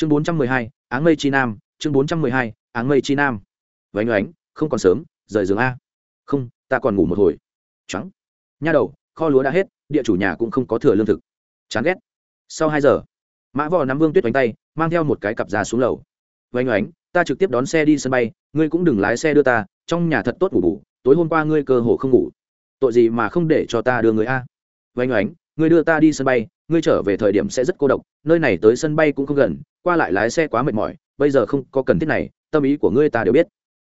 chương bốn trăm mười hai, áng mây chi nam, chương bốn trăm mười hai, áng mây chi nam. Vánh oánh, không còn sớm, rời giường a. Không, ta còn ngủ một hồi. Trắng. Nha đầu, kho lúa đã hết, địa chủ nhà cũng không có thừa lương thực. Chán ghét. Sau hai giờ, mã vò nắm vương tuyết oánh tay, mang theo một cái cặp ra xuống lầu. Vánh oánh, ta trực tiếp đón xe đi sân bay, ngươi cũng đừng lái xe đưa ta, trong nhà thật tốt ngủ bủ tối hôm qua ngươi cơ hồ không ngủ. Tội gì mà không để cho ta đưa người a. Vánh oánh, ngươi đưa ta đi sân bay ngươi trở về thời điểm sẽ rất cô độc, nơi này tới sân bay cũng không gần, qua lại lái xe quá mệt mỏi, bây giờ không có cần thiết này, tâm ý của ngươi ta đều biết.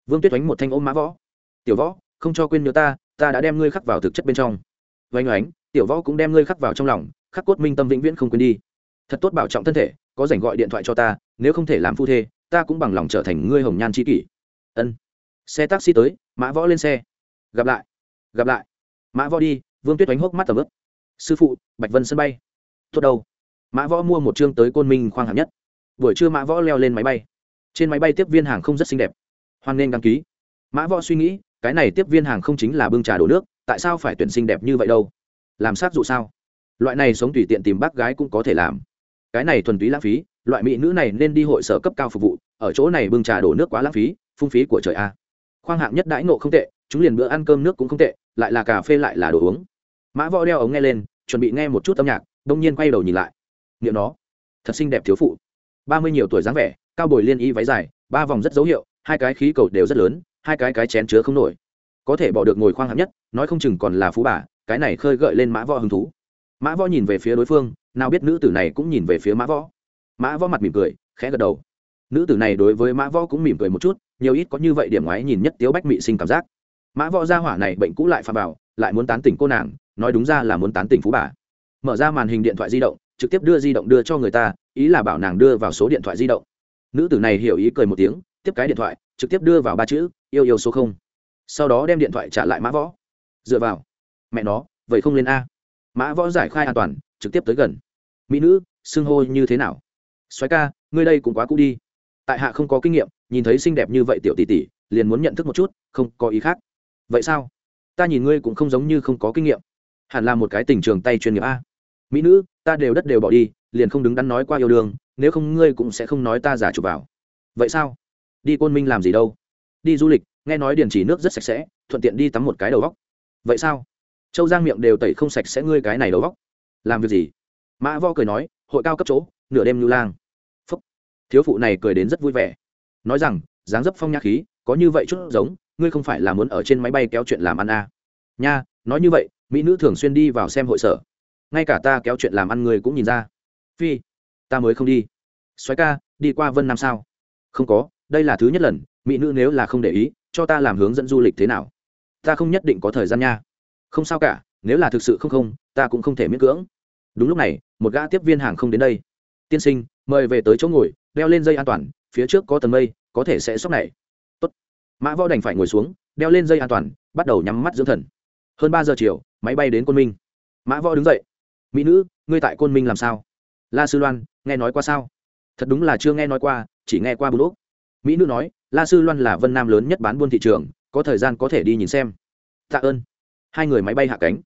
Vương tuyết oánh một thanh ôm mã võ. Tiểu võ, không cho quên nhớ ta ta đã đem ngươi khắc vào thực chất bên trong. Oánh oánh, tiểu võ cũng đem ngươi khắc vào trong lòng, khắc cốt minh tâm vĩnh viễn không quên đi. Thật tốt bảo trọng thân thể, có rảnh gọi điện thoại cho ta, nếu không thể làm phu thê, ta cũng bằng lòng trở thành ngươi hồng nhan c kỷ. Ân. Xe taxi tới, mã võ lên xe. Gặp lại gặp lại. Mã võ đi, vương tuyết oánh hốc mắt tầm ướp sư phụ, bạch vân sân bay tốt đâu. Mã võ mua một chương tới côn minh khoang hạng nhất. Buổi trưa mã võ leo lên máy bay. Trên máy bay tiếp viên hàng không rất xinh đẹp. Hoan nên đăng ký. Mã võ suy nghĩ, cái này tiếp viên hàng không chính là bưng trà đổ nước, tại sao phải tuyển xinh đẹp như vậy đâu? Làm sát dụ sao? Loại này sống tùy tiện tìm bác gái cũng có thể làm. Cái này thuần túy lãng phí, loại mỹ nữ này nên đi hội sở cấp cao phục vụ, ở chỗ này bưng trà đổ nước quá lãng phí, phung phí của trời a. Khoang hạng nhất đãi ngộ không tệ, chúng liền bữa ăn cơm nước cũng không tệ, lại là cà phê lại là đồ uống. Mã võ đeo ống nghe lên, chuẩn bị nghe một chút âm nhạc đông nhiên quay đầu nhìn lại. Nghiệm nó, thật xinh đẹp thiếu phụ. Ba mươi nhiều tuổi dáng vẻ, cao bồi liên y váy dài, ba vòng rất dấu hiệu, hai cái khí cầu đều rất lớn, hai cái cái chén chứa không nổi. Có thể bỏ được ngồi khoang hạng nhất, nói không chừng còn là phú bà, cái này khơi gợi lên mã võ hứng thú. Mã võ nhìn về phía đối phương, nào biết nữ tử này cũng nhìn về phía mã võ. Mã võ mặt mỉm cười, khẽ gật đầu. Nữ tử này đối với mã võ cũng mỉm cười một chút, nhiều ít có như vậy điểm ngoái nhìn nhất tiếu bách mị sinh cảm giác. Mã võ gia hỏa này bệnh cũ lại pha bảo lại muốn tán tỉnh cô nàng, nói đúng ra là muốn tán tỉnh phú bà mở ra màn hình điện thoại di động, trực tiếp đưa di động đưa cho người ta, ý là bảo nàng đưa vào số điện thoại di động. Nữ tử này hiểu ý cười một tiếng, tiếp cái điện thoại, trực tiếp đưa vào ba chữ, yêu yêu số không. Sau đó đem điện thoại trả lại mã võ. Dựa vào. Mẹ nó, vậy không lên a. Mã võ giải khai an toàn, trực tiếp tới gần. Mỹ nữ, xưng hô như thế nào? Xoáy ca, ngươi đây cũng quá cũ đi. Tại hạ không có kinh nghiệm, nhìn thấy xinh đẹp như vậy tiểu tỷ tỷ, liền muốn nhận thức một chút, không có ý khác. Vậy sao? Ta nhìn ngươi cũng không giống như không có kinh nghiệm. Hẳn là một cái tình trường tay chuyên nghiệp a mỹ nữ, ta đều đất đều bỏ đi, liền không đứng đắn nói qua yêu đương, nếu không ngươi cũng sẽ không nói ta giả chụp vào. Vậy sao? Đi côn minh làm gì đâu? Đi du lịch, nghe nói điền chỉ nước rất sạch sẽ, thuận tiện đi tắm một cái đầu vóc vậy sao? Châu giang miệng đều tẩy không sạch sẽ ngươi cái này đầu vóc làm việc gì? Mã vo cười nói, hội cao cấp chỗ, nửa đêm lưu lang. Phúc. Thiếu phụ này cười đến rất vui vẻ. Nói rằng, dáng dấp phong nhã khí, có như vậy chút giống, ngươi không phải là muốn ở trên máy bay kéo chuyện làm ăn à. nha, nói như vậy, mỹ nữ thường xuyên đi vào xem hội sở ngay cả ta kéo chuyện làm ăn người cũng nhìn ra. Phi, ta mới không đi. Xoáy ca, đi qua vân nam sao? Không có, đây là thứ nhất lần, mỹ nữ nếu là không để ý, cho ta làm hướng dẫn du lịch thế nào? Ta không nhất định có thời gian nha. Không sao cả, nếu là thực sự không không, ta cũng không thể miễn cưỡng. Đúng lúc này, một gã tiếp viên hàng không đến đây. Tiên sinh, mời về tới chỗ ngồi, đeo lên dây an toàn, phía trước có tầng mây, có thể sẽ sốc này. Tốt. mã võ đành phải ngồi xuống, đeo lên dây an toàn, bắt đầu nhắm mắt dưỡng thần. Hơn ba giờ chiều, máy bay đến quân minh. Mã võ đứng dậy mỹ nữ, ngươi tại côn minh làm sao? La sư loan, nghe nói qua sao? Thật đúng là chưa nghe nói qua, chỉ nghe qua bút mỹ nữ nói, la sư loan là vân nam lớn nhất bán buôn thị trường, có thời gian có thể đi nhìn xem. Tạ ơn. Hai người máy bay hạ cánh.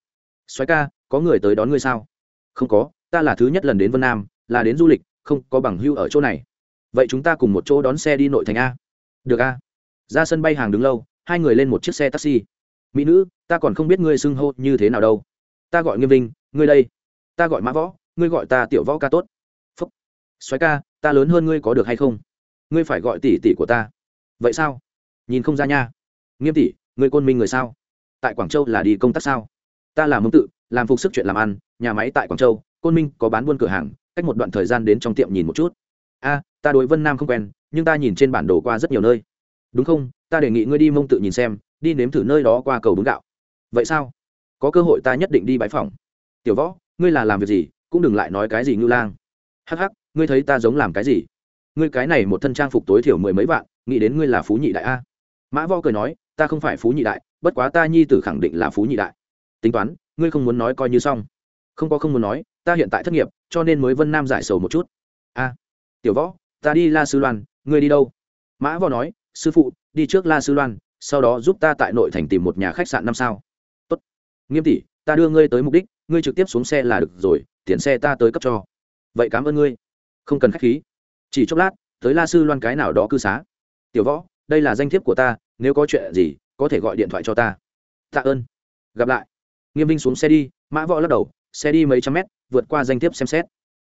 Xoáy ca, có người tới đón ngươi sao? Không có, ta là thứ nhất lần đến vân nam, là đến du lịch, không có bằng hưu ở chỗ này. Vậy chúng ta cùng một chỗ đón xe đi nội thành a. Được a. Ra sân bay hàng đứng lâu, hai người lên một chiếc xe taxi. Mỹ nữ, ta còn không biết ngươi xưng hô như thế nào đâu. Ta gọi nghiêm vinh, ngươi đây ta gọi mã võ, ngươi gọi ta tiểu võ ca tốt. Phúc. Xoáy ca, ta lớn hơn ngươi có được hay không? Ngươi phải gọi tỷ tỷ của ta. Vậy sao? Nhìn không ra nha. Nghiêm tỷ, ngươi côn minh người sao? Tại quảng châu là đi công tác sao? Ta làm mông tự, làm phục sức chuyện làm ăn, nhà máy tại quảng châu, côn minh có bán buôn cửa hàng, cách một đoạn thời gian đến trong tiệm nhìn một chút. A, ta đối vân nam không quen, nhưng ta nhìn trên bản đồ qua rất nhiều nơi. Đúng không? Ta đề nghị ngươi đi mông tự nhìn xem, đi nếm thử nơi đó qua cầu bún gạo. Vậy sao? Có cơ hội ta nhất định đi bãi phòng tiểu võ ngươi là làm việc gì, cũng đừng lại nói cái gì ngưu lang. Hắc hắc, ngươi thấy ta giống làm cái gì? Ngươi cái này một thân trang phục tối thiểu mười mấy vạn, nghĩ đến ngươi là phú nhị đại a. Mã võ cười nói, ta không phải phú nhị đại, bất quá ta nhi tử khẳng định là phú nhị đại. Tính toán, ngươi không muốn nói coi như xong. Không có không muốn nói, ta hiện tại thất nghiệp, cho nên mới vân nam giải sầu một chút. A, tiểu võ, ta đi la sư loan, ngươi đi đâu? Mã võ nói, sư phụ, đi trước la sư loan, sau đó giúp ta tại nội thành tìm một nhà khách sạn năm sao. Tốt. Nghiêm tỷ, ta đưa ngươi tới mục đích ngươi trực tiếp xuống xe là được rồi, tiền xe ta tới cấp cho. Vậy cảm ơn ngươi. Không cần khách khí. Chỉ chốc lát, tới la sư loan cái nào đó cư xá. Tiểu võ, đây là danh thiếp của ta, nếu có chuyện gì, có thể gọi điện thoại cho ta. Tạ ơn. Gặp lại. Nghiêm vinh xuống xe đi, mã võ lắc đầu, xe đi mấy trăm mét, vượt qua danh thiếp xem xét.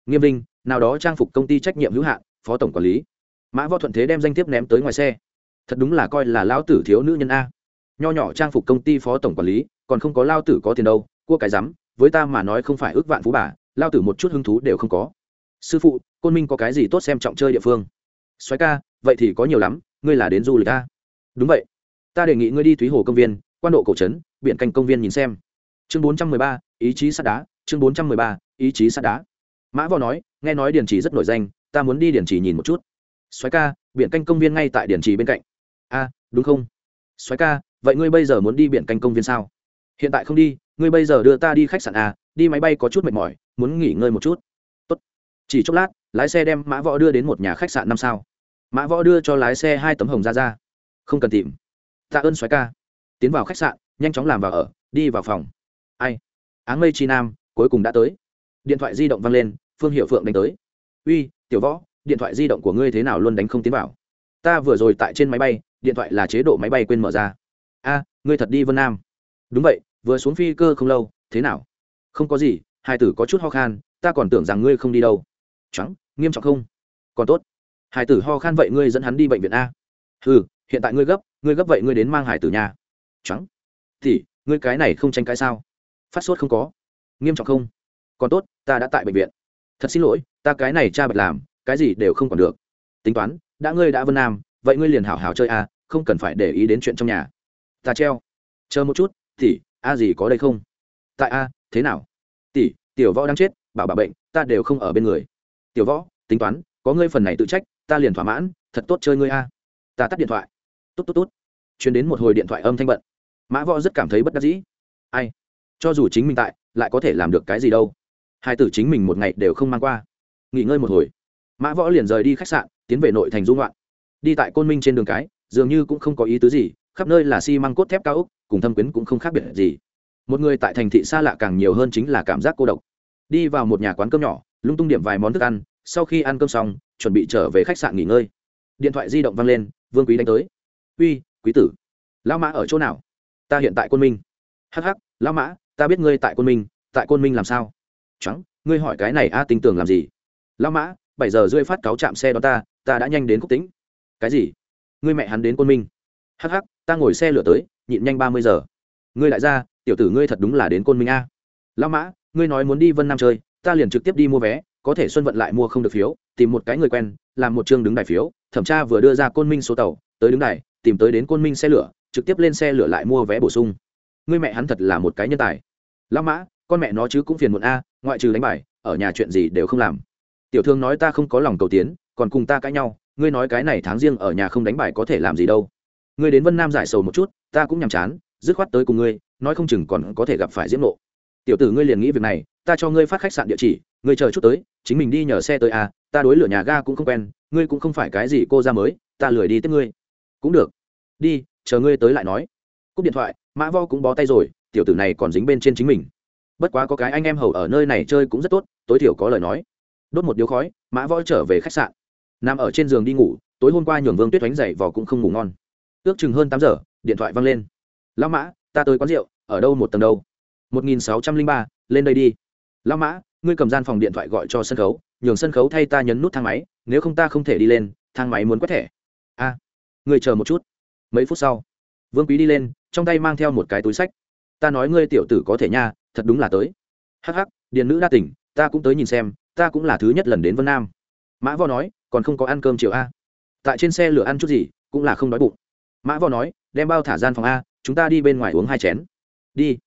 Nghiêm vinh, nào đó trang phục công ty trách nhiệm hữu hạn, phó tổng quản lý. Mã võ thuận thế đem danh thiếp ném tới ngoài xe. Thật đúng là coi là lao tử thiếu nữ nhân a. Nho nhỏ trang phục công ty phó tổng quản lý, còn không có lao tử có tiền đâu, cua cái rắm với ta mà nói không phải ước vạn phú bà, lao tử một chút hứng thú đều không có. Sư phụ, côn minh có cái gì tốt xem trọng chơi địa phương? Xoáy ca, vậy thì có nhiều lắm, ngươi là đến du lịch ta đúng vậy. Ta đề nghị ngươi đi thúy hồ công viên, quan độ cổ trấn, biển canh công viên nhìn xem. Chương bốn trăm mười ba, ý chí sắt đá. Chương bốn trăm mười ba, ý chí sắt đá. Mã võ nói, nghe nói điển trì rất nổi danh, ta muốn đi điển trì nhìn một chút. Xoáy ca, biển canh công viên ngay tại điển trì bên cạnh. A đúng không? Xoáy ca, vậy ngươi bây giờ muốn đi biển canh công viên sao? Hiện tại không đi ngươi bây giờ đưa ta đi khách sạn a đi máy bay có chút mệt mỏi, muốn nghỉ ngơi một chút. Tốt. chỉ chốc lát, lái xe đem mã võ đưa đến một nhà khách sạn năm sao. Mã võ đưa cho lái xe hai tấm hồng ra ra không cần tìm. Tạ ơn xoáy ca. Tiến vào khách sạn, nhanh chóng làm vào ở, đi vào phòng. Ai? Áng mây chi nam, cuối cùng đã tới. Điện thoại di động văng lên, phương hiệu phượng đánh tới. Uy, tiểu võ, điện thoại di động của ngươi thế nào luôn đánh không tiến vào? Ta vừa rồi tại trên máy bay, điện thoại là chế độ máy bay quên mở ra. A, ngươi thật đi vân nam. Đúng vậy vừa xuống phi cơ không lâu, thế nào? Không có gì, hai tử có chút ho khan, ta còn tưởng rằng ngươi không đi đâu. Trắng nghiêm trọng không? Còn tốt. Hải tử ho khan vậy ngươi dẫn hắn đi bệnh viện a. Ừ hiện tại ngươi gấp ngươi gấp vậy ngươi đến mang hải tử nhà. Trắng thì, ngươi cái này không tranh cãi sao? Phát sốt không có. Nghiêm trọng không? Còn tốt, ta đã tại bệnh viện. Thật xin lỗi, ta cái này cha bạch làm, cái gì đều không còn được. Tính toán, đã ngươi đã vân nam, vậy ngươi liền hảo hảo chơi a, không cần phải để ý đến chuyện trong nhà. Ta treo. Chờ một chút, thì a gì có đây không? Tại a, thế nào? Tỷ, tiểu võ đang chết, bảo bà bệnh, ta đều không ở bên người. Tiểu võ, tính toán, có ngươi phần này tự trách, ta liền thỏa mãn, thật tốt chơi ngươi a. Ta tắt điện thoại. Tốt tốt tốt. Chuyến đến một hồi điện thoại âm thanh bận. Mã võ rất cảm thấy bất đắc dĩ. Ai? Cho dù chính mình tại, lại có thể làm được cái gì đâu. Hai tử chính mình một ngày đều không mang qua. Nghỉ ngơi một hồi. Mã võ liền rời đi khách sạn, tiến về nội thành dung loạn đi tại côn minh trên đường cái, dường như cũng không có ý tứ gì, khắp nơi là xi măng cốt thép cao úc cùng thâm quyến cũng không khác biệt gì. Một người tại thành thị xa lạ càng nhiều hơn chính là cảm giác cô độc. Đi vào một nhà quán cơm nhỏ lung tung điểm vài món thức ăn sau khi ăn cơm xong chuẩn bị trở về khách sạn nghỉ ngơi. Điện thoại di động văng lên vương quý đánh tới. Uy quý tử lão mã ở chỗ nào? Ta hiện tại quân minh. Hh lão mã ta biết ngươi tại quân minh tại quân minh làm sao? Trắng ngươi hỏi cái này a à, tin tưởng làm gì? Lão mã bảy giờ rơi phát cáo chạm xe đó ta ta đã nhanh đến cúc tính cái gì? Ngươi mẹ hắn đến quân minh? Hh ta ngồi xe lửa tới nhịn nhanh ba mươi giờ. Ngươi lại ra tiểu tử ngươi thật đúng là đến côn minh a. Lão mã, ngươi nói muốn đi vân nam chơi, ta liền trực tiếp đi mua vé, có thể xuân vận lại mua không được phiếu, tìm một cái người quen, làm một chương đứng đài phiếu, thẩm tra vừa đưa ra côn minh số tàu, tới đứng đài, tìm tới đến côn minh xe lửa, trực tiếp lên xe lửa lại mua vé bổ sung. Ngươi mẹ hắn thật là một cái nhân tài. Lão mã, con mẹ nó chứ cũng phiền muộn a, ngoại trừ đánh bài, ở nhà chuyện gì đều không làm. Tiểu thương nói ta không có lòng cầu tiến, còn cùng ta cãi nhau, ngươi nói cái này tháng riêng ở nhà không đánh bài có thể làm gì đâu ngươi đến vân nam giải sầu một chút, ta cũng nhàm chán, dứt khoát tới cùng ngươi, nói không chừng còn có thể gặp phải diễm nộ. Tiểu tử ngươi liền nghĩ việc này, ta cho ngươi phát khách sạn địa chỉ, ngươi chờ chút tới, chính mình đi nhờ xe tới à ta đối lửa nhà ga cũng không quen, ngươi cũng không phải cái gì cô ra mới, ta lười đi tiếp ngươi. Cũng được. Đi, chờ ngươi tới lại nói. Cúp điện thoại, mã vo cũng bó tay rồi, tiểu tử này còn dính bên trên chính mình. Bất quá có cái anh em hầu ở nơi này chơi cũng rất tốt, tối thiểu có lời nói. Đốt một điếu khói, mã võ trở về khách sạn. Nằm ở trên giường đi ngủ, tối hôm qua nhường vương tuyết đánh dậy vò cũng không ngủ ngon ước chừng hơn tám giờ điện thoại văng lên. Lao mã ta tới quán rượu ở đâu một tầng đâu? Một nghìn sáu trăm linh ba lên đây đi. Lao mã ngươi cầm gian phòng điện thoại gọi cho sân khấu nhường sân khấu thay ta nhấn nút thang máy nếu không ta không thể đi lên thang máy muốn quét thẻ. A à, ngươi chờ một chút. Mấy phút sau vương quý đi lên trong tay mang theo một cái túi sách. Ta nói ngươi tiểu tử có thể nha thật đúng là tới. Hắc hắc điền nữ đa tỉnh ta cũng tới nhìn xem ta cũng là thứ nhất lần đến vân nam. Mã vo nói còn không có ăn cơm chiều a? Tại trên xe lửa ăn chút gì cũng là không đói bụng mã võ nói, đem bao thả gian phòng a, chúng ta đi bên ngoài uống hai chén. Đi.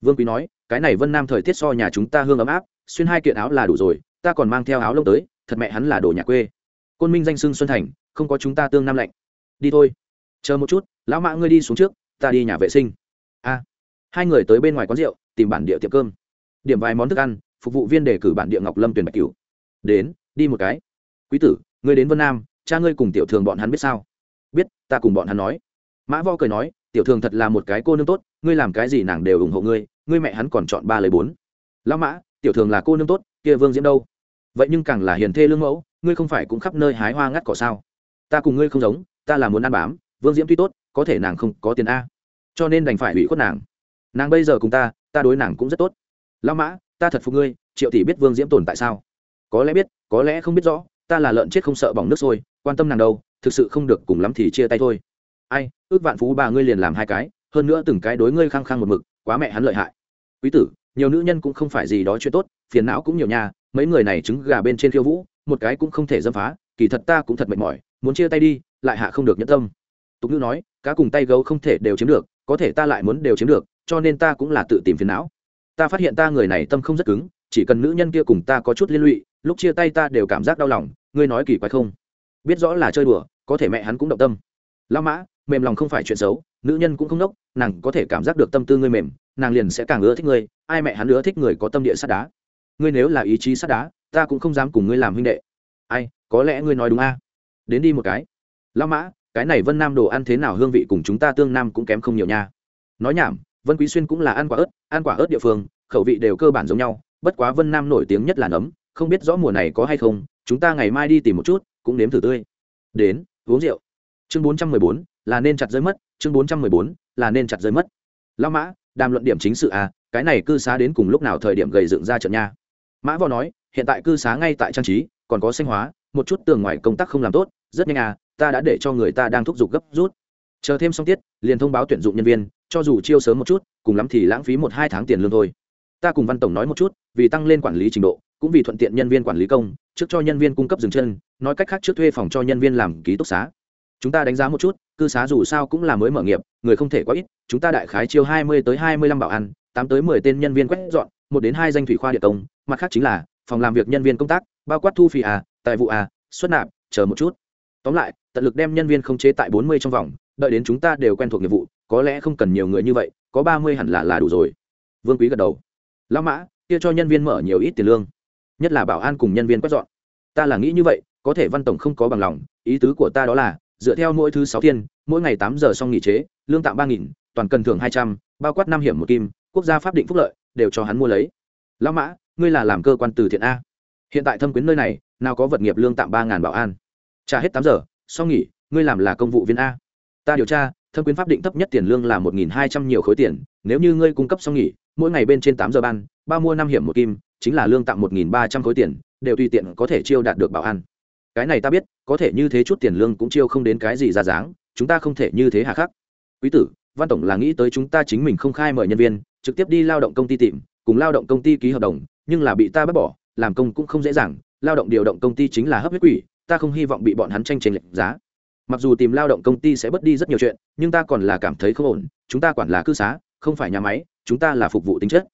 Vương quý nói, cái này vân nam thời tiết so nhà chúng ta hương ấm áp, xuyên hai kiện áo là đủ rồi, ta còn mang theo áo lông tới, thật mẹ hắn là đồ nhà quê. Côn minh danh sưng xuân thành, không có chúng ta tương nam lạnh. Đi thôi. Chờ một chút, lão mã ngươi đi xuống trước, ta đi nhà vệ sinh. A. Hai người tới bên ngoài quán rượu, tìm bản địa tiệm cơm. Điểm vài món thức ăn, phục vụ viên đề cử bản địa ngọc lâm tuyển bạch cửu. Đến, đi một cái. Quý tử, ngươi đến vân nam, cha ngươi cùng tiểu thường bọn hắn biết sao? Biết, ta cùng bọn hắn nói. Mã vo cười nói, tiểu thường thật là một cái cô nương tốt, ngươi làm cái gì nàng đều ủng hộ ngươi ngươi mẹ hắn còn chọn ba lời bốn. Lão mã, tiểu thường là cô nương tốt, kia vương diễm đâu? Vậy nhưng càng là hiền thê lương mẫu, ngươi không phải cũng khắp nơi hái hoa ngắt cỏ sao? Ta cùng ngươi không giống, ta là muốn ăn bám, vương diễm tuy tốt, có thể nàng không có tiền a. Cho nên đành phải ủy khuất nàng. Nàng bây giờ cùng ta ta đối nàng cũng rất tốt. Lao mã, ta thật phục ngươi, triệu tỷ biết vương diễm tồn tại sao? Có lẽ biết, có lẽ không biết rõ, ta là lợn chết không sợ bỏng nước sôi, quan tâm nàng đâu thực sự không được cùng lắm thì chia tay thôi. Ai, ước vạn phú bà ngươi liền làm hai cái, hơn nữa từng cái đối ngươi khăng khăng một mực, quá mẹ hắn lợi hại. Quý tử, nhiều nữ nhân cũng không phải gì đó chuyện tốt, phiền não cũng nhiều nha, mấy người này trứng gà bên trên khiêu vũ, một cái cũng không thể dâm phá, kỳ thật ta cũng thật mệt mỏi, muốn chia tay đi, lại hạ không được nhẫn tâm. Tục ngữ nói, cá cùng tay gấu không thể đều chiếm được, có thể ta lại muốn đều chiếm được, cho nên ta cũng là tự tìm phiền não. Ta phát hiện ta người này tâm không rất cứng, chỉ cần nữ nhân kia cùng ta có chút liên lụy, lúc chia tay ta đều cảm giác đau lòng, ngươi nói kỳ quái không? Biết rõ là chơi đùa có thể mẹ hắn cũng động tâm. Lao mã, mềm lòng không phải chuyện xấu, nữ nhân cũng không đốc nàng có thể cảm giác được tâm tư ngươi mềm, nàng liền sẽ càng ưa thích ngươi, ai mẹ hắn ưa thích người có tâm địa sắt đá. Ngươi nếu là ý chí sắt đá, ta cũng không dám cùng ngươi làm huynh đệ. Ai, có lẽ ngươi nói đúng a. Đến đi một cái. Lao mã, cái này vân nam đồ ăn thế nào, hương vị cùng chúng ta tương nam cũng kém không nhiều nha. Nói nhảm, vân quý xuyên cũng là ăn quả ớt, ăn quả ớt địa phương, khẩu vị đều cơ bản giống nhau, bất quá vân nam nổi tiếng nhất là nấm, không biết rõ mùa này có hay không, chúng ta ngày mai đi tìm một chút, cũng nếm thử tươi. Đến uống rượu. Chương bốn trăm mười bốn, là nên chặt rơi mất. Chương bốn trăm mười bốn, là nên chặt rơi mất. Lao mã, đàm luận điểm chính sự à cái này cư xá đến cùng lúc nào thời điểm gầy dựng ra trận nha? Mã võ nói, hiện tại cư xá ngay tại trang trí, còn có sinh hóa, một chút tường ngoài công tác không làm tốt, rất nhanh à ta đã để cho người ta đang thúc giục gấp rút. Chờ thêm xong tiết, liền thông báo tuyển dụng nhân viên, cho dù chiêu sớm một chút, cùng lắm thì lãng phí một hai tháng tiền lương thôi. Ta cùng văn tổng nói một chút, vì tăng lên quản lý trình độ, cũng vì thuận tiện nhân viên quản lý công, trước cho nhân viên cung cấp dừng chân nói cách khác trước thuê phòng cho nhân viên làm ký túc xá. Chúng ta đánh giá một chút, cư xá dù sao cũng là mới mở nghiệp, người không thể quá ít, chúng ta đại khái chiêu hai mươi tới hai mươi lăm bảo ăn, tám tới mười tên nhân viên quét dọn, một đến hai danh thủy khoa địa công, mặt khác chính là phòng làm việc nhân viên công tác, bao quát thu phí à tài vụ à xuất nạp, chờ một chút. Tóm lại, tận lực đem nhân viên không chế tại bốn mươi trong vòng, đợi đến chúng ta đều quen thuộc nghiệp vụ, có lẽ không cần nhiều người như vậy, có ba mươi hẳn là là đủ rồi. Vương quý gật đầu. Lão mã, kia cho nhân viên mở nhiều ít tiền lương, nhất là bảo an cùng nhân viên quét dọn ta là nghĩ như vậy, có thể văn tổng không có bằng lòng, ý tứ của ta đó là, dựa theo mỗi thứ sáu thiên, mỗi ngày tám giờ xong nghỉ chế, lương tạm ba nghìn, toàn cần thưởng hai trăm, bao quát năm hiểm một kim, quốc gia pháp định phúc lợi, đều cho hắn mua lấy. Lão mã, ngươi là làm cơ quan từ thiện a. Hiện tại thâm quyến nơi này, nào có vật nghiệp lương tạm ba ngàn bảo an. Trả hết tám giờ, xong nghỉ, ngươi làm là công vụ viên a. Ta điều tra, thâm quyến pháp định thấp nhất tiền lương là một nghìn hai trăm nhiều khối tiền, nếu như ngươi cung cấp xong nghỉ, mỗi ngày bên trên tám giờ ban, ba mua năm hiểm một kim, chính là lương tạm một nghìn ba trăm khối tiền đều tùy tiện có thể chiêu đạt được bảo an. Cái này ta biết, có thể như thế chút tiền lương cũng chiêu không đến cái gì ra dáng, chúng ta không thể như thế hà khắc. Quý tử, văn tổng là nghĩ tới chúng ta chính mình không khai mời nhân viên, trực tiếp đi lao động công ty tìm, cùng lao động công ty ký hợp đồng, nhưng là bị ta bắt bỏ, làm công cũng không dễ dàng, lao động điều động công ty chính là hấp huyết quỷ, ta không hy vọng bị bọn hắn tranh tranh lệch giá. Mặc dù tìm lao động công ty sẽ bớt đi rất nhiều chuyện, nhưng ta còn là cảm thấy không ổn, chúng ta quản là cư xá, không phải nhà máy, chúng ta là phục vụ tính chất.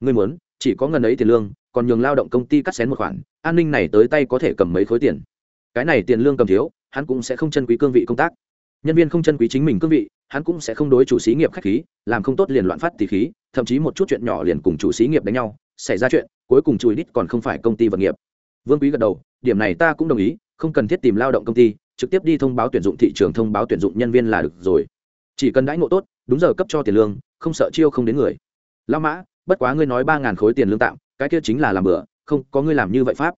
Ngươi muốn, chỉ có ngần ấy tiền lương còn nhường lao động công ty cắt xén một khoản, an ninh này tới tay có thể cầm mấy khối tiền. Cái này tiền lương cầm thiếu, hắn cũng sẽ không chân quý cương vị công tác. Nhân viên không chân quý chính mình cương vị, hắn cũng sẽ không đối chủ xí nghiệp khách khí, làm không tốt liền loạn phát tỷ khí, thậm chí một chút chuyện nhỏ liền cùng chủ xí nghiệp đánh nhau, xảy ra chuyện, cuối cùng chùi đít còn không phải công ty vật nghiệp. Vương quý gật đầu, điểm này ta cũng đồng ý, không cần thiết tìm lao động công ty, trực tiếp đi thông báo tuyển dụng thị trường, thông báo tuyển dụng nhân viên là được rồi. Chỉ cần đãi ngộ tốt, đúng giờ cấp cho tiền lương, không sợ chiêu không đến người. Lao mã, bất quá ngươi nói ba ngàn khối tiền lương tạm cái kia chính là làm bữa không có ngươi làm như vậy pháp.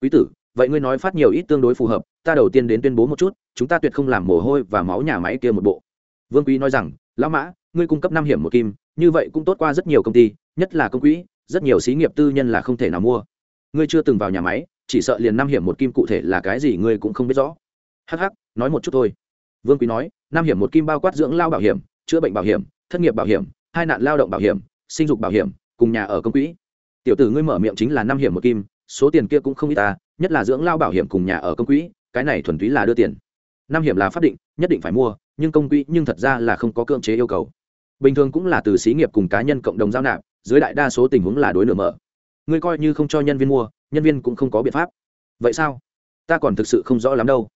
Quý tử vậy ngươi nói phát nhiều ít tương đối phù hợp ta đầu tiên đến tuyên bố một chút chúng ta tuyệt không làm mồ hôi và máu nhà máy kia một bộ. Vương quý nói rằng lão mã ngươi cung cấp năm hiểm một kim như vậy cũng tốt qua rất nhiều công ty nhất là công quỹ rất nhiều xí nghiệp tư nhân là không thể nào mua. Ngươi chưa từng vào nhà máy chỉ sợ liền năm hiểm một kim cụ thể là cái gì ngươi cũng không biết rõ. Hắc hắc, nói một chút thôi. Vương quý nói năm hiểm một kim bao quát dưỡng lao bảo hiểm chữa bệnh bảo hiểm thất nghiệp bảo hiểm hai nạn lao động bảo hiểm sinh dục bảo hiểm cùng nhà ở công quỹ tiểu tử ngươi mở miệng chính là năm hiểm một kim, số tiền kia cũng không ít ta, nhất là dưỡng lao bảo hiểm cùng nhà ở công quỹ, cái này thuần túy là đưa tiền. Năm hiểm là pháp định, nhất định phải mua, nhưng công quỹ nhưng thật ra là không có cưỡng chế yêu cầu. Bình thường cũng là từ xí nghiệp cùng cá nhân cộng đồng giao nạp, dưới đại đa số tình huống là đối nửa mở. Ngươi coi như không cho nhân viên mua, nhân viên cũng không có biện pháp. Vậy sao? Ta còn thực sự không rõ lắm đâu.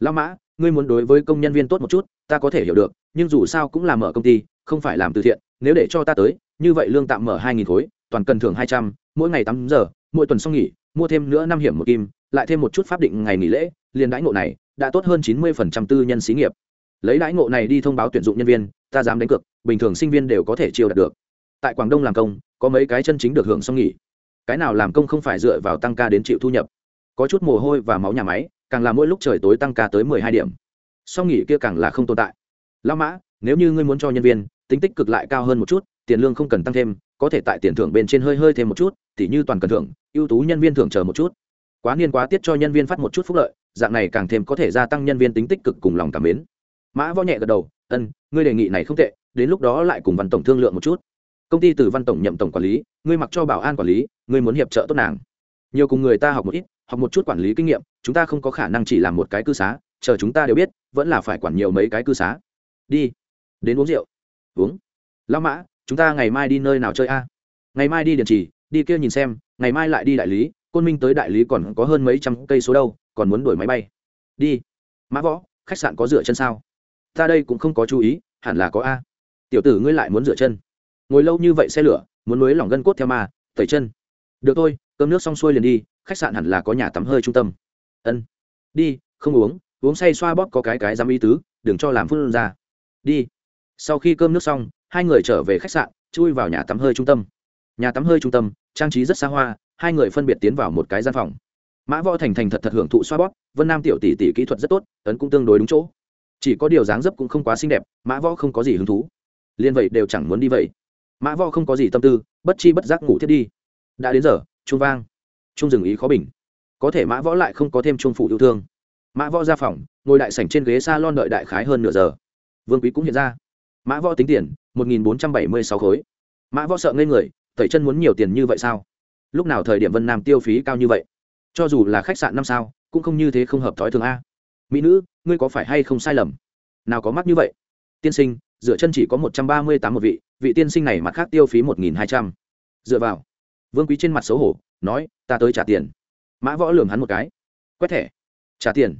Lao mã, ngươi muốn đối với công nhân viên tốt một chút, ta có thể hiểu được, nhưng dù sao cũng là mở công ty, không phải làm từ thiện, nếu để cho ta tới, như vậy lương tạm mở hai nghìn khối toàn cần thưởng hai trăm, mỗi ngày tám giờ, mỗi tuần xong nghỉ, mua thêm nữa năm hiểm một kim, lại thêm một chút pháp định ngày nghỉ lễ, liền đãi ngộ này đã tốt hơn chín mươi phần trăm tư nhân xí nghiệp. Lấy đãi ngộ này đi thông báo tuyển dụng nhân viên, ta dám đánh cược, bình thường sinh viên đều có thể chiêu đạt được. Tại quảng đông làm công, có mấy cái chân chính được hưởng xong nghỉ. Cái nào làm công không phải dựa vào tăng ca đến chịu thu nhập. Có chút mồ hôi và máu nhà máy, càng là mỗi lúc trời tối tăng ca tới mười hai điểm. Xong nghỉ kia càng là không tồn tại. Lao mã, nếu như ngươi muốn cho nhân viên, tính tích cực lại cao hơn một chút tiền lương không cần tăng thêm, có thể tại tiền thưởng bên trên hơi hơi thêm một chút, tỉ như toàn cần thưởng, ưu tú nhân viên thưởng chờ một chút. Quá niên quá tiết cho nhân viên phát một chút phúc lợi, dạng này càng thêm có thể gia tăng nhân viên tính tích cực cùng lòng cảm mến. Mã võ nhẹ gật đầu, ân, ngươi đề nghị này không tệ, đến lúc đó lại cùng văn tổng thương lượng một chút. Công ty từ văn tổng nhậm tổng quản lý, ngươi mặc cho bảo an quản lý, ngươi muốn hiệp trợ tốt nàng. Nhiều cùng người ta học một ít, học một chút quản lý kinh nghiệm, chúng ta không có khả năng chỉ làm một cái cư xá, chờ chúng ta đều biết, vẫn là phải quản nhiều mấy cái cư xá. Đi, đến uống rượu. Uống. Lao mã chúng ta ngày mai đi nơi nào chơi a? Ngày mai đi điện trì, đi kia nhìn xem, ngày mai lại đi đại lý, côn minh tới đại lý còn có hơn mấy trăm cây số đâu, còn muốn đổi máy bay. Đi. Mã võ, khách sạn có rửa chân sao? Ta đây cũng không có chú ý, hẳn là có a. Tiểu tử ngươi lại muốn rửa chân. Ngồi lâu như vậy xe lửa, muốn nối lỏng gân cốt theo mà tẩy chân. Được thôi, cơm nước xong xuôi liền đi, khách sạn hẳn là có nhà tắm hơi trung tâm. Ân. Đi, không uống uống say xoa bóp có cái cái dám ý tứ, đừng cho làm phun ra. Đi. Sau khi cơm nước xong hai người trở về khách sạn, chui vào nhà tắm hơi trung tâm. Nhà tắm hơi trung tâm, trang trí rất xa hoa, hai người phân biệt tiến vào một cái gian phòng. Mã võ thành thành thật thật hưởng thụ xoa bóp, vân nam tiểu tỷ tỷ kỹ thuật rất tốt tấn cũng tương đối đúng chỗ. Chỉ có điều dáng dấp cũng không quá xinh đẹp, mã võ không có gì hứng thú. Liên vậy đều chẳng muốn đi vậy. Mã võ không có gì tâm tư, bất chi bất giác ngủ thiết đi. Đã đến giờ trung vang. Trung dừng ý khó bình. Có thể mã võ lại không có thêm trung phụ yêu thương. Mã võ ra phòng, ngồi đại sảnh trên ghế s a lon đợi đại khái hơn nửa giờ. Vương quý cũng hiện ra. Mã võ tính tiền một nghìn bốn trăm bảy mươi sáu khối. Mã võ sợ ngây người, tẩy chân muốn nhiều tiền như vậy sao? Lúc nào thời điểm vân nam tiêu phí cao như vậy? Cho dù là khách sạn năm sao, cũng không như thế không hợp thói thường a. Mỹ nữ, ngươi có phải hay không sai lầm? Nào có mắc như vậy? Tiên sinh, dựa chân chỉ có một trăm ba mươi tám một vị vị tiên sinh này mặt khác tiêu phí một nghìn hai trăm. Dựa vào. Vương quý trên mặt xấu hổ, nói, ta tới trả tiền. Mã võ lường hắn một cái. Quét thẻ. Trả tiền.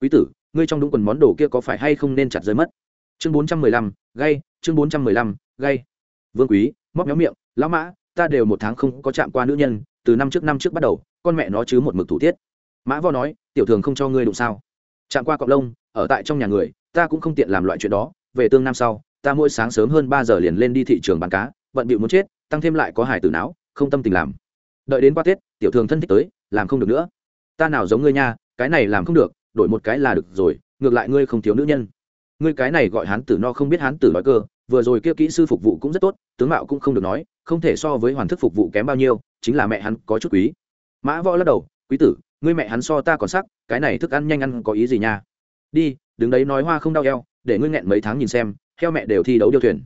Quý tử, ngươi trong đúng quần món đồ kia có phải hay không nên chặt rơi mất? Chương bốn trăm mười lăm, gay, chương bốn trăm mười lăm, gay. Vương quý, móc méo miệng, lão mã, ta đều một tháng không có chạm qua nữ nhân, từ năm trước năm trước bắt đầu, con mẹ nó chứ một mực thủ tiết. Mã võ nói, tiểu thường không cho ngươi đụng sao? Chạm qua cọc lông, ở tại trong nhà người, ta cũng không tiện làm loại chuyện đó, về tương năm sau, ta mỗi sáng sớm hơn ba giờ liền lên đi thị trường bán cá, bận bịu muốn chết, tăng thêm lại có hải tử não, không tâm tình làm. Đợi đến qua tết, tiểu thường thân thích tới, làm không được nữa. Ta nào giống ngươi nha, cái này làm không được, đổi một cái là được rồi, ngược lại ngươi không thiếu nữ nhân ngươi cái này gọi hán tử no không biết hán tử nói cơ, vừa rồi kia kỹ sư phục vụ cũng rất tốt, tướng mạo cũng không được nói, không thể so với hoàn thức phục vụ kém bao nhiêu, chính là mẹ hắn có chút quý. Mã võ lắc đầu, quý tử, ngươi mẹ hắn so ta còn sắc, cái này thức ăn nhanh ăn có ý gì nha? Đi, đứng đấy nói hoa không đau eo, để ngươi nghẹn mấy tháng nhìn xem theo mẹ đều thi đấu điêu thuyền.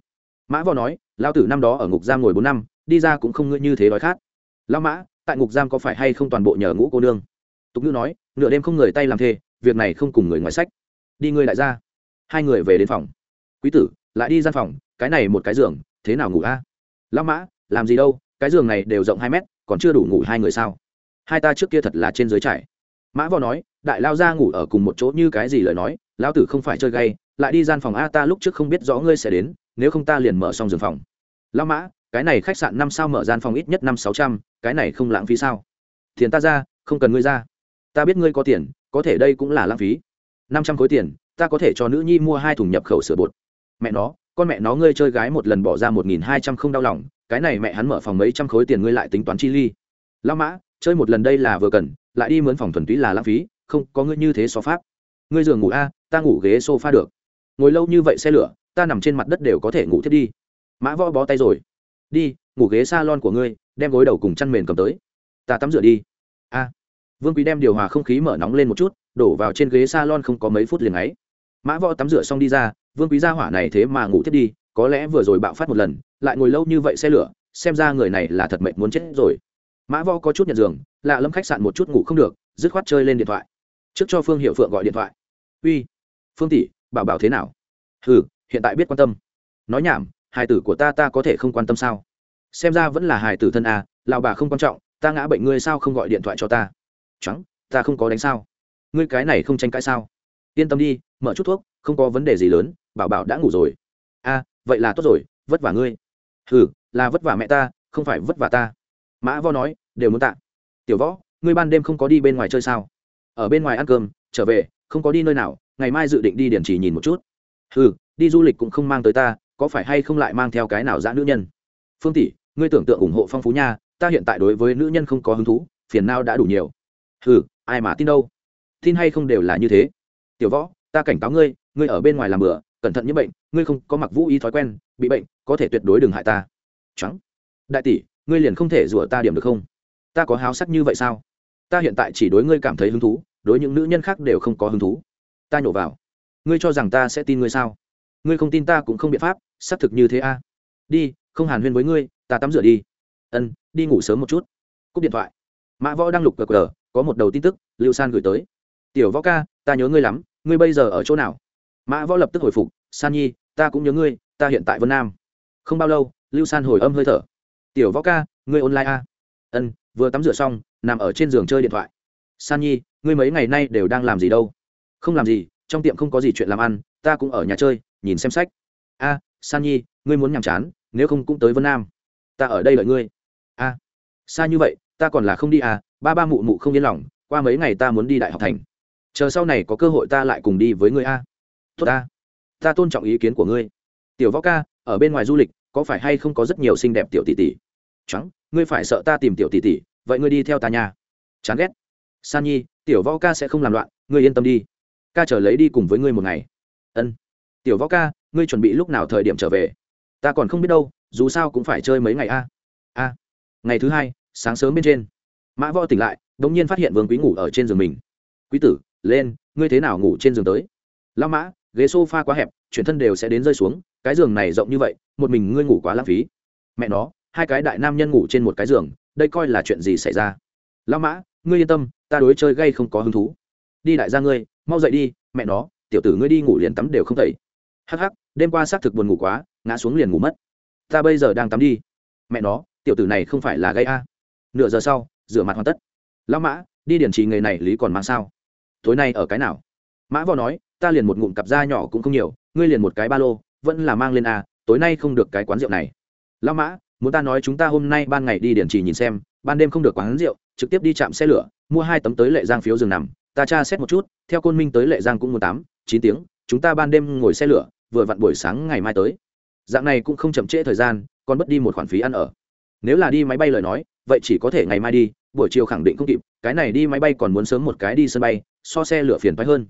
Mã võ nói lao tử năm đó ở ngục giam ngồi bốn năm, đi ra cũng không ngươi như thế đói khát. Lao mã, tại ngục giam có phải hay không toàn bộ nhờ ngũ cô nương? Tục ngữ nói, nửa đêm không người tay làm thê việc này không cùng người ngoài sách. Đi ngươi lại ra hai người về đến phòng. Quý tử, lại đi gian phòng, cái này một cái giường, thế nào ngủ a? À? lão mã, làm gì đâu, cái giường này đều rộng hai mét, còn chưa đủ ngủ hai người sao? Hai ta trước kia thật là trên dưới trải. Mã võ nói, đại lao ra ngủ ở cùng một chỗ như cái gì lời nói, lão tử không phải chơi gay, lại đi gian phòng a, ta lúc trước không biết rõ ngươi sẽ đến, nếu không ta liền mở xong giường phòng. Lão mã, cái này khách sạn năm sao mở gian phòng ít nhất năm sáu trăm, cái này không lãng phí sao? Tiền ta ra, không cần ngươi ra. Ta biết ngươi có tiền, có thể đây cũng là lãng phí. Năm trăm khối tiền ta có thể cho nữ nhi mua hai thùng nhập khẩu sữa bột. Mẹ nó, con mẹ nó ngươi chơi gái một lần bỏ ra một nghìn hai trăm không đau lòng, cái này mẹ hắn mở phòng mấy trăm khối tiền ngươi lại tính toán chi ly. Lao mã, chơi một lần đây là vừa cần, lại đi mướn phòng thuần túy là lãng phí, không, có ngươi như thế so pháp. Ngươi giường ngủ a, ta ngủ ghế sofa được. Ngồi lâu như vậy xe lửa, ta nằm trên mặt đất đều có thể ngủ thiết đi. Mã võ bó tay rồi. Đi, ngủ ghế s a lon của ngươi, đem gối đầu cùng chăn mền cầm tới. Ta tắm rửa đi. A. Vương quý đem điều hòa không khí mở nóng lên một chút, đổ vào trên ghế s a lon không có mấy phút liền ấy mã võ tắm rửa xong đi ra, vương quý gia hỏa này thế mà ngủ thiết đi, có lẽ vừa rồi bạo phát một lần, lại ngồi lâu như vậy xe lửa, xem ra người này là thật mệnh muốn chết rồi. Mã võ có chút nhận giường lạ lâm khách sạn một chút ngủ không được, dứt khoát chơi lên điện thoại. Trước cho phương hiệu phượng gọi điện thoại. Uy, phương tỷ, bảo bảo thế nào? Ừ hiện tại biết quan tâm. Nói nhảm, hài tử của ta ta có thể không quan tâm sao? Xem ra vẫn là hài tử thân à lào bà không quan trọng, ta ngã bệnh ngươi sao không gọi điện thoại cho ta? Trắng ta không có đánh sao. Ngươi cái này không tranh cãi sao? Yên tâm đi mở chút thuốc, không có vấn đề gì lớn, bảo bảo đã ngủ rồi. A, vậy là tốt rồi, vất vả ngươi. Ừ là vất vả mẹ ta, không phải vất vả ta. Mã võ nói, đều muốn tạ. Tiểu võ, ngươi ban đêm không có đi bên ngoài chơi sao? Ở bên ngoài ăn cơm, trở về, không có đi nơi nào, ngày mai dự định đi điển chỉ nhìn một chút. Ừ đi du lịch cũng không mang tới ta, có phải hay không lại mang theo cái nào dã nữ nhân? Phương tỷ, ngươi tưởng tượng ủng hộ phong phú nha, ta hiện tại đối với nữ nhân không có hứng thú, phiền nào đã đủ nhiều. Ừ ai mà tin đâu? Tin hay không đều là như thế. Tiểu võ ta cảnh cáo ngươi ngươi ở bên ngoài làm bữa cẩn thận như bệnh, ngươi không có mặc vũ y thói quen, bị bệnh, có thể tuyệt đối đừng hại ta. Trắng. Đại tỷ, ngươi liền không thể rủa ta điểm được không? Ta có háo sắc như vậy sao? Ta hiện tại chỉ đối ngươi cảm thấy hứng thú, đối những nữ nhân khác đều không có hứng thú. Ta nhổ vào. Ngươi cho rằng ta sẽ tin ngươi sao? Ngươi không tin ta cũng không biện pháp, xác thực như thế a. Đi, không hàn huyên với ngươi, ta tắm rửa đi. Ân, đi ngủ sớm một chút. Cúp điện thoại. Mã võ đang lục cờ cờ, có một đầu tin tức, lưu san gửi tới. Tiểu võ ca, ta nhớ ngươi lắm ngươi bây giờ ở chỗ nào? Mã võ lập tức hồi phục, san nhi, ta cũng nhớ ngươi, ta hiện tại vân nam. Không bao lâu, lưu san hồi âm hơi thở. Tiểu võ ca, ngươi online a ân, vừa tắm rửa xong, nằm ở trên giường chơi điện thoại. San nhi, ngươi mấy ngày nay đều đang làm gì đâu? Không làm gì, trong tiệm không có gì chuyện làm ăn, ta cũng ở nhà chơi, nhìn xem sách. A, san nhi, ngươi muốn nhàm chán, nếu không cũng tới vân nam. Ta ở đây đợi ngươi. A, xa như vậy, ta còn là không đi à? Ba ba mụ mụ không yên lòng, qua mấy ngày ta muốn đi đại học thành chờ sau này có cơ hội ta lại cùng đi với ngươi a. Tốt ta. Ta tôn trọng ý kiến của ngươi. Tiểu võ ca, ở bên ngoài du lịch, có phải hay không có rất nhiều xinh đẹp tiểu tỷ tỷ? Trắng ngươi phải sợ ta tìm tiểu tỷ tỷ, vậy ngươi đi theo ta nhà chán ghét. San nhi, tiểu võ ca sẽ không làm loạn, ngươi yên tâm đi. Ca trở lấy đi cùng với ngươi một ngày. Ân. Tiểu võ ca, ngươi chuẩn bị lúc nào thời điểm trở về? Ta còn không biết đâu, dù sao cũng phải chơi mấy ngày a. A. Ngày thứ hai, sáng sớm bên trên, mã võ tỉnh lại đ ỗ n g nhiên phát hiện vương quý ngủ ở trên giường mình. Quý tử lên, ngươi thế nào ngủ trên giường tới? Lao mã, ghế s o f a quá hẹp, chuyển thân đều sẽ đến rơi xuống, cái giường này rộng như vậy, một mình ngươi ngủ quá lãng phí. Mẹ nó, hai cái đại nam nhân ngủ trên một cái giường, đây coi là chuyện gì xảy ra? Lao mã, ngươi yên tâm, ta đối chơi gay không có hứng thú. Đi đại gia ngươi, mau dậy đi, mẹ nó, tiểu tử ngươi đi ngủ liền tắm đều không thấy. hắc hắc, đêm qua xác thực buồn ngủ quá, ngã xuống liền ngủ mất. Ta bây giờ đang tắm đi. Mẹ nó, tiểu tử này không phải là gây a. Nửa giờ sau, rửa mặt hoàn tất. Lão mã, đi điển trì nghề này lý còn mang sao? Tối nay ở cái nào? Mã vò nói, ta liền một ngụm cặp da nhỏ cũng không nhiều, ngươi liền một cái ba lô, vẫn là mang lên a tối nay không được cái quán rượu này. Lão mã, muốn ta nói chúng ta hôm nay ban ngày đi điển trì nhìn xem, ban đêm không được quán rượu, trực tiếp đi chạm xe lửa, mua hai tấm tới lệ giang phiếu giường nằm, ta tra xét một chút, theo côn minh tới lệ giang cũng một tám, chín tiếng, chúng ta ban đêm ngồi xe lửa, vừa vặn buổi sáng ngày mai tới. Dạng này cũng không chậm trễ thời gian, còn mất đi một khoản phí ăn ở. Nếu là đi máy bay lời nói, vậy chỉ có thể ngày mai đi, buổi chiều khẳng định không kịp, cái này đi máy bay còn muốn sớm một cái đi sân bay so xe lửa phiền phái hơn.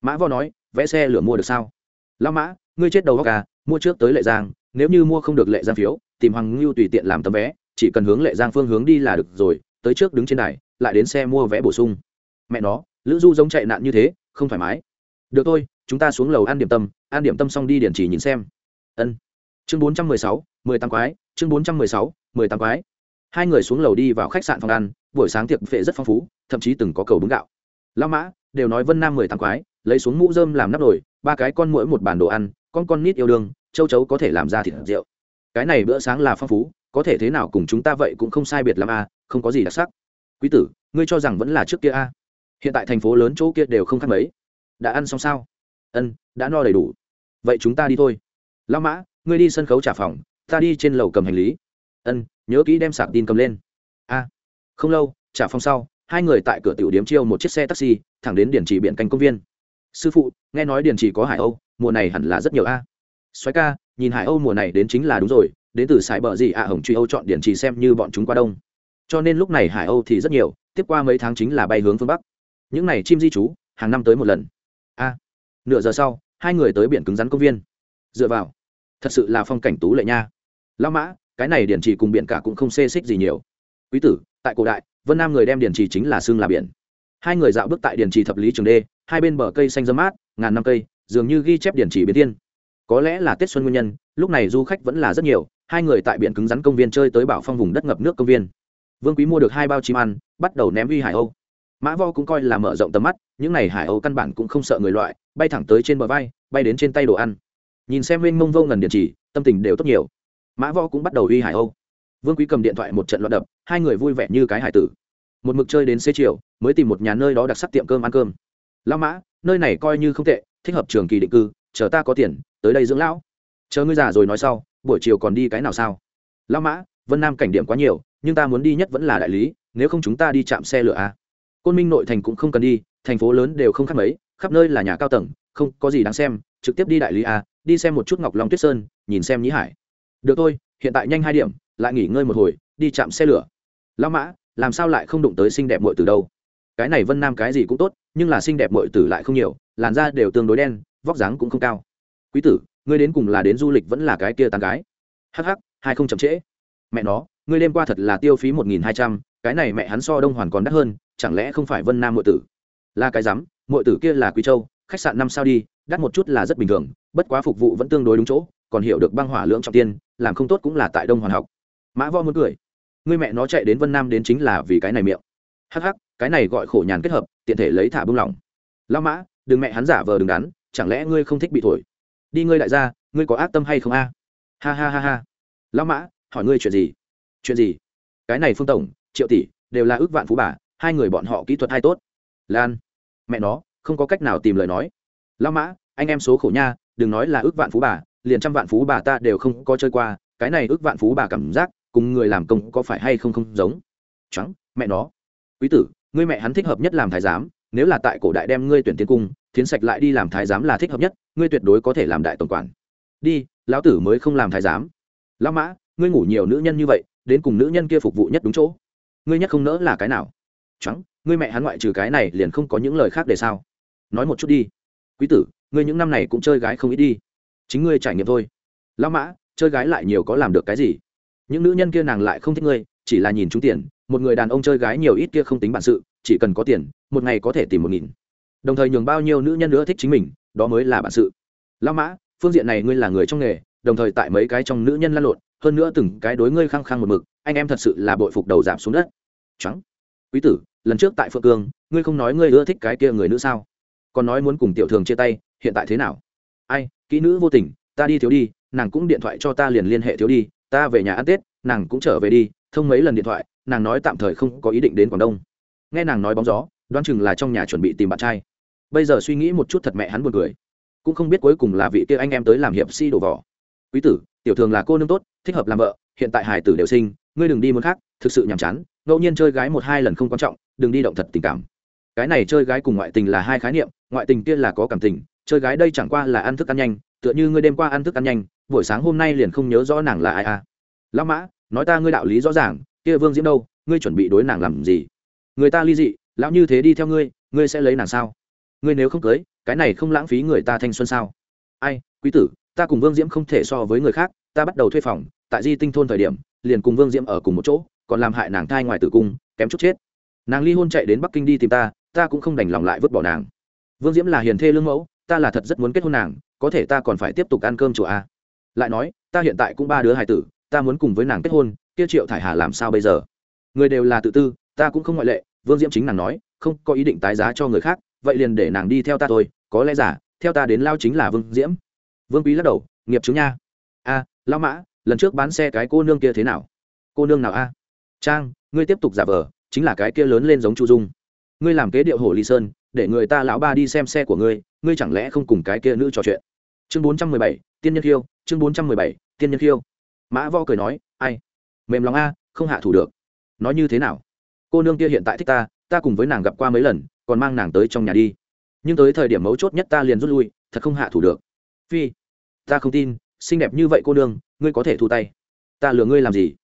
Mã vo nói, vẽ xe lửa mua được sao? Lao mã, ngươi chết đầu góc à mua trước tới lệ giang, nếu như mua không được lệ giang phiếu, tìm hoàng ngưu tùy tiện làm tấm vé, chỉ cần hướng lệ giang phương hướng đi là được rồi, tới trước đứng trên đài, lại đến xe mua vé bổ sung. Mẹ nó, lữ du giống chạy nạn như thế, không thoải mái. Được thôi, chúng ta xuống lầu ăn điểm tâm, ăn điểm tâm xong đi điển chỉ nhìn xem. Ân. Chương bốn trăm mười sáu, mười tám quái, chương bốn trăm mười sáu, mười tám quái. Hai người xuống lầu đi vào khách sạn phòng ăn, buổi sáng tiệc phệ rất phong phú, thậm chí từng có cầu bún gạo. Lao mã đều nói vân nam mười tám quái, lấy xuống mũ dơm làm nắp nồi, ba cái con mỗi một bản đồ ăn, con con nít yêu đương, châu chấu có thể làm ra thịt rượu. Cái này bữa sáng là phong phú, có thể thế nào cùng chúng ta vậy cũng không sai biệt l a à, không có gì đặc sắc. Quý tử, ngươi cho rằng vẫn là trước kia a hiện tại thành phố lớn chỗ kia đều không khác mấy. Đã ăn xong sao? Ân, đã no đầy đủ. Vậy chúng ta đi thôi. Lao mã, ngươi đi sân khấu trả phòng, ta đi trên lầu cầm hành lý. Ân, nhớ kỹ đem sạc tin cầm lên. A không lâu, trả phòng sau hai người tại cửa tiểu điếm chiêu một chiếc xe taxi, thẳng đến điển trì biển canh công viên. Sư phụ, nghe nói điển trì có hải âu, mùa này hẳn là rất nhiều a. Xoáy ca, nhìn hải âu mùa này đến chính là đúng rồi, đến từ sài bờ gì ạ, hồng truy âu chọn điển trì xem như bọn chúng qua đông. Cho nên lúc này hải âu thì rất nhiều, tiếp qua mấy tháng chính là bay hướng phương bắc. Những này chim di trú, hàng năm tới một lần. A. Nửa giờ sau, hai người tới biển cứng rắn công viên. Dựa vào, thật sự là phong cảnh tú lệ nha. Lao mã, cái này điển trì cùng biển cả cũng không xê xích gì nhiều. Quý tử, tại cổ đại vân nam người đem điền trì chính là xương là biển hai người dạo bước tại điền trì thập lý trường đê hai bên bờ cây xanh dâm mát ngàn năm cây dường như ghi chép điền trì biến thiên có lẽ là tết xuân nguyên nhân lúc này du khách vẫn là rất nhiều hai người tại biển cứng rắn công viên chơi tới bảo phong vùng đất ngập nước công viên vương quý mua được hai bao chim ăn bắt đầu ném uy hải âu mã vo cũng coi là mở rộng tầm mắt những n à y hải âu căn bản cũng không sợ người loại bay thẳng tới trên bờ vai bay đến trên tay đồ ăn nhìn xem mênh mông vô ngần điện chỉ tâm tình đều tốt nhiều mã vo cũng bắt đầu uy hải âu vương quý cầm điện thoại một trận loạn đập hai người vui vẻ như cái hải tử. Một mực chơi đến xế chiều mới tìm một nhà nơi đó đặc sắc tiệm cơm ăn cơm. Lao mã nơi này coi như không tệ thích hợp trường kỳ định cư chờ ta có tiền tới đây dưỡng lão. Chờ ngươi già rồi nói sau buổi chiều còn đi cái nào sao? Lao mã vân nam cảnh điểm quá nhiều nhưng ta muốn đi nhất vẫn là đại lý nếu không chúng ta đi chạm xe lửa à. côn minh nội thành cũng không cần đi thành phố lớn đều không khác mấy khắp nơi là nhà cao tầng không có gì đáng xem trực tiếp đi đại lý à, đi xem một chút ngọc long tuyết sơn nhìn xem nhĩ hải. Được thôi hiện tại nhanh hai điểm lại nghỉ ngơi một hồi, đi chạm xe lửa. Lao mã, làm sao lại không đụng tới xinh đẹp muội từ đâu? Cái này vân nam cái gì cũng tốt, nhưng là xinh đẹp mọi tử lại không nhiều, làn da đều tương đối đen, vóc dáng cũng không cao. Quý tử, ngươi đến cùng là đến du lịch vẫn là cái kia tàn gái? Hh hai không chậm trễ. Mẹ nó, ngươi đêm qua thật là tiêu phí một nghìn hai trăm, cái này mẹ hắn so đông hoàn còn đắt hơn, chẳng lẽ không phải vân nam mọi tử? Là cái rắm mọi tử kia là quý châu, khách sạn năm sao đi, đắt một chút là rất bình thường, bất quá phục vụ vẫn tương đối đúng chỗ, còn hiểu được băng hỏa lưỡng trọng tiên, làm không tốt cũng là tại đông hoàn học mã vo muốn cười. Người mẹ nó chạy đến vân nam đến chính là vì cái này miệng. Hắc hắc, cái này gọi khổ nhàn kết hợp, tiện thể lấy thả bưng lỏng. Lao mã, đừng mẹ hắn giả vờ đừng đắn, chẳng lẽ ngươi không thích bị thổi? Đi ngươi đại gia, ngươi có ác tâm hay không a? Ha ha ha ha. Lao mã, hỏi ngươi chuyện gì? Chuyện gì? Cái này phương tổng, triệu tỷ, đều là ước vạn phú bà, hai người bọn họ kỹ thuật hay tốt? Lan, mẹ nó, không có cách nào tìm lời nói. Lao mã, anh em số khổ nha, đừng nói là ước vạn phú bà, liền trăm vạn phú bà ta đều không có chơi qua, cái này ước vạn phú bà cảm giác cùng người làm công có phải hay không không giống? Trắng, mẹ nó. Quý tử, ngươi mẹ hắn thích hợp nhất làm thái giám, nếu là tại cổ đại đem ngươi tuyển tiến cung, thiến sạch lại đi làm thái giám là thích hợp nhất, ngươi tuyệt đối có thể làm đại tổng quản. Đi, lão tử mới không làm thái giám. Lão mã, ngươi ngủ nhiều nữ nhân như vậy, đến cùng nữ nhân kia phục vụ nhất đúng chỗ. Ngươi nhất không nỡ là cái nào? Trắng, ngươi mẹ hắn ngoại trừ cái này liền không có những lời khác để sao? Nói một chút đi. Quý tử, ngươi những năm này cũng chơi gái không ít đi. Chính ngươi trải nghiệm thôi. Lão mã, chơi gái lại nhiều có làm được cái gì? Những nữ nhân kia nàng lại không thích ngươi, chỉ là nhìn chúng tiền, một người đàn ông chơi gái nhiều ít kia không tính bản sự, chỉ cần có tiền, một ngày có thể tìm một nghìn. Đồng thời nhường bao nhiêu nữ nhân nữa thích chính mình, đó mới là bản sự. Lao mã, phương diện này ngươi là người trong nghề, đồng thời tại mấy cái trong nữ nhân lăn lộn, hơn nữa từng cái đối ngươi khăng khăng một mực, anh em thật sự là bội phục đầu giảm xuống đất. Trắng. Quý tử, lần trước tại phượng cương, ngươi không nói ngươi ưa thích cái kia người nữ sao? Còn nói muốn cùng tiểu thường chia tay, hiện tại thế nào? Ai, kỹ nữ vô tình, ta đi thiếu đi, nàng cũng điện thoại cho ta liền liên hệ thiếu đi ta về nhà ăn tết, nàng cũng trở về đi, thông mấy lần điện thoại, nàng nói tạm thời không có ý định đến quảng đông. Nghe nàng nói bóng gió, đoán chừng là trong nhà chuẩn bị tìm bạn trai. Bây giờ suy nghĩ một chút thật mẹ hắn buồn cười. Cũng không biết cuối cùng là vị kia anh em tới làm hiệp si đổ vỏ. Quý tử, tiểu thường là cô nương tốt, thích hợp làm vợ, hiện tại hải tử đều sinh, ngươi đừng đi muốn khác, thực sự nhàm chán, ngẫu nhiên chơi gái một hai lần không quan trọng, đừng đi động thật tình cảm. Cái này chơi gái cùng ngoại tình là hai khái niệm, ngoại tình kia là có cảm tình, chơi gái đây chẳng qua là ăn thức ăn nhanh tựa như ngươi đêm qua ăn thức ăn nhanh, buổi sáng hôm nay liền không nhớ rõ nàng là ai à. Lão mã, nói ta ngươi đạo lý rõ ràng, kia vương diễm đâu, ngươi chuẩn bị đối nàng làm gì? Người ta ly dị, lão như thế đi theo ngươi ngươi sẽ lấy nàng sao? Ngươi nếu không cưới, cái này không lãng phí người ta thanh xuân sao? Ai, quý tử, ta cùng vương diễm không thể so với người khác, ta bắt đầu thuê phòng, tại di tinh thôn thời điểm, liền cùng vương diễm ở cùng một chỗ, còn làm hại nàng thai ngoài tử cung, kém chút chết. Nàng ly hôn chạy đến bắc kinh đi tìm ta ta cũng không đành lòng lại vứt bỏ nàng. Vương diễm là hiền thê lương mẫu ta là thật rất muốn kết hôn nàng, có thể ta còn phải tiếp tục ăn cơm chùa a lại nói, ta hiện tại cũng ba đứa hài tử, ta muốn cùng với nàng kết hôn, kia triệu thải hà làm sao bây giờ? Người đều là tự tư, ta cũng không ngoại lệ, vương diễm chính nàng nói, không có ý định tái giá cho người khác, vậy liền để nàng đi theo ta thôi, có lẽ giả, theo ta đến lao chính là vương diễm. Vương quý lắc đầu, nghiệp chứng nha. À, a lao mã, lần trước bán xe cái cô nương kia thế nào? Cô nương nào a? Trang, ngươi tiếp tục giả vờ, chính là cái kia lớn lên giống chu dung. Ngươi làm kế điệu hồ ly sơn, để người ta lão ba đi xem xe của ngươi ngươi chẳng lẽ không cùng cái kia nữ trò chuyện? Chương bốn trăm mười bảy, tiên nhân khiêu, chương bốn trăm mười bảy, tiên nhân khiêu. Mã vo cười nói, ai? Mềm lòng a, không hạ thủ được. Nói như thế nào? Cô nương kia hiện tại thích ta ta cùng với nàng gặp qua mấy lần, còn mang nàng tới trong nhà đi. Nhưng tới thời điểm mấu chốt nhất ta liền rút lui, thật không hạ thủ được. Phi, ta không tin, xinh đẹp như vậy cô nương, ngươi có thể thu tay. Ta lừa ngươi làm gì?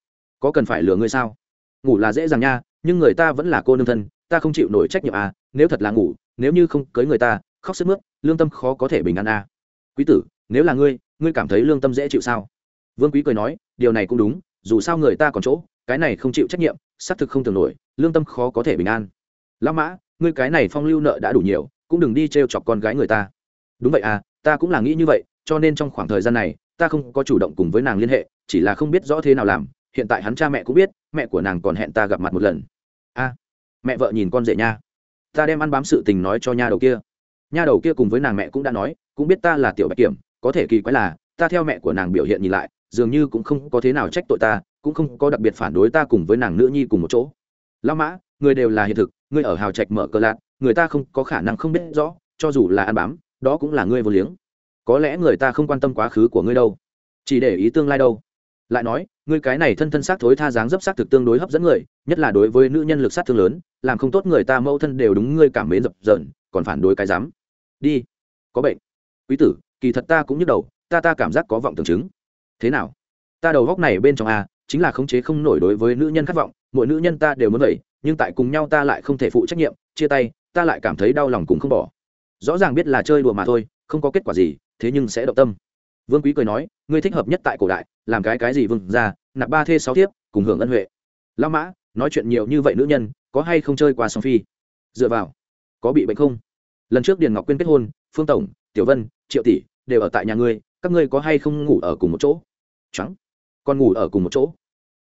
Có cần phải lừa ngươi sao? Ngủ là dễ dàng nha, nhưng người ta vẫn là cô nương thân, ta không chịu nổi trách nhiệm à nếu thật là ngủ, nếu như không cưới người ta khóc sức mướt, lương tâm khó có thể bình an à. quý tử, nếu là ngươi ngươi cảm thấy lương tâm dễ chịu sao? Vương quý cười nói, điều này cũng đúng, dù sao người ta còn chỗ, cái này không chịu trách nhiệm, xác thực không tưởng nổi, lương tâm khó có thể bình an. Lão mã, ngươi cái này phong lưu nợ đã đủ nhiều, cũng đừng đi t r e o chọc con gái người ta. Đúng vậy à ta cũng là nghĩ như vậy, cho nên trong khoảng thời gian này, ta không có chủ động cùng với nàng liên hệ, chỉ là không biết rõ thế nào làm, hiện tại hắn cha mẹ cũng biết, mẹ của nàng còn hẹn ta gặp mặt một lần. A, mẹ vợ nhìn con rể nha. Ta đem ăn bám sự tình nói cho nha đầu kia nha đầu kia cùng với nàng mẹ cũng đã nói, cũng biết ta là tiểu bạch kiểm, có thể kỳ quái là, ta theo mẹ của nàng biểu hiện nhìn lại, dường như cũng không có thế nào trách tội ta, cũng không có đặc biệt phản đối ta cùng với nàng nữ nhi cùng một chỗ. Lao mã, người đều là hiện thực, người ở hào trạch mở cờ lạc, người ta không có khả năng không biết rõ, cho dù là ăn bám, đó cũng là ngươi vô liếng. Có lẽ người ta không quan tâm quá khứ của ngươi đâu, chỉ để ý tương lai đâu. Lại nói, ngươi cái này thân thân xác thối tha dáng dấp xác thực tương đối hấp dẫn người, nhất là đối với nữ nhân lực sát thương lớn, làm không tốt người ta mẫu thân đều đúng ngươi cảm mến dập dợn còn phản đối cái dám đi. Có bệnh. Quý tử, kỳ thật ta cũng nhức đầu, ta ta cảm giác có vọng tưởng chứng. Thế nào? Ta đầu góc này bên trong a, chính là khống chế không nổi đối với nữ nhân khát vọng, mỗi nữ nhân ta đều muốn vậy, nhưng tại cùng nhau ta lại không thể phụ trách nhiệm, chia tay, ta lại cảm thấy đau lòng cũng không bỏ. Rõ ràng biết là chơi đùa mà thôi, không có kết quả gì, thế nhưng sẽ động tâm. Vương quý cười nói, ngươi thích hợp nhất tại cổ đại, làm cái cái gì vương ra nạp ba thê sáu thiếp, cùng hưởng ân huệ. Lao mã, nói chuyện nhiều như vậy nữ nhân, có hay không chơi qua song phi? Dựa vào, có bị bệnh không? Lần trước điền ngọc quyên kết hôn, phương tổng, tiểu vân, triệu tỷ đều ở tại nhà ngươi, các ngươi có hay không ngủ ở cùng một chỗ? Trắng con ngủ ở cùng một chỗ.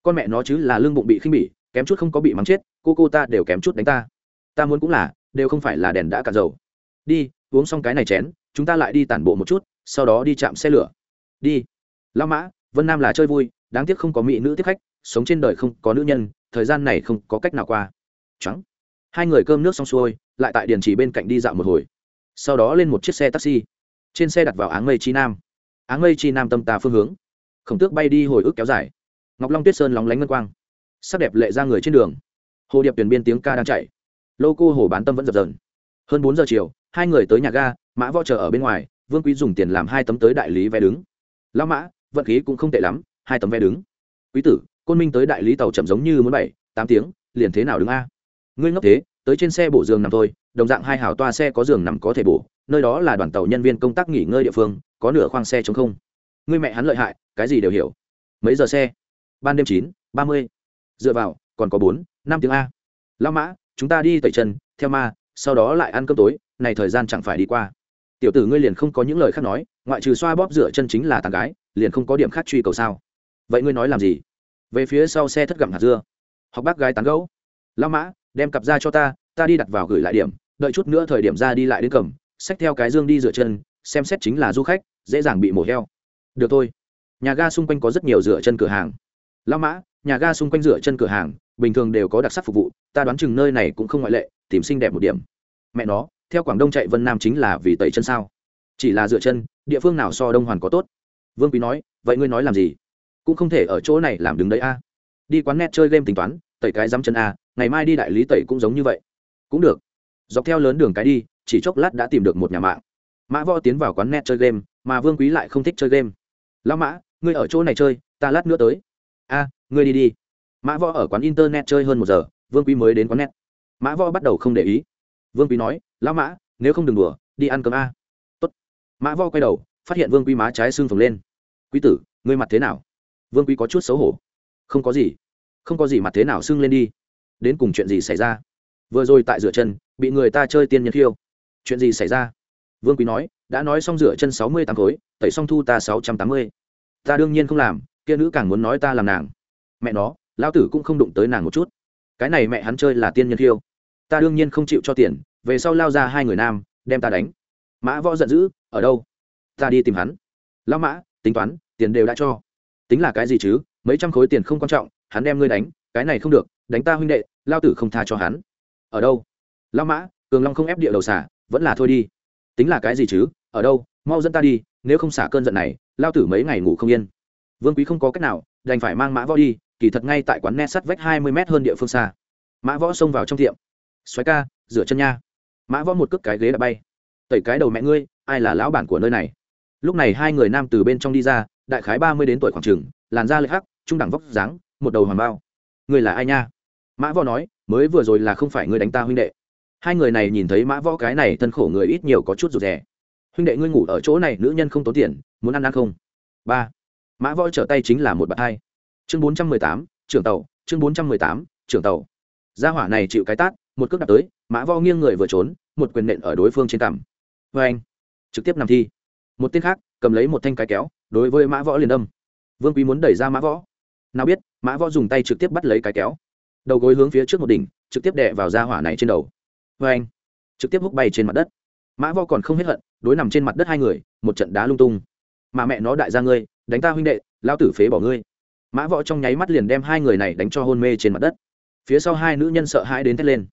Con mẹ nó chứ là lương bụng bị khinh bỉ, kém chút không có bị mắng chết, cô cô ta đều kém chút đánh ta. Ta muốn cũng là, đều không phải là đèn đã cạn dầu. Đi, uống xong cái này chén, chúng ta lại đi tản bộ một chút, sau đó đi chạm xe lửa. Đi. Lao mã, vân nam là chơi vui, đáng tiếc không có mỹ nữ tiếp khách, sống trên đời không có nữ nhân, thời gian này không có cách nào qua. Trắng hai người cơm nước xong xuôi lại tại điền trì bên cạnh đi dạo một hồi. Sau đó lên một chiếc xe taxi. Trên xe đặt vào áng mây chi nam. Áng mây chi nam tâm tà phương hướng. Khổng tước bay đi hồi ức kéo dài. Ngọc long tuyết sơn lóng lánh ngân quang. Sắc đẹp lệ ra người trên đường. Hồ điệp tuyển biên tiếng ca đang chạy. Lô cô hồ bán tâm vẫn dập dờn. Hơn bốn giờ chiều, hai người tới nhà ga, mã võ chờ ở bên ngoài, vương quý dùng tiền làm hai tấm tới đại lý vé đứng. Lão mã, vận khí cũng không tệ lắm, hai tấm vé đứng. Quý tử, côn minh tới đại lý tàu chậm giống như muốn bảy, tám tiếng, liền thế nào đứng a? Ngươi ngốc thế tới trên xe bổ giường nằm thôi, đồng dạng hai hào toa xe có giường nằm có thể bổ, nơi đó là đoàn tàu nhân viên công tác nghỉ ngơi địa phương, có nửa khoang xe chống không. Người mẹ hắn lợi hại, cái gì đều hiểu. Mấy giờ xe? Ban đêm chín, ba mươi. Dựa vào, còn có bốn, năm tiếng a. Lao mã, chúng ta đi tẩy chân, theo ma, sau đó lại ăn cơm tối, này thời gian chẳng phải đi qua. Tiểu tử ngươi liền không có những lời khác nói, ngoại trừ xoa bóp rửa chân chính là tàn gái, liền không có điểm khác truy cầu sao. Vậy ngươi nói làm gì? Về phía sau xe thất gặm hạt dưa. Học bác gái tán gấu lao mã đem cặp ra cho ta ta đi đặt vào gửi lại điểm, đợi chút nữa thời điểm ra đi lại đến cầm, xách theo cái dương đi rửa chân, xem xét chính là du khách, dễ dàng bị mổ heo. Được thôi. Nhà ga xung quanh có rất nhiều rửa chân cửa hàng. Lao mã, nhà ga xung quanh rửa chân cửa hàng, bình thường đều có đặc sắc phục vụ, ta đoán chừng nơi này cũng không ngoại lệ, tìm xinh đẹp một điểm. Mẹ nó, theo quảng đông chạy vân nam chính là vì tẩy chân sao? Chỉ là dựa chân, địa phương nào so đông hoàn có tốt? Vương quý nói, vậy ngươi nói làm gì? Cũng không thể ở chỗ này làm đứng đấy a. Đi quán net chơi game tính toán tẩy cái dám chân a, ngày mai đi đại lý tẩy cũng giống như vậy. Cũng được. Dọc theo lớn đường cái đi, chỉ chốc lát đã tìm được một nhà mạng. Mã võ tiến vào quán net chơi game, mà vương quý lại không thích chơi game. Lão mã, ngươi ở chỗ này chơi, ta lát nữa tới. A, ngươi đi đi. Mã võ ở quán internet chơi hơn một giờ, vương quý mới đến quán net. Mã võ bắt đầu không để ý. Vương quý nói, lão mã, nếu không đừng đùa, đi ăn cơm a. Tốt. mã võ quay đầu, phát hiện vương quý má trái xương phồng lên. Quý tử, ngươi mặt thế nào? Vương quý có chút xấu hổ. Không có gì không có gì mặt thế nào xưng lên đi. Đến cùng chuyện gì xảy ra? Vừa rồi tại rửa chân, bị người ta chơi tiên nhân khiêu. Chuyện gì xảy ra? Vương quý nói, đã nói xong rửa chân sáu mươi tám khối, tẩy xong thu ta sáu trăm tám mươi. Ta đương nhiên không làm, kia nữ càng muốn nói ta làm nàng. Mẹ nó, lão tử cũng không đụng tới nàng một chút. Cái này mẹ hắn chơi là tiên nhân khiêu. Ta đương nhiên không chịu cho tiền, về sau lao ra hai người nam, đem ta đánh. Mã võ giận dữ, ở đâu? Ta đi tìm hắn. Lão mã, tính toán, tiền đều đã cho. Tính là cái gì chứ? Mấy trăm khối tiền không quan trọng hắn đem ngươi đánh, cái này không được, đánh ta huynh đệ, lao tử không tha cho hắn. Ở đâu? Lao mã, cường long không ép địa đầu xả, vẫn là thôi đi. Tính là cái gì chứ? Ở đâu? Mau dẫn ta đi, nếu không xả cơn giận này, lao tử mấy ngày ngủ không yên. Vương quý không có cách nào, đành phải mang mã võ đi, kỳ thật ngay tại quán net sắt vách hai mươi m hơn địa phương xa. Mã võ xông vào trong tiệm. Xoáy ca, rửa chân nha. Mã võ một cước cái ghế đã bay. Tẩy cái đầu mẹ ngươi, ai là lão bản của nơi này? Lúc này hai người nam từ bên trong đi ra, đại khái ba mươi đến tuổi khoảng trường làn da lệch hắc, trung đẳng vóc dáng một đầu hoàng bao. Người là ai nha? Mã võ nói, mới vừa rồi là không phải ngươi đánh ta huynh đệ. Hai người này nhìn thấy mã võ cái này thân khổ người ít nhiều có chút rụt rè. Huynh đệ ngươi ngủ ở chỗ này, nữ nhân không tốn tiền, muốn ăn ăn không? Ba. Mã võ trở tay chính là một bậc hai. Chương bốn trăm mười tám, trưởng tàu, chương bốn trăm mười tám, trưởng tàu. Gia hỏa này chịu cái tát, một cước đạp tới, mã võ nghiêng người vừa trốn, một quyền nện ở đối phương trên cằm. Vê anh, trực tiếp nằm thi. Một tên khác, cầm lấy một thanh cái kéo, đối với mã võ liền đâm. Vương quý muốn đẩy ra mã võ nào biết, mã võ dùng tay trực tiếp bắt lấy cái kéo. Đầu gối hướng phía trước một đỉnh, trực tiếp đè vào da hỏa này trên đầu. Vê anh, trực tiếp hút bay trên mặt đất. Mã võ còn không hết hận, đối nằm trên mặt đất hai người, một trận đá lung tung. Mà mẹ nó đại ra ngươi, đánh ta huynh đệ, lao tử phế bỏ ngươi. Mã võ trong nháy mắt liền đem hai người này đánh cho hôn mê trên mặt đất. Phía sau hai nữ nhân sợ hãi đến thét lên.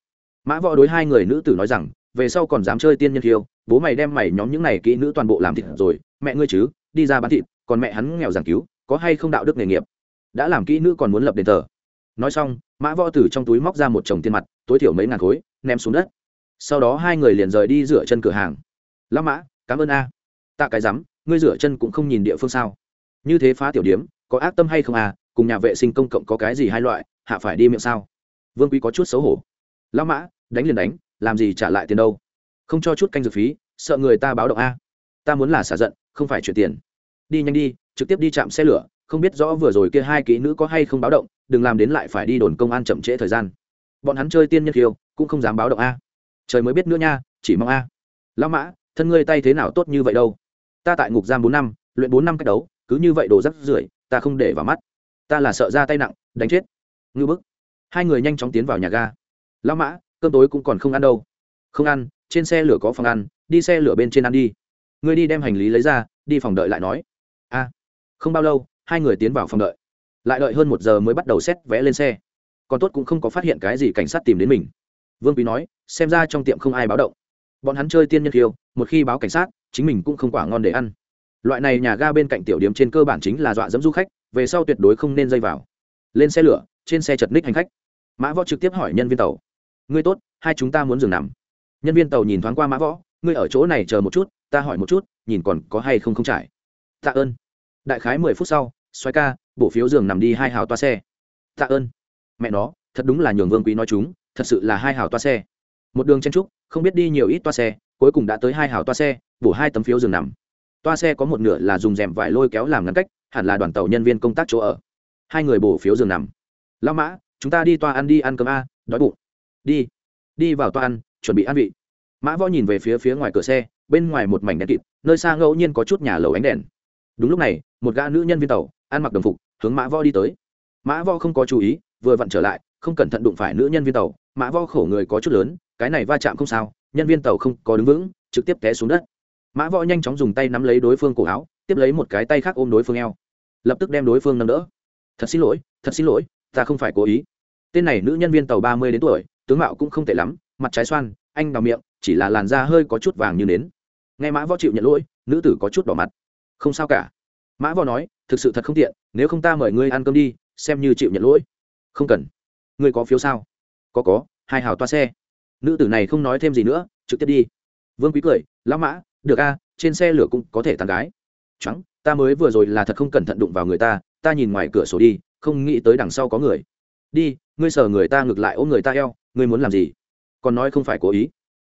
Mã võ đối hai người nữ tử nói rằng, về sau còn dám chơi tiên nhân thiêu, bố mày đem mày nhóm những này kỹ nữ toàn bộ làm thịt rồi, mẹ ngươi chứ, đi ra bán thịt, còn mẹ hắn nghèo giảng cứu, có hay không đạo đức nghề nghiệp? Đã làm kỹ nữ còn muốn lập đền thờ. Nói xong, mã võ tử trong túi móc ra một chồng tiền mặt, tối thiểu mấy ngàn khối, ném xuống đất. Sau đó hai người liền rời đi rửa chân cửa hàng. Lão mã, cảm ơn a. Tạ cái rắm, ngươi rửa chân cũng không nhìn địa phương sao? Như thế phá tiểu điếm, có ác tâm hay không à? Cùng nhà vệ sinh công cộng có cái gì hai loại, hạ phải đi miệng sao? Vương quý có chút xấu hổ. Lão mã, đánh liền đánh, làm gì trả lại tiền đâu? Không cho chút canh dược phí, sợ người ta báo động a. Ta muốn là xả giận, không phải chuyển tiền. Đi nhanh đi, trực tiếp đi chạm xe lửa không biết rõ vừa rồi kia hai kỹ nữ có hay không báo động, đừng làm đến lại phải đi đồn công an chậm trễ thời gian. Bọn hắn chơi tiên nhân khiêu, cũng không dám báo động a. Trời mới biết nữa nha, chỉ mong a. Lão mã, thân ngươi tay thế nào tốt như vậy đâu? Ta tại ngục giam bốn năm, luyện bốn năm cách đấu, cứ như vậy đồ rắc rưởi, ta không để vào mắt. Ta là sợ ra tay nặng, đánh chết. Ngư bức. Hai người nhanh chóng tiến vào nhà ga. Lão mã, cơm tối cũng còn không ăn đâu. Không ăn, trên xe lửa có phòng ăn, đi xe lửa bên trên ăn đi. Ngươi đi đem hành lý lấy ra, đi phòng đợi lại nói. A. Không bao lâu hai người tiến vào phòng đợi. Lại đợi hơn một giờ mới bắt đầu xét vé lên xe. Còn tốt cũng không có phát hiện cái gì cảnh sát tìm đến mình. Vương quý nói, xem ra trong tiệm không ai báo động. Bọn hắn chơi tiên nhân khiêu một khi báo cảnh sát, chính mình cũng không quả ngon để ăn. Loại này nhà ga bên cạnh tiểu điểm trên cơ bản chính là dọa dẫm du khách, về sau tuyệt đối không nên dây vào. Lên xe lửa, trên xe chật ních hành khách. Mã võ trực tiếp hỏi nhân viên tàu. Ngươi tốt, hai chúng ta muốn dừng nằm. Nhân viên tàu nhìn thoáng qua mã võ, ngươi ở chỗ này chờ một chút, ta hỏi một chút, nhìn còn có hay không không trải. Tạ ơn đại khái mười phút sau xoay ca, bổ phiếu giường nằm đi hai hào toa xe. Tạ ơn. Mẹ nó, thật đúng là nhường vương quý nói chúng, thật sự là hai hào toa xe. Một đường chen trúc, không biết đi nhiều ít toa xe, cuối cùng đã tới hai hào toa xe, bổ hai tấm phiếu giường nằm. Toa xe có một nửa là dùng rèm vải lôi kéo làm ngăn cách, hẳn là đoàn tàu nhân viên công tác chỗ ở. Hai người bổ phiếu giường nằm. Lao mã, chúng ta đi toa ăn đi ăn cơm a, đói bụng. Đi đi vào toa ăn, chuẩn bị ăn vị. Mã võ nhìn về phía phía ngoài cửa xe, bên ngoài một mảnh đèn kịt, nơi xa ngẫu nhiên có chút nhà lầu ánh đèn. Đúng lúc này một gã nữ nhân viên tàu, ăn mặc đồng phục, hướng mã võ đi tới. Mã võ không có chú ý, vừa vặn trở lại, không cẩn thận đụng phải nữ nhân viên tàu. Mã võ khổ người có chút lớn, cái này va chạm không sao, nhân viên tàu không có đứng vững, trực tiếp té xuống đất. Mã võ nhanh chóng dùng tay nắm lấy đối phương cổ áo, tiếp lấy một cái tay khác ôm đối phương eo. Lập tức đem đối phương nâng đỡ. Thật xin lỗi, thật xin lỗi, ta không phải cố ý. Tên này nữ nhân viên tàu ba mươi đến tuổi, tướng mạo cũng không tệ lắm, mặt trái xoan, anh đào miệng, chỉ là làn da hơi có chút vàng như nến. Nghe mã võ chịu nhận lỗi, nữ tử có chút đỏ mặt. Không sao cả mã vò nói, thực sự thật không tiện, nếu không ta mời ngươi ăn cơm đi, xem như chịu nhận lỗi. Không cần. Ngươi có phiếu sao? Có có, hai hào toa xe. Nữ tử này không nói thêm gì nữa, trực tiếp đi. Vương quý cười, lão mã, được a, trên xe lửa cũng có thể tàn gái. Trắng ta mới vừa rồi là thật không cẩn thận đụng vào người ta ta nhìn ngoài cửa sổ đi, không nghĩ tới đằng sau có người. Đi, ngươi sờ người ta ngược lại ôm người ta eo, ngươi muốn làm gì? Còn nói không phải cố ý.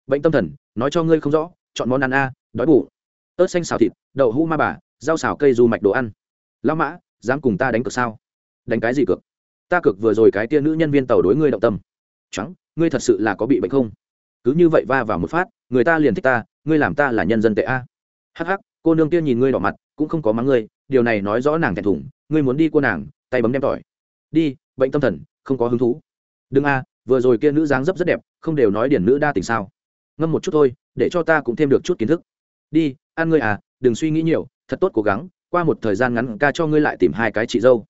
Bệnh tâm thần, nói cho ngươi không rõ, chọn món ăn a, đói bụng. Ớt xanh xào thịt, đậu hũ ma bà rau xào cây du mạch đồ ăn. Lão mã, dám cùng ta đánh cược sao? Đánh cái gì cược? Ta cược vừa rồi cái tia nữ nhân viên tàu đối ngươi động tâm. Trắng, ngươi thật sự là có bị bệnh không? Cứ như vậy va vào một phát, người ta liền thích ta, ngươi làm ta là nhân dân tệ a. Hắc hắc, cô nương kia nhìn ngươi đỏ mặt, cũng không có mắng ngươi, điều này nói rõ nàng thẹn thùng, ngươi muốn đi cô nàng, tay bấm đem tỏi. Đi, bệnh tâm thần, không có hứng thú. Đừng a, vừa rồi kia nữ dáng dấp rất đẹp, không đều nói điển nữ đa tình sao? Ngâm một chút thôi, để cho ta cũng thêm được chút kiến thức. Đi, ăn ngươi à đừng suy nghĩ nhiều thật tốt cố gắng, qua một thời gian ngắn ca cho ngươi lại tìm hai cái chị dâu.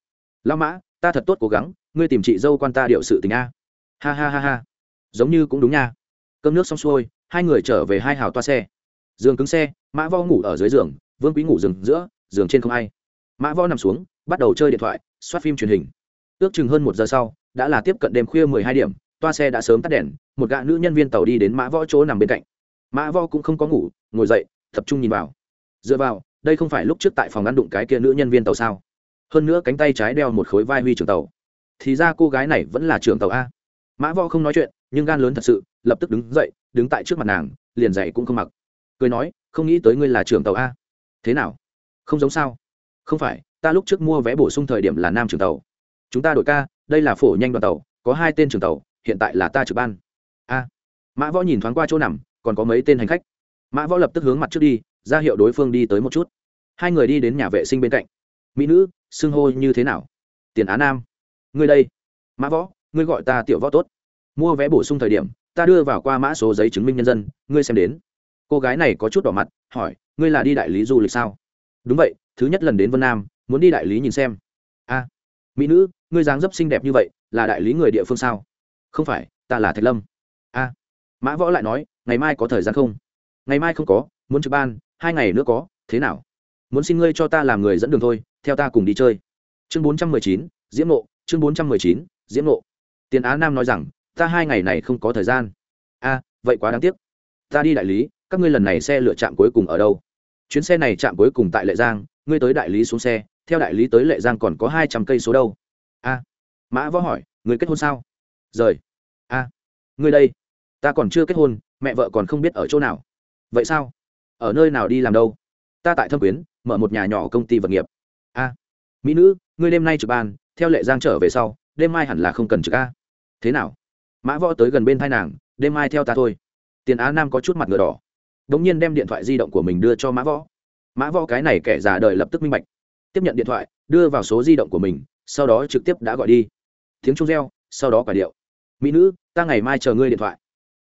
Lao mã, ta thật tốt cố gắng, ngươi tìm chị dâu quan ta điệu sự tình a. Ha ha ha ha. Giống như cũng đúng nha. Cơm nước xong xuôi, hai người trở về hai hào toa xe. Giường cứng xe, mã vo ngủ ở dưới giường, vương quý ngủ giường giữa, giường trên không ai. Mã vo nằm xuống, bắt đầu chơi điện thoại, soát phim truyền hình. Ước chừng hơn một giờ sau, đã là tiếp cận đêm khuya mười hai điểm, toa xe đã sớm tắt đèn, một gã nữ nhân viên tàu đi đến mã võ chỗ nằm bên cạnh. Mã võ cũng không có ngủ, ngồi dậy, tập trung nhìn vào. Dựa vào đây không phải lúc trước tại phòng ăn đụng cái kia nữ nhân viên tàu sao? Hơn nữa cánh tay trái đeo một khối vai huy trưởng tàu. Thì ra cô gái này vẫn là trưởng tàu a. Mã võ không nói chuyện, nhưng gan lớn thật sự, lập tức đứng dậy, đứng tại trước mặt nàng, liền dậy cũng không mặc. Cười nói, không nghĩ tới ngươi là trưởng tàu a. Thế nào? Không giống sao? Không phải, ta lúc trước mua vé bổ sung thời điểm là nam trưởng tàu. Chúng ta đổi ca, đây là phổ nhanh đoàn tàu, có hai tên trưởng tàu, hiện tại là ta trực ban. A. Mã võ nhìn thoáng qua chỗ nằm, còn có mấy tên hành khách mã võ lập tức hướng mặt trước đi, ra hiệu đối phương đi tới một chút. Hai người đi đến nhà vệ sinh bên cạnh. Mỹ nữ, xưng hô như thế nào? Tiền á nam. Ngươi đây. Mã võ, ngươi gọi ta tiểu võ tốt. Mua vé bổ sung thời điểm, ta đưa vào qua mã số giấy chứng minh nhân dân, ngươi xem đến. Cô gái này có chút đỏ mặt, hỏi, ngươi là đi đại lý du lịch sao? Đúng vậy, thứ nhất lần đến vân nam, muốn đi đại lý nhìn xem. A. Mỹ nữ, ngươi dáng dấp xinh đẹp như vậy, là đại lý người địa phương sao? Không phải, ta là thạch lâm. A. Mã võ lại nói, ngày mai có thời gian không? Ngày mai không có, muốn trực ban, hai ngày nữa có, thế nào? Muốn xin ngươi cho ta làm người dẫn đường thôi, theo ta cùng đi chơi. Chương bốn trăm mười chín, diễm nộ chương bốn trăm mười chín, diễm nộ tiền á nam nói rằng, ta hai ngày này không có thời gian. A, vậy quá đáng tiếc. Ta đi đại lý, các ngươi lần này xe lựa chạm cuối cùng ở đâu? Chuyến xe này chạm cuối cùng tại lệ giang, ngươi tới đại lý xuống xe, theo đại lý tới lệ giang còn có hai trăm cây số đâu? A. Mã võ hỏi, người kết hôn sao? Rời. A. Ngươi đây. Ta còn chưa kết hôn, mẹ vợ còn không biết ở chỗ nào vậy sao? Ở nơi nào đi làm đâu? Ta tại thâm quyến, mở một nhà nhỏ công ty vật nghiệp. A, mỹ nữ, ngươi đêm nay trực ban, theo lệ giang trở về sau, đêm mai hẳn là không cần trực a. Thế nào? Mã võ tới gần bên thai nàng, đêm mai theo ta thôi. Tiền á nam có chút mặt ngựa đỏ. Đ ỗ n g nhiên đem điện thoại di động của mình đưa cho mã võ. Mã võ cái này kẻ già đời lập tức minh bạch. Tiếp nhận điện thoại, đưa vào số di động của mình, sau đó trực tiếp đã gọi đi. Tiếng trung reo, sau đó quả điệu. Mỹ nữ, ta ngày mai chờ ngươi điện thoại.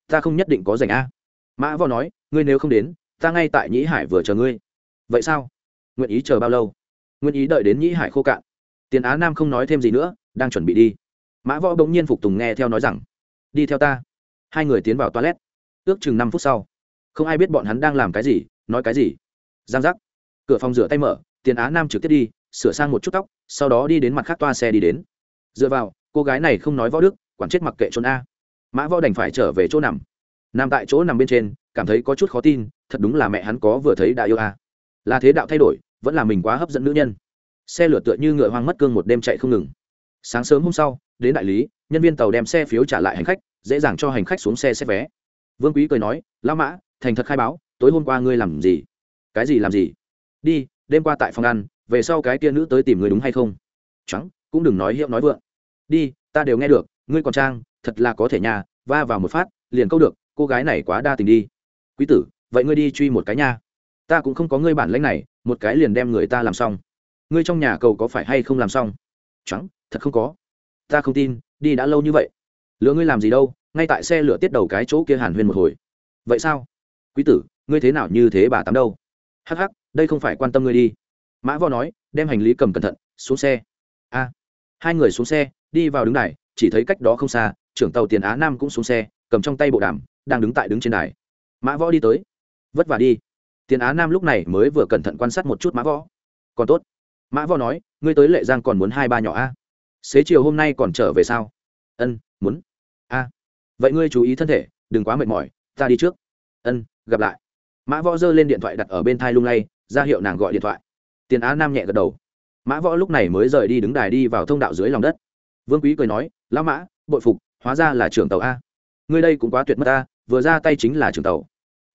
Ta không nhất định có dành a. Mã võ nói ngươi nếu không đến, ta ngay tại nhĩ hải vừa chờ ngươi. Vậy sao? Nguyện ý chờ bao lâu? Nguyện ý đợi đến nhĩ hải khô cạn. Tiền á nam không nói thêm gì nữa, đang chuẩn bị đi. Mã võ bỗng nhiên phục tùng nghe theo nói rằng, đi theo ta. Hai người tiến vào toilet. Ước chừng năm phút sau, không ai biết bọn hắn đang làm cái gì, nói cái gì. Giang giác. Cửa phòng rửa tay mở, tiền á nam trực tiếp đi, sửa sang một chút tóc, sau đó đi đến mặt khác toa xe đi đến. Dựa vào, cô gái này không nói võ đức, quản chết mặc kệ trốn a. Mã võ đành phải trở về chỗ nằm. Nằm tại chỗ nằm bên trên cảm thấy có chút khó tin, thật đúng là mẹ hắn có vừa thấy đã yêu a. Là thế đạo thay đổi, vẫn là mình quá hấp dẫn nữ nhân. Xe lửa tựa như ngựa hoang mất cương một đêm chạy không ngừng. Sáng sớm hôm sau, đến đại lý, nhân viên tàu đem xe phiếu trả lại hành khách, dễ dàng cho hành khách xuống xe xét vé. Vương quý cười nói lao mã, thành thật khai báo, tối hôm qua ngươi làm gì? Cái gì làm gì? Đi, đêm qua tại phòng ăn, về sau cái kia nữ tới tìm người đúng hay không? Trắng, cũng đừng nói hiệu nói vượng. Đi, ta đều nghe được, ngươi còn trang, thật là có thể nhà, va vào một phát, liền câu được, cô gái này quá đa tình đi quý tử, vậy ngươi đi truy một cái nha. Ta cũng không có ngươi bản lãnh này, một cái liền đem người ta làm xong. Ngươi trong nhà cầu có phải hay không làm xong? Trắng thật không có. Ta không tin, đi đã lâu như vậy. Lựa ngươi làm gì đâu, ngay tại xe lửa tiết đầu cái chỗ kia hàn huyên một hồi. Vậy sao? Quý tử, ngươi thế nào như thế bà tám đâu? Hắc hắc, đây không phải quan tâm ngươi đi. Mã võ nói, đem hành lý cầm cẩn thận, xuống xe. A, hai người xuống xe, đi vào đứng đài, chỉ thấy cách đó không xa, trưởng tàu tiền á nam cũng xuống xe, cầm trong tay bộ đàm, đang đứng tại đứng trên đài mã võ đi tới. Vất vả đi. Tiền á nam lúc này mới vừa cẩn thận quan sát một chút mã võ. Còn tốt. Mã võ nói, ngươi tới lệ giang còn muốn hai ba nhỏ a. Xế chiều hôm nay còn trở về sao? Ân, muốn. A. Vậy ngươi chú ý thân thể, đừng quá mệt mỏi, ta đi trước. Ân, gặp lại. Mã võ giơ lên điện thoại đặt ở bên thai lung lay, ra hiệu nàng gọi điện thoại. Tiền á nam nhẹ gật đầu. Mã võ lúc này mới rời đi đứng đài đi vào thông đạo dưới lòng đất. Vương quý cười nói, lão mã, bội phục, hóa ra là trưởng tàu a. Ngươi đây cũng quá tuyệt mất ta vừa ra tay chính là trưởng tàu.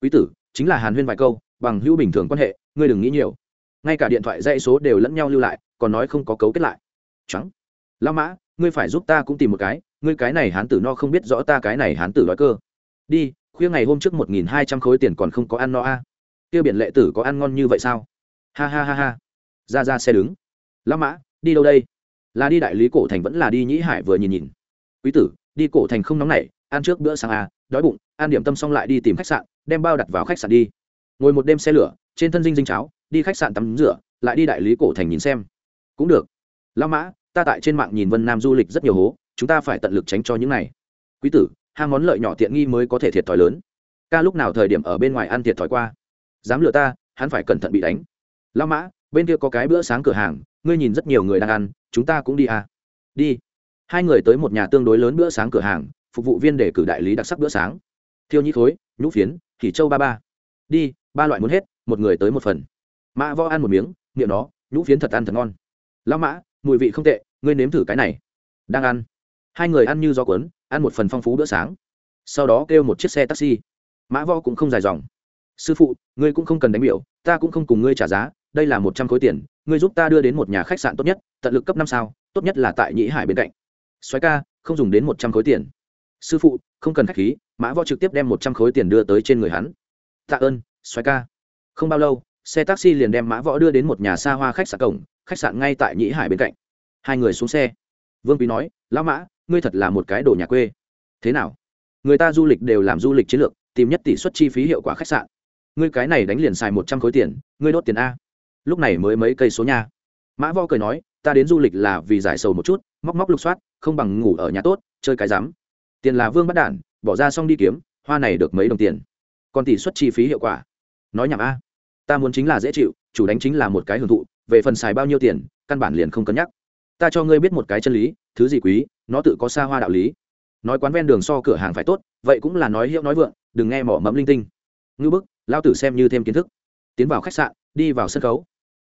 Quý tử, chính là hàn huyên vài câu, bằng hữu bình thường quan hệ, ngươi đừng nghĩ nhiều. Ngay cả điện thoại dãy số đều lẫn nhau lưu lại, còn nói không có cấu kết lại. Trắng. Lão mã, ngươi phải giúp ta cũng tìm một cái, ngươi cái này hán tử no không biết rõ ta cái này hán tử nói cơ. Đi, khuya ngày hôm trước một nghìn hai trăm khối tiền còn không có ăn no a. À. kia biển lệ tử có ăn ngon như vậy sao? Ha ha ha ha. Ra ra xe đứng. Lão mã, đi đâu đây? Là đi đại lý cổ thành vẫn là đi nhĩ hải vừa nhìn nhìn. Quý tử, đi cổ thành không nóng nảy, ăn trước bữa sáng à đói bụng ăn điểm tâm xong lại đi tìm khách sạn, đem bao đặt vào khách sạn đi. Ngồi một đêm xe lửa, trên thân dinh dinh cháo, đi khách sạn tắm rửa, lại đi đại lý cổ thành nhìn xem. Cũng được. Lão mã, ta tại trên mạng nhìn vân nam du lịch rất nhiều hố, chúng ta phải tận lực tránh cho những này. Quý tử hai món lợi nhỏ tiện nghi mới có thể thiệt thòi lớn. Ca lúc nào thời điểm ở bên ngoài ăn thiệt thòi qua? Dám lừa ta, hắn phải cẩn thận bị đánh. Lao mã, bên kia có cái bữa sáng cửa hàng, ngươi nhìn rất nhiều người đang ăn, chúng ta cũng đi à? Đi. Hai người tới một nhà tương đối lớn bữa sáng cửa hàng phục vụ viên để cử đại lý đặc sắc bữa sáng. Thiêu nhĩ khối, nhũ phiến thì châu ba ba. Đi, ba loại muốn hết, một người tới một phần. Mã võ ăn một miếng miệng nó, nhũ phiến thật ăn thật ngon. Lao mã, mùi vị không tệ, ngươi nếm thử cái này. Đang ăn. Hai người ăn như gió cuốn, ăn một phần phong phú bữa sáng. Sau đó kêu một chiếc xe taxi. Mã võ cũng không dài dòng. Sư phụ, ngươi cũng không cần đánh biểu, ta cũng không cùng ngươi trả giá, đây là một trăm khối tiền, ngươi giúp ta đưa đến một nhà khách sạn tốt nhất, tận lực cấp năm sao, tốt nhất là tại nhĩ hải bên cạnh. Xoáy ca, không dùng đến một trăm khối tiền sư phụ, không cần khách khí, mã võ trực tiếp đem một trăm khối tiền đưa tới trên người hắn. Tạ ơn xoáy ca. Không bao lâu, xe taxi liền đem mã võ đưa đến một nhà xa hoa khách sạn cổng, khách sạn ngay tại nhĩ hải bên cạnh. Hai người xuống xe. Vương quý nói, lão mã, ngươi thật là một cái đồ nhà quê. Thế nào? Người ta du lịch đều làm du lịch chiến lược, tìm nhất tỷ suất chi phí hiệu quả khách sạn. Ngươi cái này đánh liền xài một trăm khối tiền, ngươi đốt tiền a. Lúc này mới mấy cây số nhà mã vo cười nói, ta đến du lịch là vì giải sầu một chút, móc móc lục soát, không bằng ngủ ở nhà tốt, chơi cái rắm tiền là vương bắt đản, bỏ ra xong đi kiếm, hoa này được mấy đồng tiền. Còn tỷ suất chi phí hiệu quả. Nói nhảm a. Ta muốn chính là dễ chịu, chủ đánh chính là một cái hưởng thụ, về phần xài bao nhiêu tiền, căn bản liền không cân nhắc. Ta cho ngươi biết một cái chân lý, thứ gì quý, nó tự có xa hoa đạo lý. Nói quán ven đường so cửa hàng phải tốt, vậy cũng là nói hiệu nói vượng, đừng nghe mỏ mẫm linh tinh. Ngư bức lao tử xem như thêm kiến thức. Tiến vào khách sạn, đi vào sân khấu.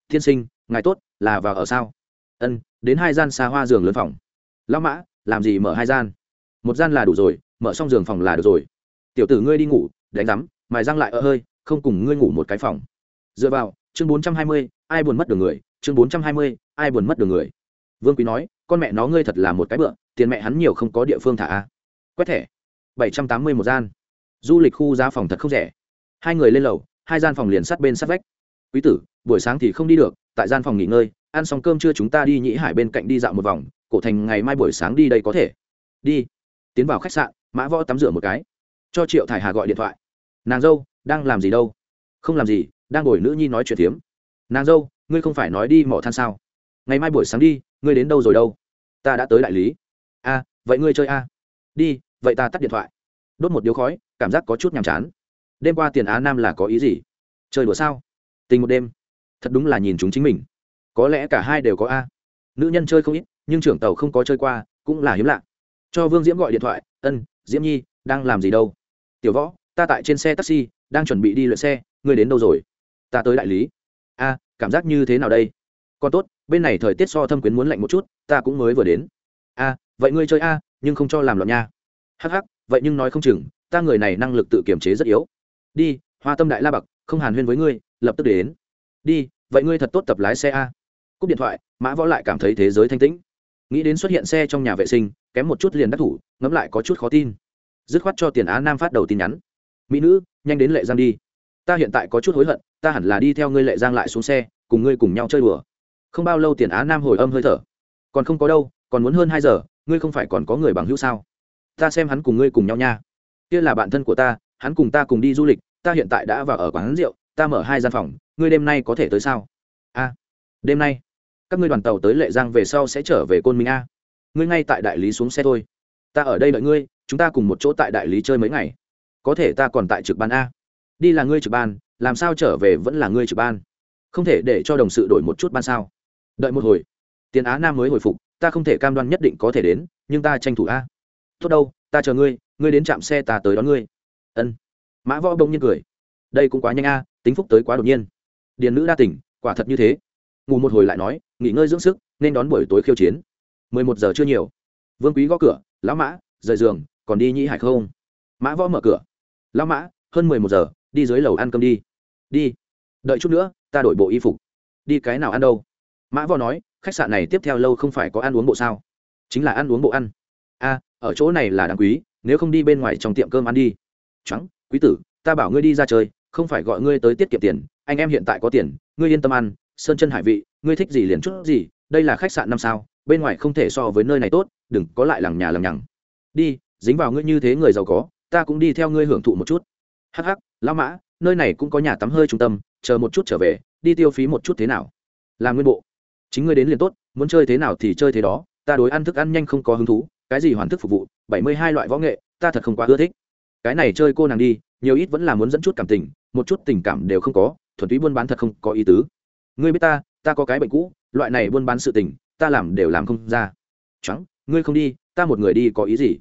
Thiên sinh, ngài tốt, là vào ở sao? Ân, đến hai gian xa hoa giường lớn phòng. Lao mã, làm gì mở hai gian? Một gian là đủ rồi, mở xong giường phòng là được rồi. Tiểu tử ngươi đi ngủ, đánh rắm mài răng lại ở hơi, không cùng ngươi ngủ một cái phòng. Dựa vào, chương bốn trăm hai mươi, ai buồn mất đường người, chương bốn trăm hai mươi, ai buồn mất đường người. Vương quý nói, con mẹ nó ngươi thật là một cái bựa, tiền mẹ hắn nhiều không có địa phương thả a. Quét thẻ, bảy trăm tám mươi một gian. Du lịch khu giá phòng thật không rẻ. Hai người lên lầu, hai gian phòng liền sát bên sát vách. Quý tử, buổi sáng thì không đi được, tại gian phòng nghỉ ngơi, ăn xong cơm trưa chúng ta đi nhĩ hải bên cạnh đi dạo một vòng, cổ thành ngày mai buổi sáng đi đây có thể. Đi tiến vào khách sạn, mã võ tắm rửa một cái. Cho triệu thải hà gọi điện thoại. Nàng dâu, đang làm gì đâu? Không làm gì, đang ngồi nữ nhi nói chuyện tiếm nàng dâu, ngươi không phải nói đi mỏ than sao? Ngày mai buổi sáng đi, ngươi đến đâu rồi đâu? Ta đã tới đại lý. A, vậy ngươi chơi a. Đi, vậy ta tắt điện thoại. Đốt một điếu khói, cảm giác có chút nhàm chán. Đêm qua tiền á nam là có ý gì? Chơi đùa sao? Tình một đêm. Thật đúng là nhìn chúng chính mình. Có lẽ cả hai đều có a. Nữ nhân chơi không ít, nhưng trưởng tàu không có chơi qua, cũng là hiếm lạ cho vương diễm gọi điện thoại, ân, diễm nhi, đang làm gì đâu? Tiểu võ, ta tại trên xe taxi, đang chuẩn bị đi luyện xe, ngươi đến đâu rồi? Ta tới đại lý. A, cảm giác như thế nào đây? Còn tốt, bên này thời tiết so thâm quyến muốn lạnh một chút, ta cũng mới vừa đến. A, vậy ngươi chơi a, nhưng không cho làm loạn nha. Hắc hắc, vậy nhưng nói không chừng, ta người này năng lực tự kiểm chế rất yếu. Đi, hoa tâm đại la bạc, không hàn huyên với ngươi, lập tức đến. Đi, vậy ngươi thật tốt tập lái xe a. Cúp điện thoại, mã võ lại cảm thấy thế giới thanh tĩnh nghĩ đến xuất hiện xe trong nhà vệ sinh, kém một chút liền đắc thủ, ngẫm lại có chút khó tin. Dứt khoát cho tiền á nam phát đầu tin nhắn. Mỹ nữ, nhanh đến lệ giang đi. Ta hiện tại có chút hối hận, ta hẳn là đi theo ngươi lệ giang lại xuống xe, cùng ngươi cùng nhau chơi đùa. Không bao lâu tiền á nam hồi âm hơi thở. Còn không có đâu, còn muốn hơn hai giờ, ngươi không phải còn có người bằng hữu sao? Ta xem hắn cùng ngươi cùng nhau nha. Kia là bạn thân của ta, hắn cùng ta cùng đi du lịch, ta hiện tại đã vào ở quán rượu, ta mở hai gian phòng, ngươi đêm nay có thể tới sao? A, đêm nay? Các ngươi đoàn tàu tới lệ giang về sau sẽ trở về côn minh a. Ngươi ngay tại đại lý xuống xe thôi. Ta ở đây đợi ngươi, chúng ta cùng một chỗ tại đại lý chơi mấy ngày. Có thể ta còn tại trực ban a. Đi là ngươi trực ban, làm sao trở về vẫn là ngươi trực ban. Không thể để cho đồng sự đổi một chút ban sao. Đợi một hồi. Tiền á nam mới hồi phục, ta không thể cam đoan nhất định có thể đến, nhưng ta tranh thủ a. Tốt đâu, ta chờ ngươi ngươi đến trạm xe ta tới đón ngươi. Ân. Mã võ bông nhiên cười. Đây cũng quá nhanh a, tính phúc tới quá đột nhiên. Điền nữ đa tỉnh, quả thật như thế ngủ một hồi lại nói, nghỉ ngơi dưỡng sức, nên đón buổi tối khiêu chiến. Mười một giờ chưa nhiều. Vương quý gõ cửa, lão mã, rời giường, còn đi nhĩ hải không? Mã võ mở cửa. Lão mã, hơn mười một giờ, đi dưới lầu ăn cơm đi. Đi. Đợi chút nữa, ta đổi bộ y phục. Đi cái nào ăn đâu? Mã võ nói, khách sạn này tiếp theo lâu không phải có ăn uống bộ sao? Chính là ăn uống bộ ăn. A, ở chỗ này là đáng quý, nếu không đi bên ngoài trong tiệm cơm ăn đi. Trắng, quý tử, ta bảo ngươi đi ra chơi, không phải gọi ngươi tới tiết kiệm tiền, anh em hiện tại có tiền, ngươi yên tâm ăn sơn chân hải vị, ngươi thích gì liền chút gì, đây là khách sạn năm sao, bên ngoài không thể so với nơi này tốt, đừng có lại lằng nhà lằng nhằng. Đi, dính vào ngươi như thế người giàu có, ta cũng đi theo ngươi hưởng thụ một chút. Hắc hắc, lão mã, nơi này cũng có nhà tắm hơi trung tâm, chờ một chút trở về, đi tiêu phí một chút thế nào? Làm nguyên bộ. Chính ngươi đến liền tốt, muốn chơi thế nào thì chơi thế đó, ta đối ăn thức ăn nhanh không có hứng thú, cái gì hoàn thức phục vụ, bảy mươi hai loại võ nghệ, ta thật không quá ưa thích. Cái này chơi cô nàng đi, nhiều ít vẫn là muốn dẫn chút cảm tình, một chút tình cảm đều không có, thuần túy buôn bán thật không có ý tứ ngươi biết ta ta có cái bệnh cũ, loại này buôn bán sự tình, ta làm đều làm không ra. Trắng, ngươi không đi, ta một người đi có ý gì?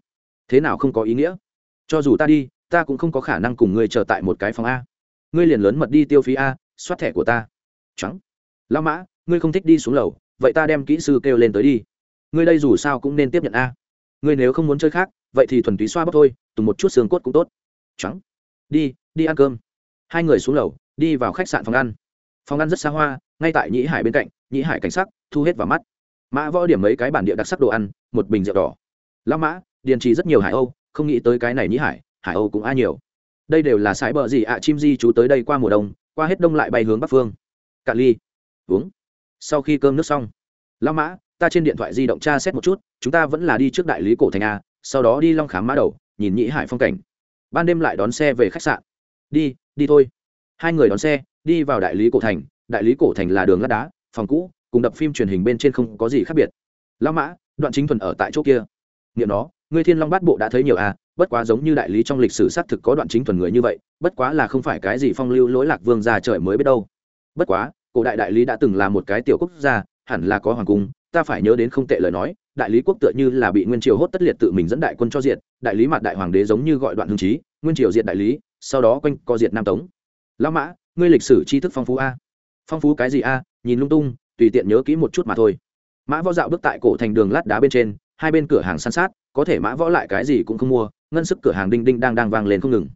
Thế nào không có ý nghĩa? Cho dù ta đi, ta cũng không có khả năng cùng ngươi chờ tại một cái phòng a. Ngươi liền lớn mật đi tiêu phí a, soát thẻ của ta. Trắng lao mã, ngươi không thích đi xuống lầu, vậy ta đem kỹ sư kêu lên tới đi. Ngươi đây dù sao cũng nên tiếp nhận a. Ngươi nếu không muốn chơi khác, vậy thì thuần túy xoa bóc thôi, tùng một chút xương cốt cũng tốt. Trắng, đi đi ăn cơm. Hai người xuống lầu, đi vào khách sạn phòng ăn phòng ăn rất xa hoa, ngay tại nhĩ hải bên cạnh, nhĩ hải cảnh sắc, thu hết vào mắt. Mã võ điểm mấy cái bản địa đặc sắc đồ ăn, một bình rượu đỏ. Lão mã, điền trì rất nhiều hải âu, không nghĩ tới cái này nhĩ hải hải âu cũng a nhiều. Đây đều là sái bờ gì ạ, chim di chú tới đây qua mùa đông, qua hết đông lại bay hướng bắc phương. Cạn ly. Uống. Sau khi cơm nước xong, lão mã, ta trên điện thoại di động tra xét một chút, chúng ta vẫn là đi trước đại lý cổ thành a, sau đó đi long khám mã đầu, nhìn nhĩ hải phong cảnh. Ban đêm lại đón xe về khách sạn. Đi đi thôi. Hai người đón xe đi vào đại lý cổ thành, đại lý cổ thành là đường lát đá, phòng cũ, cùng đập phim truyền hình bên trên không có gì khác biệt. Lao mã, đoạn chính thuần ở tại chỗ kia. Nghiệm đó ngươi thiên long bát bộ đã thấy nhiều à bất quá giống như đại lý trong lịch sử xác thực có đoạn chính thuần người như vậy, bất quá là không phải cái gì phong lưu lỗi lạc vương ra trời mới biết đâu. Bất quá, cổ đại đại lý đã từng là một cái tiểu quốc gia, hẳn là có hoàng cung, ta phải nhớ đến không tệ lời nói, đại lý quốc tựa như là bị nguyên triều hốt tất liệt tự mình dẫn đại quân cho diệt, đại lý mặt đại hoàng đế giống như gọi đoạn hương trí nguyên triều diệt đại lý, sau đó quanh co diệt nam tống. Lão mã ngươi lịch sử tri thức phong phú a. Phong phú cái gì a? Nhìn lung tung, tùy tiện nhớ kỹ một chút mà thôi. Mã võ dạo bước tại cổ thành đường lát đá bên trên, hai bên cửa hàng san sát, có thể mã võ lại cái gì cũng không mua, ngân sức cửa hàng đinh đinh đang đang vang lên không ngừng.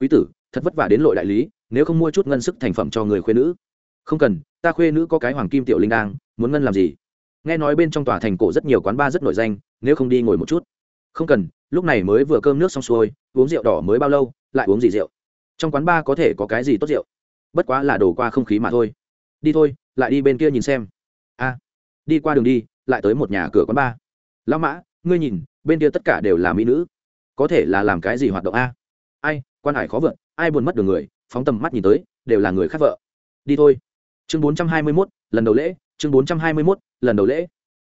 Quý tử, thật vất vả đến lội đại lý, nếu không mua chút ngân sức thành phẩm cho người khuê nữ. Không cần, ta khuê nữ có cái hoàng kim tiểu linh đang muốn ngân làm gì? Nghe nói bên trong tòa thành cổ rất nhiều quán bar rất nổi danh, nếu không đi ngồi một chút. Không cần, lúc này mới vừa cơm nước xong xuôi, uống rượu đỏ mới bao lâu, lại uống gì rượu? Trong quán bar có thể có cái gì tốt rượu? Bất quá là đổ qua không khí mà thôi. Đi thôi, lại đi bên kia nhìn xem. A, đi qua đường đi, lại tới một nhà cửa quán bar lão mã, ngươi nhìn, bên kia tất cả đều là mỹ nữ. Có thể là làm cái gì hoạt động a? Ai, quan hải khó vượt ai buồn mất đường người, phóng tầm mắt nhìn tới, đều là người khác vợ. Đi thôi. Chương bốn trăm hai mươi mốt, lần đầu lễ, chương bốn trăm hai mươi mốt, lần đầu lễ.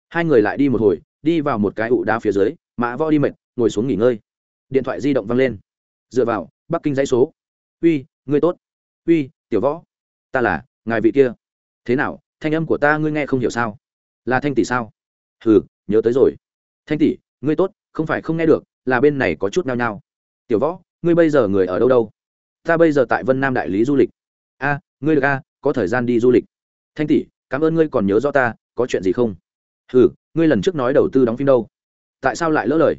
Hai người lại đi một hồi, đi vào một cái ụ đá phía dưới, mã võ đi mệt, ngồi xuống nghỉ ngơi. Điện thoại di động văng lên. Dựa vào, bắc kinh dãy số. Uy, ngươi tốt. Uy tiểu võ ta là ngài vị kia. Thế nào thanh âm của ta ngươi nghe không hiểu sao? Là thanh tỷ sao? Hừ nhớ tới rồi. Thanh tỷ ngươi tốt không phải không nghe được là bên này có chút nao nhao. Tiểu võ ngươi bây giờ người ở đâu đâu? Ta bây giờ tại vân nam đại lý du lịch. A ngươi được a có thời gian đi du lịch. Thanh tỷ cảm ơn ngươi còn nhớ rõ ta có chuyện gì không? Hừ, ngươi lần trước nói đầu tư đóng phim đâu? Tại sao lại lỡ lời?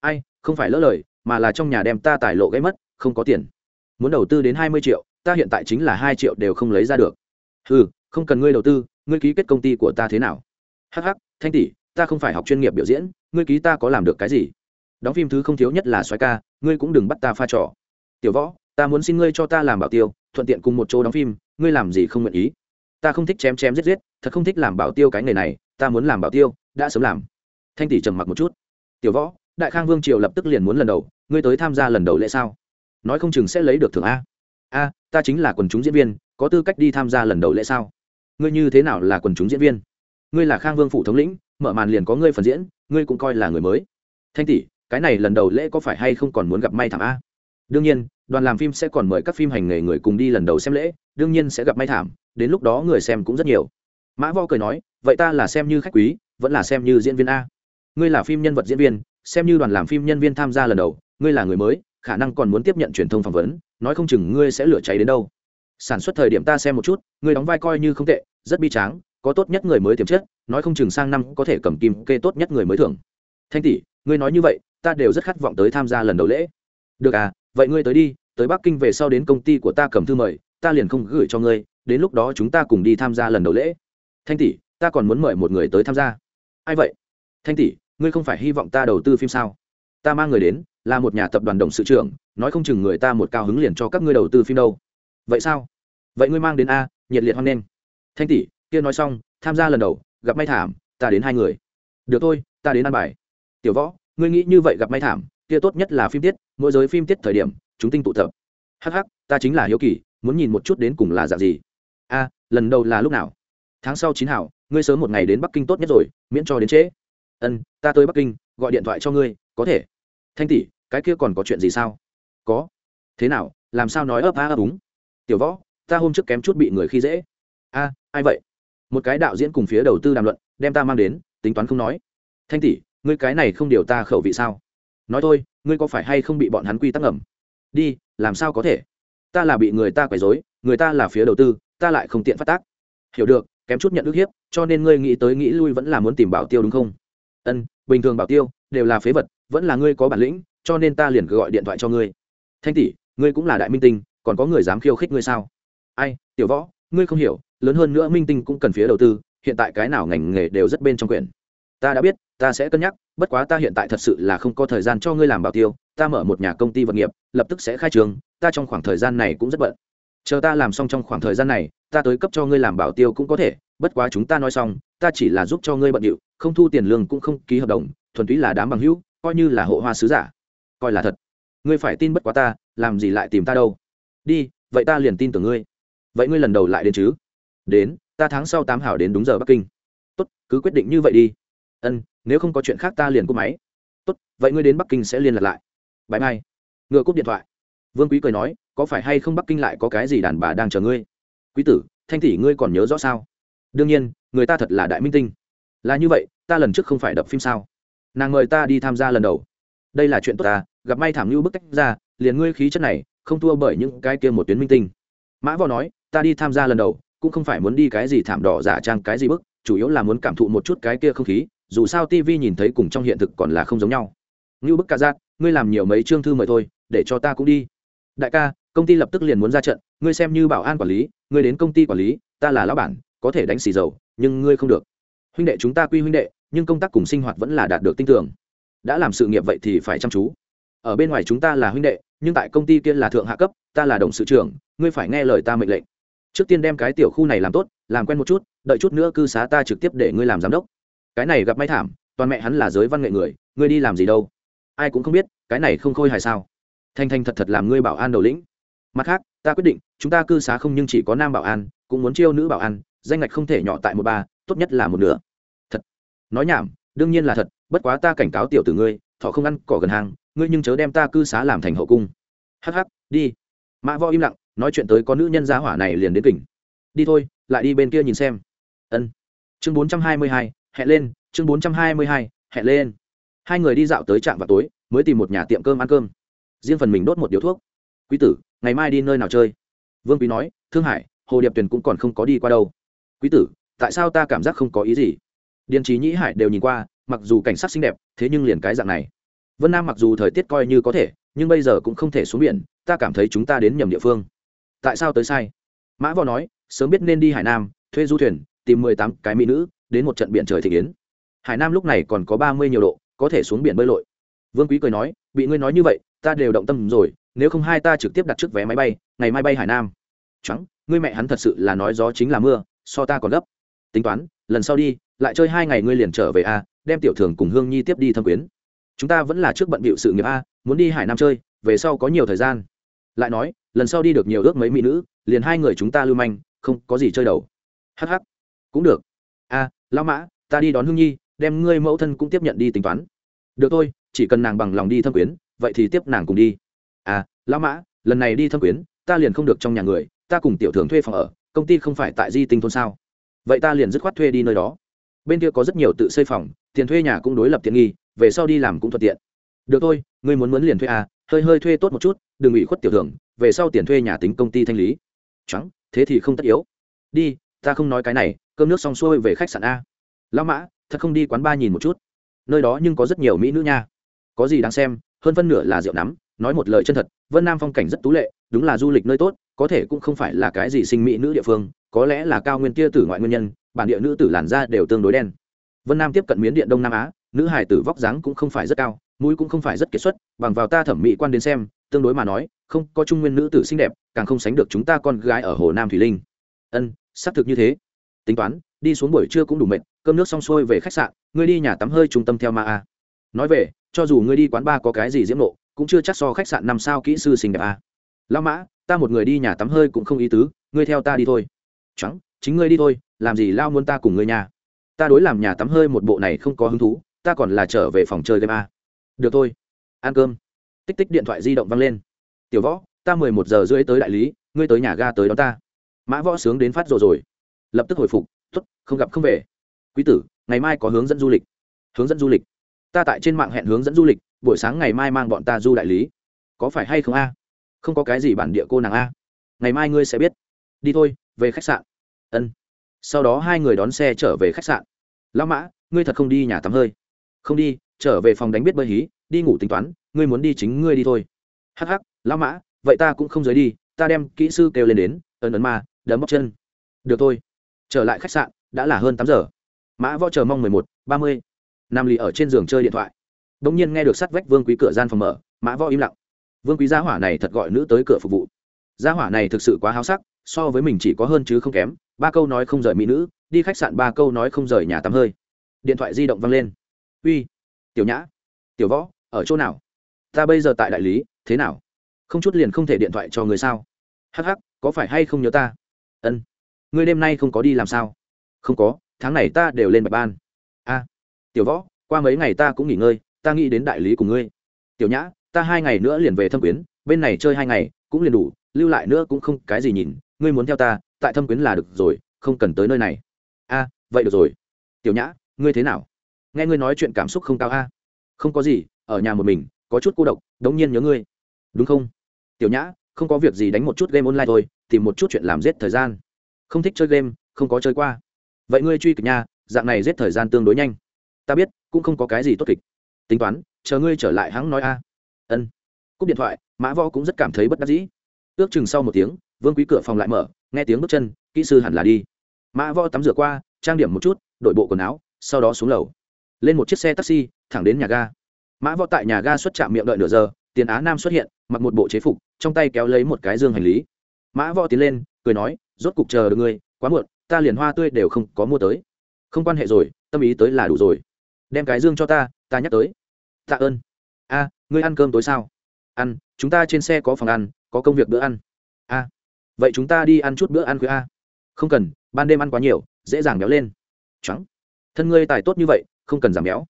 Ai không phải lỡ lời mà là trong nhà đem ta tài lộ gây mất không có tiền. Muốn đầu tư đến hai mươi triệu ta hiện tại chính là hai triệu đều không lấy ra được. Ừ không cần ngươi đầu tư, ngươi ký kết công ty của ta thế nào? Hh thanh tỷ, ta không phải học chuyên nghiệp biểu diễn, ngươi ký ta có làm được cái gì? Đóng phim thứ không thiếu nhất là xoáy ca, ngươi cũng đừng bắt ta pha trò. Tiểu võ, ta muốn xin ngươi cho ta làm bảo tiêu, thuận tiện cùng một chỗ đóng phim, ngươi làm gì không nguyện ý? Ta không thích chém chém giết giết, thật không thích làm bảo tiêu cái nghề này, ta muốn làm bảo tiêu, đã sớm làm. Thanh tỷ trầm mặc một chút. Tiểu võ, đại khang vương triều lập tức liền muốn lần đầu, ngươi tới tham gia lần đầu lễ sao? Nói không chừng sẽ lấy được thưởng a. A ta chính là quần chúng diễn viên, có tư cách đi tham gia lần đầu lễ sao? Ngươi như thế nào là quần chúng diễn viên? Ngươi là khang vương phủ thống lĩnh, mở màn liền có ngươi phần diễn, ngươi cũng coi là người mới. Thanh tỷ, cái này lần đầu lễ có phải hay không còn muốn gặp may thảm a? Đương nhiên, đoàn làm phim sẽ còn mời các phim hành nghề người cùng đi lần đầu xem lễ, đương nhiên sẽ gặp may thảm, đến lúc đó người xem cũng rất nhiều. Mã vo cười nói, vậy ta là xem như khách quý, vẫn là xem như diễn viên a. Ngươi là phim nhân vật diễn viên, xem như đoàn làm phim nhân viên tham gia lần đầu, ngươi là người mới khả năng còn muốn tiếp nhận truyền thông phỏng vấn, nói không chừng ngươi sẽ lửa cháy đến đâu. Sản xuất thời điểm ta xem một chút, ngươi đóng vai coi như không tệ, rất bi tráng, có tốt nhất người mới tiềm chất, nói không chừng sang năm có thể cầm kim kê tốt nhất người mới thưởng. Thanh tỷ, ngươi nói như vậy, ta đều rất khát vọng tới tham gia lần đầu lễ. Được à vậy ngươi tới đi, tới bắc kinh về sau đến công ty của ta cầm thư mời, ta liền không gửi cho ngươi, đến lúc đó chúng ta cùng đi tham gia lần đầu lễ. Thanh tỷ, ta còn muốn mời một người tới tham gia. Ai vậy? Thanh tỷ, ngươi không phải hy vọng ta đầu tư phim sao? Ta mang người đến, là một nhà tập đoàn đồng sự trưởng, nói không chừng người ta một cao hứng liền cho các ngươi đầu tư phim đâu. Vậy sao? Vậy ngươi mang đến a, nhiệt liệt hoan nghênh. Thanh tỷ, kia nói xong, tham gia lần đầu, gặp may thảm, ta đến hai người. Được thôi, ta đến ăn bài. Tiểu võ, ngươi nghĩ như vậy gặp may thảm, kia tốt nhất là phim tiết, mỗi giới phim tiết thời điểm, chúng tinh tụ tập. Hh ta chính là hiếu kỳ, muốn nhìn một chút đến cùng là dạng gì. A, lần đầu là lúc nào? Tháng sau chín hảo, ngươi sớm một ngày đến bắc kinh tốt nhất rồi, miễn cho đến trễ. Ân, ta tới bắc kinh, gọi điện thoại cho ngươi, có thể thanh tỷ, cái kia còn có chuyện gì sao? Có. Thế nào, làm sao nói ấp a ấp úng? Tiểu võ, ta hôm trước kém chút bị người khi dễ. A, ai vậy? Một cái đạo diễn cùng phía đầu tư đàm luận, đem ta mang đến, tính toán không nói. Thanh tỷ, ngươi cái này không điều ta khẩu vị sao? Nói thôi, ngươi có phải hay không bị bọn hắn quy tắc ngầm? Đi, làm sao có thể? Ta là bị người ta quấy dối người ta là phía đầu tư, ta lại không tiện phát tác. Hiểu được, kém chút nhận ức hiếp, cho nên ngươi nghĩ tới nghĩ lui vẫn là muốn tìm bảo tiêu đúng không? Ân, bình thường bảo tiêu đều là phế vật vẫn là ngươi có bản lĩnh, cho nên ta liền gọi điện thoại cho ngươi. Thanh tỷ, ngươi cũng là đại minh tinh, còn có người dám khiêu khích ngươi sao? Ai, tiểu võ, ngươi không hiểu, lớn hơn nữa minh tinh cũng cần phía đầu tư, hiện tại cái nào ngành nghề đều rất bên trong quyển. Ta đã biết, ta sẽ cân nhắc, bất quá ta hiện tại thật sự là không có thời gian cho ngươi làm bảo tiêu, ta mở một nhà công ty vật nghiệp, lập tức sẽ khai trường, ta trong khoảng thời gian này cũng rất bận. Chờ ta làm xong trong khoảng thời gian này, ta tới cấp cho ngươi làm bảo tiêu cũng có thể, bất quá chúng ta nói xong, ta chỉ là giúp cho ngươi bận điệu, không thu tiền lương cũng không ký hợp đồng, thuần túy là đám bằng hữu coi như là hộ hoa sứ giả. Coi là thật. Ngươi phải tin bất quá ta, làm gì lại tìm ta đâu? Đi, vậy ta liền tin tưởng ngươi. Vậy ngươi lần đầu lại đến chứ? Đến, ta tháng sau tám hảo đến đúng giờ bắc kinh. Tốt, cứ quyết định như vậy đi. Ân, nếu không có chuyện khác ta liền cúp máy. Tốt, vậy ngươi đến bắc kinh sẽ liên lạc lại. Bãi mai ngựa cúp điện thoại. Vương quý cười nói, có phải hay không bắc kinh lại có cái gì đàn bà đang chờ ngươi? Quý tử, thanh tỷ ngươi còn nhớ rõ sao? Đương nhiên, người ta thật là đại minh tinh. Là như vậy, ta lần trước không phải đập phim sao? Nàng mời ta đi tham gia lần đầu. Đây là chuyện tốt ta, gặp may thảm như bức tách ra, liền ngươi khí chất này, không thua bởi những cái kia một tuyến minh tinh. Mã võ nói, ta đi tham gia lần đầu, cũng không phải muốn đi cái gì thảm đỏ giả trang cái gì bức, chủ yếu là muốn cảm thụ một chút cái kia không khí, dù sao tv nhìn thấy cùng trong hiện thực còn là không giống nhau. Như bức ca giác, ngươi làm nhiều mấy chương thư mời thôi, để cho ta cũng đi. Đại ca, công ty lập tức liền muốn ra trận, ngươi xem như bảo an quản lý, ngươi đến công ty quản lý, ta là lão bản, có thể đánh xì dầu, nhưng ngươi không được. Huynh đệ chúng ta quy huynh đệ nhưng công tác cùng sinh hoạt vẫn là đạt được tin tưởng. Đã làm sự nghiệp vậy thì phải chăm chú. Ở bên ngoài chúng ta là huynh đệ, nhưng tại công ty kia là thượng hạ cấp, ta là đồng sự trưởng, ngươi phải nghe lời ta mệnh lệnh. Trước tiên đem cái tiểu khu này làm tốt, làm quen một chút, đợi chút nữa cư xá ta trực tiếp để ngươi làm giám đốc. Cái này gặp may thảm, toàn mẹ hắn là giới văn nghệ người, ngươi đi làm gì đâu? Ai cũng không biết, cái này không khôi hài sao? Thanh thanh thật thật làm ngươi bảo an đầu lĩnh. Mặt khác, ta quyết định, chúng ta cư xá không nhưng chỉ có nam bảo an, cũng muốn chiêu nữ bảo an, danh ngạch không thể nhỏ tại một ba, tốt nhất là một nửa nói nhảm, đương nhiên là thật, bất quá ta cảnh cáo tiểu tử ngươi, thọ không ăn cỏ gần hàng, ngươi nhưng chớ đem ta cư xá làm thành hậu cung. Hh đi. Mã võ im lặng, nói chuyện tới có nữ nhân giá hỏa này liền đến kỉnh. Đi thôi, lại đi bên kia nhìn xem. Ân. Chương bốn trăm hai mươi hai, hẹn lên, chương bốn trăm hai mươi hai, hẹn lên. Hai người đi dạo tới trạm vào tối, mới tìm một nhà tiệm cơm ăn cơm. Riêng phần mình đốt một điếu thuốc. Quý tử, ngày mai đi nơi nào chơi? Vương quý nói, thương hải, hồ điệp tuyền cũng còn không có đi qua đâu. Quý tử, tại sao ta cảm giác không có ý gì? Điền trí nhĩ hải đều nhìn qua, mặc dù cảnh sát xinh đẹp, thế nhưng liền cái dạng này. Vân nam mặc dù thời tiết coi như có thể, nhưng bây giờ cũng không thể xuống biển, ta cảm thấy chúng ta đến nhầm địa phương. Tại sao tới sai? Mã võ nói, sớm biết nên đi hải nam, thuê du thuyền, tìm mười tám cái mỹ nữ, đến một trận biển trời thị kiến. Hải nam lúc này còn có ba mươi nhiều độ, có thể xuống biển bơi lội. Vương quý cười nói, bị ngươi nói như vậy, ta đều động tâm rồi, nếu không hai ta trực tiếp đặt trước vé máy bay, ngày mai bay hải nam. Trắng, ngươi mẹ hắn thật sự là nói gió chính là mưa, so ta còn gấp tính toán, lần sau đi, lại chơi hai ngày ngươi liền trở về a, đem tiểu thường cùng hương nhi tiếp đi thâm quyến. Chúng ta vẫn là trước bận bịu sự nghiệp a, muốn đi hải nam chơi, về sau có nhiều thời gian. Lại nói, lần sau đi được nhiều ước mấy mỹ nữ, liền hai người chúng ta lưu manh, không có gì chơi đầu. Hh cũng được. A, lão mã, ta đi đón hương nhi, đem ngươi mẫu thân cũng tiếp nhận đi tính toán. Được thôi, chỉ cần nàng bằng lòng đi thâm quyến, vậy thì tiếp nàng cùng đi. À lão mã, lần này đi thâm quyến, ta liền không được trong nhà người, ta cùng tiểu thường thuê phòng ở, công ty không phải tại di tinh thôn sao? Vậy ta liền dứt khoát thuê đi nơi đó. Bên kia có rất nhiều tự xây phòng, tiền thuê nhà cũng đối lập tiện nghi, về sau đi làm cũng thuận tiện. Được thôi, ngươi muốn muốn liền thuê à hơi hơi thuê tốt một chút, đừng ủy khuất tiểu thưởng về sau tiền thuê nhà tính công ty thanh lý. Trắng thế thì không tất yếu. Đi, ta không nói cái này, cơm nước xong xuôi về khách sạn a. Lão mã, thật không đi quán ba nhìn một chút. Nơi đó nhưng có rất nhiều mỹ nữ nha. Có gì đáng xem, hơn phân nửa là rượu nắm, nói một lời chân thật, vân nam phong cảnh rất tú lệ, đúng là du lịch nơi tốt có thể cũng không phải là cái gì sinh mỹ nữ địa phương, có lẽ là cao nguyên tia tử ngoại nguyên nhân, bản địa nữ tử làn da đều tương đối đen. Vân nam tiếp cận miến điện đông nam á, nữ hải tử vóc dáng cũng không phải rất cao, mũi cũng không phải rất kiệt xuất, bằng vào ta thẩm mỹ quan đến xem, tương đối mà nói, không có trung nguyên nữ tử xinh đẹp, càng không sánh được chúng ta con gái ở hồ nam thủy linh. Ân, xác thực như thế. Tính toán, đi xuống buổi trưa cũng đủ mệt, cơm nước xong xuôi về khách sạn, ngươi đi nhà tắm hơi trung tâm theo ma a. Nói về, cho dù ngươi đi quán bar có cái gì diễm nộ cũng chưa chắc so khách sạn năm sao kỹ sư xinh đẹp a. Lao mã ta một người đi nhà tắm hơi cũng không ý tứ, ngươi theo ta đi thôi. Trắng chính ngươi đi thôi, làm gì lao muốn ta cùng ngươi nhà? Ta đối làm nhà tắm hơi một bộ này không có hứng thú, ta còn là trở về phòng chơi game a. Được thôi, ăn cơm. Tích tích điện thoại di động văng lên. Tiểu võ, ta mười một giờ rưỡi tới đại lý, ngươi tới nhà ga tới đón ta. Mã võ sướng đến phát rồi rồi. Lập tức hồi phục t ố t không gặp không về. Quý tử, ngày mai có hướng dẫn du lịch. Hướng dẫn du lịch? Ta tại trên mạng hẹn hướng dẫn du lịch, buổi sáng ngày mai mang bọn ta du đại lý. Có phải hay không a? Không có cái gì bản địa cô nàng a. Ngày mai ngươi sẽ biết. Đi thôi, về khách sạn. Ân. Sau đó hai người đón xe trở về khách sạn. Lão mã, ngươi thật không đi nhà tắm hơi. Không đi, trở về phòng đánh biết bơi hí, đi ngủ tính toán, ngươi muốn đi chính ngươi đi thôi. Hắc hắc, lão mã, vậy ta cũng không rời đi, ta đem kỹ sư kêu lên đến, ấn ấn mà đấm bóc chân. Được thôi. Trở lại khách sạn, đã là hơn tám giờ. Mã võ chờ mong mười một, ba mươi. Nam lì ở trên giường chơi điện thoại. Đ ỗ n g nhiên nghe được sắt vách vương quý cửa gian phòng mở, mã võ im lặng vương quý gia hỏa này thật gọi nữ tới cửa phục vụ. Gia hỏa này thực sự quá háo sắc, so với mình chỉ có hơn chứ không kém. Ba câu nói không rời mỹ nữ, đi khách sạn ba câu nói không rời nhà tắm hơi. Điện thoại di động văng lên. Uy, tiểu nhã, tiểu võ, ở chỗ nào? Ta bây giờ tại đại lý, thế nào? Không chút liền không thể điện thoại cho người sao? Hh có phải hay không nhớ ta? Ân. Ngươi đêm nay không có đi làm sao? Không có, tháng này ta đều lên bạch ban. A, tiểu võ, qua mấy ngày ta cũng nghỉ ngơi, ta nghĩ đến đại lý của ngươi. Tiểu nhã ta hai ngày nữa liền về thâm quyến, bên này chơi hai ngày, cũng liền đủ, lưu lại nữa cũng không cái gì nhìn, ngươi muốn theo ta, tại thâm quyến là được rồi, không cần tới nơi này. A, vậy được rồi. Tiểu nhã, ngươi thế nào? Nghe ngươi nói chuyện cảm xúc không cao a? Không có gì, ở nhà một mình, có chút cô độc, đống nhiên nhớ ngươi. Đúng không? Tiểu nhã, không có việc gì đánh một chút game online thôi, tìm một chút chuyện làm giết thời gian. Không thích chơi game, không có chơi qua. Vậy ngươi truy kịch nha, dạng này giết thời gian tương đối nhanh. Ta biết, cũng không có cái gì tốt kịch. Tính toán, chờ ngươi trở lại hắn nói a ân. Cúp điện thoại, mã võ cũng rất cảm thấy bất đắc dĩ. Ước chừng sau một tiếng, vương quý cửa phòng lại mở, nghe tiếng bước chân, kỹ sư hẳn là đi. Mã võ tắm rửa qua, trang điểm một chút đội bộ quần áo, sau đó xuống lầu. Lên một chiếc xe taxi, thẳng đến nhà ga. Mã võ tại nhà ga xuất trạm miệng đợi nửa giờ, tiền á nam xuất hiện, mặc một bộ chế phục, trong tay kéo lấy một cái dương hành lý. Mã võ tiến lên, cười nói, rốt cục chờ được ngươi, quá muộn, ta liền hoa tươi đều không có mua tới. Không quan hệ rồi, tâm ý tới là đủ rồi. Đem cái dương cho ta ta nhắc tới. Tạ ơn. A ngươi ăn cơm tối sao? Ăn, chúng ta trên xe có phòng ăn, có công việc bữa ăn. A, vậy chúng ta đi ăn chút bữa ăn khuya a. Không cần, ban đêm ăn quá nhiều, dễ dàng béo lên. Trắng thân ngươi tài tốt như vậy, không cần giảm béo.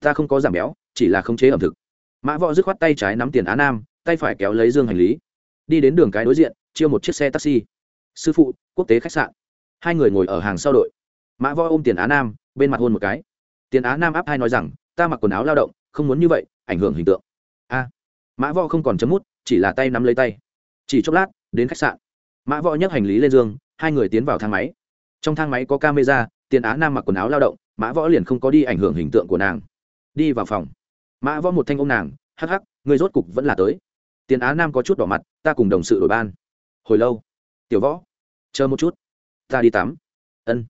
Ta không có giảm béo, chỉ là khống chế ẩm thực. Mã võ dứt khoát tay trái nắm tiền á nam, tay phải kéo lấy dương hành lý. Đi đến đường cái đối diện chia một chiếc xe taxi. Sư phụ, quốc tế khách sạn. Hai người ngồi ở hàng sau đội. Mã võ ôm tiền á nam, bên mặt hôn một cái. Tiền á nam áp hai nói rằng, ta mặc quần áo lao động, không muốn như vậy, ảnh hưởng hình tượng a. Mã võ không còn chấm mút, chỉ là tay nắm lấy tay. Chỉ chốc lát, đến khách sạn. Mã võ nhấc hành lý lên giường, hai người tiến vào thang máy. Trong thang máy có camera, tiền á nam mặc quần áo lao động, mã võ liền không có đi ảnh hưởng hình tượng của nàng. Đi vào phòng. Mã võ một thanh ông nàng, hắc hắc, người rốt cục vẫn là tới. Tiền á nam có chút đỏ mặt, ta cùng đồng sự đổi ban. Hồi lâu? Tiểu võ, chờ một chút. Ta đi tắm. Ân.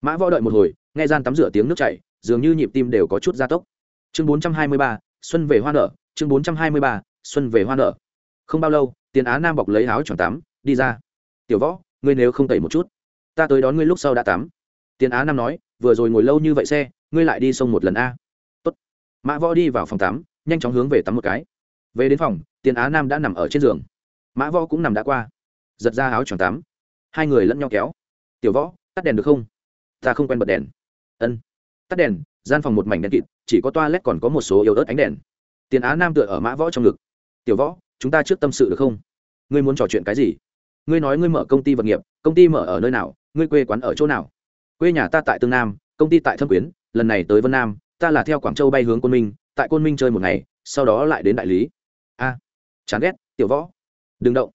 Mã võ đợi một hồi, nghe gian tắm rửa tiếng nước chảy, dường như nhịp tim đều có chút gia tốc. Chương bốn trăm hai mươi ba, xuân về hoa nở chương bốn trăm hai mươi ba, xuân về hoa nở. Không bao lâu, tiền á nam bọc lấy áo choàng tắm, đi ra. Tiểu võ, ngươi nếu không tẩy một chút, ta tới đón ngươi lúc sau đã tắm. Tiền á nam nói, vừa rồi ngồi lâu như vậy xe, ngươi lại đi sông một lần a. Tốt. mã võ đi vào phòng tắm, nhanh chóng hướng về tắm một cái. Về đến phòng, tiền á nam đã nằm ở trên giường. Mã võ cũng nằm đã qua. Giật ra áo choàng tắm. Hai người lẫn nhau kéo. Tiểu võ, tắt đèn được không? Ta không quen bật đèn. Ân. Tắt đèn, gian phòng một mảnh đèn kịt, chỉ có toa còn có một số yếu ớt ánh đèn tiền á nam tựa ở mã võ trong ngực. Tiểu võ, chúng ta trước tâm sự được không? Ngươi muốn trò chuyện cái gì? Ngươi nói ngươi mở công ty vật nghiệp, công ty mở ở nơi nào, ngươi quê quán ở chỗ nào? Quê nhà ta tại tương nam, công ty tại thâm quyến, lần này tới vân nam, ta là theo quảng châu bay hướng côn minh, tại côn minh chơi một ngày, sau đó lại đến đại lý. A, chán ghét, tiểu võ. Đừng động.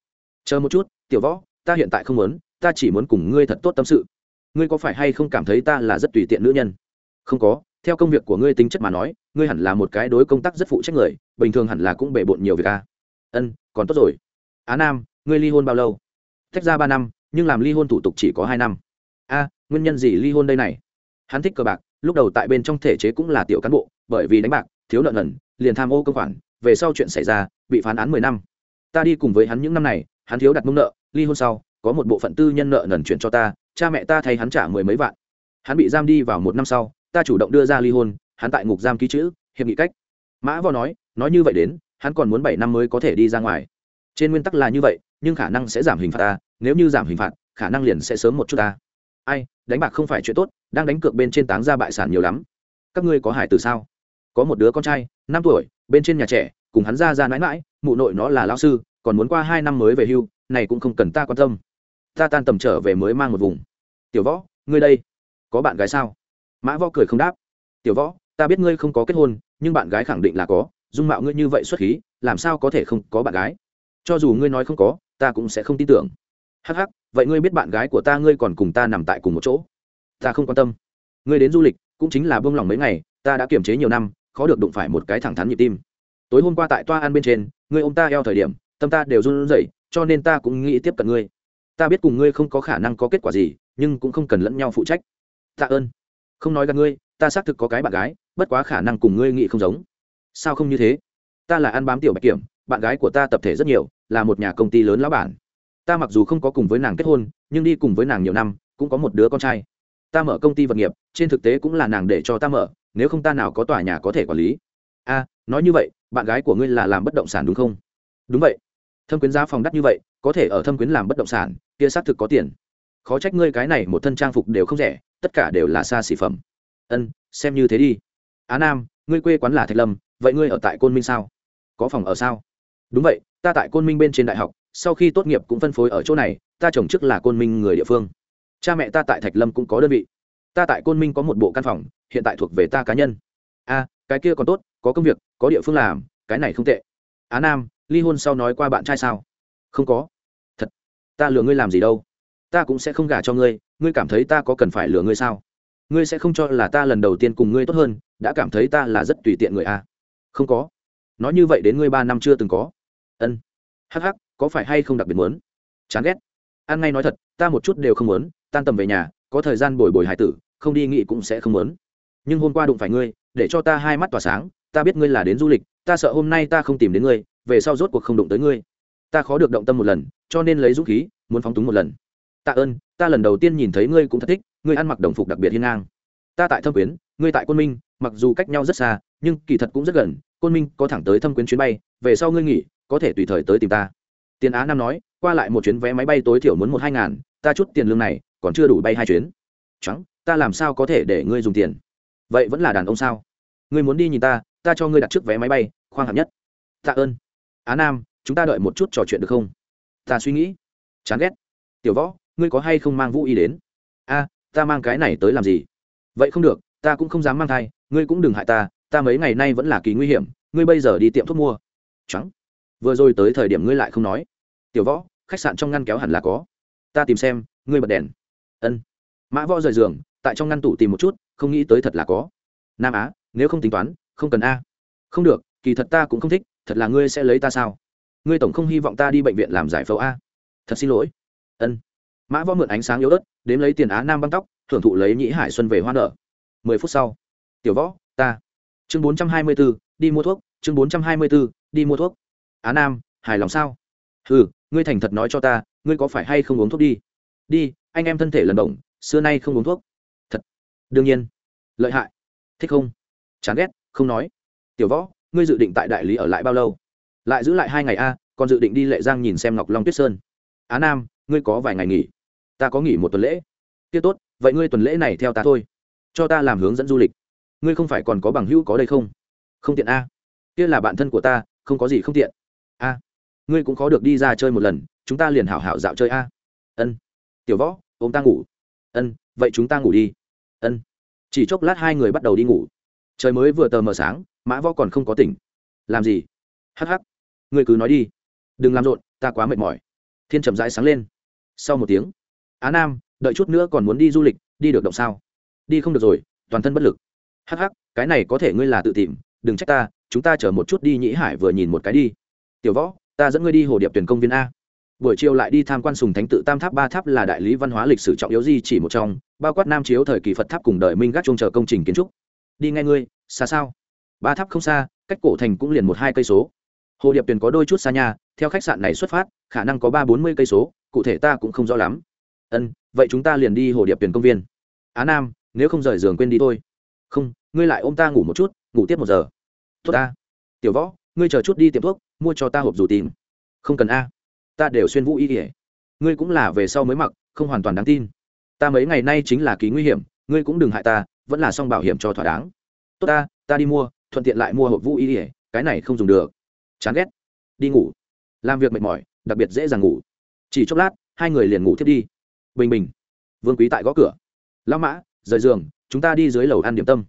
Chờ một chút, tiểu võ, ta hiện tại không muốn, ta chỉ muốn cùng ngươi thật tốt tâm sự. Ngươi có phải hay không cảm thấy ta là rất tùy tiện nữ nhân? Không có theo công việc của ngươi tính chất mà nói, ngươi hẳn là một cái đối công tác rất phụ trách người, bình thường hẳn là cũng bể bộn nhiều việc a ân, còn tốt rồi. Á nam, ngươi ly hôn bao lâu? Tách ra ba năm, nhưng làm ly hôn thủ tục chỉ có hai năm. A, nguyên nhân gì ly hôn đây này? Hắn thích cờ bạc, lúc đầu tại bên trong thể chế cũng là tiểu cán bộ, bởi vì đánh bạc, thiếu nợ nần, liền tham ô công khoản, về sau chuyện xảy ra, bị phán án mười năm. Ta đi cùng với hắn những năm này, hắn thiếu đặt mông nợ, ly hôn sau, có một bộ phận tư nhân nợ nần chuyển cho ta, cha mẹ ta thay hắn trả mười mấy vạn. Hắn bị giam đi vào một năm sau ta chủ động đưa ra ly hôn, hắn tại ngục giam ký chữ, hiệp nghị cách. Mã võ nói nói như vậy đến, hắn còn muốn bảy năm mới có thể đi ra ngoài. Trên nguyên tắc là như vậy, nhưng khả năng sẽ giảm hình phạt ta, nếu như giảm hình phạt, khả năng liền sẽ sớm một chút ta. Ai, đánh bạc không phải chuyện tốt, đang đánh cược bên trên táng ra bại sản nhiều lắm. Các ngươi có hải từ sao? Có một đứa con trai, năm tuổi, bên trên nhà trẻ, cùng hắn ra ra mãi mãi, mụ nội nó là lao sư, còn muốn qua hai năm mới về hưu, này cũng không cần ta quan tâm. Ta tan tầm trở về mới mang một vùng. Tiểu võ, ngươi đây, có bạn gái sao? Mã võ cười không đáp. Tiểu võ, ta biết ngươi không có kết hôn, nhưng bạn gái khẳng định là có, dung mạo ngươi như vậy xuất khí, làm sao có thể không có bạn gái? Cho dù ngươi nói không có, ta cũng sẽ không tin tưởng. Hắc hắc, vậy ngươi biết bạn gái của ta ngươi còn cùng ta nằm tại cùng một chỗ? Ta không quan tâm. Ngươi đến du lịch, cũng chính là buông lòng mấy ngày, ta đã kiềm chế nhiều năm, khó được đụng phải một cái thẳng thắn nhịp tim. Tối hôm qua tại toa ăn bên trên, ngươi ô m ta eo thời điểm, tâm ta đều run rẩy, cho nên ta cũng nghĩ tiếp cận ngươi. Ta biết cùng ngươi không có khả năng có kết quả gì, nhưng cũng không cần lẫn nhau phụ trách. Tạ ơn không nói gặp ngươi, ta xác thực có cái bạn gái, bất quá khả năng cùng ngươi nghĩ không giống. Sao không như thế? Ta là ăn bám tiểu bạch kiểm, bạn gái của ta tập thể rất nhiều, là một nhà công ty lớn lão bản. Ta mặc dù không có cùng với nàng kết hôn, nhưng đi cùng với nàng nhiều năm, cũng có một đứa con trai. Ta mở công ty vật nghiệp, trên thực tế cũng là nàng để cho ta mở, nếu không ta nào có tòa nhà có thể quản lý. A, nói như vậy, bạn gái của ngươi là làm bất động sản đúng không? Đúng vậy. Thâm quyến giá phòng đắt như vậy, có thể ở thâm quyến làm bất động sản, kia xác thực có tiền. Khó trách ngươi cái này một thân trang phục đều không rẻ tất cả đều là xa xỉ phẩm. Ân, xem như thế đi. Á nam, ngươi quê quán là thạch lâm, vậy ngươi ở tại côn minh sao? Có phòng ở sao? Đúng vậy, ta tại côn minh bên trên đại học, sau khi tốt nghiệp cũng phân phối ở chỗ này, ta chồng chức là côn minh người địa phương. Cha mẹ ta tại thạch lâm cũng có đơn vị. Ta tại côn minh có một bộ căn phòng, hiện tại thuộc về ta cá nhân. A, cái kia còn tốt, có công việc, có địa phương làm, cái này không tệ. Á nam, ly hôn sau nói qua bạn trai sao? Không có. Thật, ta lừa ngươi làm gì đâu ta cũng sẽ không gả cho ngươi ngươi cảm thấy ta có cần phải lừa ngươi sao? Ngươi sẽ không cho là ta lần đầu tiên cùng ngươi tốt hơn, đã cảm thấy ta là rất tùy tiện người a không có. Nói như vậy đến ngươi ba năm chưa từng có. Ân. Hắc hắc, có phải hay không đặc biệt muốn? Chán ghét. Ăn ngay nói thật, ta một chút đều không muốn, tan tầm về nhà, có thời gian bồi bồi hải tử, không đi nghỉ cũng sẽ không muốn. Nhưng hôm qua đụng phải ngươi, để cho ta hai mắt tỏa sáng, ta biết ngươi là đến du lịch, ta sợ hôm nay ta không tìm đến ngươi, về sau rốt cuộc không đụng tới ngươi. Ta khó được động tâm một lần, cho nên lấy dũng khí, muốn phóng túng một lần tạ ơn, ta lần đầu tiên nhìn thấy ngươi cũng thật thích, ngươi ăn mặc đồng phục đặc biệt hiên ngang. Ta tại thâm quyến, ngươi tại quân minh, mặc dù cách nhau rất xa, nhưng kỳ thật cũng rất gần, côn minh có thẳng tới thâm quyến chuyến bay, về sau ngươi nghỉ, có thể tùy thời tới tìm ta. Tiền á nam nói, qua lại một chuyến vé máy bay tối thiểu muốn một hai ngàn, ta chút tiền lương này, còn chưa đủ bay hai chuyến. Trắng ta làm sao có thể để ngươi dùng tiền? Vậy vẫn là đàn ông sao? Ngươi muốn đi nhìn ta ta cho ngươi đặt trước vé máy bay, khoang hạng nhất. Tạ ơn. Á nam, chúng ta đợi một chút trò chuyện được không? Ta suy nghĩ. Chán ghét. Tiểu võ ngươi có hay không mang vũ y đến? A, ta mang cái này tới làm gì? Vậy không được, ta cũng không dám mang thai, ngươi cũng đừng hại ta ta mấy ngày nay vẫn là kỳ nguy hiểm, ngươi bây giờ đi tiệm thuốc mua. Trắng. Vừa rồi tới thời điểm ngươi lại không nói. Tiểu võ, khách sạn trong ngăn kéo hẳn là có. Ta tìm xem, ngươi bật đèn. Ân. Mã võ rời giường, tại trong ngăn tủ tìm một chút, không nghĩ tới thật là có. Nam á, nếu không tính toán, không cần a. Không được, kỳ thật ta cũng không thích, thật là ngươi sẽ lấy ta sao? Ngươi tổng không hy vọng ta đi bệnh viện làm giải phẫu a. Thật xin lỗi. Ân mã võ mượn ánh sáng yếu ớt, đếm lấy tiền á nam băng tóc, thưởng thụ lấy nhĩ hải xuân về hoa nở. Mười phút sau, tiểu võ, ta. Chương bốn trăm hai mươi b ố đi mua thuốc. Chương bốn trăm hai mươi b ố đi mua thuốc. Á nam, hài lòng sao? Ừ ngươi thành thật nói cho ta, ngươi có phải hay không uống thuốc đi? Đi, anh em thân thể lần động xưa nay không uống thuốc. Thật, đương nhiên. Lợi hại. Thích không? Chán ghét, không nói. Tiểu võ, ngươi dự định tại đại lý ở lại bao lâu? Lại giữ lại hai ngày a, còn dự định đi lệ giang nhìn xem ngọc long tuyết sơn. Á nam, ngươi có vài ngày nghỉ? Ta có nghỉ một tuần lễ. Kia tốt, vậy ngươi tuần lễ này theo ta thôi. Cho ta làm hướng dẫn du lịch. Ngươi không phải còn có bằng hữu có đây không? Không tiện a. Kia là bạn thân của ta, không có gì không tiện. A. Ngươi cũng khó được đi ra chơi một lần, chúng ta liền hảo hảo dạo chơi a. Ân. Tiểu võ ô m ta ngủ. Ân, vậy chúng ta ngủ đi. Ân. Chỉ chốc lát hai người bắt đầu đi ngủ. Trời mới vừa tờ mờ sáng, mã võ còn không có tỉnh. Làm gì? Hh ngươi cứ nói đi. Đừng làm rộn, ta quá mệt mỏi. Thiên chậm rãi sáng lên. Sau một tiếng á nam, đợi chút nữa còn muốn đi du lịch, đi được động sao? Đi không được rồi, toàn thân bất lực. Hh cái này có thể ngươi là tự tìm, đừng trách ta, chúng ta chờ một chút đi nhĩ hải vừa nhìn một cái đi. Tiểu võ, ta dẫn ngươi đi hồ điệp tuyển công viên a. Buổi chiều lại đi tham quan sùng thánh tự tam tháp ba tháp là đại lý văn hóa lịch sử trọng yếu di chỉ một trong, bao quát nam chiếu thời kỳ phật tháp cùng đời minh gác chung chờ công trình kiến trúc. Đi ngay ngươi, xa sao? Ba tháp không xa, cách cổ thành cũng liền một hai cây số. Hồ điệp tuyền có đôi chút xa nhà, theo khách sạn này xuất phát, khả năng có ba bốn mươi cây số, cụ thể ta cũng không rõ lắm ân, vậy chúng ta liền đi hồ điệp tuyển công viên. Á nam, nếu không rời giường quên đi thôi. Không, ngươi lại ôm ta ngủ một chút, ngủ tiếp một giờ. Tốt ta. Tiểu võ, ngươi chờ chút đi tiệm thuốc, mua cho ta hộp dù tìm. Không cần a. Ta đều xuyên vũ y kỉa ngươi cũng là về sau mới mặc, không hoàn toàn đáng tin. Ta mấy ngày nay chính là ký nguy hiểm, ngươi cũng đừng hại ta, vẫn là xong bảo hiểm cho thỏa đáng. Tốt ta ta đi mua, thuận tiện lại mua hộp vũ y kỉa cái này không dùng được. Chán ghét. Đi ngủ. Làm việc mệt mỏi, đặc biệt dễ dàng ngủ. Chỉ chốc lát, hai người liền ngủ thiết đi bình bình. Vương quý tại gõ cửa. Lao mã, rời giường, chúng ta đi dưới lầu ăn điểm tâm.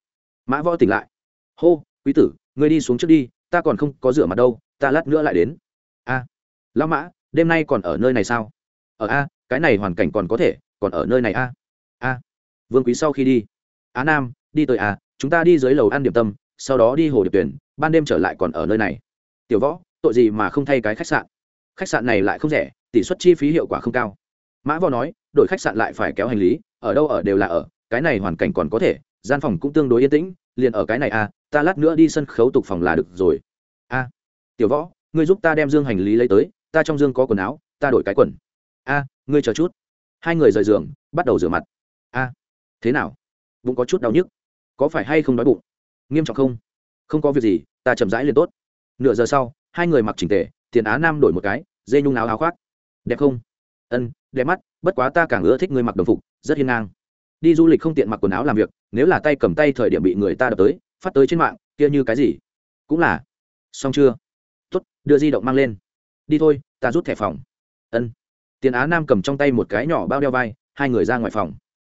Mã võ tỉnh lại. Hô, quý tử, ngươi đi xuống trước đi, ta còn không có rửa mặt đâu, ta lát nữa lại đến. A lao mã, đêm nay còn ở nơi này sao? Ở a, cái này hoàn cảnh còn có thể, còn ở nơi này a. A, vương quý sau khi đi. Á nam, đi tới a, chúng ta đi dưới lầu ăn điểm tâm, sau đó đi hồ điệp tuyển, ban đêm trở lại còn ở nơi này. Tiểu võ, tội gì mà không thay cái khách sạn? Khách sạn này lại không rẻ, tỷ suất chi phí hiệu quả không cao. Mã võ nói đổi khách sạn lại phải kéo hành lý, ở đâu ở đều là ở, cái này hoàn cảnh còn có thể, gian phòng cũng tương đối yên tĩnh, liền ở cái này à? ta lát nữa đi sân khấu tục phòng là được rồi. A, tiểu võ, ngươi giúp ta đem dương hành lý lấy tới, ta trong dương có quần áo, ta đổi cái quần. A, ngươi chờ chút. Hai người rời giường, bắt đầu rửa mặt. A, thế nào? Bụng có chút đau nhức. Có phải hay không đói bụng? Nghiêm trọng không? Không có việc gì, ta chậm rãi liền tốt. Nửa giờ sau, hai người mặc chỉnh tề, tiền á nam đổi một cái, dê nhung áo áo khoác. Đẹp không? Ân, đẹp mắt bất quá ta càng ưa thích người mặc đồng phục, rất hiên ngang. Đi du lịch không tiện mặc quần áo làm việc, nếu là tay cầm tay thời điểm bị người ta đập tới, phát tới trên mạng, kia như cái gì? Cũng là. Xong chưa? Tốt, đưa di động mang lên. Đi thôi, ta rút thẻ phòng. Ân. Tiền á nam cầm trong tay một cái nhỏ bao đeo vai, hai người ra ngoài phòng.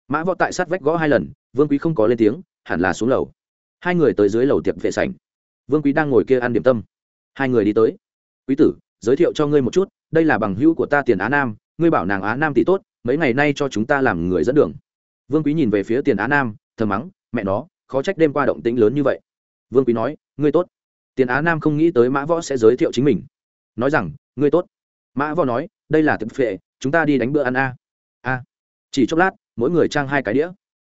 Mã võ tại sát vách gõ hai lần, vương quý không có lên tiếng, hẳn là xuống lầu. Hai người tới dưới lầu tiệc vệ sảnh. Vương quý đang ngồi kia ăn điểm tâm. Hai người đi tới. Quý tử, giới thiệu cho ngươi một chút, đây là bằng hữu của ta tiền á nam ngươi bảo nàng á nam tỷ tốt, mấy ngày nay cho chúng ta làm người dẫn đường. Vương quý nhìn về phía tiền á nam thờ mắng, mẹ nó, khó trách đêm qua động tĩnh lớn như vậy. Vương quý nói, ngươi tốt. Tiền á nam không nghĩ tới mã võ sẽ giới thiệu chính mình. Nói rằng, ngươi tốt. Mã võ nói, đây là thực phệ, chúng ta đi đánh bữa ăn a. A. Chỉ chốc lát, mỗi người trang hai cái đĩa.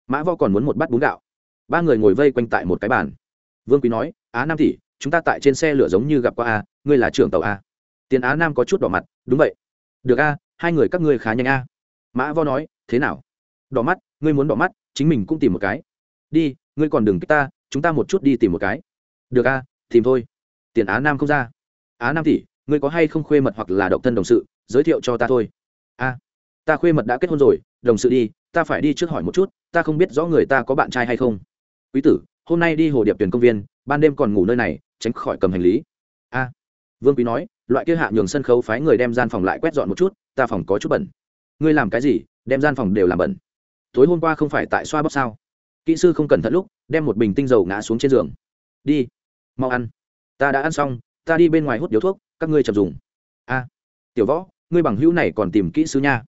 Mã võ còn muốn một bát bún gạo. Ba người ngồi vây quanh tại một cái bàn. Vương quý nói, á nam tỷ, chúng ta tại trên xe lửa giống như gặp qua a, ngươi là trưởng tàu a. Tiền á nam có chút đỏ mặt, đúng vậy. Được a hai người các ngươi khá nhanh a. Mã vo nói, thế nào? Đỏ mắt, ngươi muốn đỏ mắt, chính mình cũng tìm một cái. Đi, ngươi còn đừng kích ta, chúng ta một chút đi tìm một cái. Được a, tìm thôi. Tiền á nam không ra. Á nam tỷ, ngươi có hay không khuê mật hoặc là độc thân đồng sự, giới thiệu cho ta thôi. A, ta khuê mật đã kết hôn rồi, đồng sự đi, ta phải đi trước hỏi một chút, ta không biết rõ người ta có bạn trai hay không. Quý tử, hôm nay đi hồ điệp tuyển công viên, ban đêm còn ngủ nơi này, tránh khỏi cầm hành lý. A. Vương quý nói, loại kia hạ nhường sân khấu phái người đem gian phòng lại quét dọn một chút ta phòng có chút bẩn. Ngươi làm cái gì, đem gian phòng đều làm bẩn? Tối hôm qua không phải tại xoa bóp sao? Kỹ sư không cẩn thận lúc, đem một bình tinh dầu ngã xuống trên giường. Đi, mau ăn. Ta đã ăn xong, ta đi bên ngoài hút điếu thuốc, các ngươi chậm dùng. A, tiểu võ, ngươi bằng hữu này còn tìm kỹ sư nha.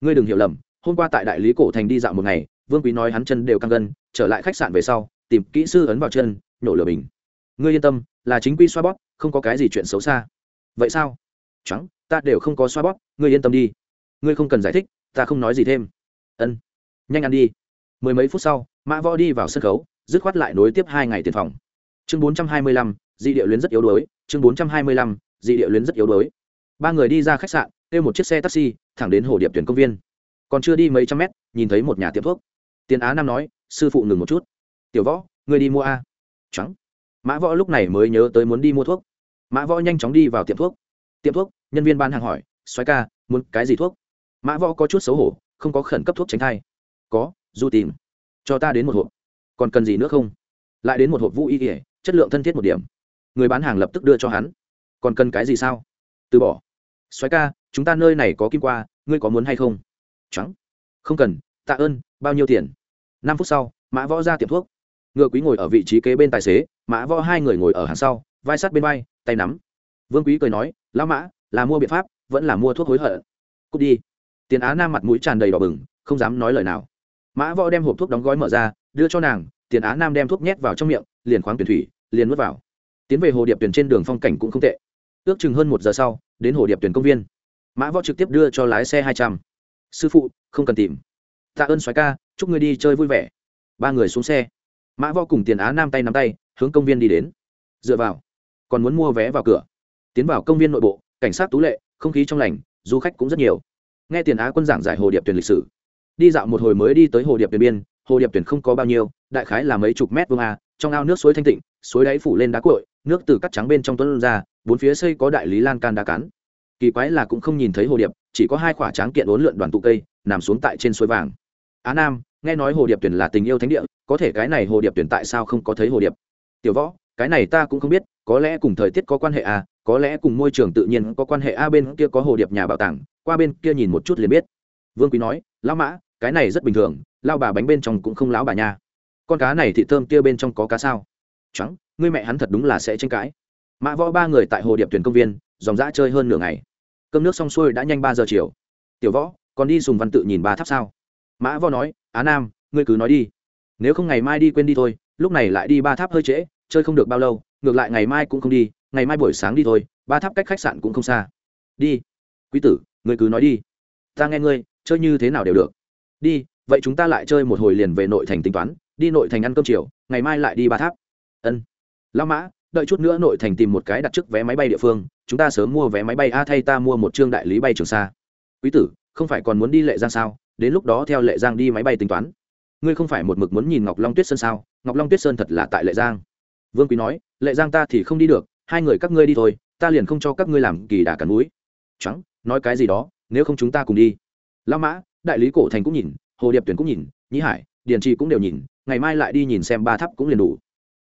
Ngươi đừng hiểu lầm, hôm qua tại đại lý cổ thành đi dạo một ngày, vương quý nói hắn chân đều căng gân, trở lại khách sạn về sau, tìm kỹ sư ấn vào chân, nhổ lửa bình. Ngươi yên tâm, là chính quy xoa bóp, không có cái gì chuyện xấu xa. Vậy sao? Trắng ta đều không có xoa bóp, ngươi yên tâm đi. Ngươi không cần giải thích, ta không nói gì thêm. Ân. Nhanh ăn đi. Mười mấy phút sau, mã võ đi vào sân khấu, dứt khoát lại nối tiếp hai ngày tiền phòng. Chương bốn trăm hai mươi lăm, dị địa luyến rất yếu đuối. Chương bốn trăm hai mươi lăm, dị địa luyến rất yếu đuối. Ba người đi ra khách sạn, kêu một chiếc xe taxi, thẳng đến hồ điệp tuyển công viên. Còn chưa đi mấy trăm mét, nhìn thấy một nhà tiệm thuốc. Tiền á nam nói, sư phụ ngừng một chút. Tiểu võ người đi mua a. Trắng mã võ lúc này mới nhớ tới muốn đi mua thuốc. Mã võ nhanh chóng đi vào tiệm thuốc. Tiệm thuốc nhân viên bán hàng hỏi xoáy ca, muốn cái gì thuốc? Mã võ có chút xấu hổ, không có khẩn cấp thuốc tránh thai. Có, du tìm. Cho ta đến một hộp. Còn cần gì nữa không? Lại đến một hộp vũ y ỉa chất lượng thân thiết một điểm. Người bán hàng lập tức đưa cho hắn. Còn cần cái gì sao? Từ bỏ. Xoáy ca, chúng ta nơi này có kim qua, ngươi có muốn hay không? Trắng không cần, tạ ơn, bao nhiêu tiền? Năm phút sau, mã võ ra tiệm thuốc. Ngựa quý ngồi ở vị trí kế bên tài xế, mã võ hai người ngồi ở hàng sau, vai sát bên vai, tay nắm. Vương quý cười nói, lão mã là mua biện pháp, vẫn là mua thuốc hối hận. Cút đi. Tiền á nam mặt mũi tràn đầy đỏ bừng, không dám nói lời nào. Mã võ đem hộp thuốc đóng gói mở ra, đưa cho nàng, tiền á nam đem thuốc nhét vào trong miệng, liền khoáng tuyển thủy, liền nuốt vào. Tiến về hồ điệp tuyển trên đường phong cảnh cũng không tệ. Ước chừng hơn một giờ sau, đến hồ điệp tuyển công viên. Mã võ trực tiếp đưa cho lái xe hai trăm. Sư phụ, không cần tìm. Tạ ơn soái ca, chúc ngươi đi chơi vui vẻ. Ba người xuống xe. Mã võ cùng tiền á nam tay nắm tay, hướng công viên đi đến. Dựa vào. Còn muốn mua vé vào cửa. Tiến vào công viên nội bộ cảnh sát tú lệ, không khí trong lành, du khách cũng rất nhiều. Nghe tiền á quân giảng giải hồ điệp tuyển lịch sử, đi dạo một hồi mới đi tới hồ điệp tuyển biên, hồ điệp tuyển không có bao nhiêu, đại khái là mấy chục mét vuông a, trong ao nước suối thanh tịnh, suối đáy phủ lên đá cội nước từ cắt trắng bên trong tuấn ra, bốn phía xây có đại lý lan can đá cắn kỳ quái là cũng không nhìn thấy hồ điệp, chỉ có hai quả tráng kiện uốn lượn đoàn tụ cây, nằm xuống tại trên suối vàng. Á nam, nghe nói hồ điệp tuyển là tình yêu thánh địa, có thể cái này hồ điệp tuyển tại sao không có thấy hồ điệp? Tiểu võ cái này ta cũng không biết, có lẽ cùng thời tiết có quan hệ à có lẽ cùng môi trường tự nhiên có quan hệ a bên kia có hồ điệp nhà bảo tàng, qua bên kia nhìn một chút liền biết. Vương quý nói, lão mã, cái này rất bình thường lao bà bánh bên trong cũng không lão bà nha. Con cá này thị thơm kia bên trong có cá sao? Trắng ngươi mẹ hắn thật đúng là sẽ tranh cãi. Mã võ ba người tại hồ điệp tuyển công viên, dòng dã chơi hơn nửa ngày. Cơm nước xong xuôi đã nhanh ba giờ chiều. Tiểu võ, còn đi sùng văn tự nhìn ba tháp sao? Mã võ nói, á nam, ngươi cứ nói đi. Nếu không ngày mai đi quên đi thôi, lúc này lại đi ba tháp hơi trễ chơi không được bao lâu, ngược lại ngày mai cũng không đi, ngày mai buổi sáng đi thôi, ba tháp cách khách sạn cũng không xa. Đi. Quý tử ngươi cứ nói đi. Ta nghe ngươi, chơi như thế nào đều được. Đi, vậy chúng ta lại chơi một hồi liền về nội thành tính toán, đi nội thành ăn cơm chiều, ngày mai lại đi ba tháp. Ân. Lao mã, đợi chút nữa nội thành tìm một cái đặt trước vé máy bay địa phương, chúng ta sớm mua vé máy bay, a, thay ta mua một chương đại lý bay trường xa quý tử, không phải còn muốn đi lệ giang sao? Đến lúc đó theo lệ giang đi máy bay tính toán. Ngươi không phải một mực muốn nhìn ngọc long tuyết sơn sao? Ngọc long tuyết sơn thật là tại lệ giang vương quý nói, lệ giang ta thì không đi được, hai người các ngươi đi thôi, ta liền không cho các ngươi làm kỳ đà cắn núi. Trắng nói cái gì đó, nếu không chúng ta cùng đi. Lao mã, đại lý cổ thành cũng nhìn, hồ điệp tuyển cũng nhìn, nhĩ hải, điền trì cũng đều nhìn, ngày mai lại đi nhìn xem ba tháp cũng liền đủ.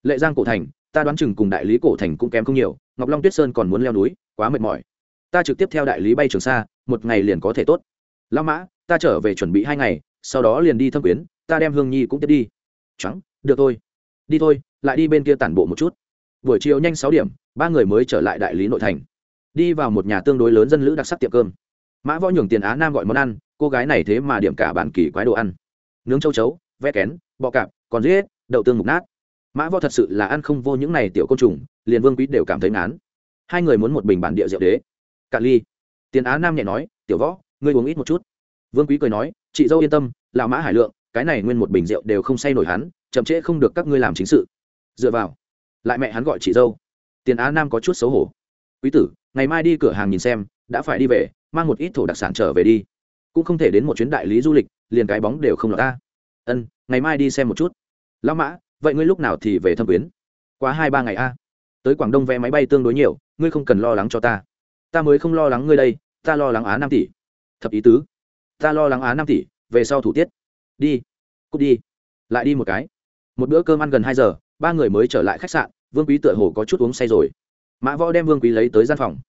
Lệ giang cổ thành, ta đoán chừng cùng đại lý cổ thành cũng kém không nhiều, ngọc long tuyết sơn còn muốn leo núi, quá mệt mỏi. Ta trực tiếp theo đại lý bay trường xa, một ngày liền có thể tốt. Lao mã, ta trở về chuẩn bị hai ngày, sau đó liền đi thâm quyến, ta đem hương nhi cũng tiếp đi. Trắng được thôi. Đi thôi lại đi bên kia tản bộ một chút. Buổi chiều nhanh sáu điểm, ba người mới trở lại đại lý nội thành. Đi vào một nhà tương đối lớn dân lữ đặc sắc tiệm cơm. Mã võ nhường tiền á nam gọi món ăn, cô gái này thế mà điểm cả bản kỳ quái đồ ăn. Nướng châu chấu ve kén, bọ cạp, còn riết đậu tương mục nát. Mã võ thật sự là ăn không vô những này tiểu côn trùng, liền vương quý đều cảm thấy ngán. Hai người muốn một bình bản địa rượu đế. Cạn ly. Tiền á nam nhẹ nói, tiểu võ, ngươi uống ít một chút. Vương quý cười nói, chị dâu yên tâm, lão mã hải lượng, cái này nguyên một bình rượu đều không say nổi hắn, chậm trễ không được các ngươi làm chính sự dựa vào. Lại mẹ hắn gọi chị dâu. Tiền á nam có chút xấu hổ. Quý tử, ngày mai đi cửa hàng nhìn xem, đã phải đi về, mang một ít thổ đặc sản trở về đi. Cũng không thể đến một chuyến đại lý du lịch, liền cái bóng đều không lọt ta ân, ngày mai đi xem một chút. Lão mã, vậy ngươi lúc nào thì về thâm quyến? Quá hai ba ngày a. Tới quảng đông vé máy bay tương đối nhiều, ngươi không cần lo lắng cho ta. Ta mới không lo lắng ngươi đây, ta lo lắng á năm tỷ. Thập ý tứ. Ta lo lắng á năm tỷ, về sau thủ tiết. Đi, cút đi. Lại đi một cái. Một bữa cơm ăn gần hai giờ ba người mới trở lại khách sạn, vương quý tựa hồ có chút uống say rồi. Mã võ đem vương quý lấy tới gian phòng.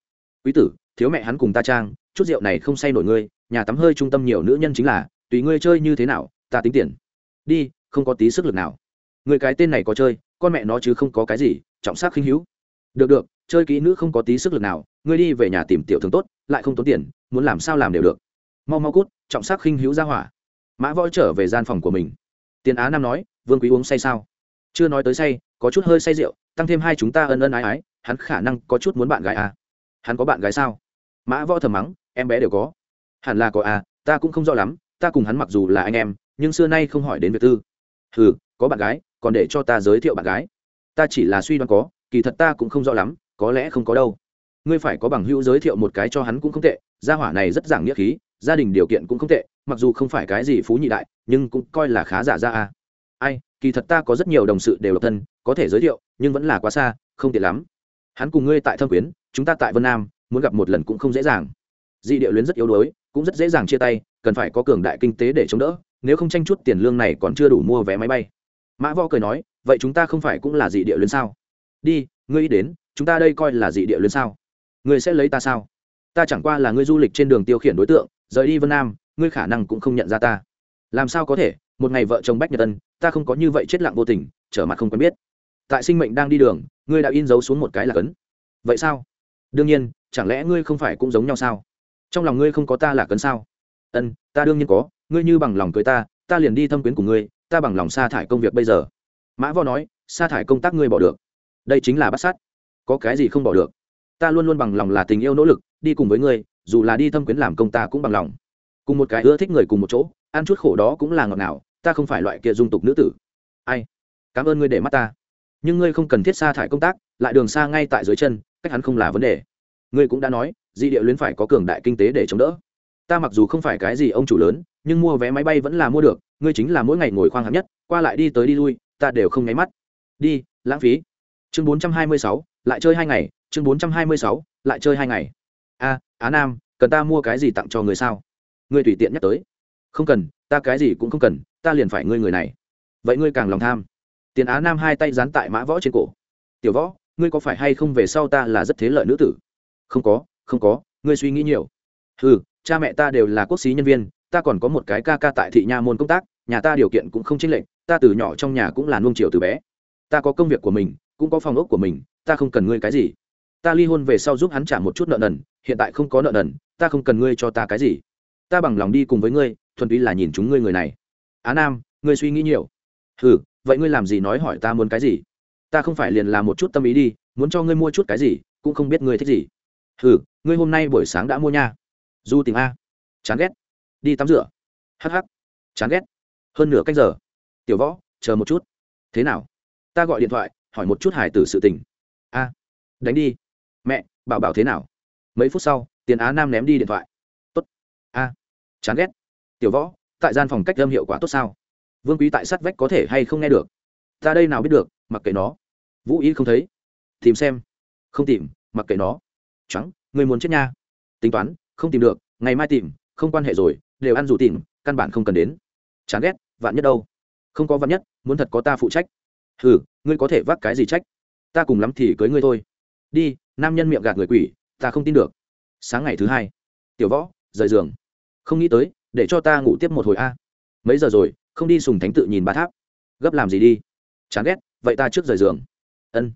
Quý tử, thiếu mẹ hắn cùng ta trang, chút rượu này không say nổi ngươi, nhà tắm hơi trung tâm nhiều nữ nhân chính là, tùy ngươi chơi như thế nào, ta tính tiền. Đi, không có tí sức lực nào. Người cái tên này có chơi, con mẹ nó chứ không có cái gì, trọng sắc khinh hữu. Được được, chơi kỹ nữ không có tí sức lực nào, ngươi đi về nhà tìm tiểu thường tốt, lại không tốn tiền, muốn làm sao làm đều được. Mau mau cút, trọng sắc khinh hữu ra hỏa. Mã võ trở về gian phòng của mình. Tiền á nam nói, vương quý uống say sao? Chưa nói tới say, có chút hơi say rượu, tăng thêm hai chúng ta ân ân ái ái, hắn khả năng có chút muốn bạn gái à. hắn có bạn gái sao? Mã võ thầm mắng, em bé đều có. Hẳn là có à ta cũng không rõ lắm, ta cùng hắn mặc dù là anh em, nhưng xưa nay không hỏi đến việc tư. Ừ có bạn gái, còn để cho ta giới thiệu bạn gái. Ta chỉ là suy đoán có, kỳ thật ta cũng không rõ lắm, có lẽ không có đâu. Ngươi phải có bằng hữu giới thiệu một cái cho hắn cũng không tệ, gia hỏa này rất giảng nghĩa khí, gia đình điều kiện cũng không tệ, mặc dù không phải cái gì phú nhị đại, nhưng cũng coi là khá giả ra à? ai kỳ thật ta có rất nhiều đồng sự đều độc thân, có thể giới thiệu, nhưng vẫn là quá xa, không tiện lắm. Hắn cùng ngươi tại thâm quyến, chúng ta tại vân nam, muốn gặp một lần cũng không dễ dàng. Dị địa luyến rất yếu đuối, cũng rất dễ dàng chia tay, cần phải có cường đại kinh tế để chống đỡ, nếu không tranh chút tiền lương này còn chưa đủ mua vé máy bay. Mã võ cười nói, vậy chúng ta không phải cũng là dị địa luyến sao? Đi, ngươi ý đến, chúng ta đây coi là dị địa luyến sao? Ngươi sẽ lấy ta sao? Ta chẳng qua là ngươi du lịch trên đường tiêu khiển đối tượng, rời đi vân nam, ngươi khả năng cũng không nhận ra ta. Làm sao có thể? Một ngày vợ chồng bách nhật tân ta không có như vậy chết lặng vô tình, trở mặt không quen biết. Tại sinh mệnh đang đi đường, ngươi đã in dấu xuống một cái là cấn. Vậy sao? Đương nhiên, chẳng lẽ ngươi không phải cũng giống nhau sao? Trong lòng ngươi không có ta là cấn sao? Ân, ta đương nhiên có, ngươi như bằng lòng cưới ta ta liền đi thâm quyến của ngươi, ta bằng lòng sa thải công việc bây giờ. Mã võ nói, sa thải công tác ngươi bỏ được. Đây chính là bắt sát. Có cái gì không bỏ được? Ta luôn luôn bằng lòng là tình yêu nỗ lực, đi cùng với ngươi, dù là đi thâm quyến làm công ta cũng bằng lòng. Cùng một cái ưa thích người cùng một chỗ, ăn chút khổ đó cũng là ngọt nào ta không phải loại kia dung tục nữ tử. Ai? Cảm ơn ngươi để mắt ta. Nhưng ngươi không cần thiết sa thải công tác, lại đường xa ngay tại dưới chân, cách hắn không là vấn đề. Ngươi cũng đã nói, di địa luyến phải có cường đại kinh tế để chống đỡ. Ta mặc dù không phải cái gì ông chủ lớn, nhưng mua vé máy bay vẫn là mua được, ngươi chính là mỗi ngày ngồi khoang hạng nhất, qua lại đi tới đi lui, ta đều không nháy mắt. Đi, lãng phí. Chương bốn trăm hai mươi sáu, lại chơi hai ngày, chương bốn trăm hai mươi sáu, lại chơi hai ngày. A, á nam, cần ta mua cái gì tặng cho người sao? Ngươi tùy tiện nhắc tới. Không cần ta cái gì cũng không cần, ta liền phải ngươi người này. Vậy ngươi càng lòng tham. Tiền á nam hai tay dán tại mã võ trên cổ. Tiểu võ, ngươi có phải hay không về sau ta là rất thế lợi nữ tử? Không có không có, ngươi suy nghĩ nhiều. Ừ cha mẹ ta đều là quốc sĩ nhân viên, ta còn có một cái ca ca tại thị nha môn công tác, nhà ta điều kiện cũng không chênh lệch, ta từ nhỏ trong nhà cũng là nuông chiều từ bé. Ta có công việc của mình, cũng có phòng ốc của mình, ta không cần ngươi cái gì. Ta ly hôn về sau giúp hắn trả một chút nợ nần, hiện tại không có nợ nần, ta không cần ngươi cho ta cái gì. Ta bằng lòng đi cùng với ngươi thuần túy là nhìn chúng ngươi người này. Á nam, ngươi suy nghĩ nhiều. Ừ vậy ngươi làm gì nói hỏi ta muốn cái gì? Ta không phải liền làm một chút tâm ý đi, muốn cho ngươi mua chút cái gì, cũng không biết ngươi thích gì. Ừ ngươi hôm nay buổi sáng đã mua nha. Du tìm a. Chán ghét. Đi tắm rửa. Hh chán ghét. Hơn nửa cách giờ. Tiểu võ, chờ một chút. Thế nào? Ta gọi điện thoại, hỏi một chút hải tử sự tình. A. Đánh đi. Mẹ, bảo bảo thế nào? Mấy phút sau, tiền á nam ném đi điện thoại. Tốt. A. Chán ghét tiểu võ, tại gian phòng cách âm hiệu quả tốt sao? Vương quý tại sát vách có thể hay không nghe được? Ta đây nào biết được, mặc kệ nó. Vũ ý không thấy. Tìm xem. Không tìm, mặc kệ nó. Trắng, người muốn chết nha. Tính toán, không tìm được, ngày mai tìm, không quan hệ rồi, đều ăn dù tìm, căn bản không cần đến. Chán ghét, vạn nhất đâu? Không có vạn nhất, muốn thật có ta phụ trách. Ừ ngươi có thể vác cái gì trách? Ta cùng lắm thì cưới ngươi thôi. Đi, nam nhân miệng gạt người quỷ, ta không tin được. Sáng ngày thứ hai, tiểu võ, rời giường. Không nghĩ tới để cho ta ngủ tiếp một hồi a. Mấy giờ rồi, không đi sùng thánh tự nhìn ba tháp. Gấp làm gì đi? Chán ghét, vậy ta trước rời giường. Ân.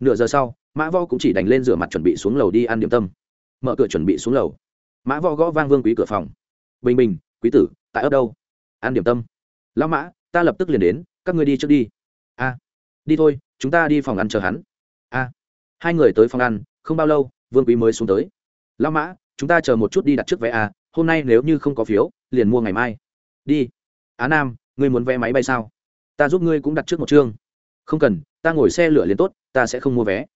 Nửa giờ sau, mã võ cũng chỉ đành lên rửa mặt chuẩn bị xuống lầu đi ăn điểm tâm. Mở cửa chuẩn bị xuống lầu. Mã võ gõ vang vương quý cửa phòng. Bình bình, quý tử, tại ấp đâu? Ăn điểm tâm. Lão mã, ta lập tức liền đến, các ngươi đi trước đi. A. Đi thôi, chúng ta đi phòng ăn chờ hắn. A. Hai người tới phòng ăn, không bao lâu, vương quý mới xuống tới. Lão mã, chúng ta chờ một chút đi đặt trước vé a, hôm nay nếu như không có phiếu liền mua ngày mai. Đi. Á nam, ngươi muốn vé máy bay sao? Ta giúp ngươi cũng đặt trước một chương. Không cần, ta ngồi xe lửa liền tốt, ta sẽ không mua vé.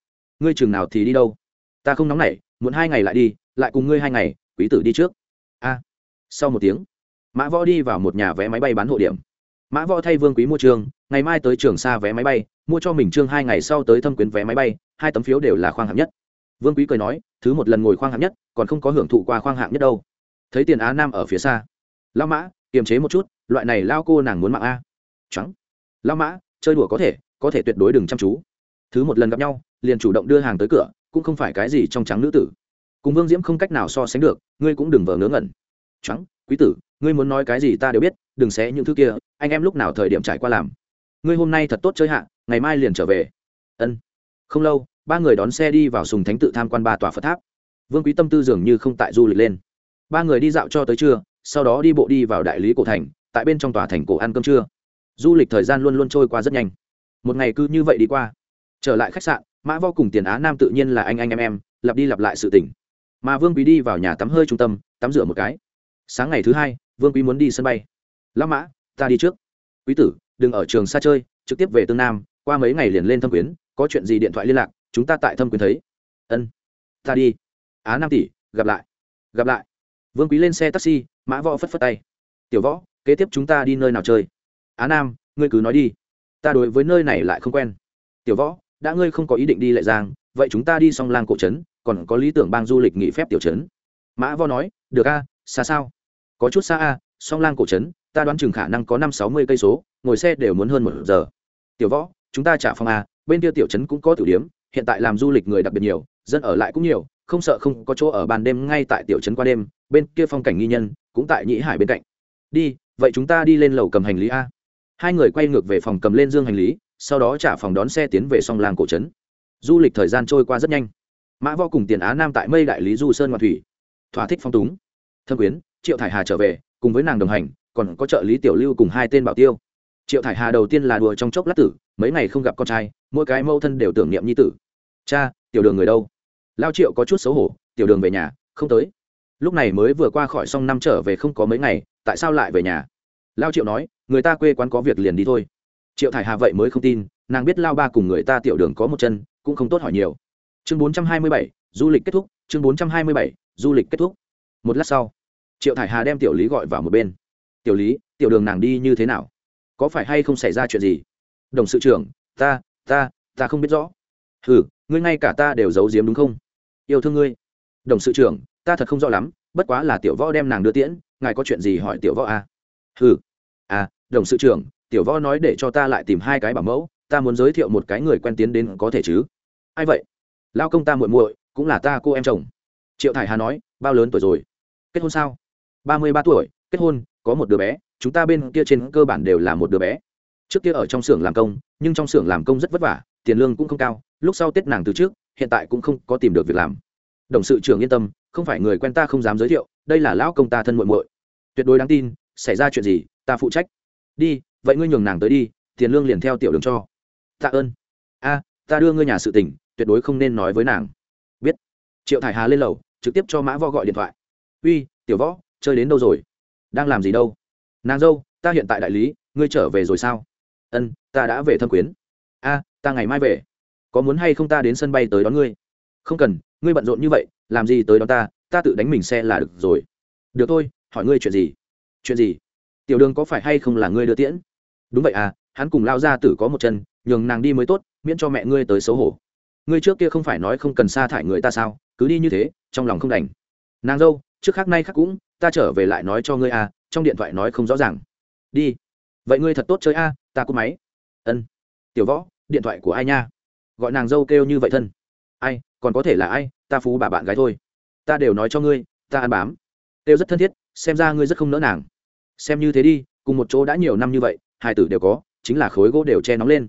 Ngươi chừng nào thì đi đâu? Ta không nóng nảy, muốn hai ngày lại đi, lại cùng ngươi hai ngày, quý tử đi trước. A. Sau một tiếng, mã võ đi vào một nhà vé máy bay bán hộ điểm. Mã võ thay vương quý mua trường, ngày mai tới trường xa vé máy bay, mua cho mình trương hai ngày sau tới thâm quyến vé máy bay, hai tấm phiếu đều là khoang hạng nhất. Vương quý cười nói, thứ một lần ngồi khoang hạng nhất, còn không có hưởng thụ qua khoang hạng nhất đâu. Thấy tiền á nam ở phía xa lao mã, kiềm chế một chút, loại này lao cô nàng muốn mạng a. Trắng. Lao mã, chơi đùa có thể có thể tuyệt đối đừng chăm chú. Thứ một lần gặp nhau, liền chủ động đưa hàng tới cửa, cũng không phải cái gì trong trắng nữ tử. Cùng vương diễm không cách nào so sánh được, ngươi cũng đừng vờ ngớ ngẩn. Trắng, quý tử, ngươi muốn nói cái gì ta đều biết, đừng xé những thứ kia, anh em lúc nào thời điểm trải qua làm. Ngươi hôm nay thật tốt chơi hạ, ngày mai liền trở về. Ân. Không lâu, ba người đón xe đi vào sùng thánh tự tham quan ba tòa phật tháp. Vương quý tâm tư dường như không tại du lịch lên. Ba người đi dạo cho tới trưa sau đó đi bộ đi vào đại lý cổ thành, tại bên trong tòa thành cổ ăn cơm trưa. Du lịch thời gian luôn luôn trôi qua rất nhanh. Một ngày cứ như vậy đi qua. Trở lại khách sạn, mã vo cùng tiền á nam tự nhiên là anh anh em em, lặp đi lặp lại sự tỉnh mà vương quý đi vào nhà tắm hơi trung tâm, tắm rửa một cái. Sáng ngày thứ hai, vương quý muốn đi sân bay. Lão mã, ta đi trước. Quý tử, đừng ở trường xa chơi, trực tiếp về tương nam, qua mấy ngày liền lên thâm quyến, có chuyện gì điện thoại liên lạc, chúng ta tại thâm quyến thấy. Ân, ta đi. Á nam tỷ, gặp lại. Gặp lại vương quý lên xe taxi, mã võ phất phất tay. Tiểu võ, kế tiếp chúng ta đi nơi nào chơi? Á nam, ngươi cứ nói đi. Ta đối với nơi này lại không quen. Tiểu võ, đã ngươi không có ý định đi lệ giang, vậy chúng ta đi song lang cổ trấn, còn có lý tưởng bang du lịch nghỉ phép tiểu trấn. Mã võ nói, được a, xa sao? Có chút xa a, song lang cổ trấn, ta đoán chừng khả năng có năm sáu mươi cây số, ngồi xe đều muốn hơn một giờ. Tiểu võ, chúng ta trả phòng a, bên kia tiểu trấn cũng có tử điếm hiện tại làm du lịch người đặc biệt nhiều, dân ở lại cũng nhiều, không sợ không có chỗ ở ban đêm ngay tại tiểu trấn qua đêm bên kia phong cảnh nghi nhân cũng tại nhĩ hải bên cạnh. Đi, vậy chúng ta đi lên lầu cầm hành lý a. Hai người quay ngược về phòng cầm lên dương hành lý, sau đó trả phòng đón xe tiến về song làng cổ trấn. Du lịch thời gian trôi qua rất nhanh. Mã vo cùng tiền á nam tại mây đại lý du sơn ngoại thủy. Thỏa thích phong túng. Thâm quyến, triệu thải hà trở về, cùng với nàng đồng hành, còn có trợ lý tiểu lưu cùng hai tên bảo tiêu. Triệu thải hà đầu tiên là đùa trong chốc lát tử, mấy ngày không gặp con trai, mỗi cái mâu thân đều tưởng niệm nhi tử. Cha, tiểu đường người đâu? Lao triệu có chút xấu hổ, tiểu đường về nhà, không tới lúc này mới vừa qua khỏi xong năm trở về không có mấy ngày, tại sao lại về nhà? Lao triệu nói, người ta quê quán có việc liền đi thôi. Triệu thải hà vậy mới không tin, nàng biết lao ba cùng người ta tiểu đường có một chân, cũng không tốt hỏi nhiều. Chương bốn trăm hai mươi bảy, du lịch kết thúc, chương bốn trăm hai mươi bảy, du lịch kết thúc. Một lát sau, triệu thải hà đem tiểu lý gọi vào một bên. Tiểu lý, tiểu đường nàng đi như thế nào? Có phải hay không xảy ra chuyện gì? Đồng sự trưởng, ta ta ta không biết rõ. Ừ ngươi ngay cả ta đều giấu giếm đúng không? Yêu thương ngươi. Đồng sự trưởng ta thật không rõ lắm, bất quá là tiểu võ đem nàng đưa tiễn, ngài có chuyện gì hỏi tiểu võ à? ừ à đồng sự trưởng, tiểu võ nói để cho ta lại tìm hai cái bảo mẫu, ta muốn giới thiệu một cái người quen tiến đến có thể chứ? Ai vậy? Lao công ta muội muội, cũng là ta cô em chồng. Triệu thải hà nói, bao lớn tuổi rồi? Kết hôn sao? Ba mươi ba tuổi, kết hôn, có một đứa bé, chúng ta bên kia trên cơ bản đều là một đứa bé. Trước kia ở trong xưởng làm công, nhưng trong xưởng làm công rất vất vả, tiền lương cũng không cao, lúc sau tết nàng từ trước, hiện tại cũng không có tìm được việc làm đồng sự trưởng yên tâm, không phải người quen ta không dám giới thiệu, đây là lão công ta thân muội muội. Tuyệt đối đáng tin, xảy ra chuyện gì, ta phụ trách. Đi, vậy ngươi nhường nàng tới đi, tiền lương liền theo tiểu đường cho. Tạ ơn. A, ta đưa ngươi nhà sự tình tuyệt đối không nên nói với nàng. Biết. Triệu thải hà lên lầu, trực tiếp cho mã võ gọi điện thoại. Uy, tiểu võ, chơi đến đâu rồi? Đang làm gì đâu? Nàng dâu, ta hiện tại đại lý, ngươi trở về rồi sao? Ân, ta đã về thâm quyến. A, ta ngày mai về. Có muốn hay không ta đến sân bay tới đón ngươi? Không cần ngươi bận rộn như vậy, làm gì tới đón ta ta tự đánh mình xe là được rồi. Được thôi, hỏi ngươi chuyện gì? Chuyện gì? Tiểu đường có phải hay không là ngươi đưa tiễn? Đúng vậy à hắn cùng lao ra tử có một chân, nhường nàng đi mới tốt, miễn cho mẹ ngươi tới xấu hổ. Ngươi trước kia không phải nói không cần sa thải người ta sao, cứ đi như thế, trong lòng không đành. Nàng dâu, trước khác nay khác cũng, ta trở về lại nói cho ngươi à trong điện thoại nói không rõ ràng. Đi. Vậy ngươi thật tốt chơi a, ta cúp máy. Ân. Tiểu võ, điện thoại của ai nha? Gọi nàng dâu kêu như vậy thân ai, còn có thể là ai, ta phú bà bạn gái thôi. Ta đều nói cho ngươi, ta ăn bám. Têu rất thân thiết, xem ra ngươi rất không nỡ nàng. Xem như thế đi, cùng một chỗ đã nhiều năm như vậy hai tử đều có, chính là khối gỗ đều che nóng lên.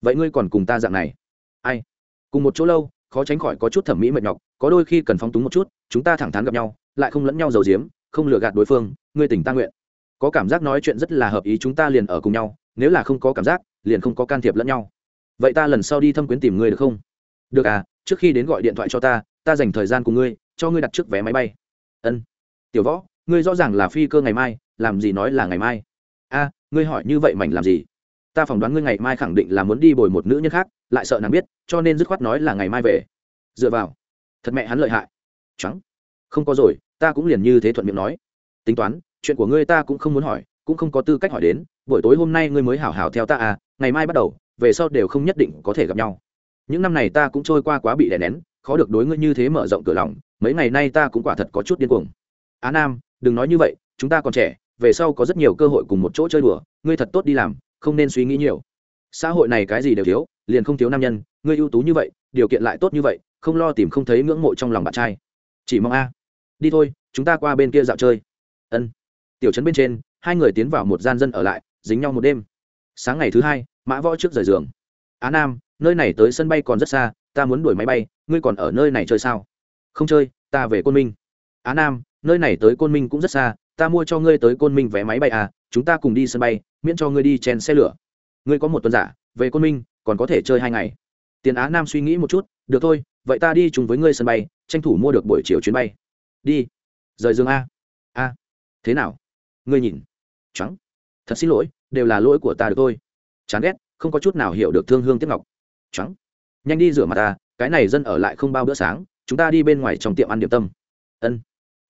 Vậy ngươi còn cùng ta dạng này? Ai? Cùng một chỗ lâu, khó tránh khỏi có chút thẩm mỹ mệt nhọc, có đôi khi cần phóng túng một chút, chúng ta thẳng thắn gặp nhau, lại không lẫn nhau giàu diếm không lừa gạt đối phương, ngươi tỉnh ta nguyện. Có cảm giác nói chuyện rất là hợp ý chúng ta liền ở cùng nhau, nếu là không có cảm giác, liền không có can thiệp lẫn nhau. Vậy ta lần sau đi thâm quyến tìm ngươi được không? Được à trước khi đến gọi điện thoại cho ta ta dành thời gian cùng ngươi, cho ngươi đặt trước vé máy bay. Ân. Tiểu võ, ngươi rõ ràng là phi cơ ngày mai, làm gì nói là ngày mai? A, ngươi hỏi như vậy mảnh làm gì? Ta phỏng đoán ngươi ngày mai khẳng định là muốn đi bồi một nữ nhân khác, lại sợ nàng biết, cho nên dứt khoát nói là ngày mai về. Dựa vào. Thật mẹ hắn lợi hại. Trắng. Không có rồi, ta cũng liền như thế thuận miệng nói. Tính toán, chuyện của ngươi ta cũng không muốn hỏi, cũng không có tư cách hỏi đến. Buổi tối hôm nay ngươi mới hảo hảo theo ta à ngày mai bắt đầu, về sau đều không nhất định có thể gặp nhau những năm này ta cũng trôi qua quá bị đè nén, khó được đối ngươi như thế mở rộng cửa lòng, mấy ngày nay ta cũng quả thật có chút điên cuồng. Á nam, đừng nói như vậy, chúng ta còn trẻ, về sau có rất nhiều cơ hội cùng một chỗ chơi đùa, ngươi thật tốt đi làm, không nên suy nghĩ nhiều. Xã hội này cái gì đều thiếu, liền không thiếu nam nhân, ngươi ưu tú như vậy, điều kiện lại tốt như vậy, không lo tìm không thấy ngưỡng mộ trong lòng bạn trai. Chỉ mong a. Đi thôi, chúng ta qua bên kia dạo chơi. Ân. Tiểu trấn bên trên, hai người tiến vào một gian dân ở lại, dính nhau một đêm. Sáng ngày thứ hai, mã võ trước rời giường. Á nam nơi này tới sân bay còn rất xa, ta muốn đuổi máy bay, ngươi còn ở nơi này chơi sao? Không chơi, ta về côn minh. Á nam, nơi này tới côn minh cũng rất xa, ta mua cho ngươi tới côn minh vé máy bay à chúng ta cùng đi sân bay, miễn cho ngươi đi chen xe lửa. Ngươi có một tuần giả, về côn minh, còn có thể chơi hai ngày. Tiền á nam suy nghĩ một chút, được thôi, vậy ta đi chung với ngươi sân bay, tranh thủ mua được buổi chiều chuyến bay. Đi. Rời giường a. A. Thế nào? Ngươi nhìn. Trắng thật xin lỗi, đều là lỗi của ta được thôi. Chán ghét, không có chút nào hiểu được thương hương tiếp ngọc trắng nhanh đi rửa mặt ta, cái này dân ở lại không bao bữa sáng, chúng ta đi bên ngoài trong tiệm ăn điểm tâm. Ân.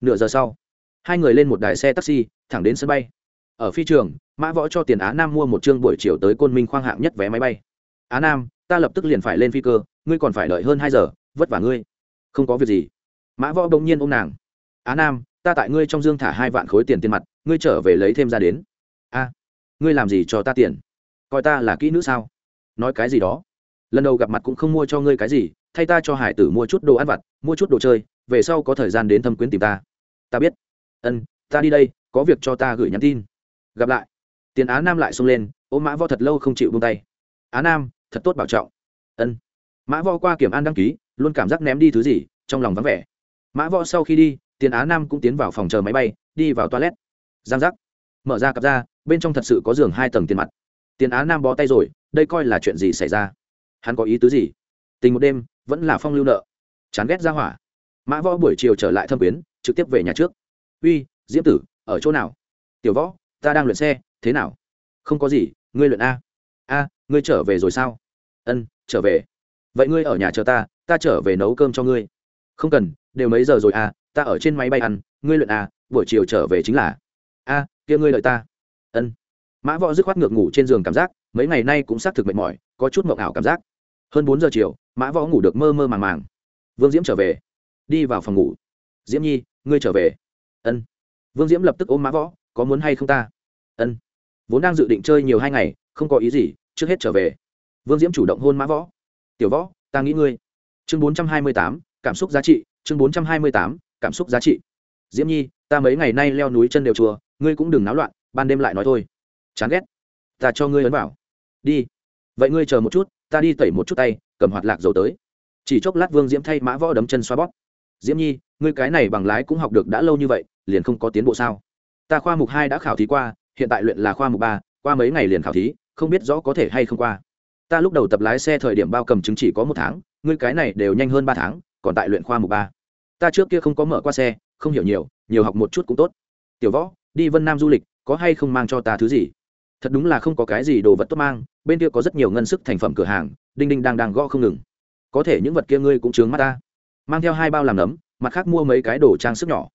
Nửa giờ sau, hai người lên một đài xe taxi, thẳng đến sân bay. Ở phi trường, mã võ cho tiền á nam mua một chương buổi chiều tới côn minh khoang hạng nhất vé máy bay. Á nam, ta lập tức liền phải lên phi cơ, ngươi còn phải đợi hơn hai giờ, vất vả ngươi. Không có việc gì. Mã võ bỗng nhiên ô m nàng. Á nam, ta tại ngươi trong dương thả hai vạn khối tiền tiền mặt, ngươi trở về lấy thêm ra đến. A, ngươi làm gì cho ta tiền? Coi ta là kỹ nữ sao? Nói cái gì đó lần đầu gặp mặt cũng không mua cho ngươi cái gì, thay ta cho hải tử mua chút đồ ăn vặt, mua chút đồ chơi, về sau có thời gian đến thâm quyến tìm ta. Ta biết. Ân, ta đi đây, có việc cho ta gửi nhắn tin. Gặp lại. Tiền á nam lại xông lên ôm mã võ thật lâu không chịu buông tay. Á nam, thật tốt bảo trọng. Ân. Mã võ qua kiểm an đăng ký, luôn cảm giác ném đi thứ gì, trong lòng vắng vẻ. Mã võ sau khi đi, tiền á nam cũng tiến vào phòng chờ máy bay, đi vào toilet. Giang giác. Mở ra cặp ra, bên trong thật sự có giường hai tầng tiền mặt. Tiền á nam bó tay rồi, đây coi là chuyện gì xảy ra? Hắn có ý tứ gì? Tình một đêm, vẫn là phong lưu nợ. Chán ghét ra hỏa. Mã võ buổi chiều trở lại thâm quyến, trực tiếp về nhà trước. Uy, diễm tử, ở chỗ nào? Tiểu võ, ta đang luyện xe, thế nào? Không có gì, ngươi luyện a. A, ngươi trở về rồi sao? Ân, trở về. Vậy ngươi ở nhà chờ ta ta trở về nấu cơm cho ngươi. Không cần, đều mấy giờ rồi à ta ở trên máy bay ăn, ngươi luyện à buổi chiều trở về chính là. A, kia ngươi lợi ta. Ân. Mã võ dứt khoát ngược ngủ trên giường cảm giác, mấy ngày nay cũng xác thực mệt mỏi, có chút mộng ảo cảm giác hơn bốn giờ chiều, mã võ ngủ được mơ mơ màng màng. Vương diễm trở về. Đi vào phòng ngủ. Diễm nhi, ngươi trở về. Ân. Vương diễm lập tức ôm mã võ, có muốn hay không ta? Ân. Vốn đang dự định chơi nhiều hai ngày, không có ý gì, trước hết trở về. Vương diễm chủ động hôn mã võ. Tiểu võ, ta nghĩ ngươi. Chương bốn trăm hai mươi tám, cảm xúc giá trị. Chương bốn trăm hai mươi tám, cảm xúc giá trị. Diễm nhi, ta mấy ngày nay leo núi chân đều chùa, ngươi cũng đừng náo loạn, ban đêm lại nói thôi. Chán ghét. Ta cho ngươi ấn vào. Đi. Vậy ngươi chờ một chút ta đi tẩy một chút tay, cầm hoạt lạc dầu tới. Chỉ chốc lát vương diễm thay mã võ đấm chân xoa bóp. Diễm nhi, ngươi cái này bằng lái cũng học được đã lâu như vậy, liền không có tiến bộ sao? Ta khoa mục hai đã khảo thí qua, hiện tại luyện là khoa mục ba, qua mấy ngày liền khảo thí, không biết rõ có thể hay không qua. Ta lúc đầu tập lái xe thời điểm bao cầm chứng chỉ có một tháng, ngươi cái này đều nhanh hơn ba tháng, còn tại luyện khoa mục ba. Ta trước kia không có mở qua xe, không hiểu nhiều nhiều học một chút cũng tốt. Tiểu võ, đi vân nam du lịch, có hay không mang cho ta thứ gì? Thật đúng là không có cái gì đồ vật tốt mang bên kia có rất nhiều ngân sức thành phẩm cửa hàng, đinh đinh đang đang gõ không ngừng. Có thể những vật kia ngươi cũng chướng mắt ta. Mang theo hai bao làm nấm, mặt khác mua mấy cái đồ trang sức nhỏ.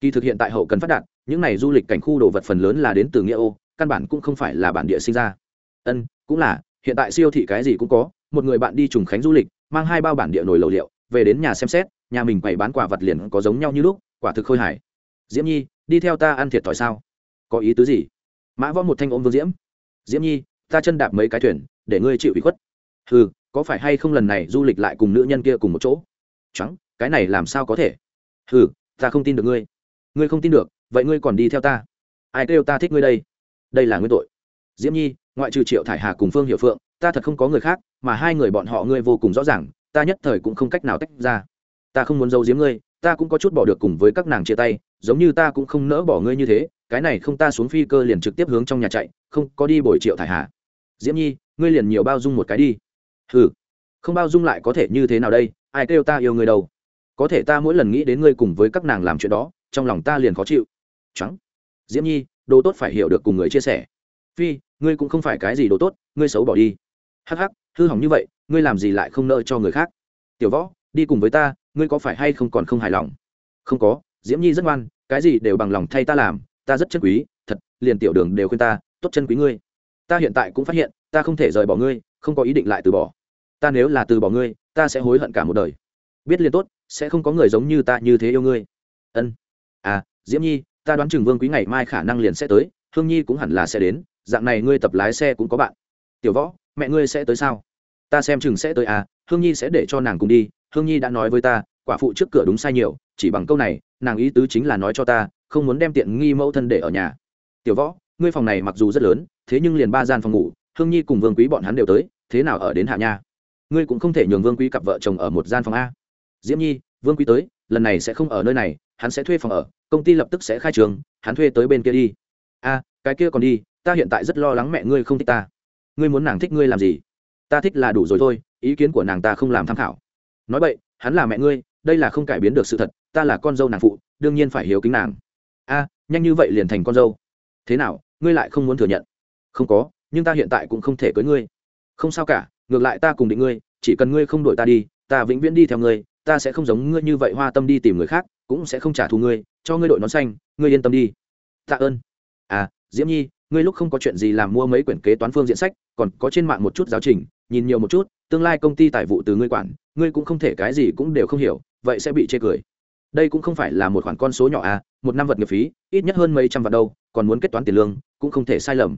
Kỳ thực hiện tại hậu cần phát đạt, những này du lịch cảnh khu đồ vật phần lớn là đến từ nghĩa ô, căn bản cũng không phải là bản địa sinh ra. Ân, cũng là, hiện tại siêu thị cái gì cũng có, một người bạn đi trùng khánh du lịch, mang hai bao bản địa nổi lầu liệu, về đến nhà xem xét, nhà mình quầy bán quả vật liền có giống nhau như lúc, quả thực khôi hài. Diễm nhi, đi theo ta ăn thiệt thòi sao? Có ý tứ gì? Mã võ một thanh ôm vương diễm. Diễm nhi ta chân đạp mấy cái thuyền, để ngươi chịu ủy khuất. Ừ có phải hay không lần này du lịch lại cùng nữ nhân kia cùng một chỗ? Trắng cái này làm sao có thể? Ừ ta không tin được ngươi. Ngươi không tin được, vậy ngươi còn đi theo ta. Ai kêu ta thích ngươi đây? Đây là nguyên tội. Diễm nhi, ngoại trừ triệu thải hà cùng phương hiệu phượng, ta thật không có người khác, mà hai người bọn họ ngươi vô cùng rõ ràng, ta nhất thời cũng không cách nào tách ra. Ta không muốn giấu giếm ngươi, ta cũng có chút bỏ được cùng với các nàng chia tay, giống như ta cũng không nỡ bỏ ngươi như thế, cái này không ta xuống phi cơ liền trực tiếp hướng trong nhà chạy, không, có đi bồi triệu thải hà diễm nhi, ngươi liền nhiều bao dung một cái đi. Hừ, không bao dung lại có thể như thế nào đây? Ai kêu ta yêu người đâu? Có thể ta mỗi lần nghĩ đến ngươi cùng với các nàng làm chuyện đó, trong lòng ta liền khó chịu. Trắng diễm nhi, đồ tốt phải hiểu được cùng người chia sẻ. Phi, ngươi cũng không phải cái gì đồ tốt, ngươi xấu bỏ đi. Hắc hắc, hư hỏng như vậy, ngươi làm gì lại không nợ cho người khác? Tiểu võ, đi cùng với ta, ngươi có phải hay không còn không hài lòng? Không có, diễm nhi rất ngoan, cái gì đều bằng lòng thay ta làm, ta rất chân quý, thật, liền tiểu đường đều khuyên ta, tốt chân quý ngươi ta hiện tại cũng phát hiện, ta không thể rời bỏ ngươi, không có ý định lại từ bỏ. Ta nếu là từ bỏ ngươi, ta sẽ hối hận cả một đời. Biết liền tốt, sẽ không có người giống như ta như thế yêu ngươi. Ân. À diễm nhi, ta đoán chừng vương quý ngày mai khả năng liền sẽ tới, hương nhi cũng hẳn là sẽ đến, dạng này ngươi tập lái xe cũng có bạn. Tiểu võ, mẹ ngươi sẽ tới sao? Ta xem chừng sẽ tới à hương nhi sẽ để cho nàng cùng đi, hương nhi đã nói với ta, quả phụ trước cửa đúng sai nhiều, chỉ bằng câu này, nàng ý tứ chính là nói cho ta, không muốn đem tiện nghi mẫu thân để ở nhà. Tiểu võ ngươi phòng này mặc dù rất lớn, thế nhưng liền ba gian phòng ngủ, hương nhi cùng vương quý bọn hắn đều tới, thế nào ở đến hạ nha? Ngươi cũng không thể nhường vương quý cặp vợ chồng ở một gian phòng a. Diễm nhi, vương quý tới, lần này sẽ không ở nơi này, hắn sẽ thuê phòng ở, công ty lập tức sẽ khai trường, hắn thuê tới bên kia đi. A, cái kia còn đi, ta hiện tại rất lo lắng mẹ ngươi không thích ta. Ngươi muốn nàng thích ngươi làm gì? Ta thích là đủ rồi thôi, ý kiến của nàng ta không làm tham khảo. Nói vậy, hắn là mẹ ngươi, đây là không cải biến được sự thật, ta là con dâu nàng phụ, đương nhiên phải hiếu kính nàng. A, nhanh như vậy liền thành con dâu. Thế nào ngươi lại không muốn thừa nhận. Không có, nhưng ta hiện tại cũng không thể cưới ngươi. Không sao cả, ngược lại ta cùng định ngươi, chỉ cần ngươi không đuổi ta đi, ta vĩnh viễn đi theo ngươi, ta sẽ không giống ngươi như vậy hoa tâm đi tìm người khác, cũng sẽ không trả thù ngươi, cho ngươi đội nón xanh, ngươi yên tâm đi. Tạ ơn. À diễm nhi, ngươi lúc không có chuyện gì làm mua mấy quyển kế toán phương diện sách, còn có trên mạng một chút giáo trình, nhìn nhiều một chút, tương lai công ty tài vụ từ ngươi quản, ngươi cũng không thể cái gì cũng đều không hiểu, vậy sẽ bị chê cười. Đây cũng không phải là một khoản con số nhỏ à một năm vật nghiệp phí, ít nhất hơn mấy trăm vạn đâu, còn muốn kết toán tiền lương cũng không thể sai lầm.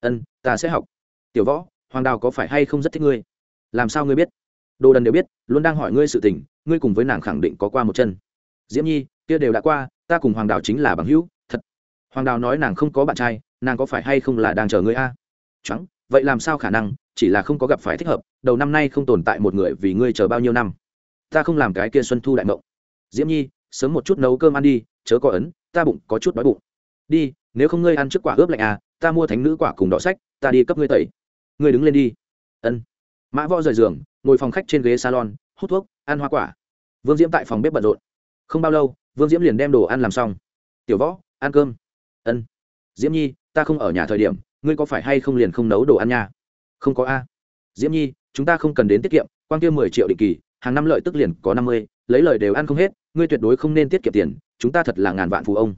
Ân, ta sẽ học. Tiểu võ, hoàng đào có phải hay không rất thích ngươi? Làm sao ngươi biết? Đồ đần đều biết, luôn đang hỏi ngươi sự tình, ngươi cùng với nàng khẳng định có qua một chân. Diễm nhi, kia đều đã qua, ta cùng hoàng đào chính là bằng hữu, thật. Hoàng đào nói nàng không có bạn trai, nàng có phải hay không là đang chờ ngươi a? À? trắng vậy làm sao khả năng, chỉ là không có gặp phải thích hợp, đầu năm nay không tồn tại một người vì ngươi chờ bao nhiêu năm. Ta không làm cái kia xuân thu đại mộng. Diễm nhi, sớm một chút nấu cơm ăn đi, chớ có ấn, ta bụng có chút đói bụng. Đi nếu không ngươi ăn trước quả ướp lạnh à ta mua thánh nữ quả cùng đỏ sách, ta đi cấp ngươi tẩy. Ngươi đứng lên đi. Ân. Mã võ rời giường, ngồi phòng khách trên ghế salon, hút thuốc, ăn hoa quả. Vương diễm tại phòng bếp bận rộn. Không bao lâu, vương diễm liền đem đồ ăn làm xong. Tiểu võ, ăn cơm. Ân. Diễm nhi, ta không ở nhà thời điểm, ngươi có phải hay không liền không nấu đồ ăn nha? Không có a. Diễm nhi, chúng ta không cần đến tiết kiệm, quan kia mười triệu định kỳ, hàng năm lợi tức liền có năm mươi, lấy lời đều ăn không hết, ngươi tuyệt đối không nên tiết kiệm tiền, chúng ta thật là ngàn vạn phụ ông